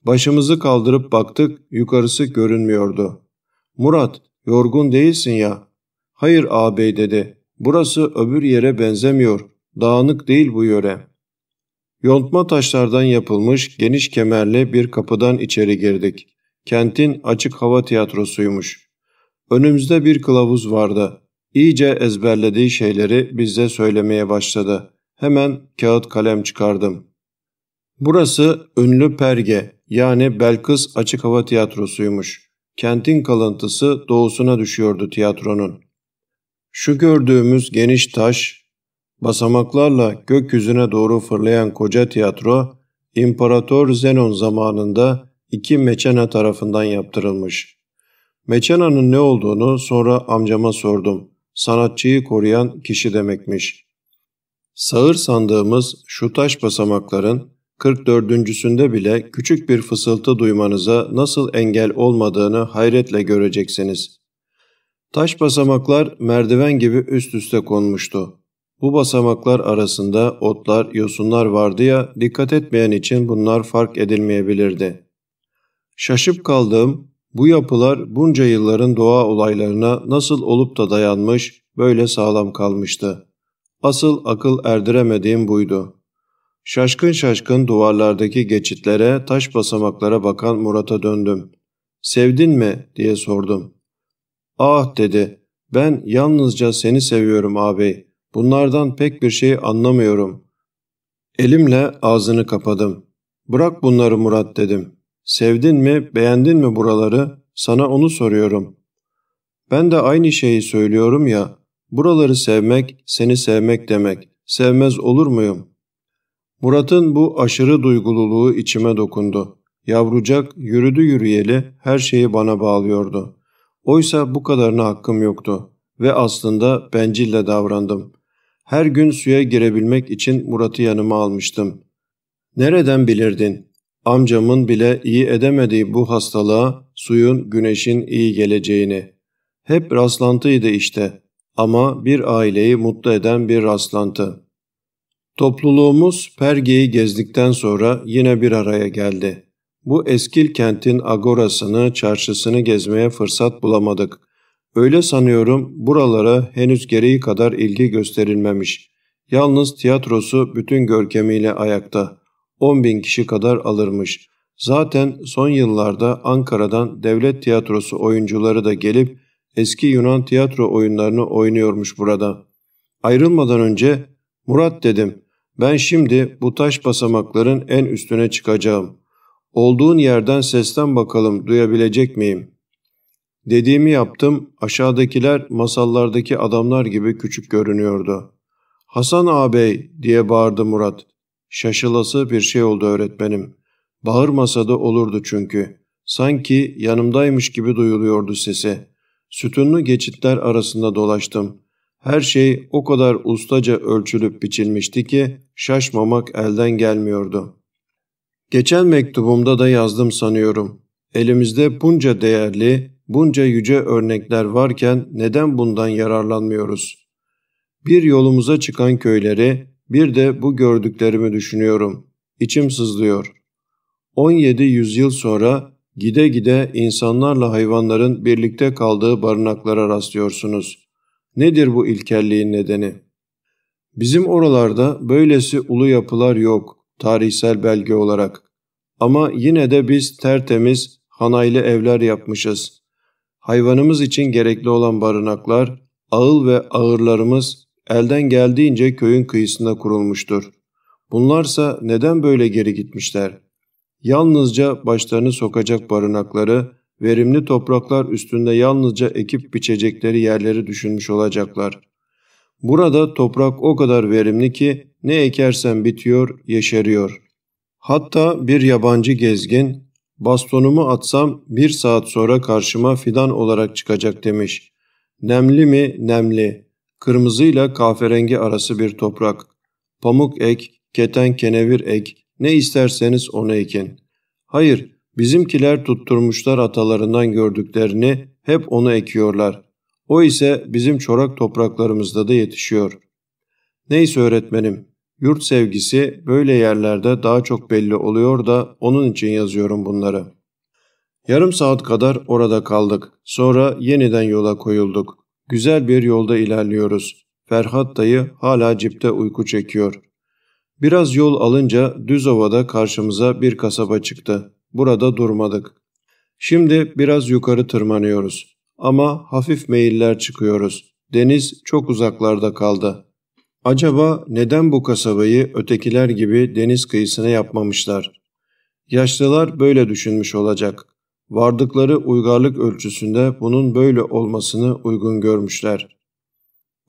Başımızı kaldırıp baktık, yukarısı görünmüyordu. Murat, yorgun değilsin ya. Hayır ağabey dedi. Burası öbür yere benzemiyor. Dağınık değil bu yöre. Yontma taşlardan yapılmış geniş kemerli bir kapıdan içeri girdik. Kentin açık hava tiyatrosuymuş. Önümüzde bir kılavuz vardı. İyice ezberlediği şeyleri bize söylemeye başladı. Hemen kağıt kalem çıkardım. Burası ünlü Perge yani Belkıs Açık Hava Tiyatrosu'ymuş. Kentin kalıntısı doğusuna düşüyordu tiyatronun. Şu gördüğümüz geniş taş, basamaklarla gökyüzüne doğru fırlayan koca tiyatro, İmparator Zenon zamanında iki meçena tarafından yaptırılmış. Meçena'nın ne olduğunu sonra amcama sordum. Sanatçıyı koruyan kişi demekmiş. Sağır sandığımız şu taş basamakların 44.sünde bile küçük bir fısıltı duymanıza nasıl engel olmadığını hayretle göreceksiniz. Taş basamaklar merdiven gibi üst üste konmuştu. Bu basamaklar arasında otlar, yosunlar vardı ya dikkat etmeyen için bunlar fark edilmeyebilirdi. Şaşıp kaldığım bu yapılar bunca yılların doğa olaylarına nasıl olup da dayanmış, böyle sağlam kalmıştı. Asıl akıl erdiremediğim buydu. Şaşkın şaşkın duvarlardaki geçitlere, taş basamaklara bakan Murat'a döndüm. Sevdin mi diye sordum. Ah dedi, ben yalnızca seni seviyorum ağabey. Bunlardan pek bir şey anlamıyorum. Elimle ağzını kapadım. Bırak bunları Murat dedim. Sevdin mi, beğendin mi buraları? Sana onu soruyorum. Ben de aynı şeyi söylüyorum ya. Buraları sevmek, seni sevmek demek. Sevmez olur muyum? Murat'ın bu aşırı duygululuğu içime dokundu. Yavrucak yürüdü yürüyeli her şeyi bana bağlıyordu. Oysa bu kadarına hakkım yoktu ve aslında bencille davrandım. Her gün suya girebilmek için Murat'ı yanıma almıştım. Nereden bilirdin? Amcamın bile iyi edemediği bu hastalığa suyun, güneşin iyi geleceğini. Hep rastlantıydı işte ama bir aileyi mutlu eden bir rastlantı. Topluluğumuz Perge'yi gezdikten sonra yine bir araya geldi. Bu eskil kentin agorasını, çarşısını gezmeye fırsat bulamadık. Öyle sanıyorum buralara henüz gereği kadar ilgi gösterilmemiş. Yalnız tiyatrosu bütün görkemiyle ayakta. 10 bin kişi kadar alırmış. Zaten son yıllarda Ankara'dan devlet tiyatrosu oyuncuları da gelip eski Yunan tiyatro oyunlarını oynuyormuş burada. Ayrılmadan önce Murat dedim ben şimdi bu taş basamakların en üstüne çıkacağım. Olduğun yerden sesten bakalım duyabilecek miyim? Dediğimi yaptım aşağıdakiler masallardaki adamlar gibi küçük görünüyordu. Hasan ağabey diye bağırdı Murat. Şaşılası bir şey oldu öğretmenim. Bağırmasa da olurdu çünkü. Sanki yanımdaymış gibi duyuluyordu sesi. Sütunlu geçitler arasında dolaştım. Her şey o kadar ustaca ölçülüp biçilmişti ki şaşmamak elden gelmiyordu. Geçen mektubumda da yazdım sanıyorum. Elimizde bunca değerli, bunca yüce örnekler varken neden bundan yararlanmıyoruz? Bir yolumuza çıkan köyleri, bir de bu gördüklerimi düşünüyorum. İçim sızlıyor. 17 yüzyıl sonra gide gide insanlarla hayvanların birlikte kaldığı barınaklara rastlıyorsunuz. Nedir bu ilkelliğin nedeni? Bizim oralarda böylesi ulu yapılar yok tarihsel belge olarak. Ama yine de biz tertemiz, hanaylı evler yapmışız. Hayvanımız için gerekli olan barınaklar, ağıl ve ağırlarımız elden geldiğince köyün kıyısında kurulmuştur. Bunlarsa neden böyle geri gitmişler? Yalnızca başlarını sokacak barınakları, verimli topraklar üstünde yalnızca ekip biçecekleri yerleri düşünmüş olacaklar. Burada toprak o kadar verimli ki ne ekersen bitiyor, yeşeriyor. Hatta bir yabancı gezgin, bastonumu atsam bir saat sonra karşıma fidan olarak çıkacak demiş. Nemli mi nemli, kırmızıyla kahverengi arası bir toprak. Pamuk ek, keten kenevir ek, ne isterseniz onu ekin. Hayır, bizimkiler tutturmuşlar atalarından gördüklerini, hep onu ekiyorlar. O ise bizim çorak topraklarımızda da yetişiyor. Neyse öğretmenim, yurt sevgisi böyle yerlerde daha çok belli oluyor da onun için yazıyorum bunları. Yarım saat kadar orada kaldık. Sonra yeniden yola koyulduk. Güzel bir yolda ilerliyoruz. Ferhat dayı hala cipte uyku çekiyor. Biraz yol alınca Düzova'da karşımıza bir kasaba çıktı. Burada durmadık. Şimdi biraz yukarı tırmanıyoruz. Ama hafif meyiller çıkıyoruz. Deniz çok uzaklarda kaldı. Acaba neden bu kasabayı ötekiler gibi deniz kıyısına yapmamışlar? Yaşlılar böyle düşünmüş olacak. Vardıkları uygarlık ölçüsünde bunun böyle olmasını uygun görmüşler.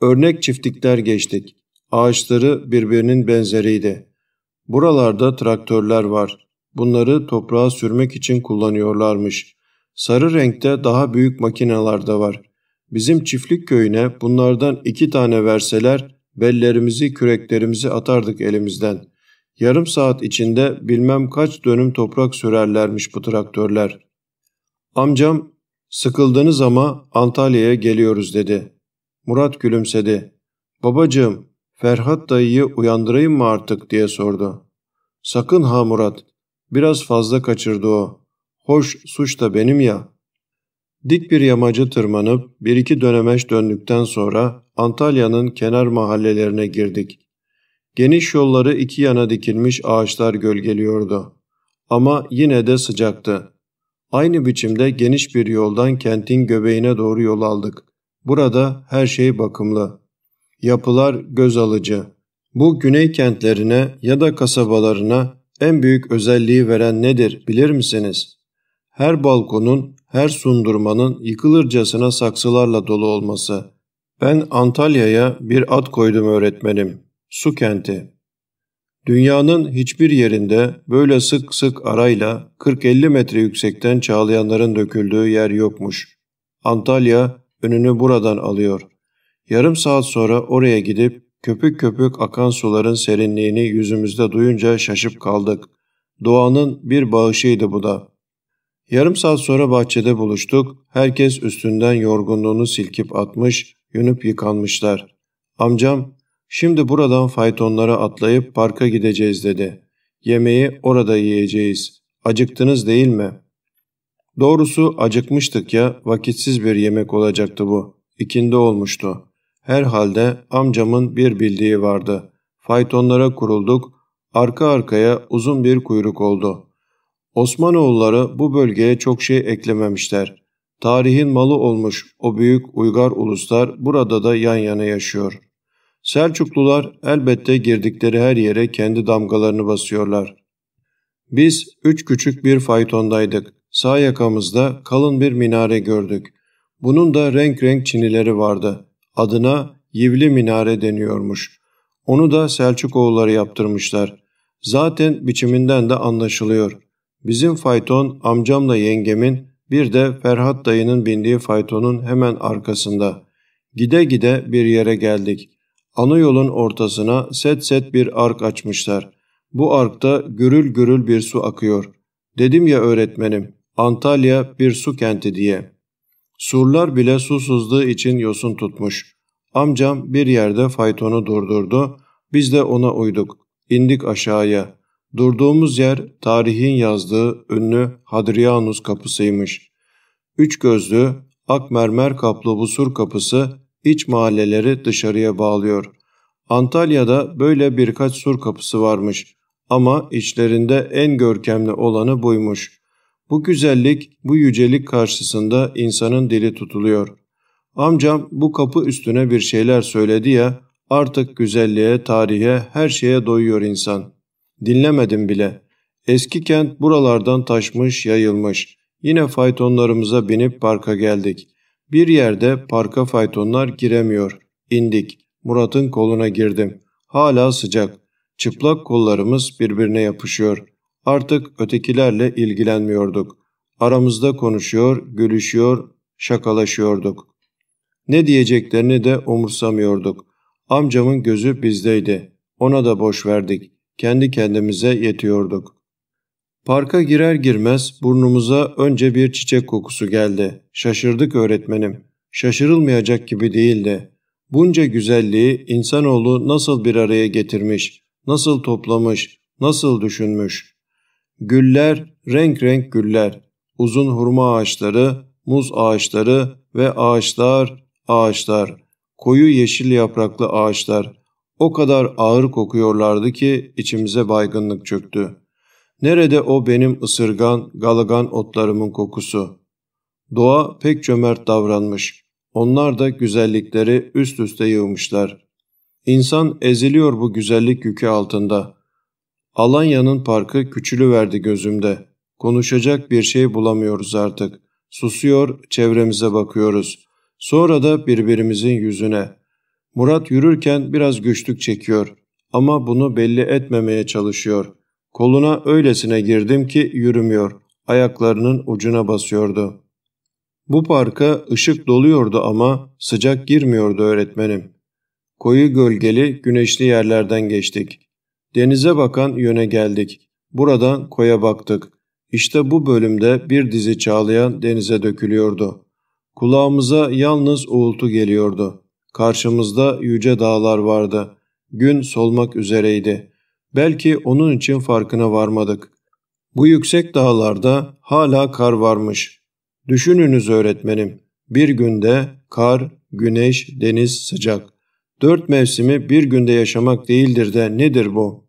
Örnek çiftlikler geçtik. Ağaçları birbirinin benzeriydi. Buralarda traktörler var. Bunları toprağa sürmek için kullanıyorlarmış. Sarı renkte daha büyük makineler de var. Bizim çiftlik köyüne bunlardan iki tane verseler bellerimizi küreklerimizi atardık elimizden. Yarım saat içinde bilmem kaç dönüm toprak sürerlermiş bu traktörler. Amcam sıkıldınız ama Antalya'ya geliyoruz dedi. Murat gülümsedi. Babacığım Ferhat dayıyı uyandırayım mı artık diye sordu. Sakın ha Murat. Biraz fazla kaçırdı o. Hoş suç da benim ya. Dik bir yamacı tırmanıp bir iki dönemeç döndükten sonra Antalya'nın kenar mahallelerine girdik. Geniş yolları iki yana dikilmiş ağaçlar gölgeliyordu. Ama yine de sıcaktı. Aynı biçimde geniş bir yoldan kentin göbeğine doğru yol aldık. Burada her şey bakımlı. Yapılar göz alıcı. Bu güney kentlerine ya da kasabalarına en büyük özelliği veren nedir bilir misiniz? Her balkonun, her sundurmanın yıkılırcasına saksılarla dolu olması. Ben Antalya'ya bir ad koydum öğretmenim. Su kenti. Dünyanın hiçbir yerinde böyle sık sık arayla 40-50 metre yüksekten çağlayanların döküldüğü yer yokmuş. Antalya önünü buradan alıyor. Yarım saat sonra oraya gidip köpük köpük akan suların serinliğini yüzümüzde duyunca şaşıp kaldık. Doğanın bir bağışıydı bu da. Yarım saat sonra bahçede buluştuk. Herkes üstünden yorgunluğunu silkip atmış, yunup yıkanmışlar. Amcam Şimdi buradan faytonlara atlayıp parka gideceğiz dedi. Yemeği orada yiyeceğiz. Acıktınız değil mi? Doğrusu acıkmıştık ya vakitsiz bir yemek olacaktı bu. İkindi olmuştu. Herhalde amcamın bir bildiği vardı. Faytonlara kurulduk. Arka arkaya uzun bir kuyruk oldu. Osmanoğulları bu bölgeye çok şey eklememişler. Tarihin malı olmuş o büyük uygar uluslar burada da yan yana yaşıyor. Selçuklular elbette girdikleri her yere kendi damgalarını basıyorlar. Biz üç küçük bir faytondaydık. Sağ yakamızda kalın bir minare gördük. Bunun da renk renk çinileri vardı. Adına Yivli Minare deniyormuş. Onu da Selçukoğulları yaptırmışlar. Zaten biçiminden de anlaşılıyor. Bizim fayton amcamla yengemin bir de Ferhat dayının bindiği faytonun hemen arkasında. Gide gide bir yere geldik. Ana yolun ortasına set set bir ark açmışlar. Bu arkta gürül gürül bir su akıyor. Dedim ya öğretmenim, Antalya bir su kenti diye. Surlar bile susuzluğu için yosun tutmuş. Amcam bir yerde faytonu durdurdu. Biz de ona uyduk. İndik aşağıya. Durduğumuz yer tarihin yazdığı ünlü Hadrianus kapısıymış. Üç gözlü, ak mermer kaplı bu sur kapısı iç mahalleleri dışarıya bağlıyor. Antalya'da böyle birkaç sur kapısı varmış ama içlerinde en görkemli olanı buymuş. Bu güzellik, bu yücelik karşısında insanın dili tutuluyor. Amcam bu kapı üstüne bir şeyler söyledi ya, artık güzelliğe, tarihe, her şeye doyuyor insan. Dinlemedim bile. Eski kent buralardan taşmış, yayılmış. Yine faytonlarımıza binip parka geldik. Bir yerde parka faytonlar giremiyor. İndik. Murat'ın koluna girdim. Hala sıcak. Çıplak kollarımız birbirine yapışıyor. Artık ötekilerle ilgilenmiyorduk. Aramızda konuşuyor, gülüşüyor, şakalaşıyorduk. Ne diyeceklerini de umursamıyorduk. Amcamın gözü bizdeydi. Ona da boş verdik. Kendi kendimize yetiyorduk. Parka girer girmez burnumuza önce bir çiçek kokusu geldi. Şaşırdık öğretmenim. Şaşırılmayacak gibi değildi. Bunca güzelliği insanoğlu nasıl bir araya getirmiş, nasıl toplamış, nasıl düşünmüş. Güller, renk renk güller, uzun hurma ağaçları, muz ağaçları ve ağaçlar, ağaçlar, koyu yeşil yapraklı ağaçlar. O kadar ağır kokuyorlardı ki içimize baygınlık çöktü. Nerede o benim ısırgan, galagan otlarımın kokusu? Doğa pek cömert davranmış. Onlar da güzellikleri üst üste yığmışlar. İnsan eziliyor bu güzellik yükü altında. Alanya'nın parkı küçülüverdi gözümde. Konuşacak bir şey bulamıyoruz artık. Susuyor, çevremize bakıyoruz. Sonra da birbirimizin yüzüne. Murat yürürken biraz güçlük çekiyor ama bunu belli etmemeye çalışıyor. Koluna öylesine girdim ki yürümüyor. Ayaklarının ucuna basıyordu. Bu parka ışık doluyordu ama sıcak girmiyordu öğretmenim. Koyu gölgeli, güneşli yerlerden geçtik. Denize bakan yöne geldik. Buradan koya baktık. İşte bu bölümde bir dizi çağlayan denize dökülüyordu. Kulağımıza yalnız uğultu geliyordu. Karşımızda yüce dağlar vardı. Gün solmak üzereydi. Belki onun için farkına varmadık. Bu yüksek dağlarda hala kar varmış. Düşününüz öğretmenim. Bir günde kar, güneş, deniz, sıcak. Dört mevsimi bir günde yaşamak değildir de nedir bu?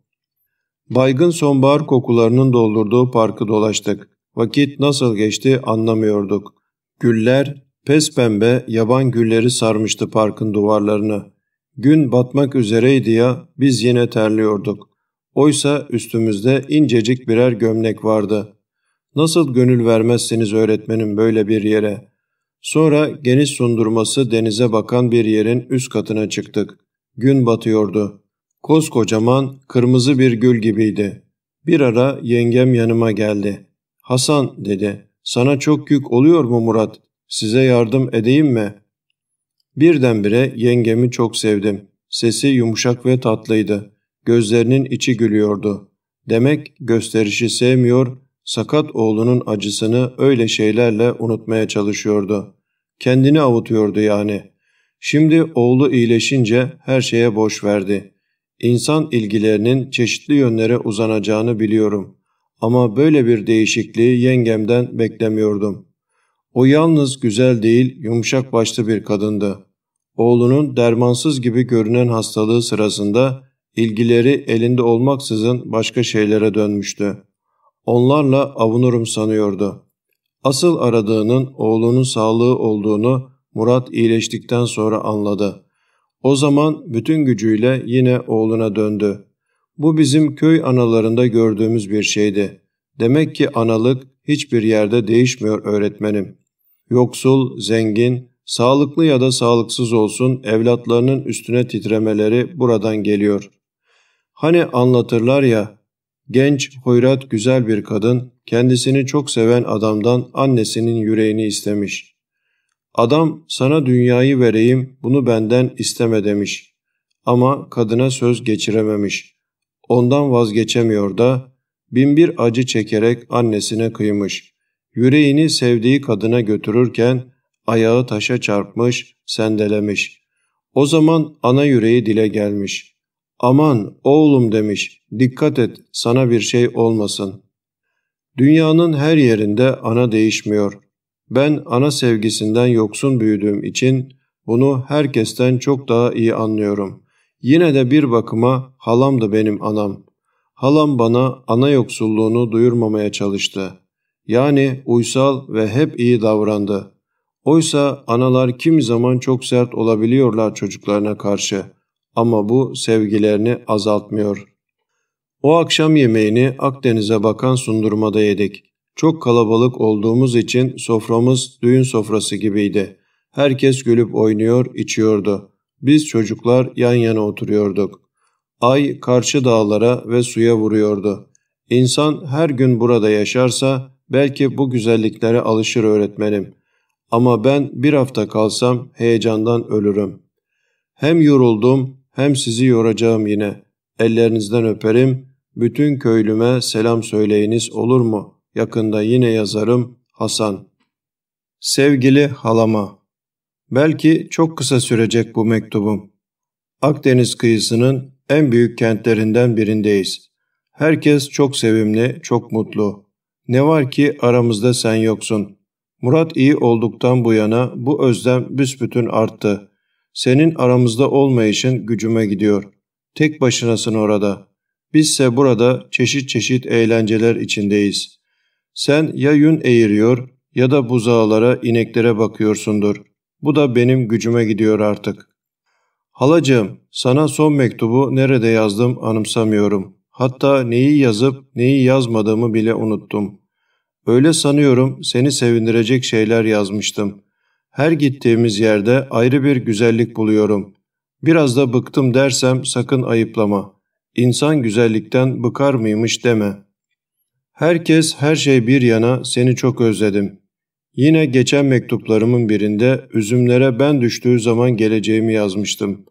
Baygın sonbahar kokularının doldurduğu parkı dolaştık. Vakit nasıl geçti anlamıyorduk. Güller, pes pembe yaban gülleri sarmıştı parkın duvarlarını. Gün batmak üzereydi ya biz yine terliyorduk. Oysa üstümüzde incecik birer gömlek vardı. Nasıl gönül vermezsiniz öğretmenim böyle bir yere? Sonra geniş sundurması denize bakan bir yerin üst katına çıktık. Gün batıyordu. Koskocaman kırmızı bir gül gibiydi. Bir ara yengem yanıma geldi. Hasan dedi. Sana çok yük oluyor mu Murat? Size yardım edeyim mi? Birdenbire yengemi çok sevdim. Sesi yumuşak ve tatlıydı. Gözlerinin içi gülüyordu. Demek gösterişi sevmiyor, sakat oğlunun acısını öyle şeylerle unutmaya çalışıyordu. Kendini avutuyordu yani. Şimdi oğlu iyileşince her şeye boş verdi. İnsan ilgilerinin çeşitli yönlere uzanacağını biliyorum. Ama böyle bir değişikliği yengemden beklemiyordum. O yalnız güzel değil, yumuşak başlı bir kadındı. Oğlunun dermansız gibi görünen hastalığı sırasında ilgileri elinde olmaksızın başka şeylere dönmüştü. Onlarla avunurum sanıyordu. Asıl aradığının oğlunun sağlığı olduğunu Murat iyileştikten sonra anladı. O zaman bütün gücüyle yine oğluna döndü. Bu bizim köy analarında gördüğümüz bir şeydi. Demek ki analık hiçbir yerde değişmiyor öğretmenim. Yoksul, zengin, sağlıklı ya da sağlıksız olsun evlatlarının üstüne titremeleri buradan geliyor. Hani anlatırlar ya, genç, hoyrat, güzel bir kadın kendisini çok seven adamdan annesinin yüreğini istemiş. Adam sana dünyayı vereyim bunu benden isteme demiş. Ama kadına söz geçirememiş. Ondan vazgeçemiyor da binbir acı çekerek annesine kıymış. Yüreğini sevdiği kadına götürürken ayağı taşa çarpmış, sendelemiş. O zaman ana yüreği dile gelmiş. Aman oğlum demiş, dikkat et sana bir şey olmasın. Dünyanın her yerinde ana değişmiyor. Ben ana sevgisinden yoksun büyüdüğüm için bunu herkesten çok daha iyi anlıyorum. Yine de bir bakıma halam da benim anam. Halam bana ana yoksulluğunu duyurmamaya çalıştı. Yani uysal ve hep iyi davrandı. Oysa analar kimi zaman çok sert olabiliyorlar çocuklarına karşı. Ama bu sevgilerini azaltmıyor. O akşam yemeğini Akdeniz'e bakan sundurmada yedik. Çok kalabalık olduğumuz için soframız düğün sofrası gibiydi. Herkes gülüp oynuyor, içiyordu. Biz çocuklar yan yana oturuyorduk. Ay karşı dağlara ve suya vuruyordu. İnsan her gün burada yaşarsa belki bu güzelliklere alışır öğretmenim. Ama ben bir hafta kalsam heyecandan ölürüm. Hem yoruldum hem sizi yoracağım yine. Ellerinizden öperim. Bütün köylüme selam söyleyiniz olur mu? Yakında yine yazarım Hasan. Sevgili halama. Belki çok kısa sürecek bu mektubum. Akdeniz kıyısının en büyük kentlerinden birindeyiz. Herkes çok sevimli, çok mutlu. Ne var ki aramızda sen yoksun. Murat iyi olduktan bu yana bu özlem büsbütün arttı. Senin aramızda olmayışın gücüme gidiyor. Tek başınasın orada. Bizse burada çeşit çeşit eğlenceler içindeyiz. Sen ya yün eğiriyor ya da buzağlara, ineklere bakıyorsundur. Bu da benim gücüme gidiyor artık. Halacığım, sana son mektubu nerede yazdım anımsamıyorum. Hatta neyi yazıp neyi yazmadığımı bile unuttum. Öyle sanıyorum seni sevindirecek şeyler yazmıştım. Her gittiğimiz yerde ayrı bir güzellik buluyorum. Biraz da bıktım dersem sakın ayıplama. İnsan güzellikten bıkar mıymış deme. Herkes her şey bir yana seni çok özledim. Yine geçen mektuplarımın birinde üzümlere ben düştüğü zaman geleceğimi yazmıştım.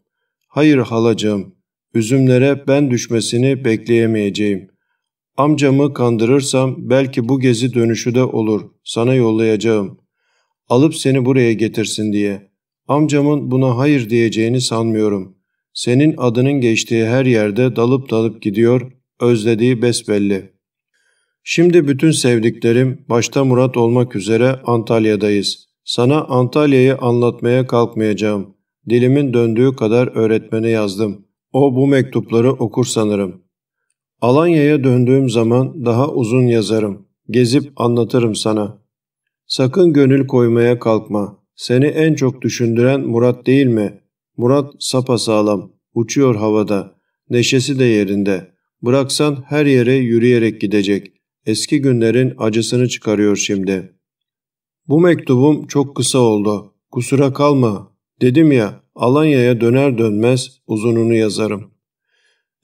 Hayır halacığım, üzümlere ben düşmesini bekleyemeyeceğim. Amcamı kandırırsam belki bu gezi dönüşü de olur, sana yollayacağım. Alıp seni buraya getirsin diye. Amcamın buna hayır diyeceğini sanmıyorum. Senin adının geçtiği her yerde dalıp dalıp gidiyor, özlediği besbelli.'' Şimdi bütün sevdiklerim başta Murat olmak üzere Antalya'dayız. Sana Antalya'yı anlatmaya kalkmayacağım. Dilimin döndüğü kadar öğretmene yazdım. O bu mektupları okur sanırım. Alanya'ya döndüğüm zaman daha uzun yazarım. Gezip anlatırım sana. Sakın gönül koymaya kalkma. Seni en çok düşündüren Murat değil mi? Murat sapasağlam, uçuyor havada. Neşesi de yerinde. Bıraksan her yere yürüyerek gidecek. Eski günlerin acısını çıkarıyor şimdi. Bu mektubum çok kısa oldu. Kusura kalma. Dedim ya Alanya'ya döner dönmez uzununu yazarım.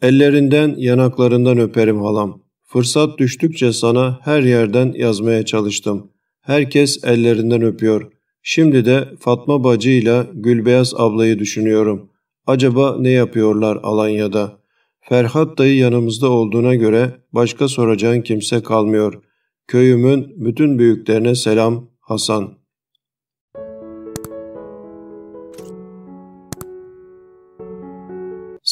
Ellerinden yanaklarından öperim halam. Fırsat düştükçe sana her yerden yazmaya çalıştım. Herkes ellerinden öpüyor. Şimdi de Fatma bacıyla Gülbeyaz ablayı düşünüyorum. Acaba ne yapıyorlar Alanya'da?'' Ferhat dayı yanımızda olduğuna göre başka soracağın kimse kalmıyor. Köyümün bütün büyüklerine selam Hasan.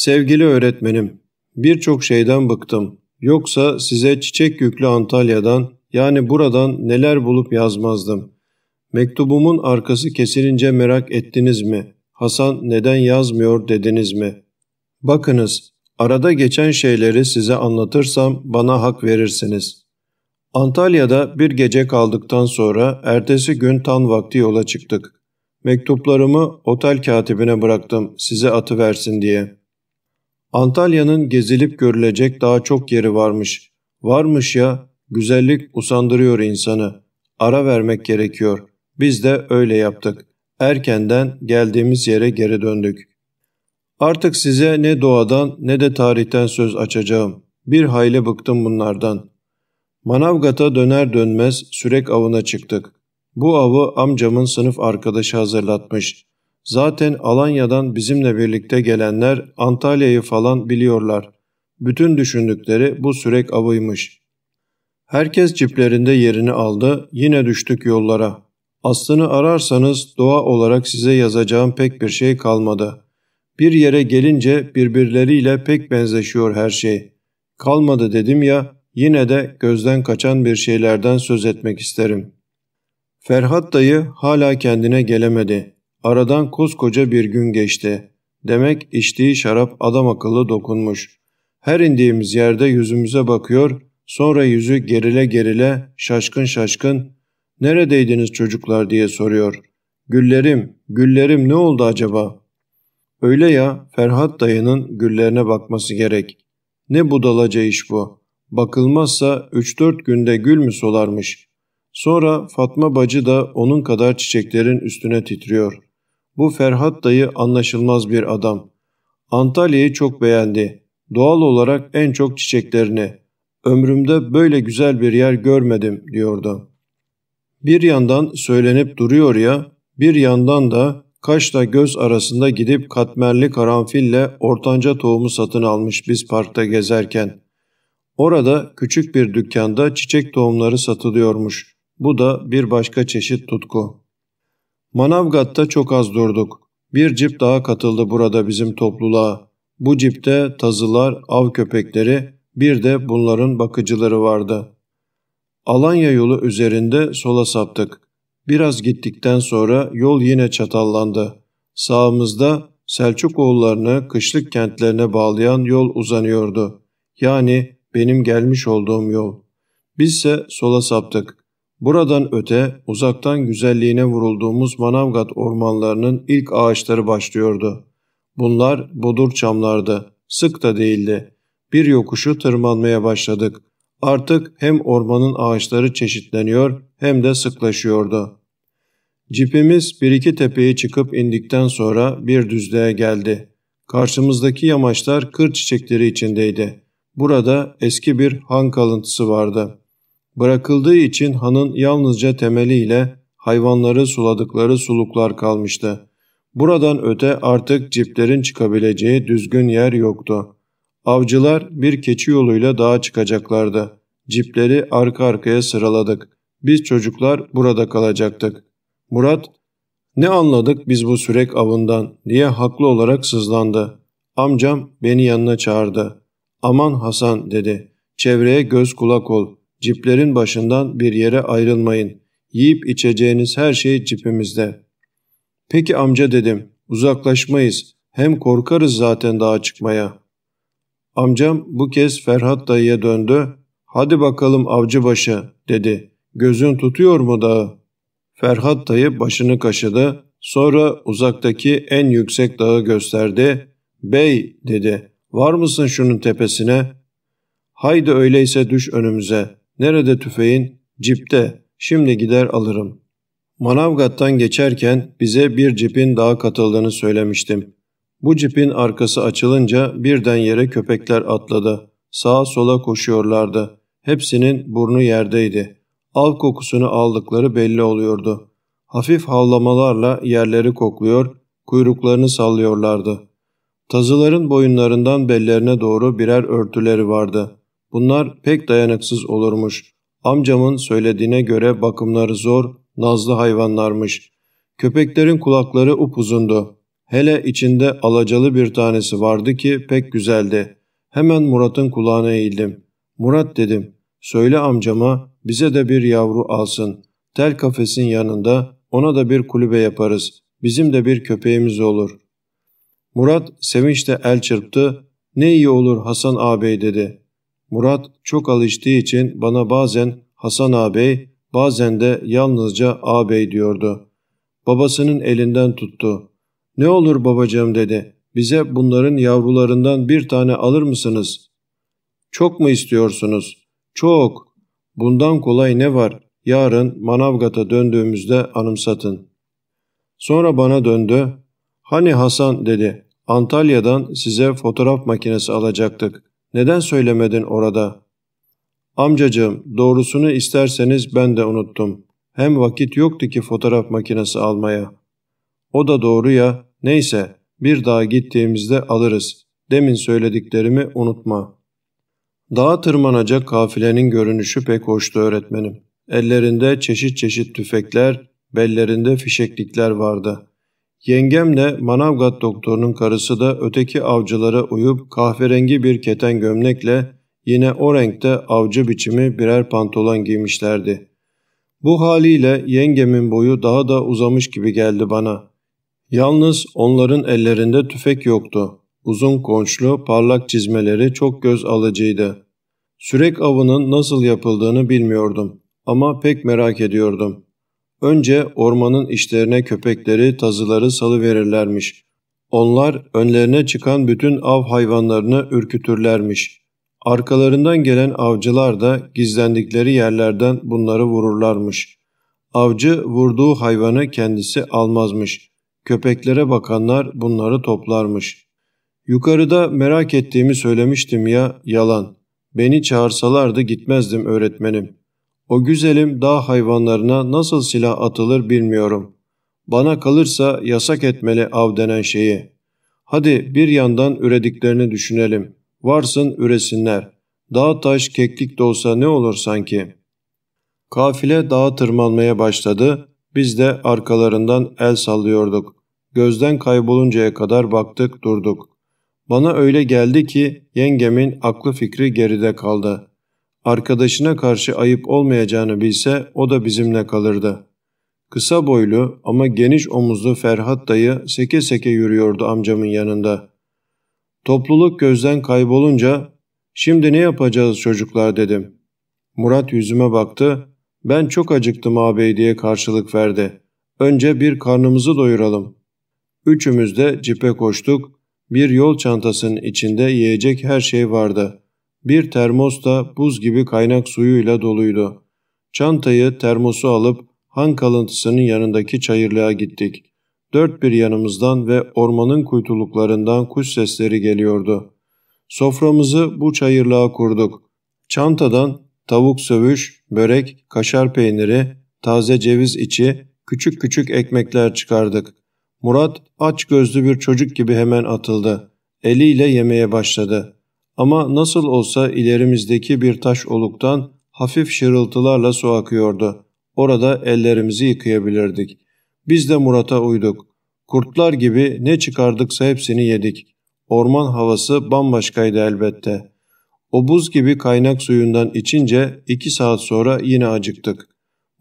Sevgili öğretmenim, birçok şeyden bıktım. Yoksa size çiçek yüklü Antalya'dan yani buradan neler bulup yazmazdım. Mektubumun arkası kesilince merak ettiniz mi? Hasan neden yazmıyor dediniz mi? Bakınız, arada geçen şeyleri size anlatırsam bana hak verirsiniz. Antalya'da bir gece kaldıktan sonra ertesi gün tan vakti yola çıktık. Mektuplarımı otel katibine bıraktım size atı versin diye. Antalya'nın gezilip görülecek daha çok yeri varmış. Varmış ya, güzellik usandırıyor insanı. Ara vermek gerekiyor. Biz de öyle yaptık. Erkenden geldiğimiz yere geri döndük. Artık size ne doğadan ne de tarihten söz açacağım. Bir hayli bıktım bunlardan. Manavgat'a döner dönmez sürek avına çıktık. Bu avı amcamın sınıf arkadaşı hazırlatmış. Zaten Alanya'dan bizimle birlikte gelenler Antalya'yı falan biliyorlar. Bütün düşündükleri bu sürek avıymış. Herkes ciplerinde yerini aldı, yine düştük yollara. Aslını ararsanız doğa olarak size yazacağım pek bir şey kalmadı. Bir yere gelince birbirleriyle pek benzeşiyor her şey. Kalmadı dedim ya, yine de gözden kaçan bir şeylerden söz etmek isterim. Ferhat dayı hala kendine gelemedi. Aradan koskoca bir gün geçti. Demek içtiği şarap adam akıllı dokunmuş. Her indiğimiz yerde yüzümüze bakıyor, sonra yüzü gerile gerile, şaşkın şaşkın, ''Neredeydiniz çocuklar?'' diye soruyor. ''Güllerim, güllerim ne oldu acaba?'' Öyle ya, Ferhat dayının güllerine bakması gerek. Ne budalaca iş bu. Bakılmazsa 3-4 günde gül mü solarmış? Sonra Fatma bacı da onun kadar çiçeklerin üstüne titriyor. Bu Ferhat dayı anlaşılmaz bir adam. Antalya'yı çok beğendi. Doğal olarak en çok çiçeklerini. Ömrümde böyle güzel bir yer görmedim diyordu. Bir yandan söylenip duruyor ya, bir yandan da kaşla göz arasında gidip katmerli karanfille ortanca tohumu satın almış biz parkta gezerken. Orada küçük bir dükkanda çiçek tohumları satılıyormuş. Bu da bir başka çeşit tutku. Manavgat'ta çok az durduk. Bir cip daha katıldı burada bizim topluluğa. Bu cipte tazılar, av köpekleri, bir de bunların bakıcıları vardı. Alanya yolu üzerinde sola saptık. Biraz gittikten sonra yol yine çatallandı. Sağımızda Selçuk oğullarını kışlık kentlerine bağlayan yol uzanıyordu. Yani benim gelmiş olduğum yol. Bizse sola saptık. Buradan öte uzaktan güzelliğine vurulduğumuz Manavgat ormanlarının ilk ağaçları başlıyordu. Bunlar bodur çamlardı. Sık da değildi. Bir yokuşu tırmanmaya başladık. Artık hem ormanın ağaçları çeşitleniyor hem de sıklaşıyordu. Cipimiz bir iki tepeyi çıkıp indikten sonra bir düzlüğe geldi. Karşımızdaki yamaçlar kır çiçekleri içindeydi. Burada eski bir han kalıntısı vardı. Bırakıldığı için hanın yalnızca temeliyle hayvanları suladıkları suluklar kalmıştı. Buradan öte artık ciplerin çıkabileceği düzgün yer yoktu. Avcılar bir keçi yoluyla dağa çıkacaklardı. Cipleri arka arkaya sıraladık. Biz çocuklar burada kalacaktık. Murat, ne anladık biz bu sürek avından diye haklı olarak sızlandı. Amcam beni yanına çağırdı. Aman Hasan dedi. Çevreye göz kulak ol. Ciplerin başından bir yere ayrılmayın. Yiyip içeceğiniz her şey cipimizde. Peki amca dedim. Uzaklaşmayız. Hem korkarız zaten dağa çıkmaya. Amcam bu kez Ferhat dayıya döndü. Hadi bakalım avcıbaşı dedi. Gözün tutuyor mu dağı? Ferhat dayı başını kaşıdı. Sonra uzaktaki en yüksek dağı gösterdi. Bey dedi. Var mısın şunun tepesine? Haydi öyleyse düş önümüze. Nerede tüfeğin? Cipte. Şimdi gider alırım. Manavgat'tan geçerken bize bir cipin daha katıldığını söylemiştim. Bu cipin arkası açılınca birden yere köpekler atladı. Sağa sola koşuyorlardı. Hepsinin burnu yerdeydi. Al kokusunu aldıkları belli oluyordu. Hafif havlamalarla yerleri kokluyor, kuyruklarını sallıyorlardı. Tazıların boyunlarından bellerine doğru birer örtüleri vardı. Bunlar pek dayanıksız olurmuş. Amcamın söylediğine göre bakımları zor, nazlı hayvanlarmış. Köpeklerin kulakları upuzundu. Hele içinde alacalı bir tanesi vardı ki pek güzeldi. Hemen Murat'ın kulağına eğildim. Murat dedim, söyle amcama bize de bir yavru alsın. Tel kafesin yanında ona da bir kulübe yaparız. Bizim de bir köpeğimiz olur. Murat sevinçle el çırptı. Ne iyi olur Hasan ağabey dedi. Murat çok alıştığı için bana bazen Hasan ağabey bazen de yalnızca ağabey diyordu. Babasının elinden tuttu. Ne olur babacığım dedi. Bize bunların yavrularından bir tane alır mısınız? Çok mu istiyorsunuz? Çok. Bundan kolay ne var? Yarın Manavgat'a döndüğümüzde anımsatın. Sonra bana döndü. Hani Hasan dedi. Antalya'dan size fotoğraf makinesi alacaktık. Neden söylemedin orada? Amcacığım doğrusunu isterseniz ben de unuttum. Hem vakit yoktu ki fotoğraf makinesi almaya. O da doğru ya. Neyse bir daha gittiğimizde alırız. Demin söylediklerimi unutma. Dağa tırmanacak kafilenin görünüşü pek hoştu öğretmenim. Ellerinde çeşit çeşit tüfekler, bellerinde fişeklikler vardı. Yengemle Manavgat doktorunun karısı da öteki avcılara uyup kahverengi bir keten gömlekle yine o renkte avcı biçimi birer pantolon giymişlerdi. Bu haliyle yengemin boyu daha da uzamış gibi geldi bana. Yalnız onların ellerinde tüfek yoktu. Uzun konçlu, parlak çizmeleri çok göz alıcıydı. Sürek avının nasıl yapıldığını bilmiyordum ama pek merak ediyordum. Önce ormanın işlerine köpekleri, tazıları salı verirlermiş. Onlar önlerine çıkan bütün av hayvanlarını ürkütürlermiş. Arkalarından gelen avcılar da gizlendikleri yerlerden bunları vururlarmış. Avcı vurduğu hayvanı kendisi almazmış. Köpeklere bakanlar bunları toplarmış. Yukarıda merak ettiğimi söylemiştim ya yalan. Beni çağırsalardı gitmezdim öğretmenim. O güzelim dağ hayvanlarına nasıl silah atılır bilmiyorum. Bana kalırsa yasak etmeli av denen şeyi. Hadi bir yandan ürediklerini düşünelim. Varsın üresinler. Dağ taş keklik de olsa ne olur sanki. Kafile dağa tırmanmaya başladı. Biz de arkalarından el sallıyorduk. Gözden kayboluncaya kadar baktık durduk. Bana öyle geldi ki yengemin aklı fikri geride kaldı. Arkadaşına karşı ayıp olmayacağını bilse o da bizimle kalırdı. Kısa boylu ama geniş omuzlu Ferhat dayı seke seke yürüyordu amcamın yanında. Topluluk gözden kaybolunca şimdi ne yapacağız çocuklar dedim. Murat yüzüme baktı. Ben çok acıktım ağabey diye karşılık verdi. Önce bir karnımızı doyuralım. Üçümüz de cipe koştuk. Bir yol çantasının içinde yiyecek her şey vardı. Bir termos da buz gibi kaynak suyuyla doluydu. Çantayı termosu alıp han kalıntısının yanındaki çayırlığa gittik. Dört bir yanımızdan ve ormanın kuytuluklarından kuş sesleri geliyordu. Soframızı bu çayırlığa kurduk. Çantadan tavuk sövüş, börek, kaşar peyniri, taze ceviz içi, küçük küçük ekmekler çıkardık. Murat aç gözlü bir çocuk gibi hemen atıldı. Eliyle yemeye başladı. Ama nasıl olsa ilerimizdeki bir taş oluktan hafif şırıltılarla su akıyordu. Orada ellerimizi yıkayabilirdik. Biz de Murat'a uyduk. Kurtlar gibi ne çıkardıksa hepsini yedik. Orman havası bambaşkaydı elbette. O buz gibi kaynak suyundan içince iki saat sonra yine acıktık.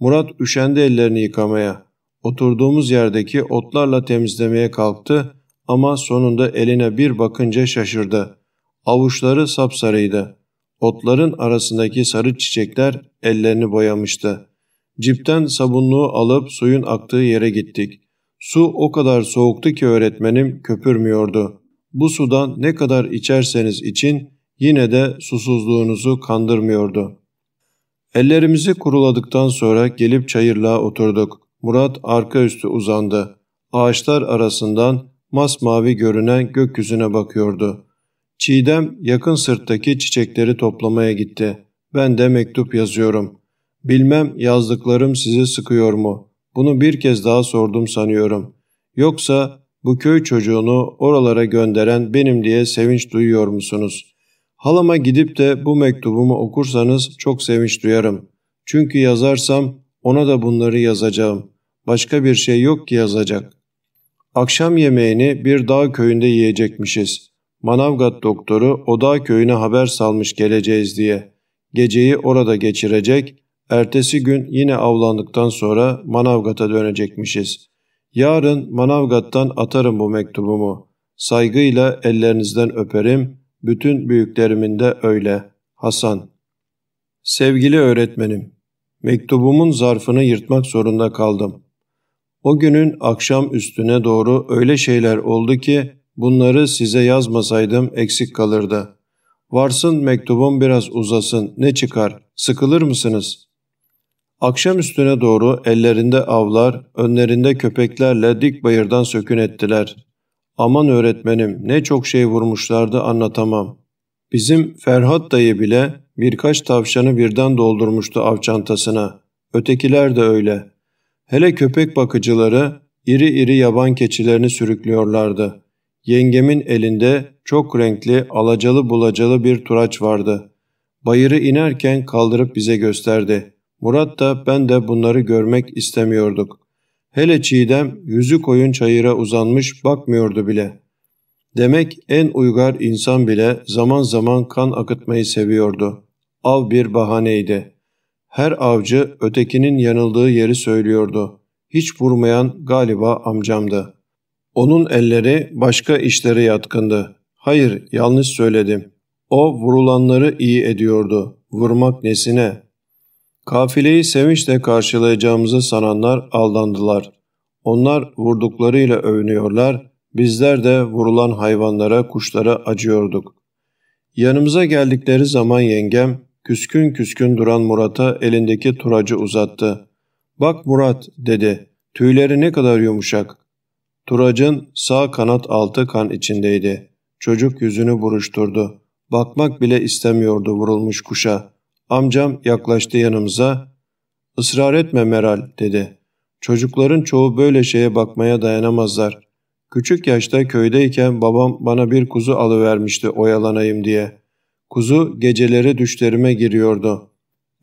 Murat üşendi ellerini yıkamaya. Oturduğumuz yerdeki otlarla temizlemeye kalktı ama sonunda eline bir bakınca şaşırdı. Avuçları sapsarıydı. Otların arasındaki sarı çiçekler ellerini boyamıştı. Cipten sabunluğu alıp suyun aktığı yere gittik. Su o kadar soğuktu ki öğretmenim köpürmüyordu. Bu sudan ne kadar içerseniz için yine de susuzluğunuzu kandırmıyordu. Ellerimizi kuruladıktan sonra gelip çayırlığa oturduk. Murat arka üstü uzandı. Ağaçlar arasından masmavi görünen gökyüzüne bakıyordu. Çiğdem yakın sırttaki çiçekleri toplamaya gitti. Ben de mektup yazıyorum. Bilmem yazdıklarım sizi sıkıyor mu? Bunu bir kez daha sordum sanıyorum. Yoksa bu köy çocuğunu oralara gönderen benim diye sevinç duyuyor musunuz? Halama gidip de bu mektubumu okursanız çok sevinç duyarım. Çünkü yazarsam ona da bunları yazacağım. Başka bir şey yok ki yazacak. Akşam yemeğini bir dağ köyünde yiyecekmişiz. Manavgat doktoru o dağ köyüne haber salmış geleceğiz diye. geceyi orada geçirecek, ertesi gün yine avlandıktan sonra Manavgat'a dönecekmişiz. Yarın Manavgat'tan atarım bu mektubumu. Saygıyla ellerinizden öperim, bütün büyüklerimin de öyle. Hasan Sevgili öğretmenim, mektubumun zarfını yırtmak zorunda kaldım. O günün akşam üstüne doğru öyle şeyler oldu ki bunları size yazmasaydım eksik kalırdı. Varsın mektubum biraz uzasın, ne çıkar, sıkılır mısınız? Akşam üstüne doğru ellerinde avlar, önlerinde köpeklerle dik bayırdan sökün ettiler. Aman öğretmenim ne çok şey vurmuşlardı anlatamam. Bizim Ferhat dayı bile birkaç tavşanı birden doldurmuştu av çantasına. Ötekiler de öyle. Hele köpek bakıcıları iri iri yaban keçilerini sürüklüyorlardı. Yengemin elinde çok renkli alacalı bulacalı bir turaç vardı. Bayırı inerken kaldırıp bize gösterdi. Murat da ben de bunları görmek istemiyorduk. Hele Çiğdem yüzü koyun çayıra uzanmış bakmıyordu bile. Demek en uygar insan bile zaman zaman kan akıtmayı seviyordu. Av bir bahaneydi. Her avcı ötekinin yanıldığı yeri söylüyordu. Hiç vurmayan galiba amcamdı. Onun elleri başka işlere yatkındı. Hayır, yanlış söyledim. O vurulanları iyi ediyordu. Vurmak nesine? Kafileyi sevinçle karşılayacağımızı sananlar aldandılar. Onlar vurduklarıyla övünüyorlar, bizler de vurulan hayvanlara, kuşlara acıyorduk. Yanımıza geldikleri zaman yengem, küskün küskün duran Murat'a elindeki turacı uzattı. ''Bak Murat'' dedi, ''tüyleri ne kadar yumuşak.'' Turacın sağ kanat altı kan içindeydi. Çocuk yüzünü buruşturdu. Bakmak bile istemiyordu vurulmuş kuşa. Amcam yaklaştı yanımıza. ''Israr etme Meral'' dedi. ''Çocukların çoğu böyle şeye bakmaya dayanamazlar. Küçük yaşta köydeyken babam bana bir kuzu alıvermişti oyalanayım diye. Kuzu geceleri düşlerime giriyordu.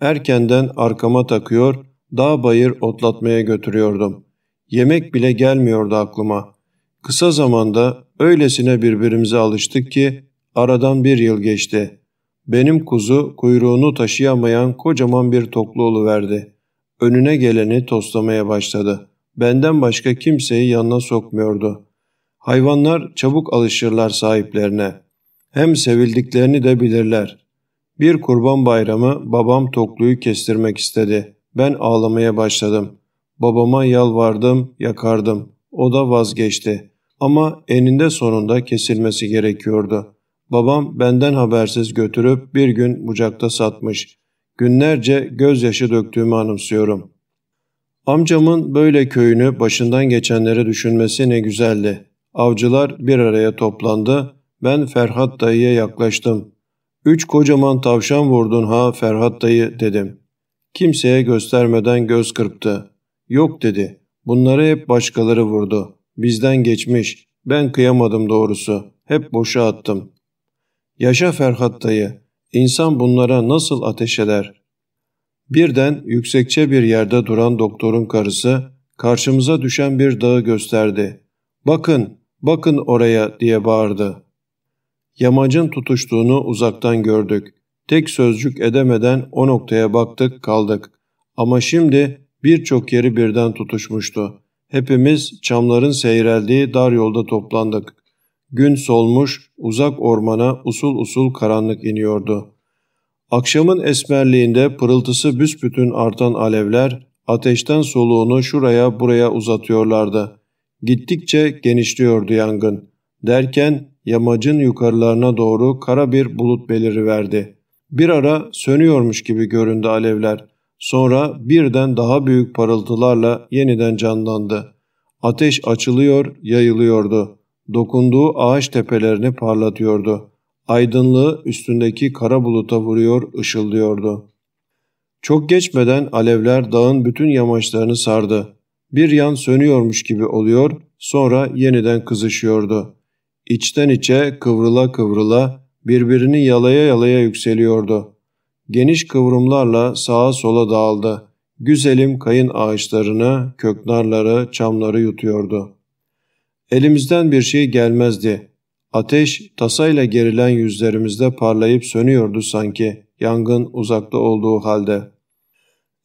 Erkenden arkama takıyor, dağ bayır otlatmaya götürüyordum. Yemek bile gelmiyordu aklıma. Kısa zamanda öylesine birbirimize alıştık ki aradan bir yıl geçti. Benim kuzu kuyruğunu taşıyamayan kocaman bir toklu verdi. Önüne geleni toslamaya başladı. Benden başka kimseyi yanına sokmuyordu. Hayvanlar çabuk alışırlar sahiplerine. Hem sevildiklerini de bilirler. Bir kurban bayramı babam tokluyu kestirmek istedi. Ben ağlamaya başladım. Babama yalvardım, yakardım. O da vazgeçti. Ama eninde sonunda kesilmesi gerekiyordu. Babam benden habersiz götürüp bir gün bucakta satmış. Günlerce gözyaşı döktüğümü anımsıyorum. Amcamın böyle köyünü başından geçenleri düşünmesi ne güzeldi. Avcılar bir araya toplandı. Ben Ferhat dayıya yaklaştım. Üç kocaman tavşan vurdun ha Ferhat dayı dedim. Kimseye göstermeden göz kırptı. Yok dedi. Bunları hep başkaları vurdu. Bizden geçmiş. Ben kıyamadım doğrusu. Hep boşa attım. Yaşa Ferhat dayı. İnsan bunlara nasıl ateş eder? Birden yüksekçe bir yerde duran doktorun karısı karşımıza düşen bir dağı gösterdi. Bakın, bakın oraya diye bağırdı. Yamacın tutuştuğunu uzaktan gördük. Tek sözcük edemeden o noktaya baktık kaldık. Ama şimdi birçok yeri birden tutuşmuştu. Hepimiz çamların seyreldiği dar yolda toplandık. Gün solmuş, uzak ormana usul usul karanlık iniyordu. Akşamın esmerliğinde pırıltısı büsbütün artan alevler ateşten soluğunu şuraya buraya uzatıyorlardı. Gittikçe genişliyordu yangın. Derken yamacın yukarılarına doğru kara bir bulut beliriverdi. Bir ara sönüyormuş gibi göründü alevler. Sonra birden daha büyük parıltılarla yeniden canlandı. Ateş açılıyor, yayılıyordu. Dokunduğu ağaç tepelerini parlatıyordu. Aydınlığı üstündeki kara buluta vuruyor, ışıldıyordu. Çok geçmeden alevler dağın bütün yamaçlarını sardı. Bir yan sönüyormuş gibi oluyor, sonra yeniden kızışıyordu. İçten içe kıvrıla kıvrıla birbirini yalaya yalaya yükseliyordu. Geniş kıvrımlarla sağa sola dağıldı. Güzelim kayın ağaçlarını, köknarları, çamları yutuyordu. Elimizden bir şey gelmezdi. Ateş tasayla gerilen yüzlerimizde parlayıp sönüyordu sanki. yangın uzakta olduğu halde.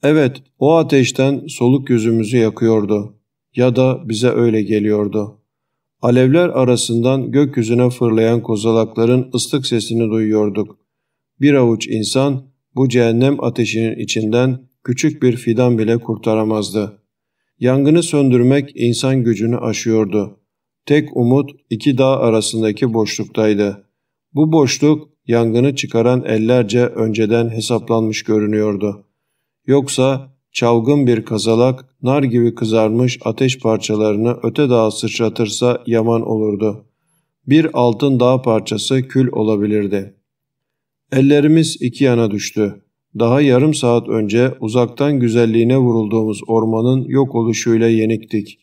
Evet, o ateşten soluk yüzümüzü yakıyordu. Ya da bize öyle geliyordu. Alevler arasından gökyüzüne fırlayan kozalakların ıslık sesini duyuyorduk. Bir avuç insan bu cehennem ateşinin içinden küçük bir fidan bile kurtaramazdı. Yangını söndürmek insan gücünü aşıyordu. Tek umut iki dağ arasındaki boşluktaydı. Bu boşluk yangını çıkaran ellerce önceden hesaplanmış görünüyordu. Yoksa çavgın bir kazalak nar gibi kızarmış ateş parçalarını öte dağa sıçratırsa yaman olurdu. Bir altın dağ parçası kül olabilirdi. Ellerimiz iki yana düştü. Daha yarım saat önce uzaktan güzelliğine vurulduğumuz ormanın yok oluşuyla yeniktik.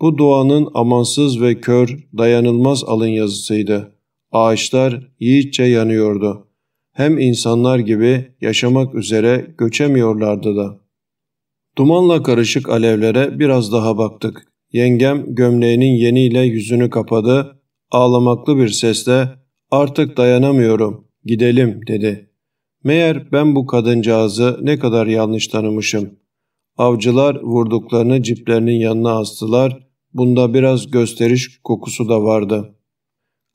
Bu doğanın amansız ve kör, dayanılmaz alın yazısıydı. Ağaçlar yiğitçe yanıyordu. Hem insanlar gibi yaşamak üzere göçemiyorlardı da. Dumanla karışık alevlere biraz daha baktık. Yengem gömleğinin yeniyle yüzünü kapadı, ağlamaklı bir sesle ''Artık dayanamıyorum, gidelim'' dedi. Meğer ben bu kadıncağızı ne kadar yanlış tanımışım. Avcılar vurduklarını ciplerinin yanına astılar, bunda biraz gösteriş kokusu da vardı.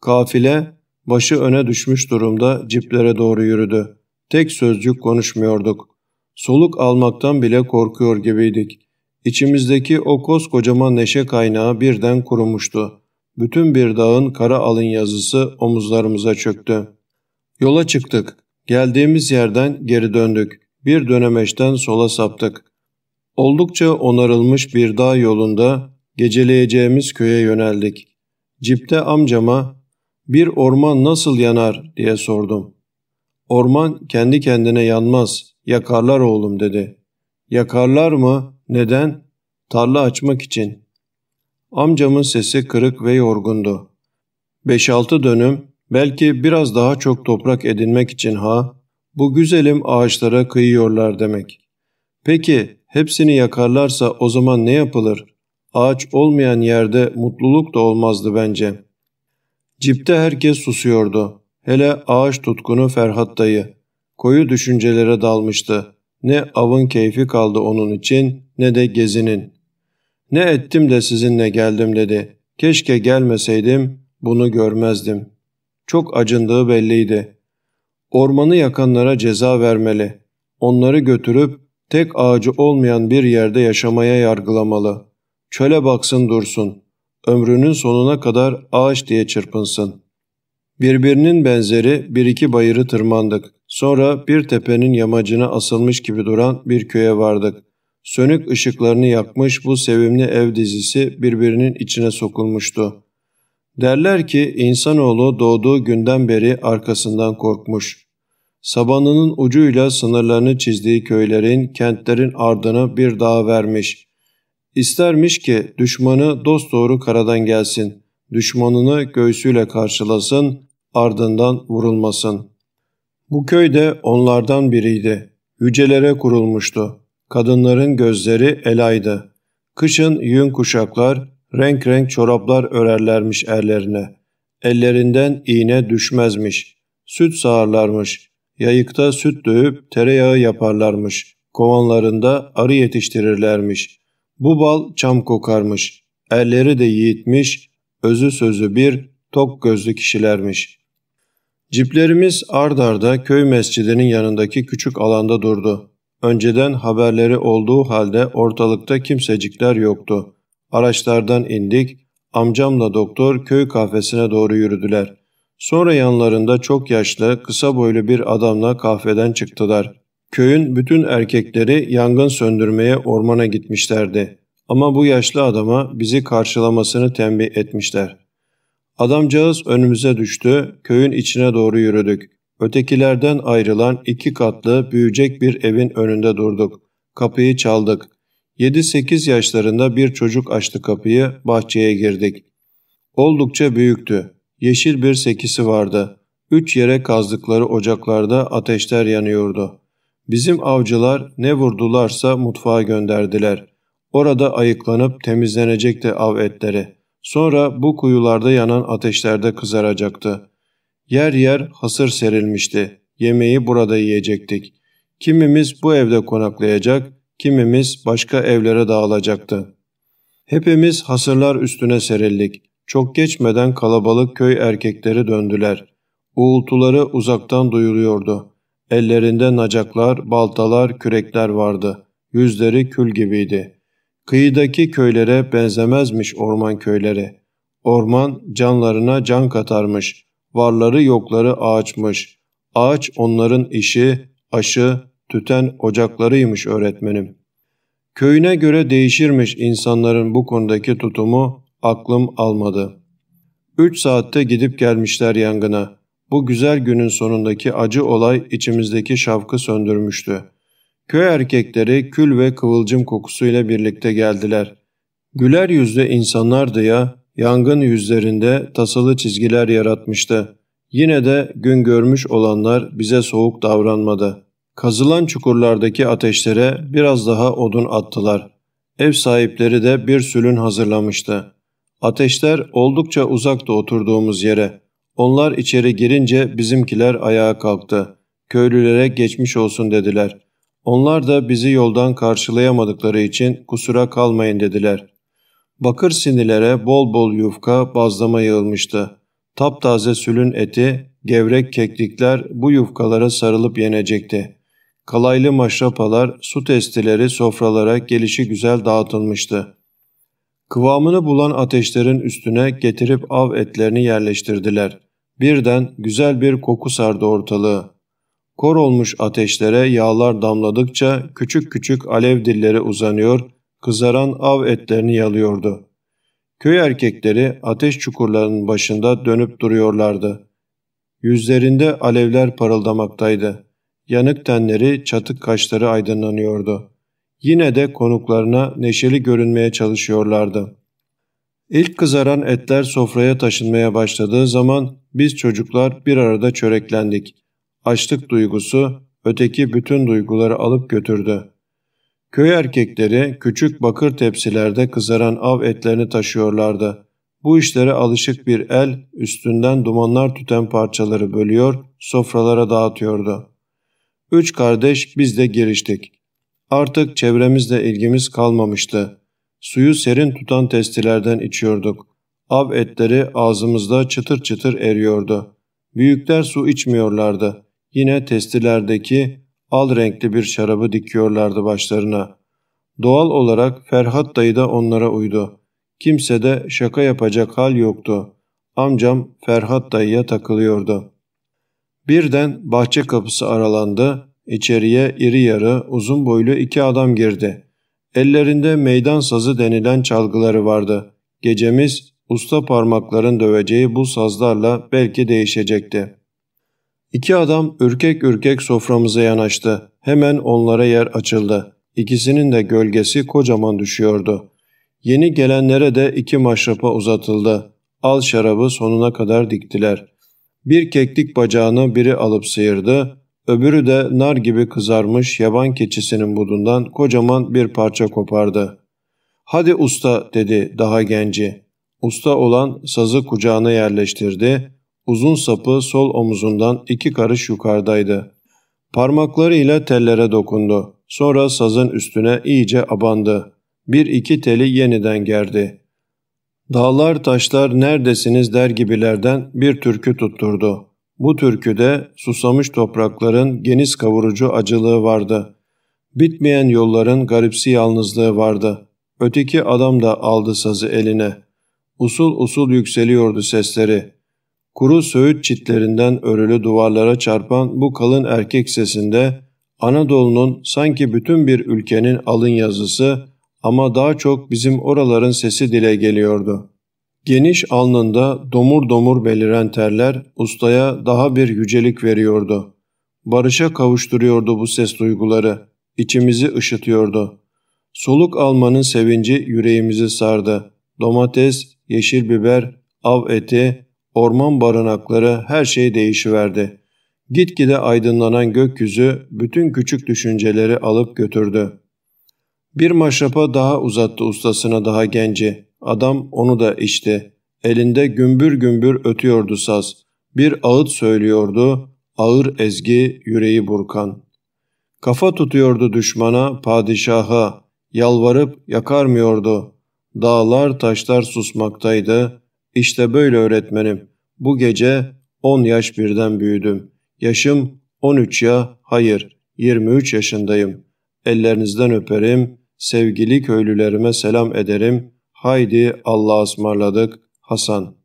Kafile başı öne düşmüş durumda ciplere doğru yürüdü. Tek sözcük konuşmuyorduk. Soluk almaktan bile korkuyor gibiydik. İçimizdeki o koskocaman neşe kaynağı birden kurumuştu. Bütün bir dağın kara alın yazısı omuzlarımıza çöktü. Yola çıktık. Geldiğimiz yerden geri döndük. Bir dönemeçten sola saptık. Oldukça onarılmış bir dağ yolunda geceleyeceğimiz köye yöneldik. Cipte amcama bir orman nasıl yanar diye sordum. Orman kendi kendine yanmaz, yakarlar oğlum dedi. Yakarlar mı? Neden? Tarla açmak için. Amcamın sesi kırık ve yorgundu. Beş altı dönüm, belki biraz daha çok toprak edinmek için ha, bu güzelim ağaçlara kıyıyorlar demek. Peki hepsini yakarlarsa o zaman ne yapılır? Ağaç olmayan yerde mutluluk da olmazdı bence. Cipte herkes susuyordu. Hele ağaç tutkunu Ferhat dayı. Koyu düşüncelere dalmıştı. Ne avın keyfi kaldı onun için ne de gezinin. Ne ettim de sizinle geldim dedi. Keşke gelmeseydim bunu görmezdim. Çok acındığı belliydi. Ormanı yakanlara ceza vermeli. Onları götürüp tek ağacı olmayan bir yerde yaşamaya yargılamalı. Çöle baksın dursun. Ömrünün sonuna kadar ağaç diye çırpınsın. Birbirinin benzeri bir iki bayırı tırmandık. Sonra bir tepenin yamacına asılmış gibi duran bir köye vardık. Sönük ışıklarını yakmış bu sevimli ev dizisi birbirinin içine sokulmuştu. Derler ki insanoğlu doğduğu günden beri arkasından korkmuş. Sabanının ucuyla sınırlarını çizdiği köylerin, kentlerin ardını bir dağ vermiş. İstermiş ki düşmanı dosdoğru karadan gelsin, düşmanını göğsüyle karşılasın, ardından vurulmasın. Bu köy de onlardan biriydi. Yücelere kurulmuştu. Kadınların gözleri elaydı. Kışın yün kuşaklar, renk renk çoraplar örerlermiş erlerine. Ellerinden iğne düşmezmiş. Süt sağarlarmış. Yayıkta süt dövüp tereyağı yaparlarmış. Kovanlarında arı yetiştirirlermiş. Bu bal çam kokarmış. Elleri de yiğitmiş, özü sözü bir, tok gözlü kişilermiş. Ciplerimiz ard arda köy mescidinin yanındaki küçük alanda durdu. Önceden haberleri olduğu halde ortalıkta kimsecikler yoktu. Araçlardan indik, amcamla doktor köy kahvesine doğru yürüdüler. Sonra yanlarında çok yaşlı, kısa boylu bir adamla kahveden çıktılar. Köyün bütün erkekleri yangın söndürmeye ormana gitmişlerdi. Ama bu yaşlı adama bizi karşılamasını tembih etmişler. Adamcağız önümüze düştü, köyün içine doğru yürüdük. Ötekilerden ayrılan iki katlı büyüyecek bir evin önünde durduk. Kapıyı çaldık. 7-8 yaşlarında bir çocuk açtı kapıyı, bahçeye girdik. Oldukça büyüktü. Yeşil bir sekisi vardı. Üç yere kazdıkları ocaklarda ateşler yanıyordu. Bizim avcılar ne vurdularsa mutfağa gönderdiler. Orada ayıklanıp temizlenecekti av etleri. Sonra bu kuyularda yanan ateşlerde kızaracaktı. Yer yer hasır serilmişti. yemeği burada yiyecektik. Kimimiz bu evde konaklayacak, kimimiz başka evlere dağılacaktı. Hepimiz hasırlar üstüne serildik. Çok geçmeden kalabalık köy erkekleri döndüler. Uğultuları uzaktan duyuluyordu. Ellerinde nacaklar, baltalar, kürekler vardı. Yüzleri kül gibiydi. Kıyıdaki köylere benzemezmiş orman köyleri. Orman canlarına can katarmış. Varları yokları ağaçmış. Ağaç onların işi, aşı, tüten ocaklarıymış öğretmenim. Köyüne göre değişirmiş insanların bu konudaki tutumu aklım almadı. Üç saatte gidip gelmişler yangına. Bu güzel günün sonundaki acı olay içimizdeki şavkı söndürmüştü. Köy erkekleri kül ve kıvılcım kokusuyla birlikte geldiler. Güler yüzlü insanlardı ya, yangın yüzlerinde tasalı çizgiler yaratmıştı. Yine de gün görmüş olanlar bize soğuk davranmadı. Kazılan çukurlardaki ateşlere biraz daha odun attılar. Ev sahipleri de bir sülün hazırlamıştı. Ateşler oldukça uzakta oturduğumuz yere. Onlar içeri girince bizimkiler ayağa kalktı. Köylülere geçmiş olsun dediler. Onlar da bizi yoldan karşılayamadıkları için kusura kalmayın dediler. Bakır sinilere bol bol yufka bazlama yığılmıştı. Taptaze sülün eti, gevrek keklikler bu yufkalara sarılıp yenecekti. Kalaylı maşrapalar, su testileri sofralara gelişi güzel dağıtılmıştı. Kıvamını bulan ateşlerin üstüne getirip av etlerini yerleştirdiler. Birden güzel bir koku sardı ortalığı. Kor olmuş ateşlere yağlar damladıkça küçük küçük alev dilleri uzanıyor, kızaran av etlerini yalıyordu. Köy erkekleri ateş çukurlarının başında dönüp duruyorlardı. Yüzlerinde alevler parıldamaktaydı. Yanık tenleri, çatık kaşları aydınlanıyordu. Yine de konuklarına neşeli görünmeye çalışıyorlardı. İlk kızaran etler sofraya taşınmaya başladığı zaman biz çocuklar bir arada çöreklendik. Açlık duygusu öteki bütün duyguları alıp götürdü. Köy erkekleri küçük bakır tepsilerde kızaran av etlerini taşıyorlardı. Bu işlere alışık bir el üstünden dumanlar tüten parçaları bölüyor, sofralara dağıtıyordu. Üç kardeş biz de giriştik. Artık çevremizle ilgimiz kalmamıştı. Suyu serin tutan testilerden içiyorduk. Av etleri ağzımızda çıtır çıtır eriyordu. Büyükler su içmiyorlardı. Yine testilerdeki al renkli bir şarabı dikiyorlardı başlarına. Doğal olarak Ferhat dayı da onlara uydu. Kimse de şaka yapacak hal yoktu. Amcam Ferhat dayıya takılıyordu. Birden bahçe kapısı aralandı. İçeriye iri yarı uzun boylu iki adam girdi. Ellerinde meydan sazı denilen çalgıları vardı. Gecemiz usta parmakların döveceği bu sazlarla belki değişecekti. İki adam ürkek ürkek soframıza yanaştı. Hemen onlara yer açıldı. İkisinin de gölgesi kocaman düşüyordu. Yeni gelenlere de iki maşrapa uzatıldı. Al şarabı sonuna kadar diktiler. Bir keklik bacağını biri alıp sıyırdı, öbürü de nar gibi kızarmış yaban keçisinin budundan kocaman bir parça kopardı. ''Hadi usta'' dedi daha genci. Usta olan sazı kucağına yerleştirdi, Uzun sapı sol omuzundan iki karış yukarıdaydı. Parmaklarıyla tellere dokundu. Sonra sazın üstüne iyice abandı. Bir iki teli yeniden gerdi. Dağlar taşlar neredesiniz der gibilerden bir türkü tutturdu. Bu türküde susamış toprakların geniz kavurucu acılığı vardı. Bitmeyen yolların garipsi yalnızlığı vardı. Öteki adam da aldı sazı eline. Usul usul yükseliyordu sesleri. Kuru söğüt çitlerinden örülü duvarlara çarpan bu kalın erkek sesinde Anadolu'nun sanki bütün bir ülkenin alın yazısı ama daha çok bizim oraların sesi dile geliyordu. Geniş alnında domur domur beliren terler ustaya daha bir yücelik veriyordu. Barışa kavuşturuyordu bu ses duyguları, içimizi ışıtıyordu. Soluk almanın sevinci yüreğimizi sardı. Domates, yeşil biber, av eti, orman barınakları her şey değişiverdi. Gitgide aydınlanan gökyüzü bütün küçük düşünceleri alıp götürdü. Bir maşrapa daha uzattı ustasına daha genci. Adam onu da içti. Elinde gümbür gümbür ötüyordu saz. Bir ağıt söylüyordu. ağır ezgi yüreği burkan. Kafa tutuyordu düşmana, padişaha, yalvarıp yakarmıyordu. Dağlar taşlar susmaktaydı. İşte böyle öğretmenim. Bu gece 10 yaş birden büyüdüm. Yaşım 13 ya, hayır 23 yaşındayım. Ellerinizden öperim, sevgili köylülerime selam ederim. Haydi Allah'a ısmarladık Hasan.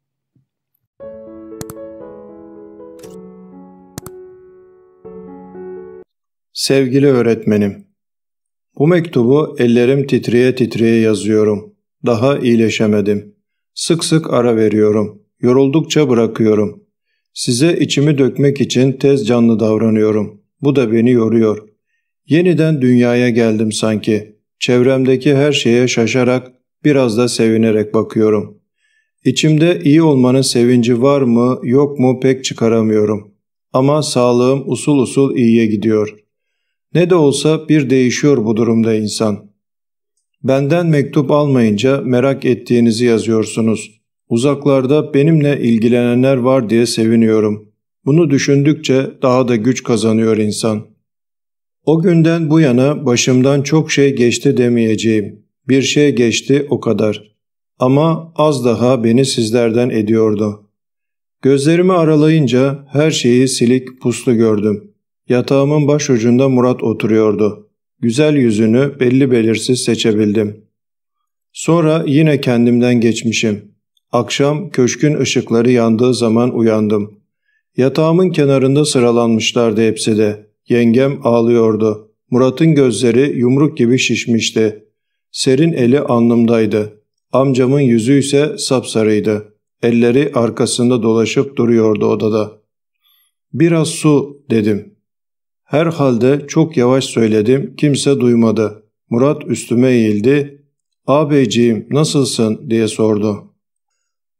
Sevgili öğretmenim, bu mektubu ellerim titreye titreye yazıyorum. Daha iyileşemedim. Sık sık ara veriyorum. Yoruldukça bırakıyorum. Size içimi dökmek için tez canlı davranıyorum. Bu da beni yoruyor. Yeniden dünyaya geldim sanki. Çevremdeki her şeye şaşarak, biraz da sevinerek bakıyorum. İçimde iyi olmanın sevinci var mı, yok mu pek çıkaramıyorum. Ama sağlığım usul usul iyiye gidiyor. Ne de olsa bir değişiyor bu durumda insan. Benden mektup almayınca merak ettiğinizi yazıyorsunuz. Uzaklarda benimle ilgilenenler var diye seviniyorum. Bunu düşündükçe daha da güç kazanıyor insan. O günden bu yana başımdan çok şey geçti demeyeceğim. Bir şey geçti o kadar. Ama az daha beni sizlerden ediyordu. Gözlerimi aralayınca her şeyi silik puslu gördüm. Yatağımın başucunda Murat oturuyordu. Güzel yüzünü belli belirsiz seçebildim. Sonra yine kendimden geçmişim. Akşam köşkün ışıkları yandığı zaman uyandım. Yatağımın kenarında sıralanmışlardı hepsi de. Yengem ağlıyordu. Murat'ın gözleri yumruk gibi şişmişti. Serin eli alnımdaydı. Amcamın yüzü ise sapsarıydı. Elleri arkasında dolaşıp duruyordu odada. ''Biraz su'' dedim. Herhalde çok yavaş söyledim, kimse duymadı. Murat üstüme eğildi. ''Ağabeyciğim nasılsın?'' diye sordu.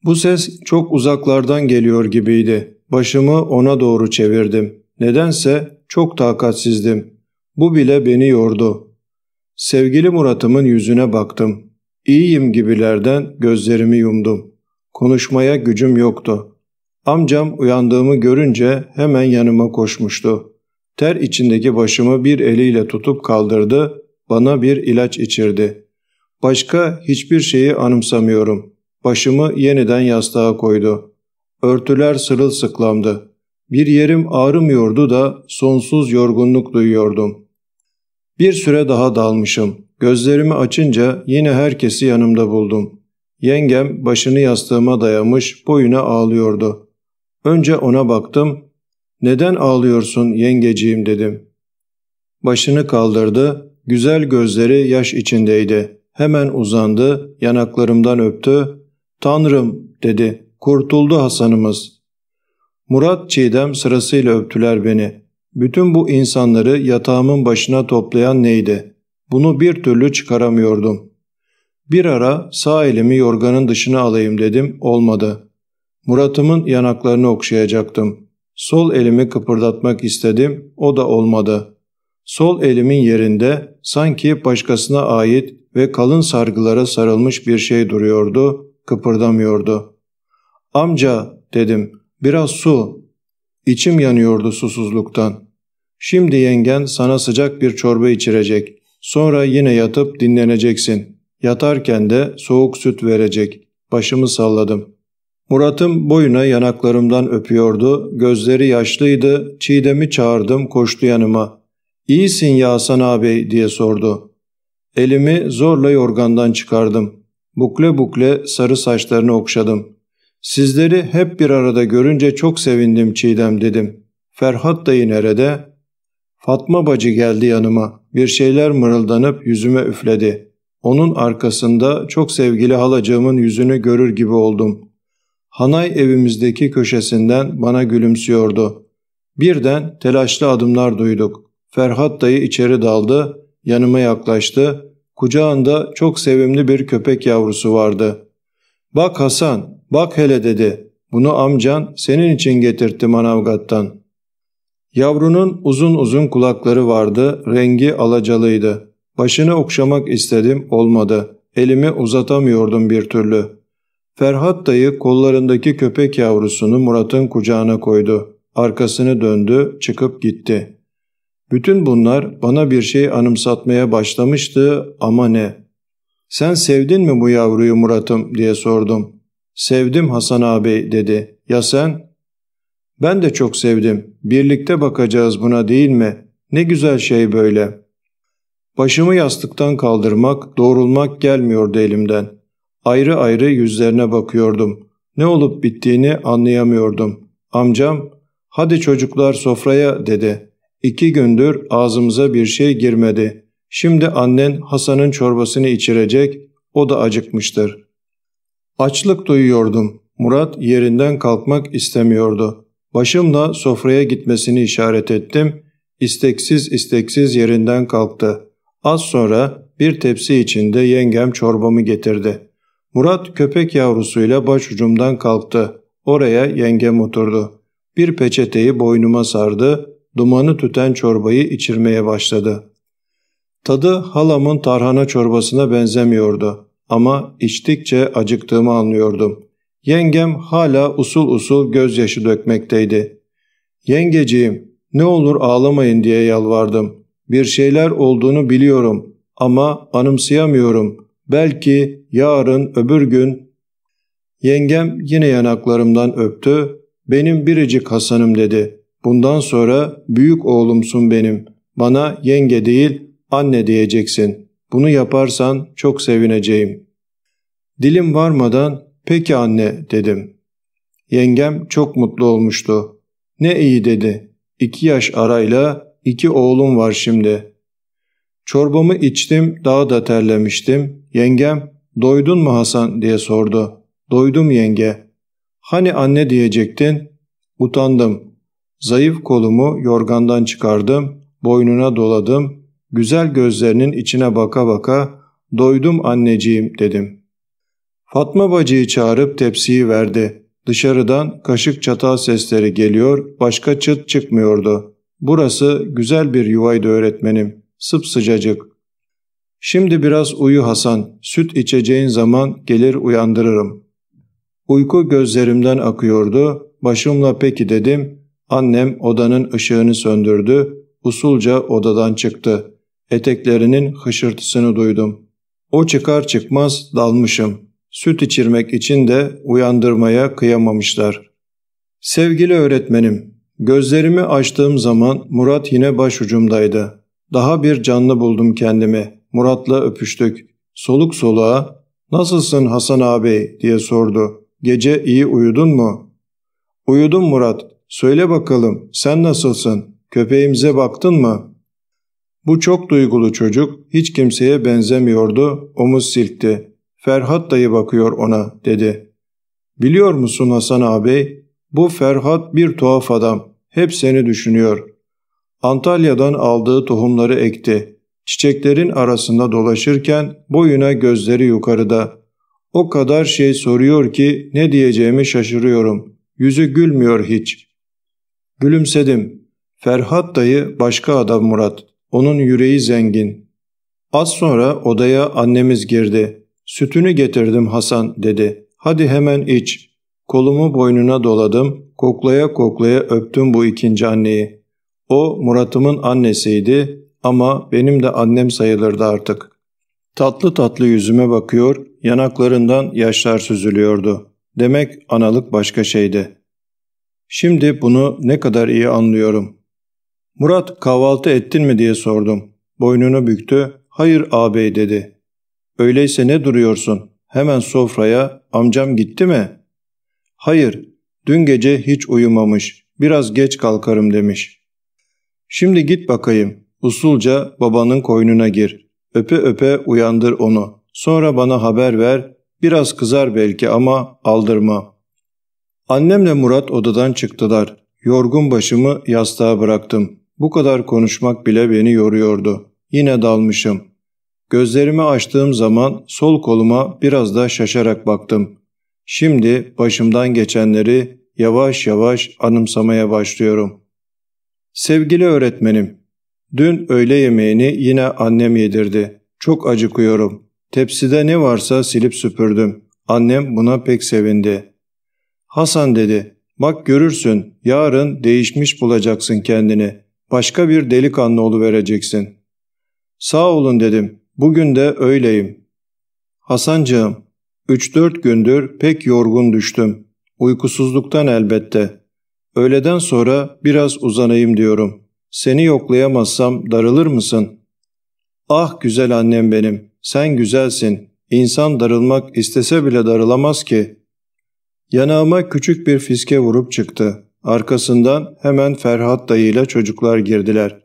Bu ses çok uzaklardan geliyor gibiydi. Başımı ona doğru çevirdim. Nedense çok takatsizdim. Bu bile beni yordu. Sevgili Murat'ımın yüzüne baktım. İyiyim gibilerden gözlerimi yumdum. Konuşmaya gücüm yoktu. Amcam uyandığımı görünce hemen yanıma koşmuştu. Ter içindeki başımı bir eliyle tutup kaldırdı, bana bir ilaç içirdi. Başka hiçbir şeyi anımsamıyorum. Başımı yeniden yastığa koydu. Örtüler sırılsıklamdı. Bir yerim ağrımıyordu da sonsuz yorgunluk duyuyordum. Bir süre daha dalmışım. Gözlerimi açınca yine herkesi yanımda buldum. Yengem başını yastığıma dayamış boyuna ağlıyordu. Önce ona baktım. Neden ağlıyorsun yengeciğim dedim. Başını kaldırdı. Güzel gözleri yaş içindeydi. Hemen uzandı, yanaklarımdan öptü. Tanrım dedi. Kurtuldu Hasan'ımız. Murat Çiğdem sırasıyla öptüler beni. Bütün bu insanları yatağımın başına toplayan neydi? Bunu bir türlü çıkaramıyordum. Bir ara sağ elimi yorganın dışına alayım dedim, olmadı. Murat'ımın yanaklarını okşayacaktım. Sol elimi kıpırdatmak istedim, o da olmadı. Sol elimin yerinde sanki başkasına ait ve kalın sargılara sarılmış bir şey duruyordu, kıpırdamıyordu. ''Amca'' dedim, ''biraz su.'' İçim yanıyordu susuzluktan. ''Şimdi yengen sana sıcak bir çorba içirecek. Sonra yine yatıp dinleneceksin. Yatarken de soğuk süt verecek.'' Başımı salladım. Murat'ım boyuna yanaklarımdan öpüyordu. Gözleri yaşlıydı. Çiğdem'i çağırdım koştu yanıma. ''İyisin ya Hasan ağabey'' diye sordu. Elimi zorla yorgandan çıkardım. Bukle bukle sarı saçlarını okşadım. Sizleri hep bir arada görünce çok sevindim Çiğdem dedim. Ferhat dayı nerede? Fatma bacı geldi yanıma. Bir şeyler mırıldanıp yüzüme üfledi. Onun arkasında çok sevgili halacığımın yüzünü görür gibi oldum. Hanay evimizdeki köşesinden bana gülümsüyordu. Birden telaşlı adımlar duyduk. Ferhat dayı içeri daldı, yanıma yaklaştı. Kucağında çok sevimli bir köpek yavrusu vardı. ''Bak Hasan, Bak hele dedi. Bunu amcan senin için getirtti Manavgat'tan. Yavrunun uzun uzun kulakları vardı, rengi alacalıydı. Başını okşamak istedim, olmadı. Elimi uzatamıyordum bir türlü. Ferhat dayı kollarındaki köpek yavrusunu Murat'ın kucağına koydu. arkasını döndü, çıkıp gitti. Bütün bunlar bana bir şey anımsatmaya başlamıştı ama ne? Sen sevdin mi bu yavruyu Murat'ım diye sordum. Sevdim Hasan abi dedi. Ya sen? Ben de çok sevdim. Birlikte bakacağız buna değil mi? Ne güzel şey böyle. Başımı yastıktan kaldırmak, doğrulmak gelmiyordu elimden. Ayrı ayrı yüzlerine bakıyordum. Ne olup bittiğini anlayamıyordum. Amcam, hadi çocuklar sofraya dedi. İki gündür ağzımıza bir şey girmedi. Şimdi annen Hasan'ın çorbasını içirecek, o da acıkmıştır. Açlık duyuyordum. Murat yerinden kalkmak istemiyordu. Başımla sofraya gitmesini işaret ettim. İsteksiz isteksiz yerinden kalktı. Az sonra bir tepsi içinde yengem çorbamı getirdi. Murat köpek yavrusuyla başucumdan kalktı. Oraya yengem oturdu. Bir peçeteyi boynuma sardı, dumanı tüten çorbayı içirmeye başladı. Tadı halamın tarhana çorbasına benzemiyordu ama içtikçe acıktığımı anlıyordum. Yengem hala usul usul gözyaşı dökmekteydi. Yengeciğim ne olur ağlamayın diye yalvardım. Bir şeyler olduğunu biliyorum ama anımsayamıyorum. Belki yarın öbür gün. Yengem yine yanaklarımdan öptü. Benim biricik Hasan'ım dedi. Bundan sonra büyük oğlumsun benim. Bana yenge değil anne diyeceksin. Bunu yaparsan çok sevineceğim. Dilim varmadan peki anne dedim. Yengem çok mutlu olmuştu. Ne iyi dedi. İki yaş arayla iki oğlum var şimdi. Çorbamı içtim daha da terlemiştim. Yengem doydun mu Hasan diye sordu. Doydum yenge. Hani anne diyecektin? Utandım. Zayıf kolumu yorgandan çıkardım, boynuna doladım, güzel gözlerinin içine baka baka doydum anneciğim dedim. Fatma bacıyı çağırıp tepsiyi verdi. Dışarıdan kaşık çatal sesleri geliyor, başka çıt çıkmıyordu. Burası güzel bir yuvaydı öğretmenim, sıcacık. Şimdi biraz uyu Hasan, süt içeceğin zaman gelir uyandırırım. Uyku gözlerimden akıyordu, başımla peki dedim, annem odanın ışığını söndürdü, usulca odadan çıktı. Eteklerinin hışırtısını duydum. O çıkar çıkmaz dalmışım. Süt içirmek için de uyandırmaya kıyamamışlar. Sevgili öğretmenim, gözlerimi açtığım zaman Murat yine başucumdaydı. Daha bir canlı buldum kendimi. Murat'la öpüştük. Soluk soluğa ''Nasılsın Hasan abi?'' diye sordu. ''Gece iyi uyudun mu?'' ''Uyudum Murat. Söyle bakalım sen nasılsın? Köpeğimize baktın mı?'' Bu çok duygulu çocuk hiç kimseye benzemiyordu, omuz silkti. Ferhat dayı bakıyor ona dedi. Biliyor musun Hasan abi? Bu Ferhat bir tuhaf adam. Hep seni düşünüyor. Antalya'dan aldığı tohumları ekti. Çiçeklerin arasında dolaşırken boyuna gözleri yukarıda. O kadar şey soruyor ki ne diyeceğimi şaşırıyorum. Yüzü gülmüyor hiç. Gülümsedim. Ferhat dayı başka adam Murat. Onun yüreği zengin. Az sonra odaya annemiz girdi. Sütünü getirdim Hasan dedi. Hadi hemen iç. Kolumu boynuna doladım. Koklaya koklaya öptüm bu ikinci anneyi. O Murat'ımın annesiydi ama benim de annem sayılırdı artık. Tatlı tatlı yüzüme bakıyor, yanaklarından yaşlar süzülüyordu. Demek analık başka şeydi. Şimdi bunu ne kadar iyi anlıyorum. Murat kahvaltı ettin mi diye sordum. Boynunu büktü. Hayır ağabey dedi. Öyleyse ne duruyorsun? Hemen sofraya amcam gitti mi? Hayır, dün gece hiç uyumamış, biraz geç kalkarım demiş. Şimdi git bakayım, usulca babanın koynuna gir. Öpe öpe uyandır onu. Sonra bana haber ver, biraz kızar belki ama aldırma. Annemle Murat odadan çıktılar. Yorgun başımı yastığa bıraktım. Bu kadar konuşmak bile beni yoruyordu. Yine dalmışım. Gözlerimi açtığım zaman sol koluma biraz da şaşarak baktım. Şimdi başımdan geçenleri yavaş yavaş anımsamaya başlıyorum. Sevgili öğretmenim, dün öğle yemeğini yine annem yedirdi. Çok acıkıyorum. Tepside ne varsa silip süpürdüm. Annem buna pek sevindi. Hasan dedi, Bak görürsün yarın değişmiş bulacaksın kendini. Başka bir delikanlı vereceksin. Sağ olun dedim. Bugün de öyleyim. Hasancığım, üç dört gündür pek yorgun düştüm. Uykusuzluktan elbette. Öğleden sonra biraz uzanayım diyorum. Seni yoklayamazsam darılır mısın? Ah güzel annem benim, sen güzelsin. İnsan darılmak istese bile darılamaz ki. Yanağıma küçük bir fiske vurup çıktı. Arkasından hemen Ferhat dayıyla çocuklar girdiler.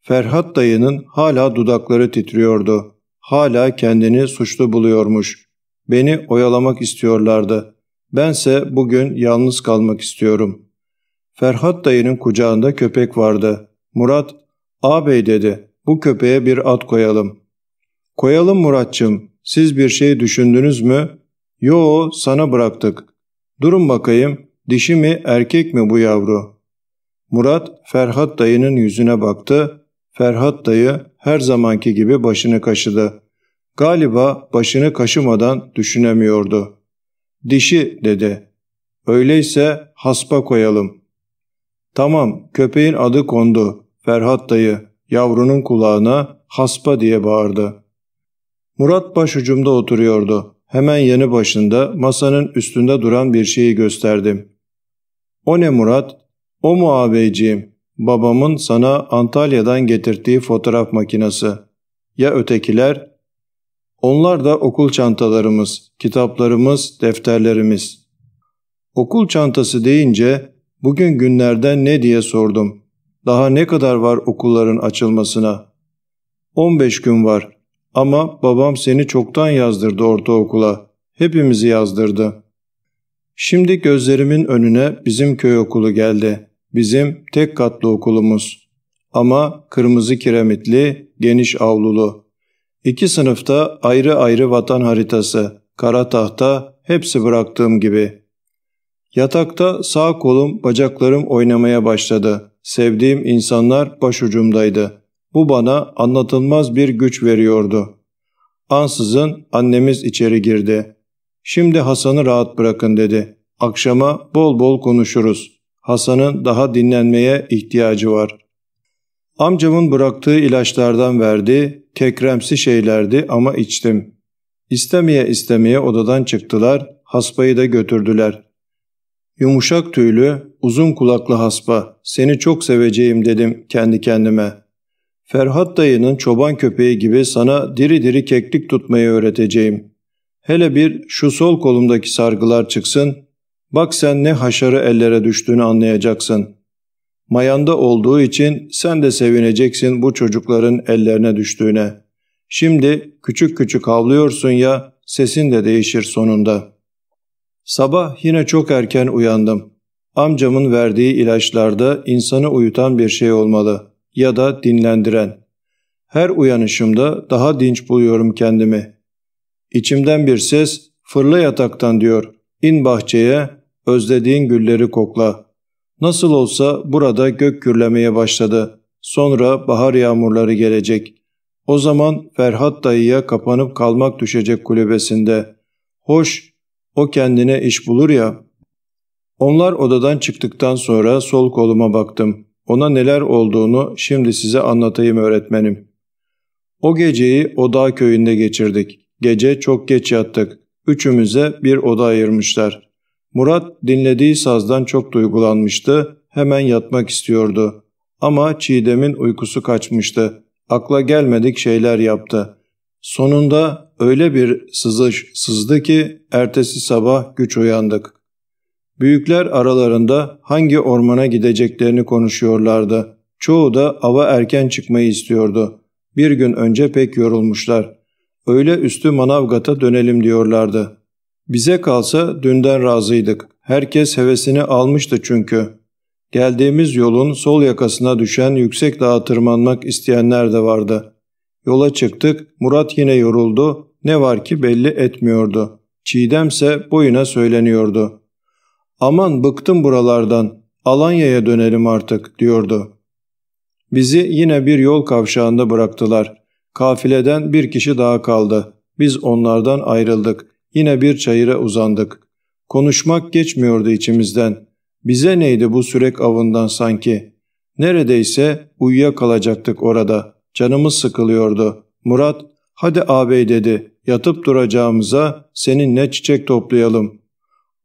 Ferhat dayının hala dudakları titriyordu. Hala kendini suçlu buluyormuş. Beni oyalamak istiyorlardı. Bense bugün yalnız kalmak istiyorum. Ferhat dayının kucağında köpek vardı. Murat, ağabey dedi, bu köpeğe bir at koyalım. Koyalım Muratçım, siz bir şey düşündünüz mü? Yo, sana bıraktık. Durun bakayım, dişi mi erkek mi bu yavru? Murat Ferhat dayının yüzüne baktı. Ferhat dayı her zamanki gibi başını kaşıdı. Galiba başını kaşımadan düşünemiyordu. Dişi dedi. Öyleyse haspa koyalım. Tamam köpeğin adı kondu. Ferhat dayı yavrunun kulağına haspa diye bağırdı. Murat başucumda oturuyordu. Hemen yanı başında masanın üstünde duran bir şeyi gösterdim. O ne Murat? O mu ağabeyciğim? Babamın sana Antalya'dan getirdiği fotoğraf makinesi. Ya ötekiler? Onlar da okul çantalarımız, kitaplarımız, defterlerimiz. Okul çantası deyince bugün günlerden ne diye sordum. Daha ne kadar var okulların açılmasına? 15 gün var ama babam seni çoktan yazdırdı ortaokula. Hepimizi yazdırdı. Şimdi gözlerimin önüne bizim köy okulu geldi. Bizim tek katlı okulumuz. Ama kırmızı kiremitli, geniş avlulu. İki sınıfta ayrı ayrı vatan haritası, kara tahta, hepsi bıraktığım gibi. Yatakta sağ kolum, bacaklarım oynamaya başladı. Sevdiğim insanlar başucumdaydı. Bu bana anlatılmaz bir güç veriyordu. Ansızın annemiz içeri girdi. Şimdi Hasan'ı rahat bırakın dedi. Akşama bol bol konuşuruz. Hasan'ın daha dinlenmeye ihtiyacı var. Amcamın bıraktığı ilaçlardan verdi, kekremsi şeylerdi ama içtim. İstemeye istemeye odadan çıktılar, haspayı da götürdüler. Yumuşak tüylü, uzun kulaklı haspa, seni çok seveceğim dedim kendi kendime. Ferhat dayının çoban köpeği gibi sana diri diri keklik tutmayı öğreteceğim. Hele bir şu sol kolumdaki sargılar çıksın, bak sen ne haşarı ellere düştüğünü anlayacaksın. Mayanda olduğu için sen de sevineceksin bu çocukların ellerine düştüğüne. Şimdi küçük küçük havlıyorsun ya, sesin de değişir sonunda. Sabah yine çok erken uyandım. Amcamın verdiği ilaçlarda insanı uyutan bir şey olmalı ya da dinlendiren. Her uyanışımda daha dinç buluyorum kendimi. İçimden bir ses fırla yataktan diyor. İn bahçeye özlediğin gülleri kokla. Nasıl olsa burada gök gürlemeye başladı. Sonra bahar yağmurları gelecek. O zaman Ferhat dayıya kapanıp kalmak düşecek kulübesinde. Hoş, o kendine iş bulur ya. Onlar odadan çıktıktan sonra sol koluma baktım. Ona neler olduğunu şimdi size anlatayım öğretmenim. O geceyi o dağ köyünde geçirdik. Gece çok geç yattık. Üçümüze bir oda ayırmışlar. Murat dinlediği sazdan çok duygulanmıştı. Hemen yatmak istiyordu. Ama Çiğdem'in uykusu kaçmıştı. Akla gelmedik şeyler yaptı. Sonunda öyle bir sızış sızdı ki ertesi sabah güç uyandık. Büyükler aralarında hangi ormana gideceklerini konuşuyorlardı. Çoğu da ava erken çıkmayı istiyordu. Bir gün önce pek yorulmuşlar. Öyle üstü Manavgat'a dönelim diyorlardı. Bize kalsa dünden razıydık. Herkes hevesini almıştı çünkü. Geldiğimiz yolun sol yakasına düşen yüksek dağa tırmanmak isteyenler de vardı. Yola çıktık, Murat yine yoruldu, ne var ki belli etmiyordu. Çiğdemse boyuna söyleniyordu. Aman bıktım buralardan, Alanya'ya dönelim artık diyordu. Bizi yine bir yol kavşağında bıraktılar. Kafileden bir kişi daha kaldı. Biz onlardan ayrıldık. Yine bir çayıra uzandık. Konuşmak geçmiyordu içimizden. Bize neydi bu sürek avından sanki? Neredeyse uyuyakalacaktık orada. Canımız sıkılıyordu. Murat, hadi ağabey dedi, yatıp duracağımıza seninle çiçek toplayalım.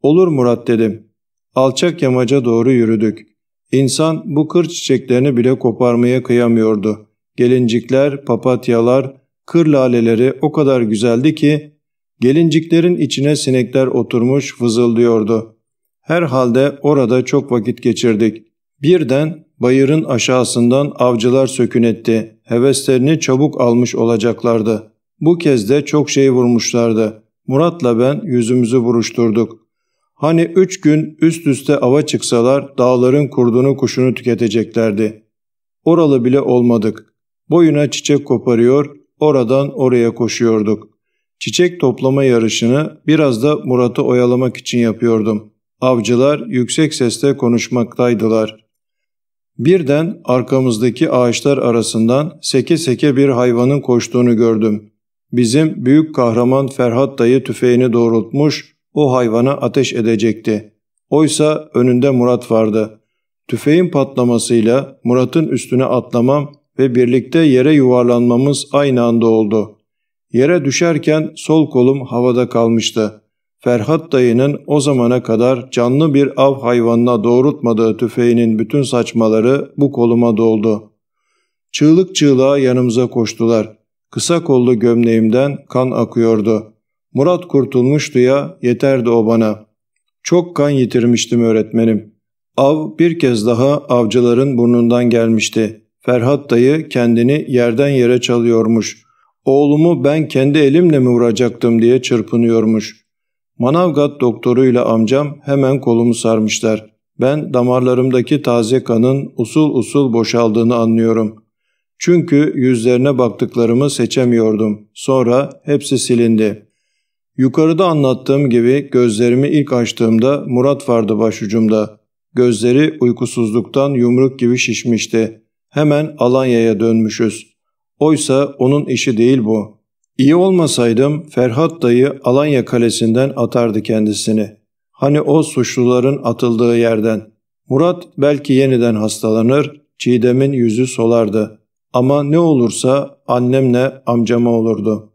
Olur Murat dedim. Alçak yamaca doğru yürüdük. İnsan bu kır çiçeklerini bile koparmaya kıyamıyordu. Gelincikler, papatyalar, kır laleleri o kadar güzeldi ki gelinciklerin içine sinekler oturmuş fızıldıyordu. Herhalde orada çok vakit geçirdik. Birden bayırın aşağısından avcılar sökün etti. Heveslerini çabuk almış olacaklardı. Bu kez de çok şey vurmuşlardı. Murat'la ben yüzümüzü buruşturduk. Hani üç gün üst üste ava çıksalar dağların kurdunu kuşunu tüketeceklerdi. Oralı bile olmadık. Boyuna çiçek koparıyor, oradan oraya koşuyorduk. Çiçek toplama yarışını biraz da Murat'ı oyalamak için yapıyordum. Avcılar yüksek sesle konuşmaktaydılar. Birden arkamızdaki ağaçlar arasından seke seke bir hayvanın koştuğunu gördüm. Bizim büyük kahraman Ferhat dayı tüfeğini doğrultmuş, o hayvana ateş edecekti. Oysa önünde Murat vardı. Tüfeğin patlamasıyla Murat'ın üstüne atlamam ve birlikte yere yuvarlanmamız aynı anda oldu. Yere düşerken sol kolum havada kalmıştı. Ferhat dayının o zamana kadar canlı bir av hayvanına doğrultmadığı tüfeğinin bütün saçmaları bu koluma doldu. Çığlık çığlığa yanımıza koştular. Kısa kollu gömleğimden kan akıyordu. Murat kurtulmuştu ya yeterdi o bana. Çok kan yitirmiştim öğretmenim. Av bir kez daha avcıların burnundan gelmişti. Ferhat dayı kendini yerden yere çalıyormuş. Oğlumu ben kendi elimle mi vuracaktım diye çırpınıyormuş. Manavgat doktoruyla amcam hemen kolumu sarmışlar. Ben damarlarımdaki taze kanın usul usul boşaldığını anlıyorum. Çünkü yüzlerine baktıklarımı seçemiyordum. Sonra hepsi silindi. Yukarıda anlattığım gibi gözlerimi ilk açtığımda Murat vardı başucumda. Gözleri uykusuzluktan yumruk gibi şişmişti. Hemen Alanya'ya dönmüşüz. Oysa onun işi değil bu. İyi olmasaydım Ferhat dayı Alanya kalesinden atardı kendisini. Hani o suçluların atıldığı yerden. Murat belki yeniden hastalanır, Çiğdem'in yüzü solardı. Ama ne olursa annemle amcama olurdu.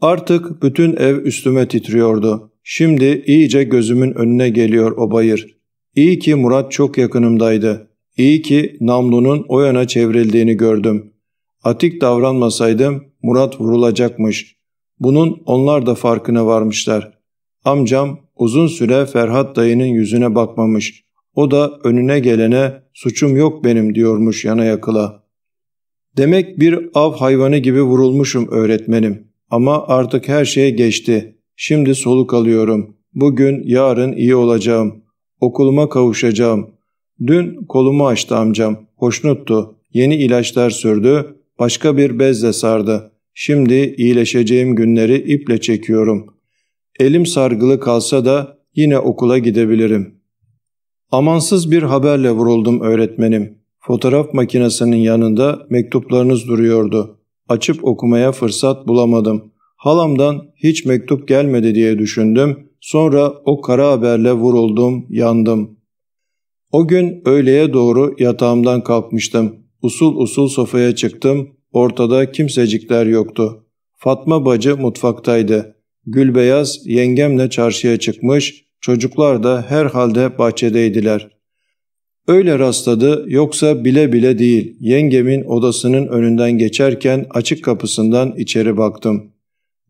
Artık bütün ev üstüme titriyordu. Şimdi iyice gözümün önüne geliyor o bayır. İyi ki Murat çok yakınımdaydı. İyi ki namlunun o yana çevrildiğini gördüm. Atik davranmasaydım Murat vurulacakmış. Bunun onlar da farkına varmışlar. Amcam uzun süre Ferhat dayının yüzüne bakmamış. O da önüne gelene suçum yok benim diyormuş yana yakıla. Demek bir av hayvanı gibi vurulmuşum öğretmenim. Ama artık her şey geçti. Şimdi soluk alıyorum. Bugün, yarın iyi olacağım. Okuluma kavuşacağım. Dün kolumu açtı amcam. Hoşnuttu. Yeni ilaçlar sürdü. Başka bir bezle sardı. Şimdi iyileşeceğim günleri iple çekiyorum. Elim sargılı kalsa da yine okula gidebilirim. Amansız bir haberle vuruldum öğretmenim. Fotoğraf makinesinin yanında mektuplarınız duruyordu. Açıp okumaya fırsat bulamadım. Halamdan hiç mektup gelmedi diye düşündüm. Sonra o kara haberle vuruldum, yandım. O gün öğleye doğru yatağımdan kalkmıştım. Usul usul sofaya çıktım. Ortada kimsecikler yoktu. Fatma bacı mutfaktaydı. Gülbeyaz yengemle çarşıya çıkmış, çocuklar da herhalde bahçedeydiler. Öyle rastladı yoksa bile bile değil. Yengemin odasının önünden geçerken açık kapısından içeri baktım.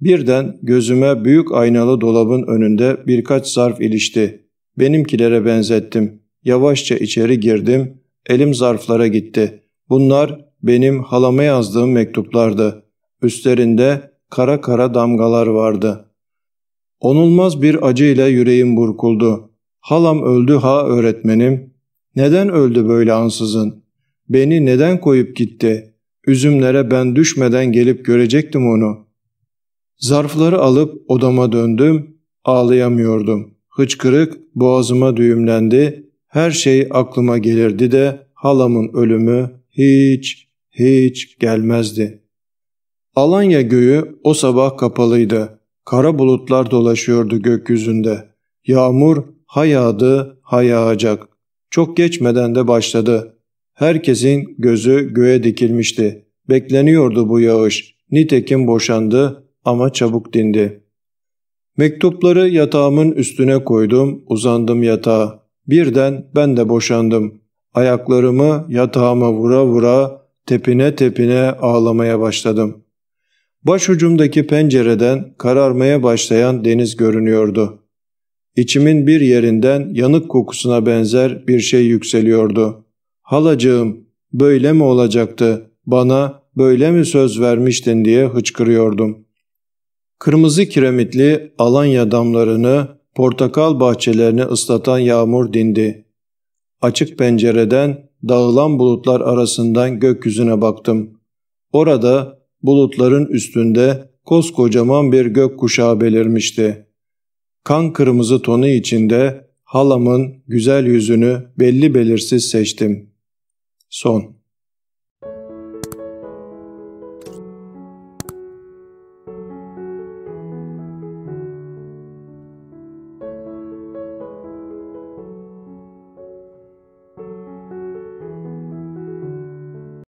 Birden gözüme büyük aynalı dolabın önünde birkaç zarf ilişti. Benimkilere benzettim. Yavaşça içeri girdim. Elim zarflara gitti. Bunlar benim halama yazdığım mektuplardı. Üstlerinde kara kara damgalar vardı. Onulmaz bir acıyla yüreğim burkuldu. Halam öldü ha öğretmenim. Neden öldü böyle ansızın? Beni neden koyup gitti? Üzümlere ben düşmeden gelip görecektim onu. Zarfları alıp odama döndüm. Ağlayamıyordum. Hıçkırık boğazıma düğümlendi. Her şey aklıma gelirdi de halamın ölümü hiç hiç gelmezdi. Alanya göğü o sabah kapalıydı. Kara bulutlar dolaşıyordu gökyüzünde. Yağmur ha yağdı ha yağacak. Çok geçmeden de başladı. Herkesin gözü göğe dikilmişti. Bekleniyordu bu yağış. Nitekim boşandı ama çabuk dindi. Mektupları yatağımın üstüne koydum, uzandım yatağa. Birden ben de boşandım. Ayaklarımı yatağıma vura vura tepine tepine ağlamaya başladım. Başucumdaki pencereden kararmaya başlayan deniz görünüyordu. İçimin bir yerinden yanık kokusuna benzer bir şey yükseliyordu. Halacığım, böyle mi olacaktı? Bana böyle mi söz vermiştin diye hıçkırıyordum. Kırmızı kiremitli Alanya damlarını, portakal bahçelerini ıslatan yağmur dindi. Açık pencereden dağılan bulutlar arasından gökyüzüne baktım. Orada bulutların üstünde koskocaman bir gök kuşağı belirmişti. Kan kırmızı tonu içinde halamın güzel yüzünü belli belirsiz seçtim. Son